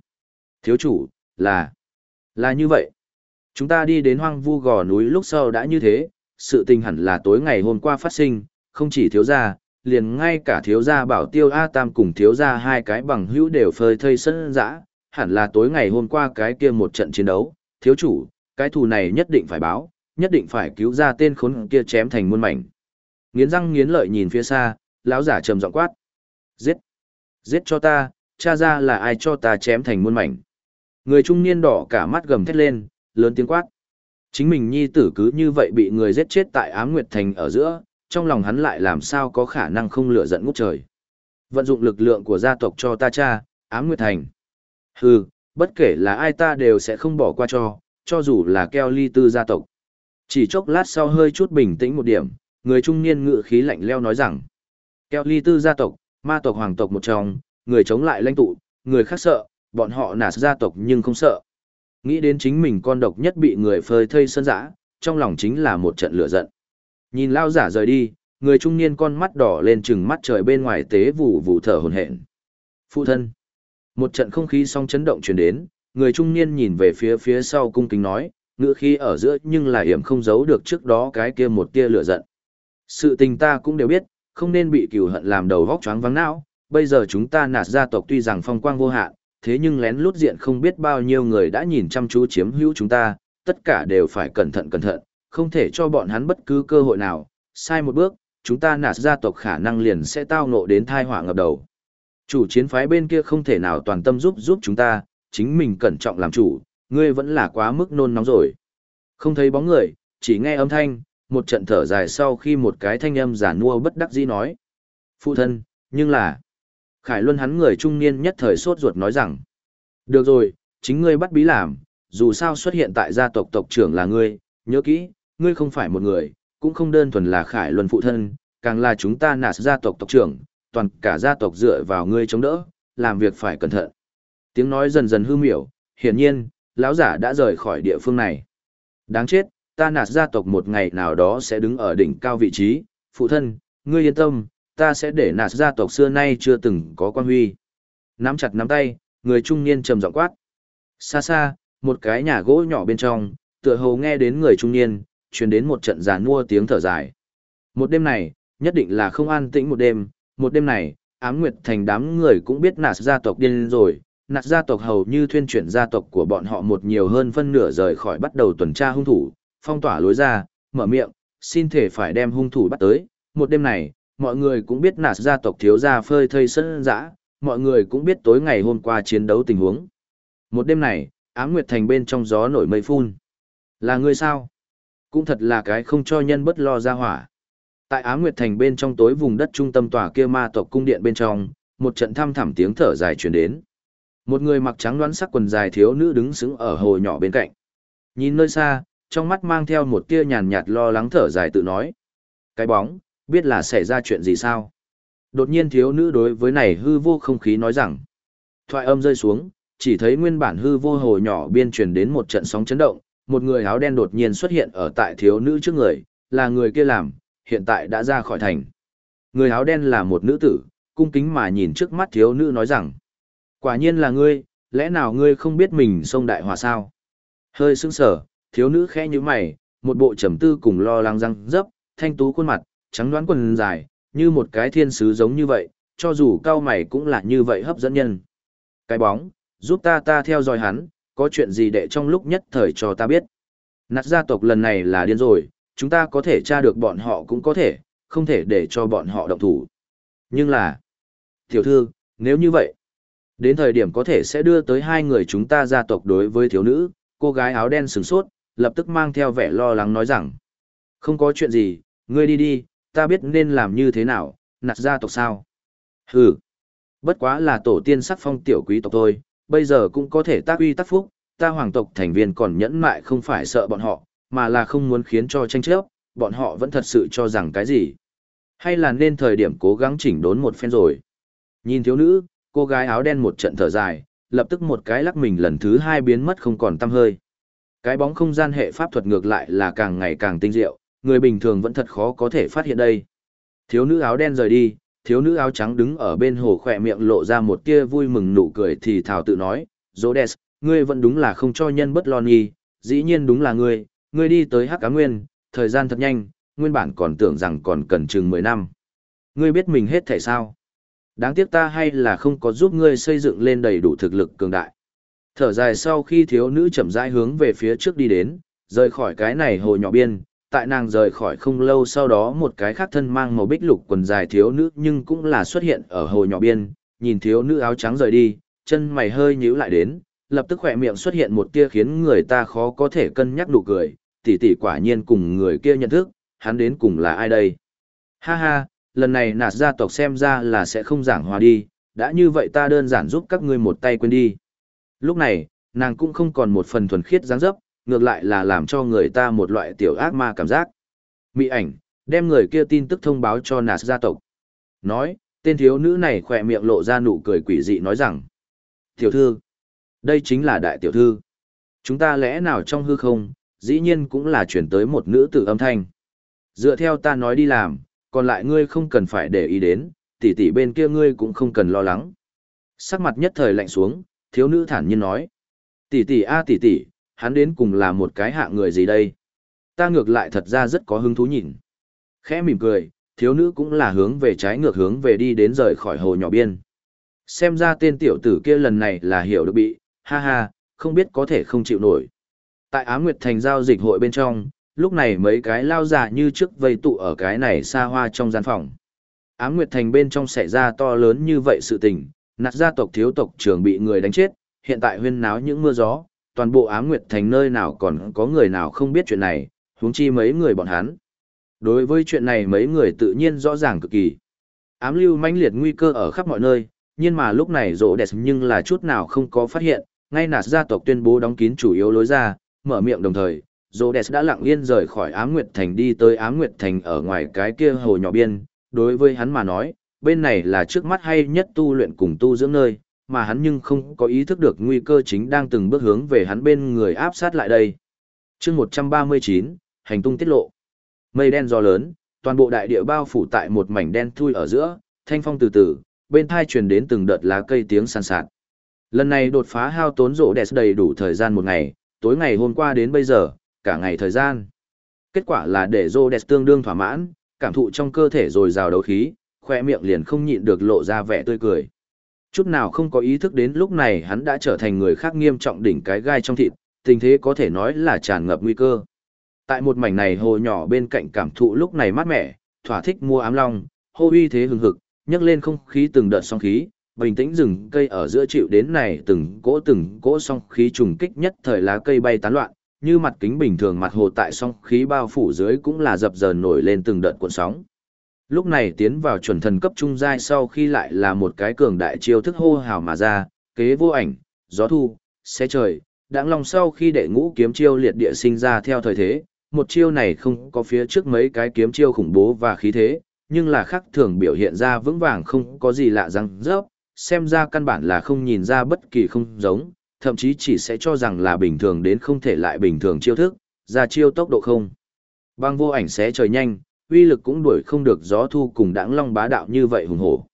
Thiếu chủ, là, là như vậy. Chúng ta đi đến hoang vu gò núi lúc sau đã như thế, sự tình hẳn là tối ngày hôm qua phát sinh, không chỉ thiếu gia, liền ngay cả thiếu gia bảo tiêu A Tam cùng thiếu gia hai cái bằng hữu đều phơi thây sân dã, hẳn là tối ngày hôm qua cái kia một trận chiến đấu, thiếu chủ, cái thù này nhất định phải báo, nhất định phải cứu ra tên khốn kia chém thành muôn mảnh. Nghiến răng nghiến lợi nhìn phía xa, lão giả trầm giọng quát. Giết! Giết cho ta, cha ra là ai cho ta chém thành muôn mảnh. Người trung niên đỏ cả mắt gầm thét lên, lớn tiếng quát. Chính mình nhi tử cứ như vậy bị người giết chết tại Ám Nguyệt Thành ở giữa, trong lòng hắn lại làm sao có khả năng không lửa giận ngút trời. Vận dụng lực lượng của gia tộc cho ta cha, Ám Nguyệt Thành. Hừ, bất kể là ai ta đều sẽ không bỏ qua cho, cho dù là keo ly tư gia tộc. Chỉ chốc lát sau hơi chút bình tĩnh một điểm, người trung niên ngự khí lạnh leo nói rằng, keo ly tư gia tộc, ma tộc hoàng tộc một trong, người chống lại lãnh tụ, người khác sợ, bọn họ nạt gia tộc nhưng không sợ. Nghĩ đến chính mình con độc nhất bị người phơi thây sân dã, trong lòng chính là một trận lửa giận. Nhìn lao giả rời đi, người trung niên con mắt đỏ lên chừng mắt trời bên ngoài tế vụ vụ thở hồn hển. Phụ thân. Một trận không khí song chấn động truyền đến, người trung niên nhìn về phía phía sau cung kính nói, ngữ khí ở giữa nhưng là hiểm không giấu được trước đó cái kia một tia lửa giận. Sự tình ta cũng đều biết, không nên bị cừu hận làm đầu vóc choáng vắng não, bây giờ chúng ta nạt gia tộc tuy rằng phong quang vô hạn, thế nhưng lén lút diện không biết bao nhiêu người đã nhìn chăm chú chiếm hữu chúng ta, tất cả đều phải cẩn thận cẩn thận, không thể cho bọn hắn bất cứ cơ hội nào, sai một bước, chúng ta nạt gia tộc khả năng liền sẽ tao ngộ đến thai họa ngập đầu. Chủ chiến phái bên kia không thể nào toàn tâm giúp giúp chúng ta, chính mình cẩn trọng làm chủ, ngươi vẫn là quá mức nôn nóng rồi. Không thấy bóng người, chỉ nghe âm thanh, một trận thở dài sau khi một cái thanh âm giả nua bất đắc dĩ nói. Phụ thân, nhưng là... Khải Luân hắn người trung niên nhất thời sốt ruột nói rằng. Được rồi, chính ngươi bắt bí làm, dù sao xuất hiện tại gia tộc tộc trưởng là ngươi, nhớ kỹ, ngươi không phải một người, cũng không đơn thuần là Khải Luân phụ thân, càng là chúng ta nạt gia tộc tộc trưởng, toàn cả gia tộc dựa vào ngươi chống đỡ, làm việc phải cẩn thận. Tiếng nói dần dần hư miểu, hiển nhiên, lão giả đã rời khỏi địa phương này. Đáng chết, ta nạt gia tộc một ngày nào đó sẽ đứng ở đỉnh cao vị trí, phụ thân, ngươi yên tâm, ta sẽ để nạt gia tộc xưa nay chưa từng có quan huy. Nắm chặt nắm tay, người trung niên trầm giọng quát. Xa xa, một cái nhà gỗ nhỏ bên trong, tựa hồ nghe đến người trung niên, truyền đến một trận giàn mua tiếng thở dài. Một đêm này, nhất định là không an tĩnh một đêm, một đêm này, ám nguyệt thành đám người cũng biết nạt gia tộc điên rồi, nạt gia tộc hầu như thuyên chuyển gia tộc của bọn họ một nhiều hơn phân nửa rời khỏi bắt đầu tuần tra hung thủ, phong tỏa lối ra, mở miệng, xin thể phải đem hung thủ bắt tới. Một đêm này, mọi người cũng biết nạt gia tộc thiếu gia phơi thây sân dã, mọi người cũng biết tối ngày hôm qua chiến đấu tình huống. Một đêm này, ám nguyệt thành bên trong gió nổi mây phun. Là ngươi sao? Cũng thật là cái không cho nhân bất lo ra hỏa. Tại Ám Nguyệt Thành bên trong tối vùng đất trung tâm tòa kia ma tộc cung điện bên trong, một trận thăm thẳm tiếng thở dài truyền đến. Một người mặc trắng đoán sắc quần dài thiếu nữ đứng sững ở hồ nhỏ bên cạnh. Nhìn nơi xa, trong mắt mang theo một tia nhàn nhạt lo lắng thở dài tự nói. Cái bóng, biết là xảy ra chuyện gì sao? Đột nhiên thiếu nữ đối với này hư vô không khí nói rằng. Thoại âm rơi xuống, chỉ thấy nguyên bản hư vô hồ nhỏ biên truyền đến một trận sóng chấn động, một người áo đen đột nhiên xuất hiện ở tại thiếu nữ trước người, là người kia làm, hiện tại đã ra khỏi thành. Người áo đen là một nữ tử, cung kính mà nhìn trước mắt thiếu nữ nói rằng, quả nhiên là ngươi, lẽ nào ngươi không biết mình sông đại hòa sao? Hơi sững sở, thiếu nữ khẽ như mày, một bộ trầm tư cùng lo lắng răng dấp, thanh tú khuôn mặt, trắng đoán quần dài, như một cái thiên sứ giống như vậy, cho dù cao mày cũng là như vậy hấp dẫn nhân. Cái bóng, giúp ta ta theo dõi hắn, có chuyện gì để trong lúc nhất thời cho ta biết. Nạt gia tộc lần này là điên rồi, chúng ta có thể tra được bọn họ cũng có thể, không thể để cho bọn họ động thủ. Nhưng là, tiểu thư, nếu như vậy, đến thời điểm có thể sẽ đưa tới hai người chúng ta gia tộc đối với thiếu nữ, cô gái áo đen sừng sốt, lập tức mang theo vẻ lo lắng nói rằng, không có chuyện gì, ngươi đi đi, ta biết nên làm như thế nào, nạt gia tộc sao. Hừ, bất quá là tổ tiên sắc phong tiểu quý tộc thôi, bây giờ cũng có thể tác uy tác phúc, ta hoàng tộc thành viên còn nhẫn mại không phải sợ bọn họ, mà là không muốn khiến cho tranh chấp, bọn họ vẫn thật sự cho rằng cái gì. Hay là nên thời điểm cố gắng chỉnh đốn một phen rồi. Nhìn thiếu nữ, cô gái áo đen một trận thở dài, lập tức một cái lắc mình lần thứ hai biến mất không còn tăm hơi. Cái bóng không gian hệ pháp thuật ngược lại là càng ngày càng tinh diệu, người bình thường vẫn thật khó có thể phát hiện đây. Thiếu nữ áo đen rời đi, thiếu nữ áo trắng đứng ở bên hồ khỏe miệng lộ ra một tia vui mừng nụ cười thì thảo tự nói, Zodes, ngươi vẫn đúng là không cho nhân bất lo nghi, dĩ nhiên đúng là ngươi, ngươi đi tới Hắc Cá Nguyên, thời gian thật nhanh, nguyên bản còn tưởng rằng còn cần chừng 10 năm. Ngươi biết mình hết thể sao? Đáng tiếc ta hay là không có giúp ngươi xây dựng lên đầy đủ thực lực cường đại. Thở dài sau khi thiếu nữ chậm rãi hướng về phía trước đi đến, rời khỏi cái này hồ nhỏ biên, tại nàng rời khỏi không lâu sau đó một cái khác thân mang màu bích lục quần dài thiếu nữ nhưng cũng là xuất hiện ở hồ nhỏ biên, nhìn thiếu nữ áo trắng rời đi, chân mày hơi nhíu lại đến, lập tức khỏe miệng xuất hiện một tia khiến người ta khó có thể cân nhắc nụ cười, tỷ tỷ quả nhiên cùng người kia nhận thức, hắn đến cùng là ai đây? Ha ha, lần này nạt gia tộc xem ra là sẽ không giảng hòa đi, đã như vậy ta đơn giản giúp các ngươi một tay quên đi. Lúc này, nàng cũng không còn một phần thuần khiết dáng dấp, ngược lại là làm cho người ta một loại tiểu ác ma cảm giác. Mỹ ảnh, đem người kia tin tức thông báo cho nạt gia tộc. Nói, tên thiếu nữ này khỏe miệng lộ ra nụ cười quỷ dị nói rằng. Tiểu thư, đây chính là đại tiểu thư. Chúng ta lẽ nào trong hư không, dĩ nhiên cũng là chuyển tới một nữ tử âm thanh. Dựa theo ta nói đi làm, còn lại ngươi không cần phải để ý đến, tỷ tỷ bên kia ngươi cũng không cần lo lắng. Sắc mặt nhất thời lạnh xuống, thiếu nữ thản nhiên nói. Tỷ tỷ a tỷ tỷ, hắn đến cùng là một cái hạ người gì đây? Ta ngược lại thật ra rất có hứng thú nhìn. Khẽ mỉm cười, thiếu nữ cũng là hướng về trái ngược hướng về đi đến rời khỏi hồ nhỏ biên. Xem ra tên tiểu tử kia lần này là hiểu được bị, ha ha, không biết có thể không chịu nổi. Tại Á Nguyệt Thành giao dịch hội bên trong, lúc này mấy cái lao giả như trước vây tụ ở cái này xa hoa trong gian phòng. Á Nguyệt Thành bên trong xảy ra to lớn như vậy sự tình, nạt gia tộc thiếu tộc trưởng bị người đánh chết, hiện tại huyên náo những mưa gió, toàn bộ Ám Nguyệt Thành nơi nào còn có người nào không biết chuyện này, huống chi mấy người bọn hắn. Đối với chuyện này mấy người tự nhiên rõ ràng cực kỳ. Ám lưu mãnh liệt nguy cơ ở khắp mọi nơi, nhưng mà lúc này rộ đẹp nhưng là chút nào không có phát hiện, ngay nạt gia tộc tuyên bố đóng kín chủ yếu lối ra, mở miệng đồng thời, rộ đẹp đã lặng yên rời khỏi Ám Nguyệt Thành đi tới Ám Nguyệt Thành ở ngoài cái kia hồ nhỏ biên, đối với hắn mà nói, bên này là trước mắt hay nhất tu luyện cùng tu dưỡng nơi, mà hắn nhưng không có ý thức được nguy cơ chính đang từng bước hướng về hắn bên người áp sát lại đây. chương 139, hành tung tiết lộ. Mây đen gió lớn, toàn bộ đại địa bao phủ tại một mảnh đen thui ở giữa, thanh phong từ từ, bên thai truyền đến từng đợt lá cây tiếng sàn sạt. Lần này đột phá hao tốn rộ đẹp đầy đủ thời gian một ngày, tối ngày hôm qua đến bây giờ, cả ngày thời gian. Kết quả là để rộ đẹp tương đương thỏa mãn, cảm thụ trong cơ thể rồi rào đấu khí, khoe miệng liền không nhịn được lộ ra vẻ tươi cười. Chút nào không có ý thức đến lúc này hắn đã trở thành người khác nghiêm trọng đỉnh cái gai trong thịt, tình thế có thể nói là tràn ngập nguy cơ. Tại một mảnh này hồ nhỏ bên cạnh cảm thụ lúc này mát mẻ, thỏa thích mua ám long, hô uy thế hừng hực, nhấc lên không khí từng đợt song khí, bình tĩnh rừng cây ở giữa chịu đến này từng cỗ từng cỗ song khí trùng kích nhất thời lá cây bay tán loạn, như mặt kính bình thường mặt hồ tại song khí bao phủ dưới cũng là dập dờn nổi lên từng đợt cuộn sóng. Lúc này tiến vào chuẩn thần cấp trung giai sau khi lại là một cái cường đại chiêu thức hô hào mà ra, kế vô ảnh, gió thu, xe trời, đãng lòng sau khi đệ ngũ kiếm chiêu liệt địa sinh ra theo thời thế, một chiêu này không có phía trước mấy cái kiếm chiêu khủng bố và khí thế, nhưng là khác thường biểu hiện ra vững vàng không có gì lạ răng rớp, xem ra căn bản là không nhìn ra bất kỳ không giống, thậm chí chỉ sẽ cho rằng là bình thường đến không thể lại bình thường chiêu thức, ra chiêu tốc độ không. Băng vô ảnh xé trời nhanh, uy lực cũng đuổi không được gió thu cùng đãng long bá đạo như vậy hùng hổ.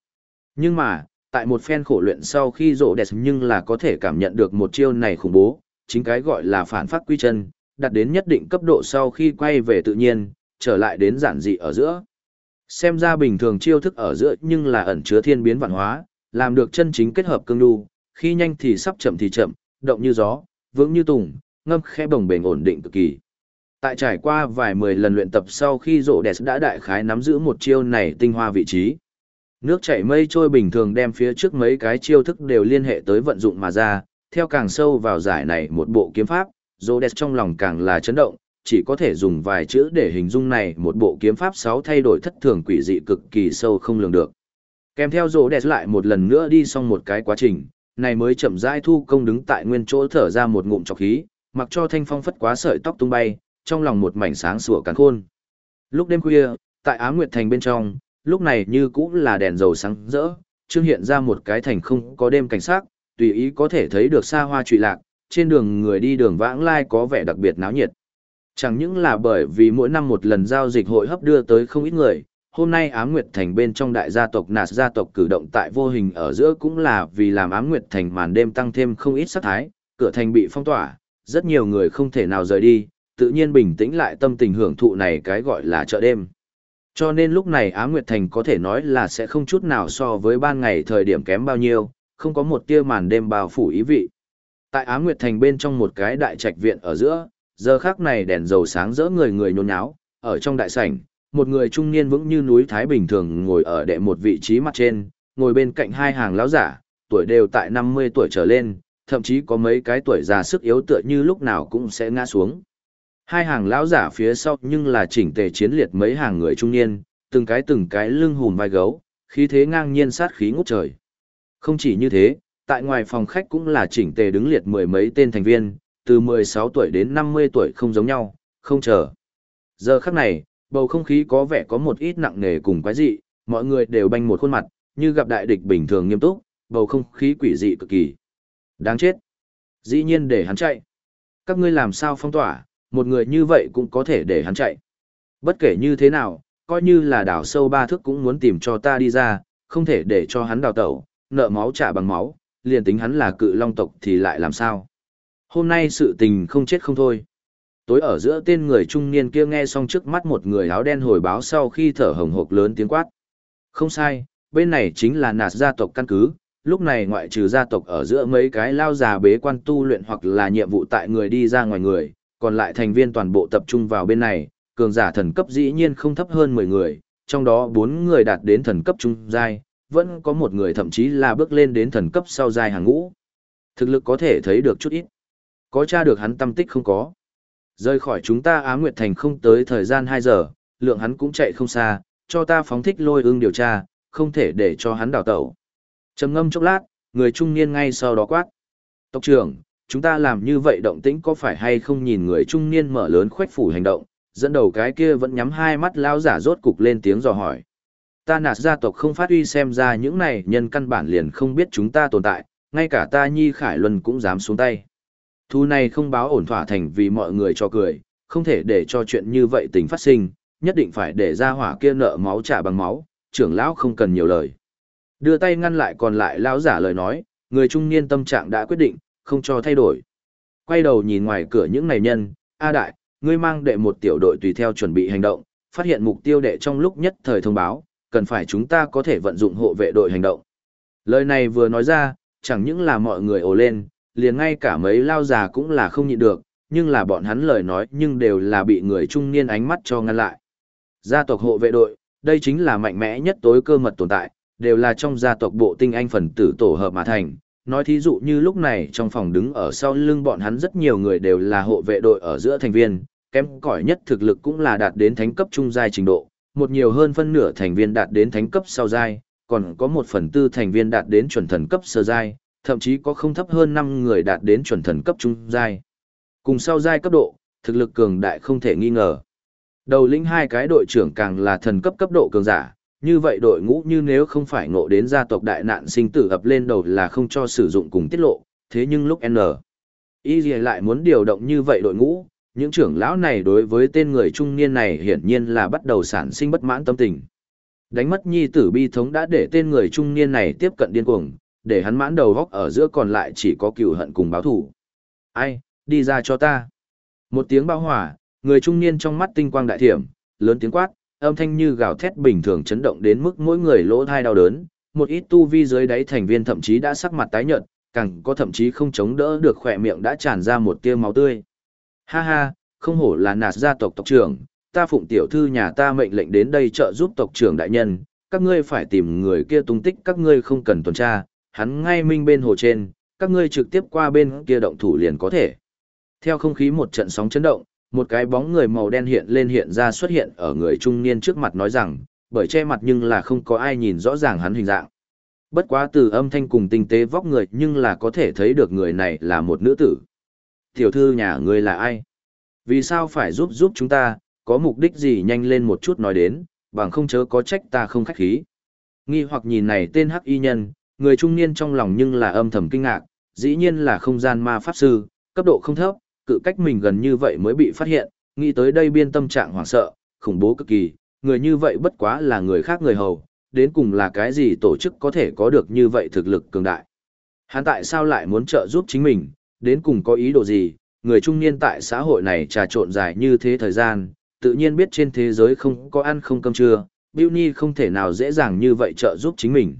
Nhưng mà, tại một phen khổ luyện sau khi rộ đẹp nhưng là có thể cảm nhận được một chiêu này khủng bố, chính cái gọi là phản phát quy chân, đạt đến nhất định cấp độ sau khi quay về tự nhiên, trở lại đến giản dị ở giữa. Xem ra bình thường chiêu thức ở giữa nhưng là ẩn chứa thiên biến vạn hóa, làm được chân chính kết hợp cương đu, khi nhanh thì sắp chậm thì chậm, động như gió, vững như tùng, ngâm khẽ bồng bềnh ổn định cực kỳ. Tại trải qua vài mười lần luyện tập sau khi rộ đẹp đã đại khái nắm giữ một chiêu này tinh hoa vị trí. Nước chảy mây trôi bình thường đem phía trước mấy cái chiêu thức đều liên hệ tới vận dụng mà ra, theo càng sâu vào giải này một bộ kiếm pháp, rộ đẹp trong lòng càng là chấn động, chỉ có thể dùng vài chữ để hình dung này một bộ kiếm pháp sáu thay đổi thất thường quỷ dị cực kỳ sâu không lường được. Kèm theo rộ đẹp lại một lần nữa đi xong một cái quá trình, này mới chậm rãi thu công đứng tại nguyên chỗ thở ra một ngụm trọc khí, mặc cho thanh phong phất quá sợi tóc tung bay, trong lòng một mảnh sáng sủa càn khôn. Lúc đêm khuya, tại Á Nguyệt Thành bên trong, lúc này như cũng là đèn dầu sáng rỡ, trương hiện ra một cái thành không có đêm cảnh sát, tùy ý có thể thấy được xa hoa trụy lạc, trên đường người đi đường vãng lai có vẻ đặc biệt náo nhiệt. Chẳng những là bởi vì mỗi năm một lần giao dịch hội hấp đưa tới không ít người, hôm nay Ám Nguyệt Thành bên trong đại gia tộc Nạt gia tộc cử động tại vô hình ở giữa cũng là vì làm Ám Nguyệt Thành màn đêm tăng thêm không ít sát thái, cửa thành bị phong tỏa, rất nhiều người không thể nào rời đi, tự nhiên bình tĩnh lại tâm tình hưởng thụ này cái gọi là chợ đêm. Cho nên lúc này Á Nguyệt Thành có thể nói là sẽ không chút nào so với ban ngày thời điểm kém bao nhiêu, không có một tia màn đêm bao phủ ý vị. Tại Á Nguyệt Thành bên trong một cái đại trạch viện ở giữa, giờ khắc này đèn dầu sáng rỡ người người nhốn nháo, ở trong đại sảnh, một người trung niên vững như núi Thái bình thường ngồi ở đệ một vị trí mặt trên, ngồi bên cạnh hai hàng lão giả, tuổi đều tại 50 tuổi trở lên, thậm chí có mấy cái tuổi già sức yếu tựa như lúc nào cũng sẽ ngã xuống. Hai hàng lão giả phía sau nhưng là chỉnh tề chiến liệt mấy hàng người trung niên, từng cái từng cái lưng hùm vai gấu, khí thế ngang nhiên sát khí ngút trời. Không chỉ như thế, tại ngoài phòng khách cũng là chỉnh tề đứng liệt mười mấy tên thành viên, từ 16 tuổi đến 50 tuổi không giống nhau, không chờ. Giờ khắc này, bầu không khí có vẻ có một ít nặng nề cùng quái dị, mọi người đều banh một khuôn mặt, như gặp đại địch bình thường nghiêm túc, bầu không khí quỷ dị cực kỳ. Đáng chết. Dĩ nhiên để hắn chạy. Các ngươi làm sao phong tỏa, một người như vậy cũng có thể để hắn chạy. Bất kể như thế nào, coi như là đào sâu ba thước cũng muốn tìm cho ta đi ra, không thể để cho hắn đào tẩu, nợ máu trả bằng máu, liền tính hắn là cự long tộc thì lại làm sao. Hôm nay sự tình không chết không thôi. Tối ở giữa tên người trung niên kia nghe xong trước mắt một người áo đen hồi báo sau khi thở hồng hộc lớn tiếng quát. Không sai, bên này chính là nạt gia tộc căn cứ, lúc này ngoại trừ gia tộc ở giữa mấy cái lao già bế quan tu luyện hoặc là nhiệm vụ tại người đi ra ngoài người, còn lại thành viên toàn bộ tập trung vào bên này, cường giả thần cấp dĩ nhiên không thấp hơn 10 người, trong đó bốn người đạt đến thần cấp trung giai, vẫn có một người thậm chí là bước lên đến thần cấp sau giai hàng ngũ. Thực lực có thể thấy được chút ít. Có tra được hắn tâm tích không có. Rời khỏi chúng ta Á Nguyệt Thành không tới thời gian 2 giờ, lượng hắn cũng chạy không xa, cho ta phóng thích lôi ương điều tra, không thể để cho hắn đào tẩu. trầm ngâm chốc lát, người trung niên ngay sau đó quát. Tộc trưởng, chúng ta làm như vậy động tĩnh có phải hay không nhìn người trung niên mở lớn khoách phủ hành động, dẫn đầu cái kia vẫn nhắm hai mắt lao giả rốt cục lên tiếng dò hỏi. Ta nạt gia tộc không phát huy xem ra những này nhân căn bản liền không biết chúng ta tồn tại, ngay cả ta nhi khải luân cũng dám xuống tay. Thu này không báo ổn thỏa thành vì mọi người cho cười, không thể để cho chuyện như vậy tình phát sinh, nhất định phải để ra hỏa kia nợ máu trả bằng máu, trưởng lão không cần nhiều lời. Đưa tay ngăn lại còn lại lão giả lời nói, người trung niên tâm trạng đã quyết định, không cho thay đổi. Quay đầu nhìn ngoài cửa những này nhân, A đại, ngươi mang đệ một tiểu đội tùy theo chuẩn bị hành động, phát hiện mục tiêu đệ trong lúc nhất thời thông báo, cần phải chúng ta có thể vận dụng hộ vệ đội hành động. Lời này vừa nói ra, chẳng những là mọi người ồ lên, liền ngay cả mấy lao già cũng là không nhịn được, nhưng là bọn hắn lời nói nhưng đều là bị người trung niên ánh mắt cho ngăn lại. Gia tộc hộ vệ đội, đây chính là mạnh mẽ nhất tối cơ mật tồn tại, đều là trong gia tộc bộ tinh anh phần tử tổ hợp mà thành. Nói thí dụ như lúc này trong phòng đứng ở sau lưng bọn hắn rất nhiều người đều là hộ vệ đội ở giữa thành viên, kém cỏi nhất thực lực cũng là đạt đến thánh cấp trung giai trình độ, một nhiều hơn phân nửa thành viên đạt đến thánh cấp sau giai, còn có một phần tư thành viên đạt đến chuẩn thần cấp sơ giai, thậm chí có không thấp hơn 5 người đạt đến chuẩn thần cấp trung giai. Cùng sau giai cấp độ, thực lực cường đại không thể nghi ngờ. Đầu lĩnh hai cái đội trưởng càng là thần cấp cấp độ cường giả, như vậy đội ngũ như nếu không phải ngộ đến gia tộc đại nạn sinh tử ập lên đầu là không cho sử dụng cùng tiết lộ, thế nhưng lúc N. Y lại muốn điều động như vậy đội ngũ, những trưởng lão này đối với tên người trung niên này hiển nhiên là bắt đầu sản sinh bất mãn tâm tình. Đánh mất nhi tử bi thống đã để tên người trung niên này tiếp cận điên cuồng, để hắn mãn đầu góc ở giữa còn lại chỉ có cựu hận cùng báo thủ. Ai, đi ra cho ta. Một tiếng bao hỏa, người trung niên trong mắt tinh quang đại thiểm, lớn tiếng quát, âm thanh như gào thét bình thường chấn động đến mức mỗi người lỗ thai đau đớn, một ít tu vi dưới đáy thành viên thậm chí đã sắc mặt tái nhợt, càng có thậm chí không chống đỡ được khỏe miệng đã tràn ra một tia máu tươi. Ha ha, không hổ là nạt gia tộc tộc trưởng, ta phụng tiểu thư nhà ta mệnh lệnh đến đây trợ giúp tộc trưởng đại nhân, các ngươi phải tìm người kia tung tích các ngươi không cần tuần tra, hắn ngay minh bên hồ trên, các ngươi trực tiếp qua bên kia động thủ liền có thể. Theo không khí một trận sóng chấn động, một cái bóng người màu đen hiện lên hiện ra xuất hiện ở người trung niên trước mặt nói rằng, bởi che mặt nhưng là không có ai nhìn rõ ràng hắn hình dạng. Bất quá từ âm thanh cùng tinh tế vóc người nhưng là có thể thấy được người này là một nữ tử. Tiểu thư nhà ngươi là ai? Vì sao phải giúp giúp chúng ta, có mục đích gì nhanh lên một chút nói đến, bằng không chớ có trách ta không khách khí. Nghi hoặc nhìn này tên hắc y nhân, người trung niên trong lòng nhưng là âm thầm kinh ngạc, dĩ nhiên là không gian ma pháp sư, cấp độ không thấp, cự cách mình gần như vậy mới bị phát hiện, nghĩ tới đây biên tâm trạng hoảng sợ, khủng bố cực kỳ, người như vậy bất quá là người khác người hầu, đến cùng là cái gì tổ chức có thể có được như vậy thực lực cường đại. Hắn tại sao lại muốn trợ giúp chính mình, đến cùng có ý đồ gì, người trung niên tại xã hội này trà trộn dài như thế thời gian, tự nhiên biết trên thế giới không có ăn không cơm trưa, Bill Nhi không thể nào dễ dàng như vậy trợ giúp chính mình.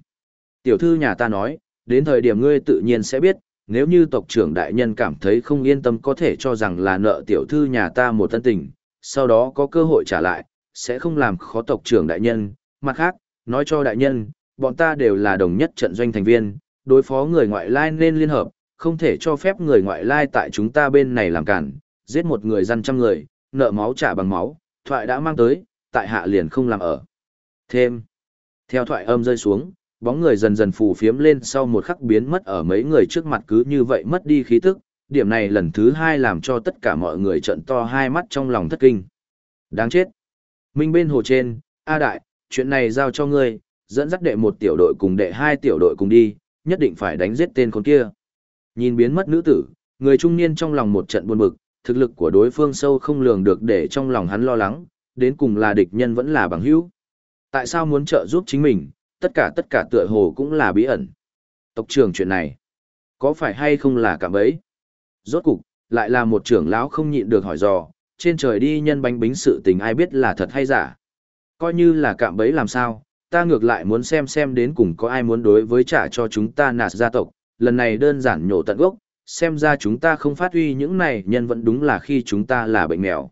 Tiểu thư nhà ta nói, đến thời điểm ngươi tự nhiên sẽ biết, nếu như tộc trưởng đại nhân cảm thấy không yên tâm có thể cho rằng là nợ tiểu thư nhà ta một thân tình, sau đó có cơ hội trả lại, sẽ không làm khó tộc trưởng đại nhân. Mặt khác, nói cho đại nhân, bọn ta đều là đồng nhất trận doanh thành viên, đối phó người ngoại lai nên liên hợp, không thể cho phép người ngoại lai tại chúng ta bên này làm cản, giết một người dân trăm người, nợ máu trả bằng máu, thoại đã mang tới, tại hạ liền không làm ở. Thêm, theo thoại âm rơi xuống, bóng người dần dần phù phiếm lên sau một khắc biến mất ở mấy người trước mặt cứ như vậy mất đi khí tức, điểm này lần thứ hai làm cho tất cả mọi người trận to hai mắt trong lòng thất kinh. Đáng chết. Minh bên hồ trên, A Đại, chuyện này giao cho ngươi, dẫn dắt đệ một tiểu đội cùng đệ hai tiểu đội cùng đi, nhất định phải đánh giết tên con kia. Nhìn biến mất nữ tử, người trung niên trong lòng một trận buồn bực, thực lực của đối phương sâu không lường được để trong lòng hắn lo lắng, đến cùng là địch nhân vẫn là bằng hữu. Tại sao muốn trợ giúp chính mình, tất cả tất cả tựa hồ cũng là bí ẩn. Tộc trưởng chuyện này, có phải hay không là cảm ấy? Rốt cục, lại là một trưởng lão không nhịn được hỏi dò, trên trời đi nhân bánh bính sự tình ai biết là thật hay giả. Coi như là cạm bấy làm sao, ta ngược lại muốn xem xem đến cùng có ai muốn đối với trả cho chúng ta nạt gia tộc, lần này đơn giản nhổ tận gốc, xem ra chúng ta không phát huy những này nhân vẫn đúng là khi chúng ta là bệnh mèo.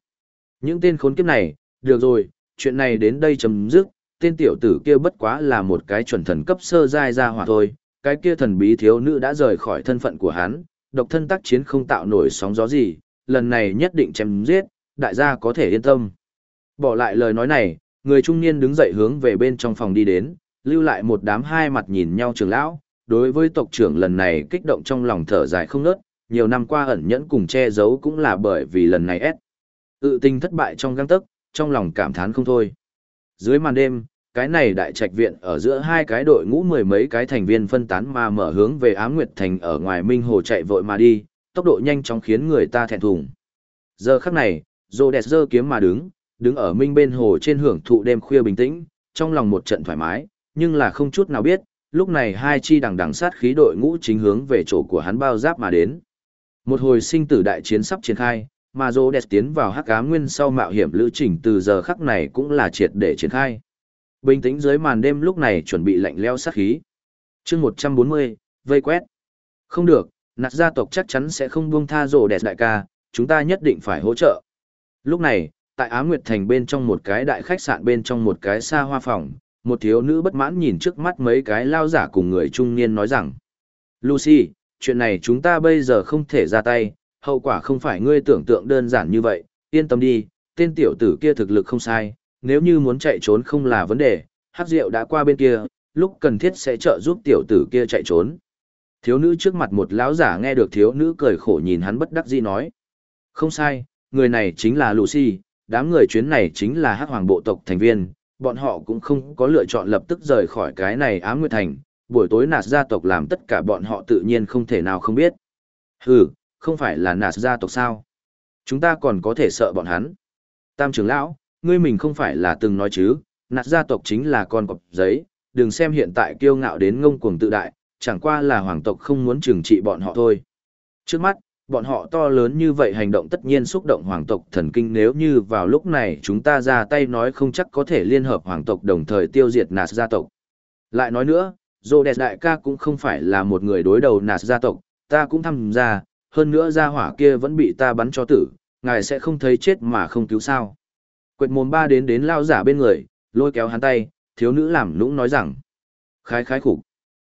Những tên khốn kiếp này, được rồi, chuyện này đến đây chấm dứt, tên tiểu tử kia bất quá là một cái chuẩn thần cấp sơ giai ra hỏa thôi, cái kia thần bí thiếu nữ đã rời khỏi thân phận của hắn, độc thân tác chiến không tạo nổi sóng gió gì, lần này nhất định chém giết, đại gia có thể yên tâm. Bỏ lại lời nói này, người trung niên đứng dậy hướng về bên trong phòng đi đến, lưu lại một đám hai mặt nhìn nhau trường lão, đối với tộc trưởng lần này kích động trong lòng thở dài không nớt, nhiều năm qua ẩn nhẫn cùng che giấu cũng là bởi vì lần này ép. Tự tình thất bại trong găng tấc, trong lòng cảm thán không thôi. Dưới màn đêm, cái này đại trạch viện ở giữa hai cái đội ngũ mười mấy cái thành viên phân tán mà mở hướng về Ám Nguyệt Thành ở ngoài Minh Hồ chạy vội mà đi, tốc độ nhanh chóng khiến người ta thẹn thùng. Giờ khắc này, Rhodes giơ kiếm mà đứng, đứng ở Minh bên hồ trên hưởng thụ đêm khuya bình tĩnh, trong lòng một trận thoải mái, nhưng là không chút nào biết, lúc này hai chi đằng đằng sát khí đội ngũ chính hướng về chỗ của hắn bao giáp mà đến. Một hồi sinh tử đại chiến sắp triển khai, mà Rhodes tiến vào hắc cá nguyên sau mạo hiểm lữ trình từ giờ khắc này cũng là triệt để triển khai. Bình tĩnh dưới màn đêm lúc này chuẩn bị lạnh leo sát khí. chương 140, vây quét. Không được, nạt gia tộc chắc chắn sẽ không buông tha rồ đẹp đại ca, chúng ta nhất định phải hỗ trợ. Lúc này, tại Á Nguyệt Thành bên trong một cái đại khách sạn bên trong một cái xa hoa phòng, một thiếu nữ bất mãn nhìn trước mắt mấy cái lao giả cùng người trung niên nói rằng. Lucy, chuyện này chúng ta bây giờ không thể ra tay, hậu quả không phải ngươi tưởng tượng đơn giản như vậy, yên tâm đi, tên tiểu tử kia thực lực không sai, nếu như muốn chạy trốn không là vấn đề, hát rượu đã qua bên kia, lúc cần thiết sẽ trợ giúp tiểu tử kia chạy trốn. Thiếu nữ trước mặt một lão giả nghe được thiếu nữ cười khổ nhìn hắn bất đắc dĩ nói. Không sai, người này chính là Lucy, đám người chuyến này chính là hắc hoàng bộ tộc thành viên, bọn họ cũng không có lựa chọn lập tức rời khỏi cái này ám nguyệt thành, buổi tối nạt gia tộc làm tất cả bọn họ tự nhiên không thể nào không biết. Hừ, không phải là nạt gia tộc sao? Chúng ta còn có thể sợ bọn hắn. Tam trưởng lão, ngươi mình không phải là từng nói chứ, nạt gia tộc chính là con cọp giấy, đừng xem hiện tại kiêu ngạo đến ngông cuồng tự đại, chẳng qua là hoàng tộc không muốn trừng trị bọn họ thôi. Trước mắt, bọn họ to lớn như vậy hành động tất nhiên xúc động hoàng tộc thần kinh nếu như vào lúc này chúng ta ra tay nói không chắc có thể liên hợp hoàng tộc đồng thời tiêu diệt nạt gia tộc. Lại nói nữa, dô đẹp đại ca cũng không phải là một người đối đầu nạt gia tộc, ta cũng tham gia, hơn nữa gia hỏa kia vẫn bị ta bắn cho tử, ngài sẽ không thấy chết mà không cứu sao. Quệt mồm ba đến đến lao giả bên người, lôi kéo hắn tay, thiếu nữ làm nũng nói rằng. Khái khái khủng.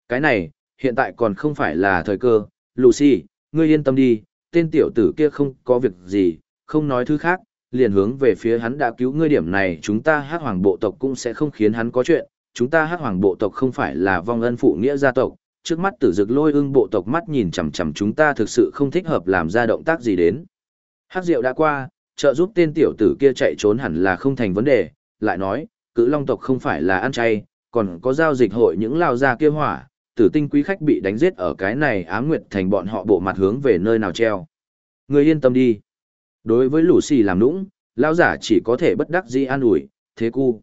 Cái này, hiện tại còn không phải là thời cơ, Lucy, ngươi yên tâm đi, tên tiểu tử kia không có việc gì, không nói thứ khác, liền hướng về phía hắn đã cứu ngươi điểm này chúng ta hát hoàng bộ tộc cũng sẽ không khiến hắn có chuyện, chúng ta hát hoàng bộ tộc không phải là vong ân phụ nghĩa gia tộc, trước mắt tử dực lôi ưng bộ tộc mắt nhìn chằm chằm chúng ta thực sự không thích hợp làm ra động tác gì đến. Hát rượu đã qua, trợ giúp tên tiểu tử kia chạy trốn hẳn là không thành vấn đề, lại nói, cự long tộc không phải là ăn chay, còn có giao dịch hội những lao gia kia hỏa, tử tinh quý khách bị đánh giết ở cái này Á nguyệt thành bọn họ bộ mặt hướng về nơi nào treo. Người yên tâm đi. Đối với lũ xì làm nũng, lao giả chỉ có thể bất đắc dĩ an ủi, thế cu.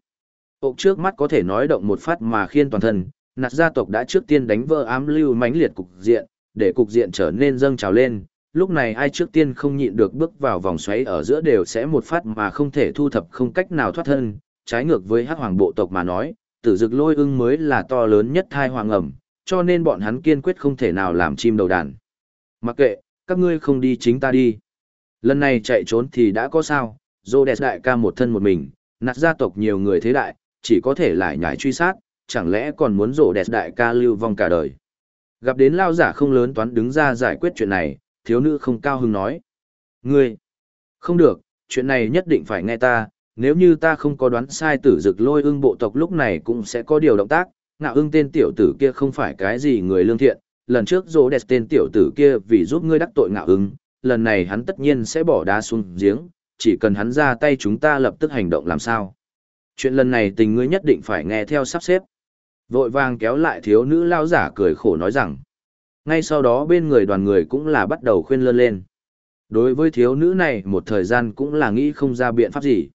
Ốc trước mắt có thể nói động một phát mà khiên toàn thân, nạt gia tộc đã trước tiên đánh vỡ ám lưu mãnh liệt cục diện, để cục diện trở nên dâng trào lên, lúc này ai trước tiên không nhịn được bước vào vòng xoáy ở giữa đều sẽ một phát mà không thể thu thập không cách nào thoát thân, trái ngược với hắc hoàng bộ tộc mà nói, tử dực lôi ưng mới là to lớn nhất thai hoàng ẩm, cho nên bọn hắn kiên quyết không thể nào làm chim đầu đàn. Mặc kệ, các ngươi không đi chính ta đi. Lần này chạy trốn thì đã có sao, dô đẹp đại ca một thân một mình, nạt gia tộc nhiều người thế đại, chỉ có thể lại nhảy truy sát, chẳng lẽ còn muốn rổ đẹp đại ca lưu vong cả đời. Gặp đến lao giả không lớn toán đứng ra giải quyết chuyện này, thiếu nữ không cao hứng nói. Ngươi, không được, chuyện này nhất định phải nghe ta, nếu như ta không có đoán sai tử dực lôi ưng bộ tộc lúc này cũng sẽ có điều động tác, ngạo ưng tên tiểu tử kia không phải cái gì người lương thiện, lần trước rổ đẹp tên tiểu tử kia vì giúp ngươi đắc tội ngạo ưng, lần này hắn tất nhiên sẽ bỏ đá xuống giếng, chỉ cần hắn ra tay chúng ta lập tức hành động làm sao. Chuyện lần này tình ngươi nhất định phải nghe theo sắp xếp. Vội vàng kéo lại thiếu nữ lao giả cười khổ nói rằng, ngay sau đó bên người đoàn người cũng là bắt đầu khuyên lơn lên. Đối với thiếu nữ này một thời gian cũng là nghĩ không ra biện pháp gì.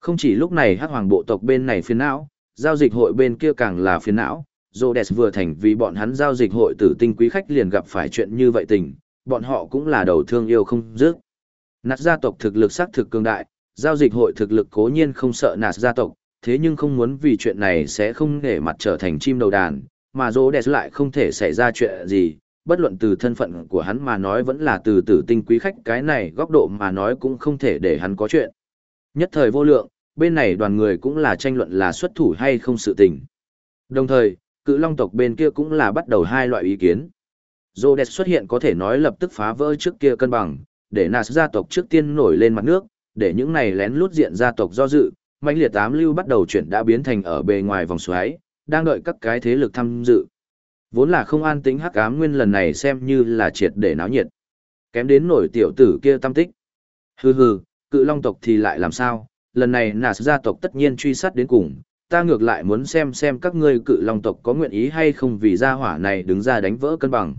Không chỉ lúc này hắc hoàng bộ tộc bên này phiền não, giao dịch hội bên kia càng là phiền não, Rhodes vừa thành vì bọn hắn giao dịch hội tử tinh quý khách liền gặp phải chuyện như vậy tình, bọn họ cũng là đầu thương yêu không dứt. Nạt gia tộc thực lực sắc thực cường đại, giao dịch hội thực lực cố nhiên không sợ nạt gia tộc, thế nhưng không muốn vì chuyện này sẽ không để mặt trở thành chim đầu đàn, mà dỗ đẹp lại không thể xảy ra chuyện gì, bất luận từ thân phận của hắn mà nói vẫn là từ tử tinh quý khách cái này góc độ mà nói cũng không thể để hắn có chuyện. Nhất thời vô lượng, bên này đoàn người cũng là tranh luận là xuất thủ hay không sự tình. Đồng thời, cự long tộc bên kia cũng là bắt đầu hai loại ý kiến. Rhodes xuất hiện có thể nói lập tức phá vỡ trước kia cân bằng, để nạt gia tộc trước tiên nổi lên mặt nước, để những này lén lút diện gia tộc do dự, mãnh liệt tám lưu bắt đầu chuyển đã biến thành ở bề ngoài vòng xoáy, đang đợi các cái thế lực tham dự. Vốn là không an tính hắc ám nguyên lần này xem như là triệt để náo nhiệt. Kém đến nổi tiểu tử kia tâm tích. Hừ hừ, cự long tộc thì lại làm sao, lần này Nas gia tộc tất nhiên truy sát đến cùng, ta ngược lại muốn xem xem các ngươi cự long tộc có nguyện ý hay không vì gia hỏa này đứng ra đánh vỡ cân bằng.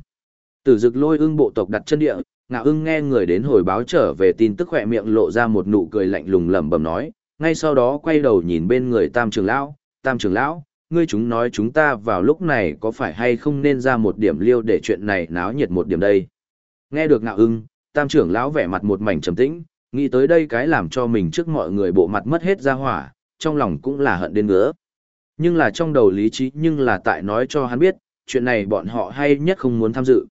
Tử dực lôi ưng bộ tộc đặt chân địa, ngạo ưng nghe người đến hồi báo trở về tin tức khỏe miệng lộ ra một nụ cười lạnh lùng lẩm bẩm nói, ngay sau đó quay đầu nhìn bên người tam trưởng lão, tam trưởng lão, ngươi chúng nói chúng ta vào lúc này có phải hay không nên ra một điểm liêu để chuyện này náo nhiệt một điểm đây. Nghe được ngạo ưng, tam trưởng lão vẻ mặt một mảnh trầm tĩnh, nghĩ tới đây cái làm cho mình trước mọi người bộ mặt mất hết ra hỏa, trong lòng cũng là hận đến ngứa. Nhưng là trong đầu lý trí nhưng là tại nói cho hắn biết, chuyện này bọn họ hay nhất không muốn tham dự.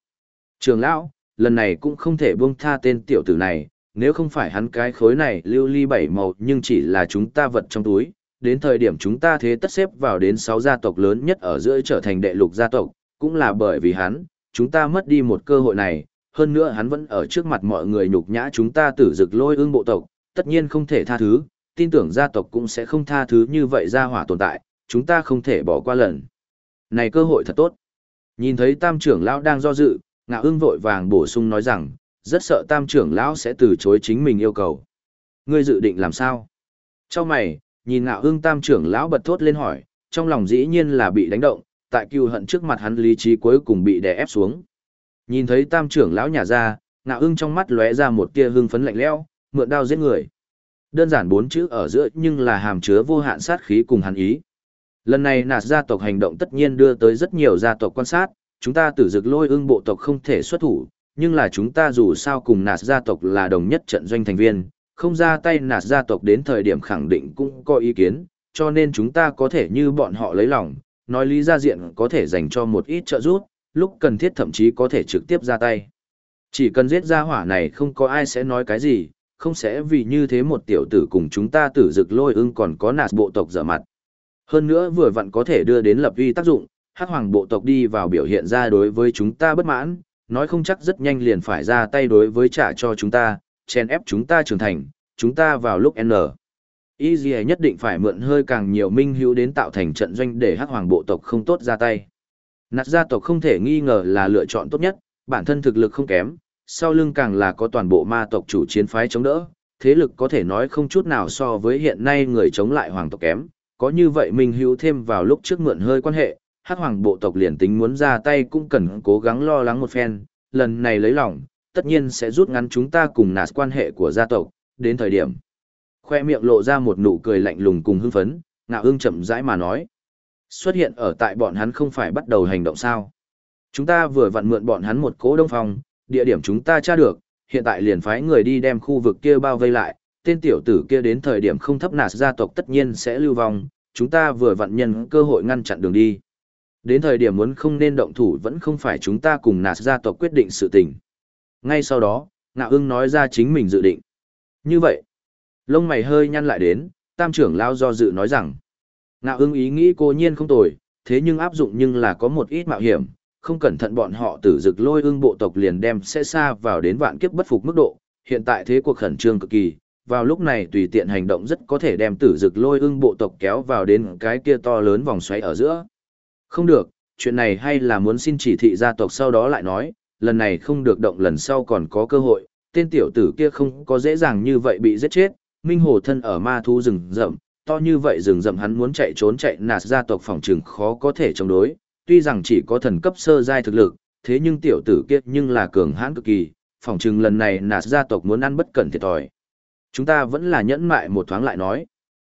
Trường lão, lần này cũng không thể buông tha tên tiểu tử này, nếu không phải hắn cái khối này lưu ly bảy màu nhưng chỉ là chúng ta vật trong túi, đến thời điểm chúng ta thế tất xếp vào đến sáu gia tộc lớn nhất ở giữa trở thành đệ lục gia tộc, cũng là bởi vì hắn, chúng ta mất đi một cơ hội này, hơn nữa hắn vẫn ở trước mặt mọi người nhục nhã chúng ta tử dực lôi ương bộ tộc, tất nhiên không thể tha thứ, tin tưởng gia tộc cũng sẽ không tha thứ như vậy gia hỏa tồn tại, chúng ta không thể bỏ qua lần. Này cơ hội thật tốt. Nhìn thấy tam trưởng lão đang do dự, ngạo ương vội vàng bổ sung nói rằng, rất sợ tam trưởng lão sẽ từ chối chính mình yêu cầu. Ngươi dự định làm sao? Trong mày, nhìn ngạo hương tam trưởng lão bật thốt lên hỏi, trong lòng dĩ nhiên là bị đánh động, tại cừu hận trước mặt hắn lý trí cuối cùng bị đè ép xuống. Nhìn thấy tam trưởng lão nhả ra, ngạo hương trong mắt lóe ra một tia hương phấn lạnh lẽo, mượn đao giết người. Đơn giản bốn chữ ở giữa nhưng là hàm chứa vô hạn sát khí cùng hắn ý. Lần này nạt gia tộc hành động tất nhiên đưa tới rất nhiều gia tộc quan sát, chúng ta tử dực lôi ưng bộ tộc không thể xuất thủ, nhưng là chúng ta dù sao cùng nạt gia tộc là đồng nhất trận doanh thành viên, không ra tay nạt gia tộc đến thời điểm khẳng định cũng có ý kiến, cho nên chúng ta có thể như bọn họ lấy lòng, nói lý ra diện có thể dành cho một ít trợ giúp, lúc cần thiết thậm chí có thể trực tiếp ra tay. Chỉ cần giết ra hỏa này không có ai sẽ nói cái gì, không sẽ vì như thế một tiểu tử cùng chúng ta tử dực lôi ưng còn có nạt bộ tộc dở mặt. Hơn nữa vừa vặn có thể đưa đến lập vi tác dụng, hắc hoàng bộ tộc đi vào biểu hiện ra đối với chúng ta bất mãn, nói không chắc rất nhanh liền phải ra tay đối với trả cho chúng ta, chen ép chúng ta trưởng thành, chúng ta vào lúc N. Y nhất định phải mượn hơi càng nhiều minh hữu đến tạo thành trận doanh để hắc hoàng bộ tộc không tốt ra tay. Nạt gia tộc không thể nghi ngờ là lựa chọn tốt nhất, bản thân thực lực không kém, sau lưng càng là có toàn bộ ma tộc chủ chiến phái chống đỡ, thế lực có thể nói không chút nào so với hiện nay người chống lại hoàng tộc kém, có như vậy minh hữu thêm vào lúc trước mượn hơi quan hệ, hắc hoàng bộ tộc liền tính muốn ra tay cũng cần cố gắng lo lắng một phen, lần này lấy lòng, tất nhiên sẽ rút ngắn chúng ta cùng nạt quan hệ của gia tộc, đến thời điểm. Khoe miệng lộ ra một nụ cười lạnh lùng cùng hưng phấn, ngạo ương chậm rãi mà nói. Xuất hiện ở tại bọn hắn không phải bắt đầu hành động sao. Chúng ta vừa vặn mượn bọn hắn một cố đông phòng, địa điểm chúng ta tra được, hiện tại liền phái người đi đem khu vực kia bao vây lại, tên tiểu tử kia đến thời điểm không thấp nạt gia tộc tất nhiên sẽ lưu vong, chúng ta vừa vặn nhân cơ hội ngăn chặn đường đi. Đến thời điểm muốn không nên động thủ vẫn không phải chúng ta cùng nạt gia tộc quyết định sự tình. Ngay sau đó, ngạo ưng nói ra chính mình dự định. Như vậy, lông mày hơi nhăn lại đến, tam trưởng lao do dự nói rằng, ngạo ưng ý nghĩ cô nhiên không tồi, thế nhưng áp dụng nhưng là có một ít mạo hiểm, không cẩn thận bọn họ tử dực lôi ưng bộ tộc liền đem sẽ xa vào đến vạn kiếp bất phục mức độ, hiện tại thế cuộc khẩn trương cực kỳ, vào lúc này tùy tiện hành động rất có thể đem tử dực lôi ưng bộ tộc kéo vào đến cái kia to lớn vòng xoáy ở giữa. Không được, chuyện này hay là muốn xin chỉ thị gia tộc sau đó lại nói, lần này không được động lần sau còn có cơ hội, tên tiểu tử kia không có dễ dàng như vậy bị giết chết, minh hồ thân ở ma Thú rừng rậm, to như vậy rừng rậm hắn muốn chạy trốn chạy nạt gia tộc phòng trừng khó có thể chống đối, tuy rằng chỉ có thần cấp sơ giai thực lực, thế nhưng tiểu tử kia nhưng là cường hãn cực kỳ, phòng trừng lần này nạt gia tộc muốn ăn bất cẩn thiệt thòi. Chúng ta vẫn là nhẫn mại một thoáng lại nói.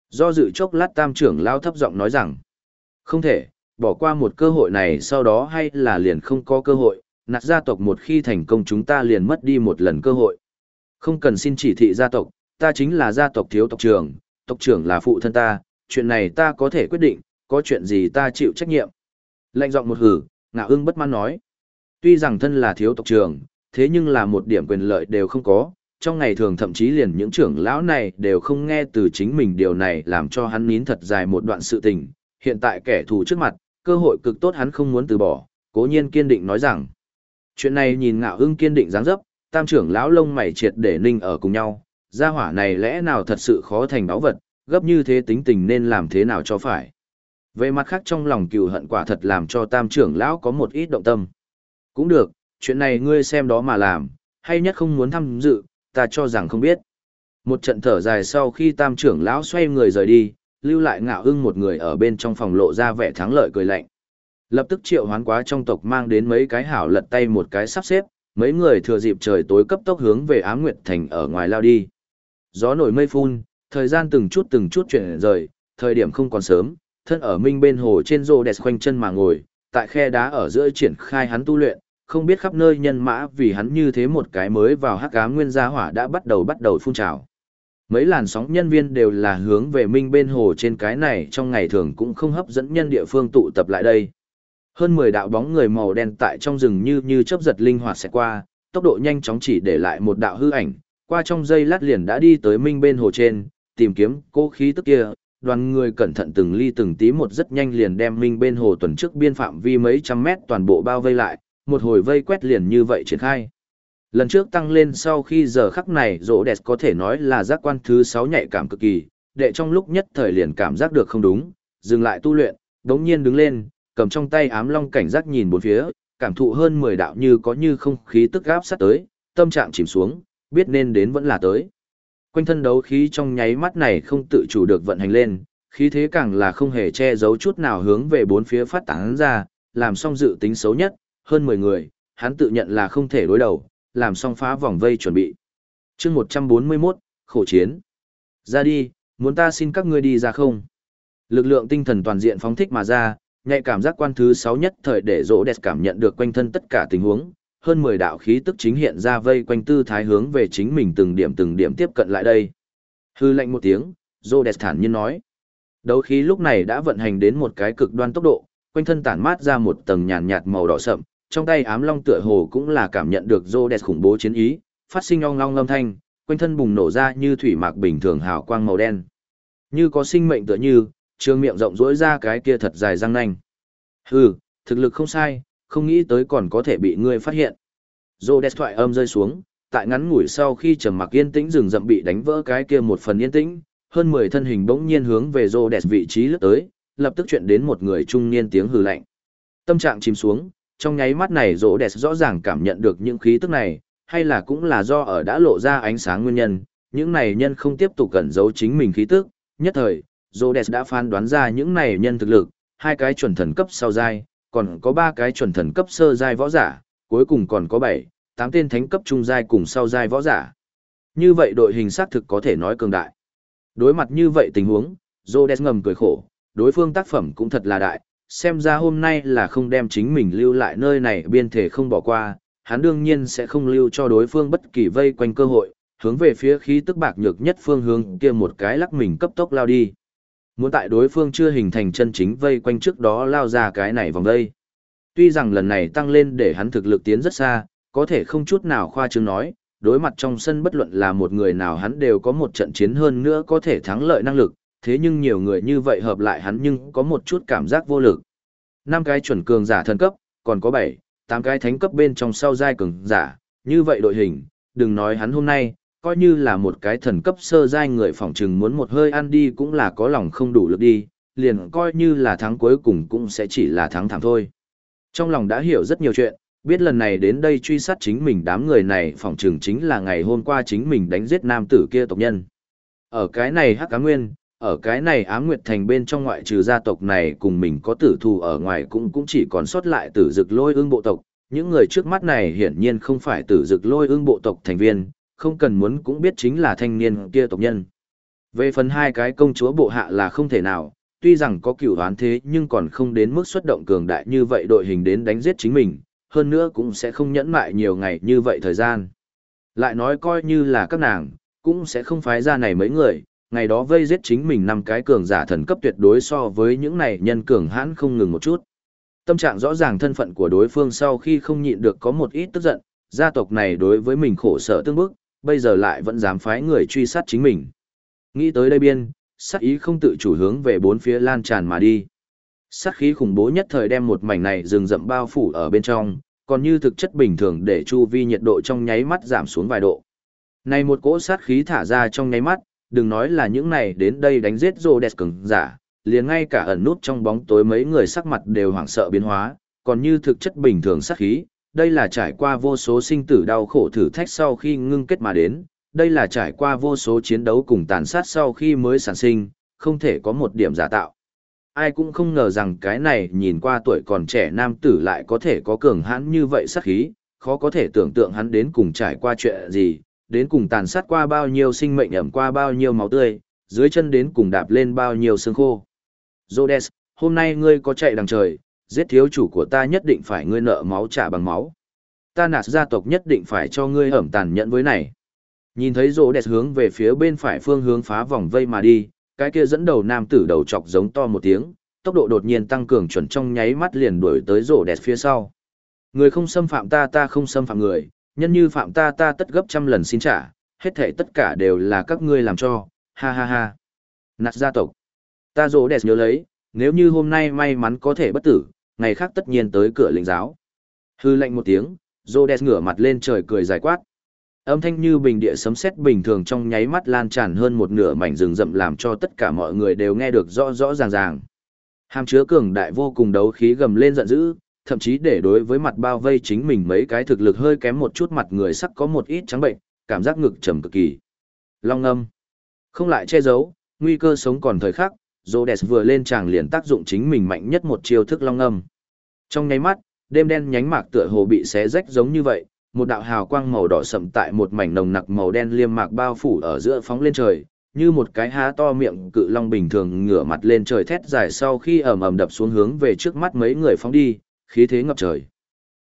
Do dự chốc lát tam trưởng lao thấp giọng nói rằng, không thể, bỏ qua một cơ hội này sau đó hay là liền không có cơ hội, nạt gia tộc một khi thành công chúng ta liền mất đi một lần cơ hội. Không cần xin chỉ thị gia tộc, ta chính là gia tộc thiếu tộc trưởng, tộc trưởng là phụ thân ta, chuyện này ta có thể quyết định, có chuyện gì ta chịu trách nhiệm. Lạnh giọng một hử, ngạo ưng bất mãn nói. Tuy rằng thân là thiếu tộc trưởng, thế nhưng là một điểm quyền lợi đều không có, trong ngày thường thậm chí liền những trưởng lão này đều không nghe từ chính mình điều này làm cho hắn nín thật dài một đoạn sự tình, hiện tại kẻ thù trước mặt, cơ hội cực tốt hắn không muốn từ bỏ, cố nhiên kiên định nói rằng. Chuyện này nhìn ngạo ưng kiên định dáng dấp, tam trưởng lão lông mày triệt để ninh ở cùng nhau, gia hỏa này lẽ nào thật sự khó thành báo vật, gấp như thế tính tình nên làm thế nào cho phải. Về mặt khác trong lòng cừu hận quả thật làm cho tam trưởng lão có một ít động tâm. Cũng được, chuyện này ngươi xem đó mà làm, hay nhất không muốn tham dự, ta cho rằng không biết. Một trận thở dài sau khi tam trưởng lão xoay người rời đi, lưu lại ngạo ưng một người ở bên trong phòng lộ ra vẻ thắng lợi cười lạnh. Lập tức triệu hoán quá trong tộc mang đến mấy cái hảo lật tay một cái sắp xếp, mấy người thừa dịp trời tối cấp tốc hướng về Ám Nguyệt Thành ở ngoài lao đi. Gió nổi mây phun, thời gian từng chút từng chút chuyển rời, thời điểm không còn sớm, thân ở minh bên hồ trên rô đẹp khoanh chân mà ngồi, tại khe đá ở giữa triển khai hắn tu luyện, không biết khắp nơi nhân mã vì hắn như thế một cái mới vào hắc ám nguyên gia hỏa đã bắt đầu bắt đầu phun trào. Mấy làn sóng nhân viên đều là hướng về minh bên hồ trên cái này trong ngày thường cũng không hấp dẫn nhân địa phương tụ tập lại đây. Hơn 10 đạo bóng người màu đen tại trong rừng như như chớp giật linh hoạt sẽ qua, tốc độ nhanh chóng chỉ để lại một đạo hư ảnh, qua trong giây lát liền đã đi tới minh bên hồ trên, tìm kiếm cố khí tức kia, đoàn người cẩn thận từng ly từng tí một rất nhanh liền đem minh bên hồ tuần trước biên phạm vi mấy trăm mét toàn bộ bao vây lại, một hồi vây quét liền như vậy triển khai. Lần trước tăng lên sau khi giờ khắc này rỗ đẹp có thể nói là giác quan thứ 6 nhạy cảm cực kỳ, đệ trong lúc nhất thời liền cảm giác được không đúng, dừng lại tu luyện, đống nhiên đứng lên, cầm trong tay ám long cảnh giác nhìn bốn phía, cảm thụ hơn 10 đạo như có như không khí tức gáp sát tới, tâm trạng chìm xuống, biết nên đến vẫn là tới. Quanh thân đấu khí trong nháy mắt này không tự chủ được vận hành lên, khí thế càng là không hề che giấu chút nào hướng về bốn phía phát tán ra, làm xong dự tính xấu nhất, hơn 10 người, hắn tự nhận là không thể đối đầu, làm xong phá vòng vây chuẩn bị. chương 141, khổ chiến. Ra đi, muốn ta xin các ngươi đi ra không? Lực lượng tinh thần toàn diện phóng thích mà ra, nhạy cảm giác quan thứ 6 nhất thời để rỗ đẹp cảm nhận được quanh thân tất cả tình huống, hơn 10 đạo khí tức chính hiện ra vây quanh tư thái hướng về chính mình từng điểm từng điểm tiếp cận lại đây. Hư lệnh một tiếng, rỗ đẹp thản nhiên nói. Đấu khí lúc này đã vận hành đến một cái cực đoan tốc độ, quanh thân tản mát ra một tầng nhàn nhạt màu đỏ sậm, trong tay ám long tựa hồ cũng là cảm nhận được rô đẹp khủng bố chiến ý, phát sinh ong long lâm thanh, quanh thân bùng nổ ra như thủy mạc bình thường hào quang màu đen. Như có sinh mệnh tựa như, trương miệng rộng rỗi ra cái kia thật dài răng nanh. Hừ, thực lực không sai, không nghĩ tới còn có thể bị ngươi phát hiện. Rô đẹp thoại âm rơi xuống, tại ngắn ngủi sau khi trầm mặc yên tĩnh rừng rậm bị đánh vỡ cái kia một phần yên tĩnh, hơn 10 thân hình bỗng nhiên hướng về rô đẹp vị trí lướt tới, lập tức chuyện đến một người trung niên tiếng hừ lạnh. Tâm trạng chìm xuống, trong nháy mắt này rỗ đẹp rõ ràng cảm nhận được những khí tức này, hay là cũng là do ở đã lộ ra ánh sáng nguyên nhân, những này nhân không tiếp tục cẩn giấu chính mình khí tức, nhất thời, rỗ đẹp đã phán đoán ra những này nhân thực lực, hai cái chuẩn thần cấp sau giai, còn có ba cái chuẩn thần cấp sơ giai võ giả, cuối cùng còn có bảy, tám tên thánh cấp trung giai cùng sau giai võ giả. Như vậy đội hình xác thực có thể nói cường đại. Đối mặt như vậy tình huống, Rhodes ngầm cười khổ, đối phương tác phẩm cũng thật là đại, xem ra hôm nay là không đem chính mình lưu lại nơi này biên thể không bỏ qua, hắn đương nhiên sẽ không lưu cho đối phương bất kỳ vây quanh cơ hội, hướng về phía khí tức bạc nhược nhất phương hướng kia một cái lắc mình cấp tốc lao đi. Muốn tại đối phương chưa hình thành chân chính vây quanh trước đó lao ra cái này vòng đây. Tuy rằng lần này tăng lên để hắn thực lực tiến rất xa, có thể không chút nào khoa trương nói, đối mặt trong sân bất luận là một người nào hắn đều có một trận chiến hơn nữa có thể thắng lợi năng lực, thế nhưng nhiều người như vậy hợp lại hắn nhưng có một chút cảm giác vô lực. Năm cái chuẩn cường giả thần cấp, còn có 7, 8 cái thánh cấp bên trong sau giai cường giả, như vậy đội hình, đừng nói hắn hôm nay, coi như là một cái thần cấp sơ giai người phỏng trừng muốn một hơi ăn đi cũng là có lòng không đủ lực đi, liền coi như là thắng cuối cùng cũng sẽ chỉ là thắng thảm thôi. Trong lòng đã hiểu rất nhiều chuyện, biết lần này đến đây truy sát chính mình đám người này phỏng trừng chính là ngày hôm qua chính mình đánh giết nam tử kia tộc nhân. Ở cái này hắc cá nguyên, ở cái này ám nguyệt thành bên trong ngoại trừ gia tộc này cùng mình có tử thù ở ngoài cũng cũng chỉ còn sót lại tử dực lôi ương bộ tộc. Những người trước mắt này hiển nhiên không phải tử dực lôi ương bộ tộc thành viên, không cần muốn cũng biết chính là thanh niên kia tộc nhân. Về phần hai cái công chúa bộ hạ là không thể nào, tuy rằng có cửu đoán thế nhưng còn không đến mức xuất động cường đại như vậy đội hình đến đánh giết chính mình, hơn nữa cũng sẽ không nhẫn mại nhiều ngày như vậy thời gian. Lại nói coi như là các nàng, cũng sẽ không phái ra này mấy người, ngày đó vây giết chính mình năm cái cường giả thần cấp tuyệt đối so với những này nhân cường hãn không ngừng một chút. Tâm trạng rõ ràng thân phận của đối phương sau khi không nhịn được có một ít tức giận, gia tộc này đối với mình khổ sở tương bức, bây giờ lại vẫn dám phái người truy sát chính mình. Nghĩ tới đây biên, sát ý không tự chủ hướng về bốn phía lan tràn mà đi. Sát khí khủng bố nhất thời đem một mảnh này rừng rậm bao phủ ở bên trong, còn như thực chất bình thường để chu vi nhiệt độ trong nháy mắt giảm xuống vài độ. Này một cỗ sát khí thả ra trong nháy mắt, đừng nói là những này đến đây đánh giết rô đẹp cứng giả, liền ngay cả ẩn nút trong bóng tối mấy người sắc mặt đều hoảng sợ biến hóa, còn như thực chất bình thường sắc khí, đây là trải qua vô số sinh tử đau khổ thử thách sau khi ngưng kết mà đến, đây là trải qua vô số chiến đấu cùng tàn sát sau khi mới sản sinh, không thể có một điểm giả tạo. Ai cũng không ngờ rằng cái này nhìn qua tuổi còn trẻ nam tử lại có thể có cường hãn như vậy sắc khí, khó có thể tưởng tượng hắn đến cùng trải qua chuyện gì, đến cùng tàn sát qua bao nhiêu sinh mệnh ẩm qua bao nhiêu máu tươi, dưới chân đến cùng đạp lên bao nhiêu xương khô. Rhodes, hôm nay ngươi có chạy đằng trời, giết thiếu chủ của ta nhất định phải ngươi nợ máu trả bằng máu. Ta nạt gia tộc nhất định phải cho ngươi ẩm tàn nhẫn với này. Nhìn thấy Rhodes hướng về phía bên phải phương hướng phá vòng vây mà đi, cái kia dẫn đầu nam tử đầu chọc giống to một tiếng, tốc độ đột nhiên tăng cường chuẩn trong nháy mắt liền đuổi tới Rhodes phía sau. Người không xâm phạm ta ta không xâm phạm người, nhân như phạm ta ta tất gấp trăm lần xin trả, hết thảy tất cả đều là các ngươi làm cho, ha ha ha. Nạt gia tộc. Ta rỗ đẹp nhớ lấy, nếu như hôm nay may mắn có thể bất tử, ngày khác tất nhiên tới cửa lĩnh giáo. Hư lệnh một tiếng, rỗ đẹp ngửa mặt lên trời cười dài quát. Âm thanh như bình địa sấm sét bình thường trong nháy mắt lan tràn hơn một nửa mảnh rừng rậm làm cho tất cả mọi người đều nghe được rõ rõ ràng ràng. Hàm chứa cường đại vô cùng đấu khí gầm lên giận dữ, thậm chí để đối với mặt bao vây chính mình mấy cái thực lực hơi kém một chút mặt người sắc có một ít trắng bệnh, cảm giác ngực trầm cực kỳ. Long âm. Không lại che giấu, nguy cơ sống còn thời khắc, Rhodes vừa lên tràng liền tác dụng chính mình mạnh nhất một chiêu thức long âm. Trong nháy mắt, đêm đen nhánh mạc tựa hồ bị xé rách giống như vậy, một đạo hào quang màu đỏ sậm tại một mảnh nồng nặc màu đen liêm mạc bao phủ ở giữa phóng lên trời, như một cái há to miệng cự long bình thường ngửa mặt lên trời thét dài sau khi ầm ầm đập xuống hướng về trước mắt mấy người phóng đi, khí thế ngập trời.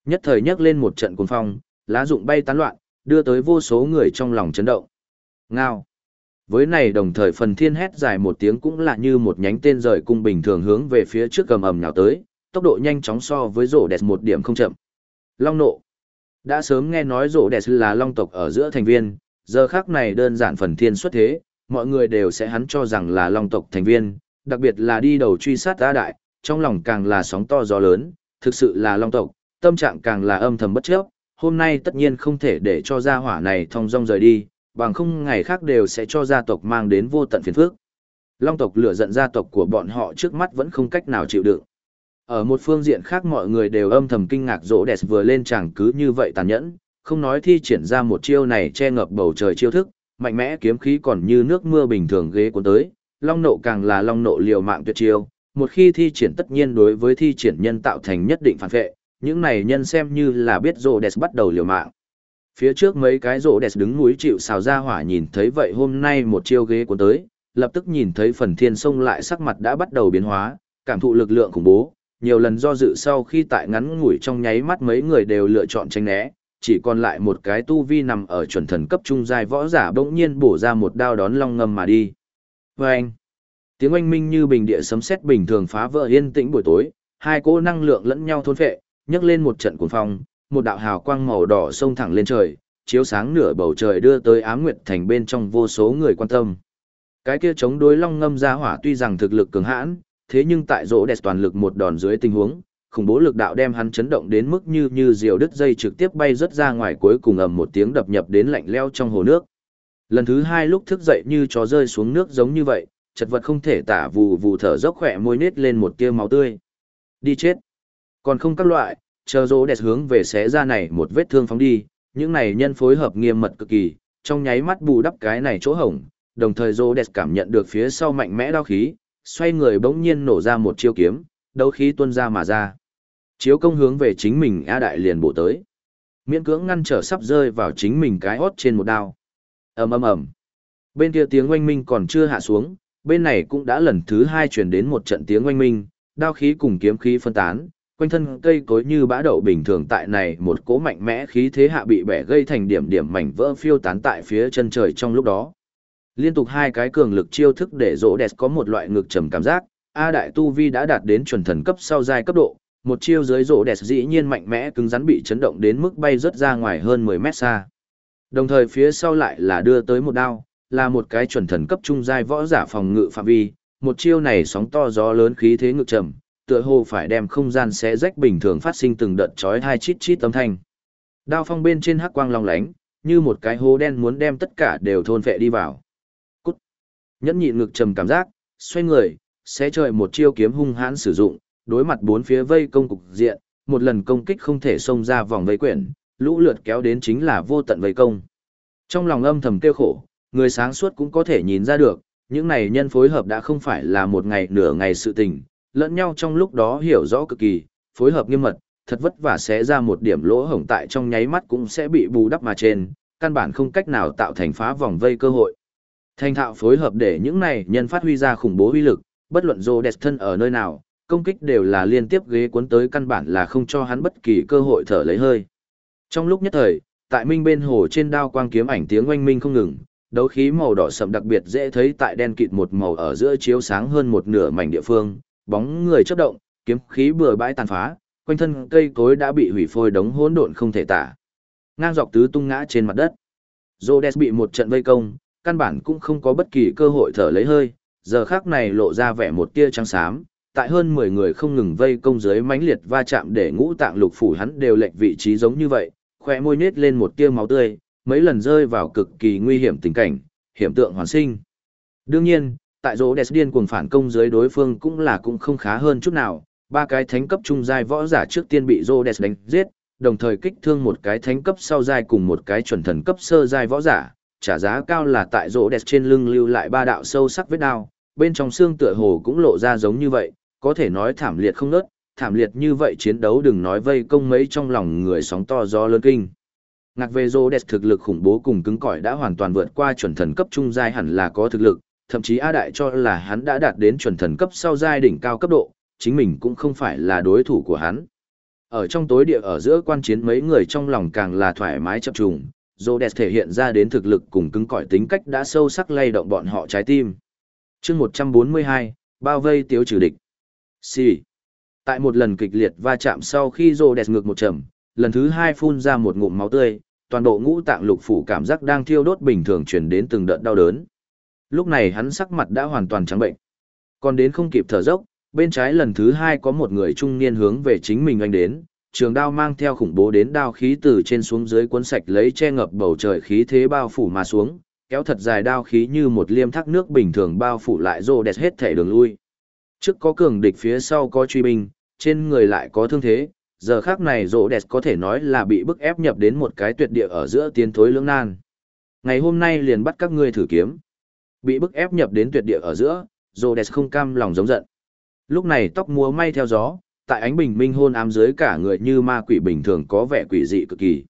Nhất thời nhấc lên một trận cuồng phong, lá rụng bay tán loạn, đưa tới vô số người trong lòng chấn động. Ngao. Với này đồng thời phần thiên hét dài một tiếng cũng là như một nhánh tên rời cung bình thường hướng về phía trước cầm ầm nhào tới, tốc độ nhanh chóng so với rổ đẹp một điểm không chậm. Long nộ. Đã sớm nghe nói rổ đẹp là long tộc ở giữa thành viên, giờ khác này đơn giản phần thiên xuất thế, mọi người đều sẽ hắn cho rằng là long tộc thành viên, đặc biệt là đi đầu truy sát ta đại, trong lòng càng là sóng to gió lớn, thực sự là long tộc, tâm trạng càng là âm thầm bất chấp, hôm nay tất nhiên không thể để cho gia hỏa này thong dong rời đi, bằng không ngày khác đều sẽ cho gia tộc mang đến vô tận phiền phức. Long tộc lửa giận gia tộc của bọn họ trước mắt vẫn không cách nào chịu đựng. Ở một phương diện khác mọi người đều âm thầm kinh ngạc rỗ đẹp vừa lên chẳng cứ như vậy tàn nhẫn, không nói thi triển ra một chiêu này che ngập bầu trời chiêu thức, mạnh mẽ kiếm khí còn như nước mưa bình thường ghế cuốn tới, long nộ càng là long nộ liều mạng tuyệt chiêu, một khi thi triển tất nhiên đối với thi triển nhân tạo thành nhất định phản vệ, những này nhân xem như là biết rồ đẹp bắt đầu liều mạng. Phía trước mấy cái rồ đẹp đứng núi chịu xào ra hỏa nhìn thấy vậy hôm nay một chiêu ghế cuốn tới, lập tức nhìn thấy phần thiên sông lại sắc mặt đã bắt đầu biến hóa, cảm thụ lực lượng khủng bố, nhiều lần do dự sau khi tại ngắn ngủi trong nháy mắt mấy người đều lựa chọn tránh né, chỉ còn lại một cái tu vi nằm ở chuẩn thần cấp trung giai võ giả bỗng nhiên bổ ra một đao đón long ngâm mà đi. Vâng! Tiếng oanh minh như bình địa sấm sét bình thường phá vỡ yên tĩnh buổi tối, hai cỗ năng lượng lẫn nhau thôn phệ, nhấc lên một trận cuồng phong, một đạo hào quang màu đỏ xông thẳng lên trời, chiếu sáng nửa bầu trời đưa tới Ám Nguyệt thành bên trong vô số người quan tâm. Cái kia chống đối long ngâm ra hỏa tuy rằng thực lực cường hãn, thế nhưng tại rỗ đẹp toàn lực một đòn dưới tình huống, khủng bố lực đạo đem hắn chấn động đến mức như như diều đứt dây trực tiếp bay rất ra ngoài cuối cùng ầm một tiếng đập nhập đến lạnh leo trong hồ nước. Lần thứ hai lúc thức dậy như chó rơi xuống nước giống như vậy, chật vật không thể tả vù vù thở dốc khỏe môi nết lên một tia máu tươi. Đi chết. Còn không các loại, chờ rô đẹp hướng về xé ra này một vết thương phóng đi, những này nhân phối hợp nghiêm mật cực kỳ, trong nháy mắt bù đắp cái này chỗ hổng, đồng thời rô đẹp cảm nhận được phía sau mạnh mẽ đau khí, xoay người bỗng nhiên nổ ra một chiêu kiếm, đấu khí tuôn ra mà ra. Chiếu công hướng về chính mình A Đại liền bổ tới. Miễn cưỡng ngăn trở sắp rơi vào chính mình cái hót trên một đao. ầm ầm ầm. Bên kia tiếng oanh minh còn chưa hạ xuống, bên này cũng đã lần thứ hai truyền đến một trận tiếng oanh minh, đao khí cùng kiếm khí phân tán, quanh thân cây cối như bã đậu bình thường tại này một cỗ mạnh mẽ khí thế hạ bị bẻ gây thành điểm điểm mảnh vỡ phiêu tán tại phía chân trời trong lúc đó. Liên tục hai cái cường lực chiêu thức để rỗ đẹp có một loại ngực trầm cảm giác, A đại tu vi đã đạt đến chuẩn thần cấp sau giai cấp độ, một chiêu dưới rỗ đẹp dĩ nhiên mạnh mẽ cứng rắn bị chấn động đến mức bay rất ra ngoài hơn 10 mét xa. Đồng thời phía sau lại là đưa tới một đao, là một cái chuẩn thần cấp trung giai võ giả phòng ngự phạm vi, một chiêu này sóng to gió lớn khí thế ngự trầm, tựa hồ phải đem không gian xé rách bình thường phát sinh từng đợt chói hai chít chít âm thanh. Đao phong bên trên hắc quang long lánh, như một cái hố đen muốn đem tất cả đều thôn phệ đi vào. Cút. Nhẫn nhịn ngực trầm cảm giác, xoay người, sẽ trời một chiêu kiếm hung hãn sử dụng, đối mặt bốn phía vây công cục diện, một lần công kích không thể xông ra vòng vây quyển, lũ lượt kéo đến chính là vô tận vây công. Trong lòng âm thầm kêu khổ, người sáng suốt cũng có thể nhìn ra được, những này nhân phối hợp đã không phải là một ngày nửa ngày sự tình, lẫn nhau trong lúc đó hiểu rõ cực kỳ, phối hợp nghiêm mật, thật vất vả sẽ ra một điểm lỗ hổng tại trong nháy mắt cũng sẽ bị bù đắp mà trên, căn bản không cách nào tạo thành phá vòng vây cơ hội. Thành thạo phối hợp để những này nhân phát huy ra khủng bố uy lực, bất luận dô đẹp thân ở nơi nào, công kích đều là liên tiếp ghế cuốn tới căn bản là không cho hắn bất kỳ cơ hội thở lấy hơi. Trong lúc nhất thời, tại minh bên hồ trên đao quang kiếm ảnh tiếng oanh minh không ngừng, đấu khí màu đỏ sậm đặc biệt dễ thấy tại đen kịt một màu ở giữa chiếu sáng hơn một nửa mảnh địa phương, bóng người chớp động, kiếm khí bừa bãi tàn phá, quanh thân cây cối đã bị hủy phôi đống hỗn độn không thể tả. Ngang dọc tứ tung ngã trên mặt đất. Rhodes bị một trận vây công, căn bản cũng không có bất kỳ cơ hội thở lấy hơi, giờ khắc này lộ ra vẻ một tia trắng xám, tại hơn 10 người không ngừng vây công dưới mãnh liệt va chạm để ngũ tạng lục phủ hắn đều lệch vị trí giống như vậy, khoe môi nết lên một tia máu tươi, mấy lần rơi vào cực kỳ nguy hiểm tình cảnh, hiểm tượng hoàn sinh. Đương nhiên, tại rỗ đẹp điên cuồng phản công dưới đối phương cũng là cũng không khá hơn chút nào, ba cái thánh cấp trung giai võ giả trước tiên bị rỗ đẹp đánh giết, đồng thời kích thương một cái thánh cấp sau giai cùng một cái chuẩn thần cấp sơ giai võ giả, trả giá cao là tại rỗ đẹp trên lưng lưu lại ba đạo sâu sắc vết đao, bên trong xương tựa hồ cũng lộ ra giống như vậy, có thể nói thảm liệt không nớt, thảm liệt như vậy chiến đấu đừng nói vây công mấy trong lòng người sóng to gió lớn kinh. Ngạc về rô đẹp thực lực khủng bố cùng cứng cỏi đã hoàn toàn vượt qua chuẩn thần cấp trung giai hẳn là có thực lực, thậm chí A Đại cho là hắn đã đạt đến chuẩn thần cấp sau giai đỉnh cao cấp độ, chính mình cũng không phải là đối thủ của hắn. Ở trong tối địa ở giữa quan chiến mấy người trong lòng càng là thoải mái chập trùng, Rhodes thể hiện ra đến thực lực cùng cứng cỏi tính cách đã sâu sắc lay động bọn họ trái tim. chương 142, bao vây tiếu trừ địch. Xì. Tại một lần kịch liệt va chạm sau khi Rhodes ngược một trầm, lần thứ hai phun ra một ngụm máu tươi, toàn bộ ngũ tạng lục phủ cảm giác đang thiêu đốt bình thường truyền đến từng đợt đau đớn. Lúc này hắn sắc mặt đã hoàn toàn trắng bệnh. Còn đến không kịp thở dốc, bên trái lần thứ hai có một người trung niên hướng về chính mình anh đến, trường đao mang theo khủng bố đến đao khí từ trên xuống dưới cuốn sạch lấy che ngập bầu trời khí thế bao phủ mà xuống, kéo thật dài đao khí như một liêm thác nước bình thường bao phủ lại rô đẹp hết thể đường lui. Trước có cường địch phía sau có truy binh, trên người lại có thương thế, giờ khác này rô đẹp có thể nói là bị bức ép nhập đến một cái tuyệt địa ở giữa tiến thối lưỡng nan. Ngày hôm nay liền bắt các ngươi thử kiếm. Bị bức ép nhập đến tuyệt địa ở giữa, rô đẹp không cam lòng giống giận. Lúc này tóc múa may theo gió, tại ánh bình minh hôn ám dưới cả người như ma quỷ bình thường có vẻ quỷ dị cực kỳ.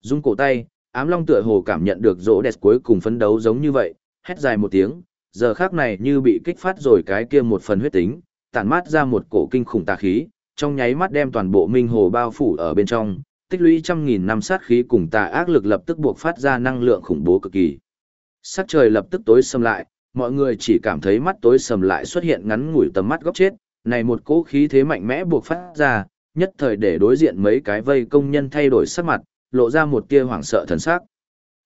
Dung cổ tay, ám long tựa hồ cảm nhận được rỗ đẹp cuối cùng phấn đấu giống như vậy, hét dài một tiếng, giờ khác này như bị kích phát rồi cái kia một phần huyết tính, tản mát ra một cổ kinh khủng tà khí, trong nháy mắt đem toàn bộ minh hồ bao phủ ở bên trong, tích lũy trăm nghìn năm sát khí cùng tà ác lực lập tức buộc phát ra năng lượng khủng bố cực kỳ. Sắc trời lập tức tối sầm lại, mọi người chỉ cảm thấy mắt tối sầm lại xuất hiện ngắn ngủi tầm mắt góc chết, này một cỗ khí thế mạnh mẽ buộc phát ra, nhất thời để đối diện mấy cái vây công nhân thay đổi sắc mặt, lộ ra một tia hoảng sợ thần sắc.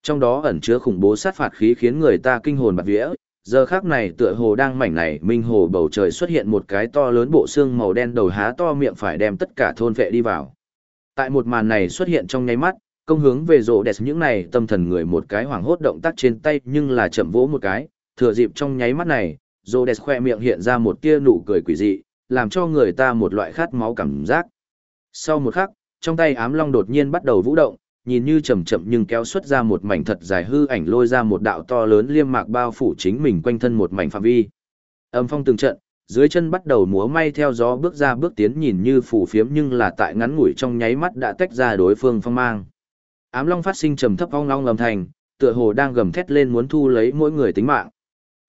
Trong đó ẩn chứa khủng bố sát phạt khí khiến người ta kinh hồn bạt vía, giờ khác này tựa hồ đang mảnh này minh hồ bầu trời xuất hiện một cái to lớn bộ xương màu đen đầu há to miệng phải đem tất cả thôn vệ đi vào. Tại một màn này xuất hiện trong nháy mắt, công hướng về rộ đẹp những này tâm thần người một cái hoảng hốt động tác trên tay nhưng là chậm vỗ một cái, thừa dịp trong nháy mắt này, rộ đẹp khoe miệng hiện ra một tia nụ cười quỷ dị, làm cho người ta một loại khát máu cảm giác. Sau một khắc, trong tay ám long đột nhiên bắt đầu vũ động, nhìn như chậm chậm nhưng kéo xuất ra một mảnh thật dài hư ảnh lôi ra một đạo to lớn liêm mạc bao phủ chính mình quanh thân một mảnh phạm vi. Âm phong từng trận, dưới chân bắt đầu múa may theo gió bước ra bước tiến nhìn như phủ phiếm nhưng là tại ngắn ngủi trong nháy mắt đã tách ra đối phương phong mang. Ám long phát sinh trầm thấp ong long lầm thành, tựa hồ đang gầm thét lên muốn thu lấy mỗi người tính mạng.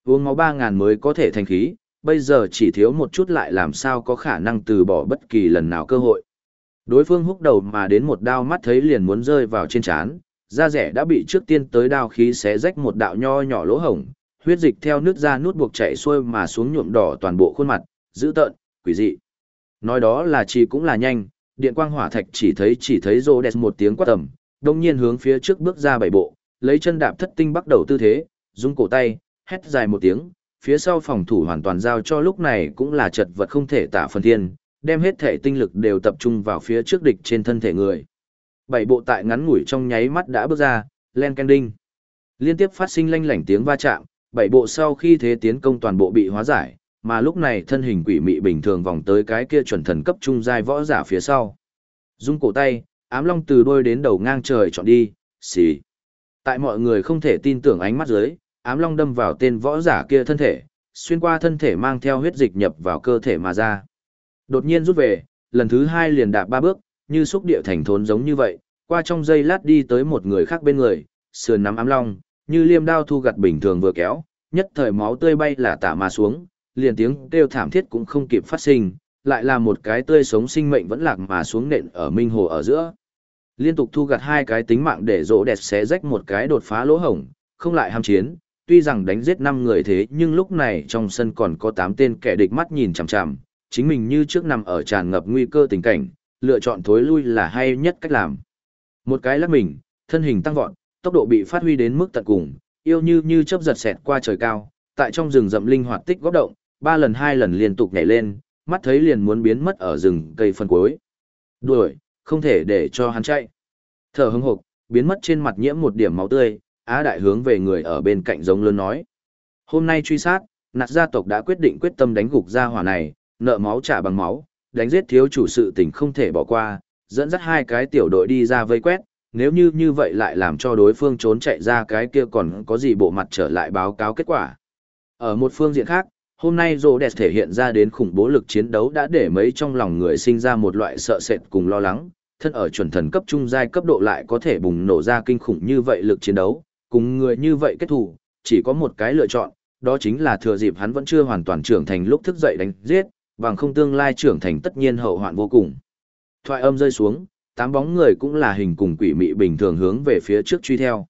Uống máu ba ngàn mới có thể thành khí, bây giờ chỉ thiếu một chút lại làm sao có khả năng từ bỏ bất kỳ lần nào cơ hội. Đối phương húc đầu mà đến một đao mắt thấy liền muốn rơi vào trên trán, da rẻ đã bị trước tiên tới đao khí xé rách một đạo nho nhỏ lỗ hổng, huyết dịch theo nước da nút buộc chảy xuôi mà xuống nhuộm đỏ toàn bộ khuôn mặt, dữ tợn, quỷ dị. Nói đó là chỉ cũng là nhanh, điện quang hỏa thạch chỉ thấy chỉ thấy rô đẹp một tiếng quát tầm, đồng nhiên hướng phía trước bước ra bảy bộ, lấy chân đạp thất tinh bắt đầu tư thế, rung cổ tay, hét dài một tiếng, phía sau phòng thủ hoàn toàn giao cho lúc này cũng là chật vật không thể tả phần thiên, đem hết thể tinh lực đều tập trung vào phía trước địch trên thân thể người. Bảy bộ tại ngắn ngủi trong nháy mắt đã bước ra, len kending. Liên tiếp phát sinh lanh lảnh tiếng va chạm, bảy bộ sau khi thế tiến công toàn bộ bị hóa giải, mà lúc này thân hình quỷ mị bình thường vòng tới cái kia chuẩn thần cấp trung giai võ giả phía sau. Dung cổ tay, ám long từ đôi đến đầu ngang trời chọn đi, xì. Tại mọi người không thể tin tưởng ánh mắt dưới, ám long đâm vào tên võ giả kia thân thể, xuyên qua thân thể mang theo huyết dịch nhập vào cơ thể mà ra. Đột nhiên rút về, lần thứ hai liền đạp ba bước, như xúc địa thành thốn giống như vậy, qua trong giây lát đi tới một người khác bên người, sườn nắm ám long, như liêm đao thu gặt bình thường vừa kéo, nhất thời máu tươi bay là tả mà xuống, liền tiếng kêu thảm thiết cũng không kịp phát sinh, lại là một cái tươi sống sinh mệnh vẫn lạc mà xuống nện ở minh hồ ở giữa. Liên tục thu gặt hai cái tính mạng để rỗ đẹp xé rách một cái đột phá lỗ hổng, không lại ham chiến, tuy rằng đánh giết năm người thế nhưng lúc này trong sân còn có tám tên kẻ địch mắt nhìn chằm chằm, chính mình như trước nằm ở tràn ngập nguy cơ tình cảnh, lựa chọn thối lui là hay nhất cách làm. Một cái lắc mình, thân hình tăng vọt, tốc độ bị phát huy đến mức tận cùng, yêu như như chớp giật xẹt qua trời cao, tại trong rừng rậm linh hoạt tích góp động, ba lần hai lần liên tục nhảy lên, mắt thấy liền muốn biến mất ở rừng cây phân cuối. Đuổi, không thể để cho hắn chạy. Thở hững hộc, biến mất trên mặt nhiễm một điểm máu tươi, Á đại hướng về người ở bên cạnh giống lớn nói. Hôm nay truy sát, nạt gia tộc đã quyết định quyết tâm đánh gục gia hỏa này, nợ máu trả bằng máu, đánh giết thiếu chủ sự tình không thể bỏ qua, dẫn dắt hai cái tiểu đội đi ra vây quét, nếu như như vậy lại làm cho đối phương trốn chạy ra cái kia còn có gì bộ mặt trở lại báo cáo kết quả. Ở một phương diện khác, hôm nay rô đẹp thể hiện ra đến khủng bố lực chiến đấu đã để mấy trong lòng người sinh ra một loại sợ sệt cùng lo lắng, thân ở chuẩn thần cấp trung giai cấp độ lại có thể bùng nổ ra kinh khủng như vậy lực chiến đấu, cùng người như vậy kết thủ, chỉ có một cái lựa chọn, đó chính là thừa dịp hắn vẫn chưa hoàn toàn trưởng thành lúc thức dậy đánh giết, bằng không tương lai trưởng thành tất nhiên hậu hoạn vô cùng. Thoại âm rơi xuống, tám bóng người cũng là hình cùng quỷ mị bình thường hướng về phía trước truy theo.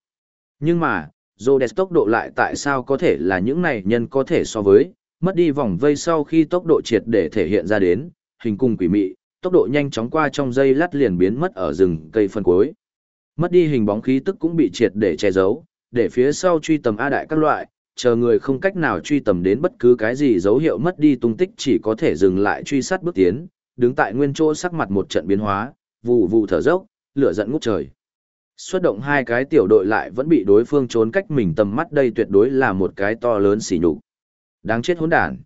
Nhưng mà, Rhodes tốc độ lại tại sao có thể là những này nhân có thể so với, mất đi vòng vây sau khi tốc độ triệt để thể hiện ra đến, hình cùng quỷ mị, tốc độ nhanh chóng qua trong giây lát liền biến mất ở rừng cây phân cuối. Mất đi hình bóng khí tức cũng bị triệt để che giấu, để phía sau truy tầm A đại các loại, chờ người không cách nào truy tầm đến bất cứ cái gì dấu hiệu mất đi tung tích chỉ có thể dừng lại truy sát bước tiến, đứng tại nguyên chỗ sắc mặt một trận biến hóa, vụ vụ thở dốc, lửa giận ngút trời. Xuất động hai cái tiểu đội lại vẫn bị đối phương trốn cách mình tầm mắt đây tuyệt đối là một cái to lớn xỉ nhục. Đáng chết hỗn đản.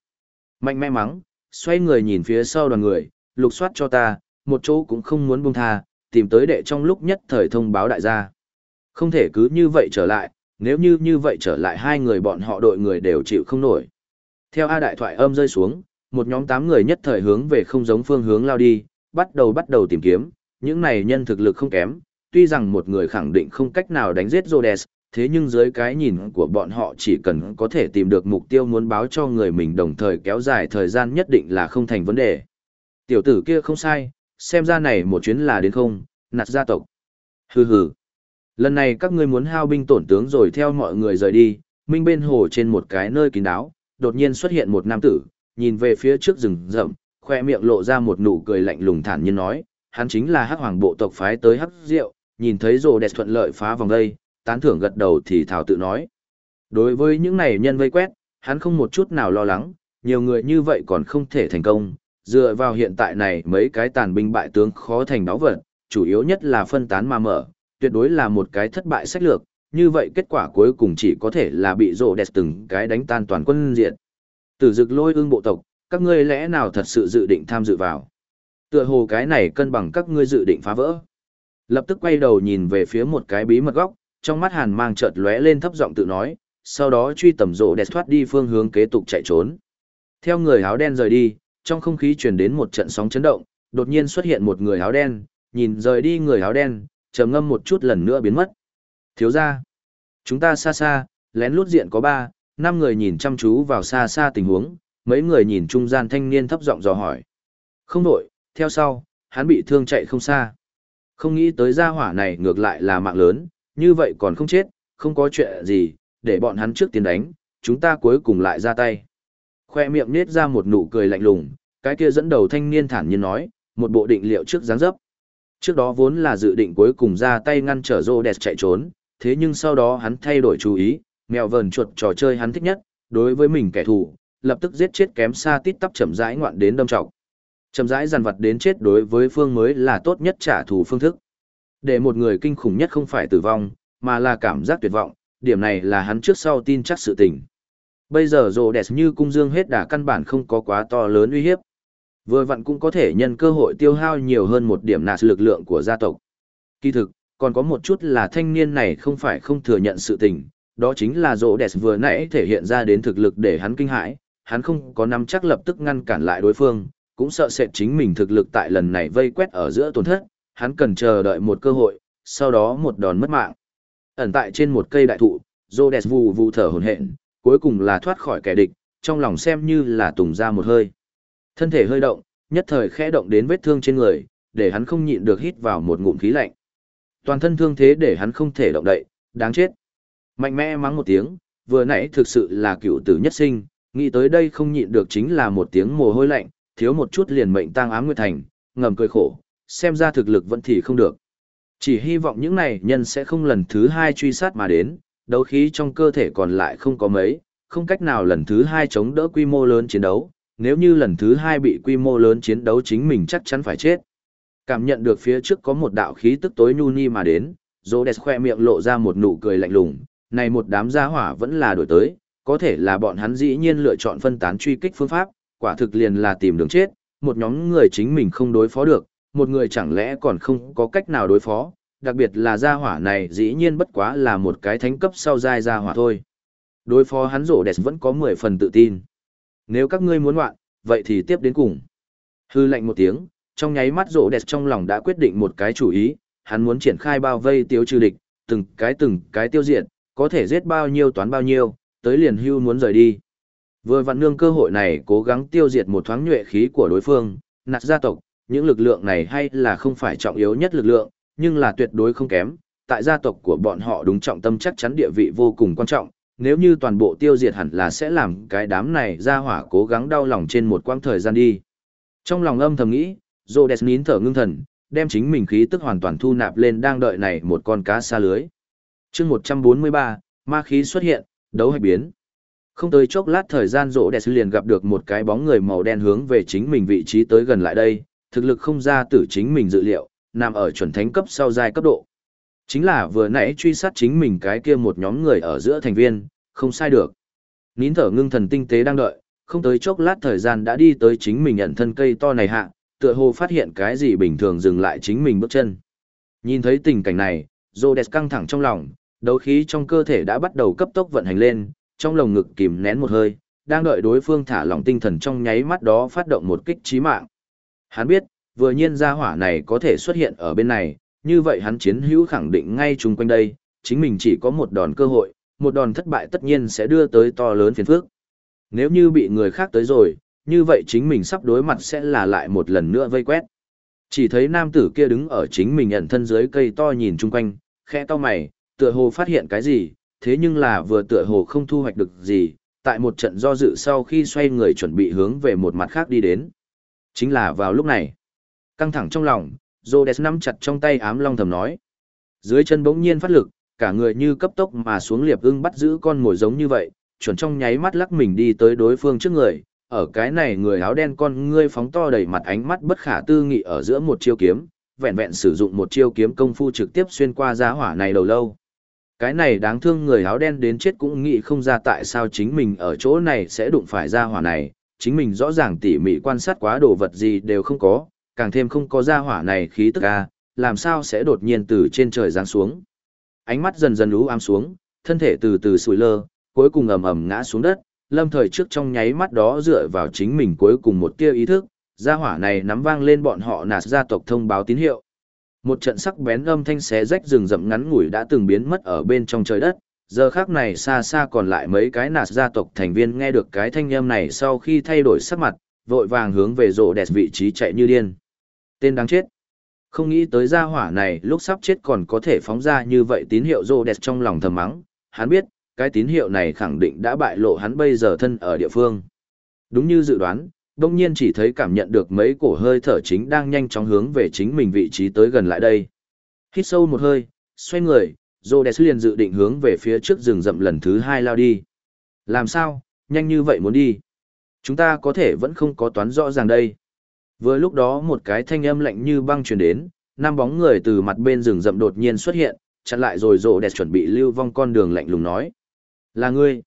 Mạnh mẽ mắng, xoay người nhìn phía sau đoàn người, lục soát cho ta, một chỗ cũng không muốn buông tha, tìm tới đệ trong lúc nhất thời thông báo đại gia. Không thể cứ như vậy trở lại, nếu như như vậy trở lại hai người bọn họ đội người đều chịu không nổi. Theo A đại thoại âm rơi xuống, một nhóm tám người nhất thời hướng về không giống phương hướng lao đi, bắt đầu bắt đầu tìm kiếm, những này nhân thực lực không kém, tuy rằng một người khẳng định không cách nào đánh giết Rhodes, thế nhưng dưới cái nhìn của bọn họ chỉ cần có thể tìm được mục tiêu muốn báo cho người mình đồng thời kéo dài thời gian nhất định là không thành vấn đề. Tiểu tử kia không sai, xem ra này một chuyến là đến không, nạt gia tộc. Hừ hừ. Lần này các ngươi muốn hao binh tổn tướng rồi theo mọi người rời đi, minh bên hồ trên một cái nơi kín đáo, đột nhiên xuất hiện một nam tử, nhìn về phía trước rừng rậm, khoe miệng lộ ra một nụ cười lạnh lùng thản nhiên nói, hắn chính là hắc hoàng bộ tộc phái tới hắc rượu. nhìn thấy rồ đẹp thuận lợi phá vòng đây, tán thưởng gật đầu thì thảo tự nói. Đối với những này nhân vây quét, hắn không một chút nào lo lắng, nhiều người như vậy còn không thể thành công, dựa vào hiện tại này mấy cái tàn binh bại tướng khó thành đáo vật, chủ yếu nhất là phân tán mà mở, tuyệt đối là một cái thất bại sách lược, như vậy kết quả cuối cùng chỉ có thể là bị rộ đẹp từng cái đánh tan toàn quân diện. Tử dực lôi ương bộ tộc, các ngươi lẽ nào thật sự dự định tham dự vào? Tựa hồ cái này cân bằng các ngươi dự định phá vỡ. Lập tức quay đầu nhìn về phía một cái bí mật góc, trong mắt hàn mang chợt lóe lên thấp giọng tự nói, sau đó truy tầm rộ đẹp thoát đi phương hướng kế tục chạy trốn. Theo người áo đen rời đi, trong không khí truyền đến một trận sóng chấn động, đột nhiên xuất hiện một người áo đen, nhìn rời đi người áo đen, trầm ngâm một chút lần nữa biến mất. Thiếu ra, chúng ta xa xa, lén lút diện có ba, năm người nhìn chăm chú vào xa xa tình huống, mấy người nhìn trung gian thanh niên thấp giọng dò hỏi. Không đổi, theo sau, hắn bị thương chạy không xa. Không nghĩ tới gia hỏa này ngược lại là mạng lớn, như vậy còn không chết, không có chuyện gì, để bọn hắn trước tiên đánh, chúng ta cuối cùng lại ra tay. Khoe miệng nết ra một nụ cười lạnh lùng, cái kia dẫn đầu thanh niên thản nhiên nói, một bộ định liệu trước dáng dấp. Trước đó vốn là dự định cuối cùng ra tay ngăn trở rô đẹp chạy trốn, thế nhưng sau đó hắn thay đổi chú ý, mèo vờn chuột trò chơi hắn thích nhất, đối với mình kẻ thù, lập tức giết chết kém xa tít tắp chậm rãi ngoạn đến đâm trọng. Chậm rãi dằn vặt đến chết đối với phương mới là tốt nhất trả thù phương thức. Để một người kinh khủng nhất không phải tử vong, mà là cảm giác tuyệt vọng, điểm này là hắn trước sau tin chắc sự tình. Bây giờ rồ đẹp như cung dương hết đã căn bản không có quá to lớn uy hiếp. Vừa vặn cũng có thể nhân cơ hội tiêu hao nhiều hơn một điểm nạt lực lượng của gia tộc. Kỳ thực, còn có một chút là thanh niên này không phải không thừa nhận sự tình, đó chính là rồ đẹp vừa nãy thể hiện ra đến thực lực để hắn kinh hãi, hắn không có nắm chắc lập tức ngăn cản lại đối phương, cũng sợ sẽ chính mình thực lực tại lần này vây quét ở giữa tổn thất, hắn cần chờ đợi một cơ hội, sau đó một đòn mất mạng. Ẩn tại trên một cây đại thụ, Rhodes vù vù thở hổn hển, cuối cùng là thoát khỏi kẻ địch, trong lòng xem như là tùng ra một hơi. Thân thể hơi động, nhất thời khẽ động đến vết thương trên người, để hắn không nhịn được hít vào một ngụm khí lạnh. Toàn thân thương thế để hắn không thể động đậy, đáng chết. Mạnh mẽ mắng một tiếng, vừa nãy thực sự là cựu tử nhất sinh, nghĩ tới đây không nhịn được chính là một tiếng mồ hôi lạnh, thiếu một chút liền mệnh tang ám nguyệt thành, ngầm cười khổ, xem ra thực lực vẫn thì không được. Chỉ hy vọng những này nhân sẽ không lần thứ hai truy sát mà đến, đấu khí trong cơ thể còn lại không có mấy, không cách nào lần thứ hai chống đỡ quy mô lớn chiến đấu, nếu như lần thứ hai bị quy mô lớn chiến đấu chính mình chắc chắn phải chết. Cảm nhận được phía trước có một đạo khí tức tối nhu ni mà đến, Rhodes khoe miệng lộ ra một nụ cười lạnh lùng, này một đám gia hỏa vẫn là đổi tới, có thể là bọn hắn dĩ nhiên lựa chọn phân tán truy kích phương pháp, quả thực liền là tìm đường chết, một nhóm người chính mình không đối phó được, một người chẳng lẽ còn không có cách nào đối phó, đặc biệt là gia hỏa này dĩ nhiên bất quá là một cái thánh cấp sau giai gia hỏa thôi. Đối phó hắn rổ đẹp vẫn có 10 phần tự tin. Nếu các ngươi muốn loạn, vậy thì tiếp đến cùng. Hư lệnh một tiếng, trong nháy mắt rộ đẹp trong lòng đã quyết định một cái chủ ý, hắn muốn triển khai bao vây tiêu trừ địch, từng cái từng cái tiêu diệt, có thể giết bao nhiêu toán bao nhiêu, tới liền hưu muốn rời đi. Vừa vặn nương cơ hội này cố gắng tiêu diệt một thoáng nhuệ khí của đối phương, nạt gia tộc, những lực lượng này hay là không phải trọng yếu nhất lực lượng, nhưng là tuyệt đối không kém, tại gia tộc của bọn họ đúng trọng tâm chắc chắn địa vị vô cùng quan trọng, nếu như toàn bộ tiêu diệt hẳn là sẽ làm cái đám này ra hỏa cố gắng đau lòng trên một quãng thời gian đi. Trong lòng âm thầm nghĩ, Rhodes nín thở ngưng thần, đem chính mình khí tức hoàn toàn thu nạp lên đang đợi này một con cá xa lưới. chương 143, ma khí xuất hiện, đấu hạch biến. Không tới chốc lát thời gian rỗ đẹp liền gặp được một cái bóng người màu đen hướng về chính mình vị trí tới gần lại đây, thực lực không ra từ chính mình dự liệu, nằm ở chuẩn thánh cấp sau giai cấp độ. Chính là vừa nãy truy sát chính mình cái kia một nhóm người ở giữa thành viên, không sai được. Nín thở ngưng thần tinh tế đang đợi, không tới chốc lát thời gian đã đi tới chính mình nhận thân cây to này hạ, tựa hồ phát hiện cái gì bình thường dừng lại chính mình bước chân. Nhìn thấy tình cảnh này, Rhodes căng thẳng trong lòng, đấu khí trong cơ thể đã bắt đầu cấp tốc vận hành lên, trong lồng ngực kìm nén một hơi, đang đợi đối phương thả lỏng tinh thần trong nháy mắt đó phát động một kích chí mạng. Hắn biết, vừa nhiên gia hỏa này có thể xuất hiện ở bên này, như vậy hắn chiến hữu khẳng định ngay chung quanh đây, chính mình chỉ có một đòn cơ hội, một đòn thất bại tất nhiên sẽ đưa tới to lớn phiền phức. Nếu như bị người khác tới rồi, như vậy chính mình sắp đối mặt sẽ là lại một lần nữa vây quét. Chỉ thấy nam tử kia đứng ở chính mình ẩn thân dưới cây to nhìn chung quanh, khẽ to mày, tựa hồ phát hiện cái gì, thế nhưng là vừa tựa hồ không thu hoạch được gì, tại một trận do dự sau khi xoay người chuẩn bị hướng về một mặt khác đi đến. Chính là vào lúc này, căng thẳng trong lòng, Rhodes nắm chặt trong tay ám long thầm nói. Dưới chân bỗng nhiên phát lực, cả người như cấp tốc mà xuống liệp ưng bắt giữ con mồi giống như vậy, chuẩn trong nháy mắt lắc mình đi tới đối phương trước người, ở cái này người áo đen con ngươi phóng to đầy mặt ánh mắt bất khả tư nghị ở giữa một chiêu kiếm, vẹn vẹn sử dụng một chiêu kiếm công phu trực tiếp xuyên qua giá hỏa này đầu lâu. Cái này đáng thương người áo đen đến chết cũng nghĩ không ra tại sao chính mình ở chỗ này sẽ đụng phải giá hỏa này, chính mình rõ ràng tỉ mỉ quan sát quá đồ vật gì đều không có, càng thêm không có ra hỏa này khí tức a, làm sao sẽ đột nhiên từ trên trời giáng xuống. Ánh mắt dần dần lũ ám xuống, thân thể từ từ sủi lơ, cuối cùng ầm ầm ngã xuống đất, lâm thời trước trong nháy mắt đó dựa vào chính mình cuối cùng một tia ý thức, gia hỏa này nắm vang lên bọn họ nạt gia tộc thông báo tín hiệu. Một trận sắc bén âm thanh xé rách rừng rậm ngắn ngủi đã từng biến mất ở bên trong trời đất, giờ khác này xa xa còn lại mấy cái nạt gia tộc thành viên nghe được cái thanh âm này sau khi thay đổi sắc mặt, vội vàng hướng về rộ đẹp vị trí chạy như điên. Tên đáng chết. Không nghĩ tới gia hỏa này lúc sắp chết còn có thể phóng ra như vậy tín hiệu rô đẹp trong lòng thầm mắng, hắn biết, cái tín hiệu này khẳng định đã bại lộ hắn bây giờ thân ở địa phương. Đúng như dự đoán, đông nhiên chỉ thấy cảm nhận được mấy cổ hơi thở chính đang nhanh chóng hướng về chính mình vị trí tới gần lại đây. Hít sâu một hơi, xoay người, rô đẹp liền dự định hướng về phía trước rừng rậm lần thứ hai lao đi. Làm sao, nhanh như vậy muốn đi. Chúng ta có thể vẫn không có toán rõ ràng đây. Vừa lúc đó một cái thanh âm lạnh như băng truyền đến, năm bóng người từ mặt bên rừng rậm đột nhiên xuất hiện, chặn lại rồi rộ đẹp chuẩn bị lưu vong con đường lạnh lùng nói. Là ngươi.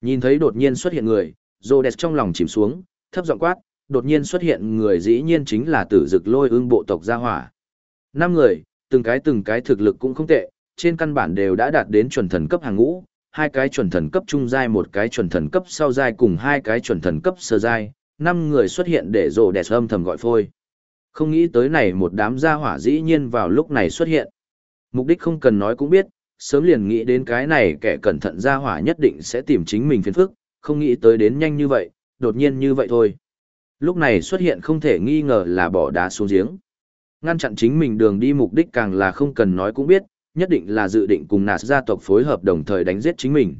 Nhìn thấy đột nhiên xuất hiện người, rộ đẹp trong lòng chìm xuống, thấp giọng quát, đột nhiên xuất hiện người dĩ nhiên chính là tử dực lôi ương bộ tộc gia hỏa. Năm người, từng cái từng cái thực lực cũng không tệ, trên căn bản đều đã đạt đến chuẩn thần cấp hàng ngũ, hai cái chuẩn thần cấp trung giai một cái chuẩn thần cấp sau giai cùng hai cái chuẩn thần cấp sơ giai, năm người xuất hiện để rộ đẹp âm thầm gọi phôi. Không nghĩ tới này một đám gia hỏa dĩ nhiên vào lúc này xuất hiện. Mục đích không cần nói cũng biết, sớm liền nghĩ đến cái này kẻ cẩn thận gia hỏa nhất định sẽ tìm chính mình phiền phức, không nghĩ tới đến nhanh như vậy, đột nhiên như vậy thôi. Lúc này xuất hiện không thể nghi ngờ là bỏ đá xuống giếng. Ngăn chặn chính mình đường đi mục đích càng là không cần nói cũng biết, nhất định là dự định cùng nạt gia tộc phối hợp đồng thời đánh giết chính mình.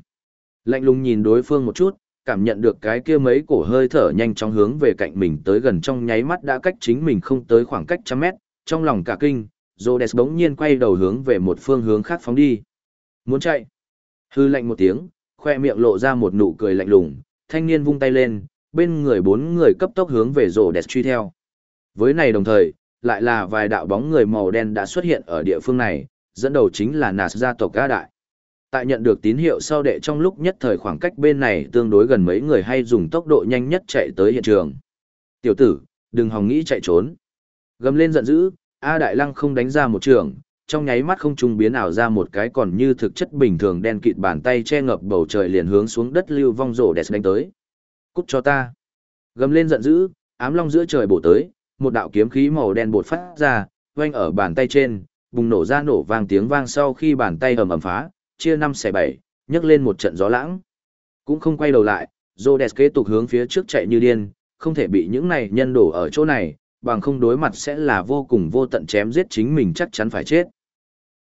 Lạnh lùng nhìn đối phương một chút, cảm nhận được cái kia mấy cổ hơi thở nhanh chóng hướng về cạnh mình tới gần trong nháy mắt đã cách chính mình không tới khoảng cách trăm mét, trong lòng cả kinh, Rhodes bỗng nhiên quay đầu hướng về một phương hướng khác phóng đi. Muốn chạy. Hư lạnh một tiếng, khoe miệng lộ ra một nụ cười lạnh lùng, thanh niên vung tay lên, bên người bốn người cấp tốc hướng về Rhodes truy theo. Với này đồng thời, lại là vài đạo bóng người màu đen đã xuất hiện ở địa phương này, dẫn đầu chính là Nas gia tộc A Đại. Tại nhận được tín hiệu sau đệ trong lúc nhất thời khoảng cách bên này tương đối gần mấy người hay dùng tốc độ nhanh nhất chạy tới hiện trường. Tiểu tử, đừng hòng nghĩ chạy trốn. Gầm lên giận dữ, A Đại Lăng không đánh ra một trường, trong nháy mắt không trung biến ảo ra một cái còn như thực chất bình thường đen kịt bàn tay che ngập bầu trời liền hướng xuống đất lưu vong rổ đẹp đánh tới. Cút cho ta. Gầm lên giận dữ, ám long giữa trời bổ tới, một đạo kiếm khí màu đen bột phát ra, quanh ở bàn tay trên, bùng nổ ra nổ vang tiếng vang sau khi bàn tay ầm ầm phá, chia năm xẻ bảy, nhấc lên một trận gió lãng. Cũng không quay đầu lại, Rhodes kế tục hướng phía trước chạy như điên, không thể bị những này nhân đổ ở chỗ này, bằng không đối mặt sẽ là vô cùng vô tận chém giết chính mình chắc chắn phải chết.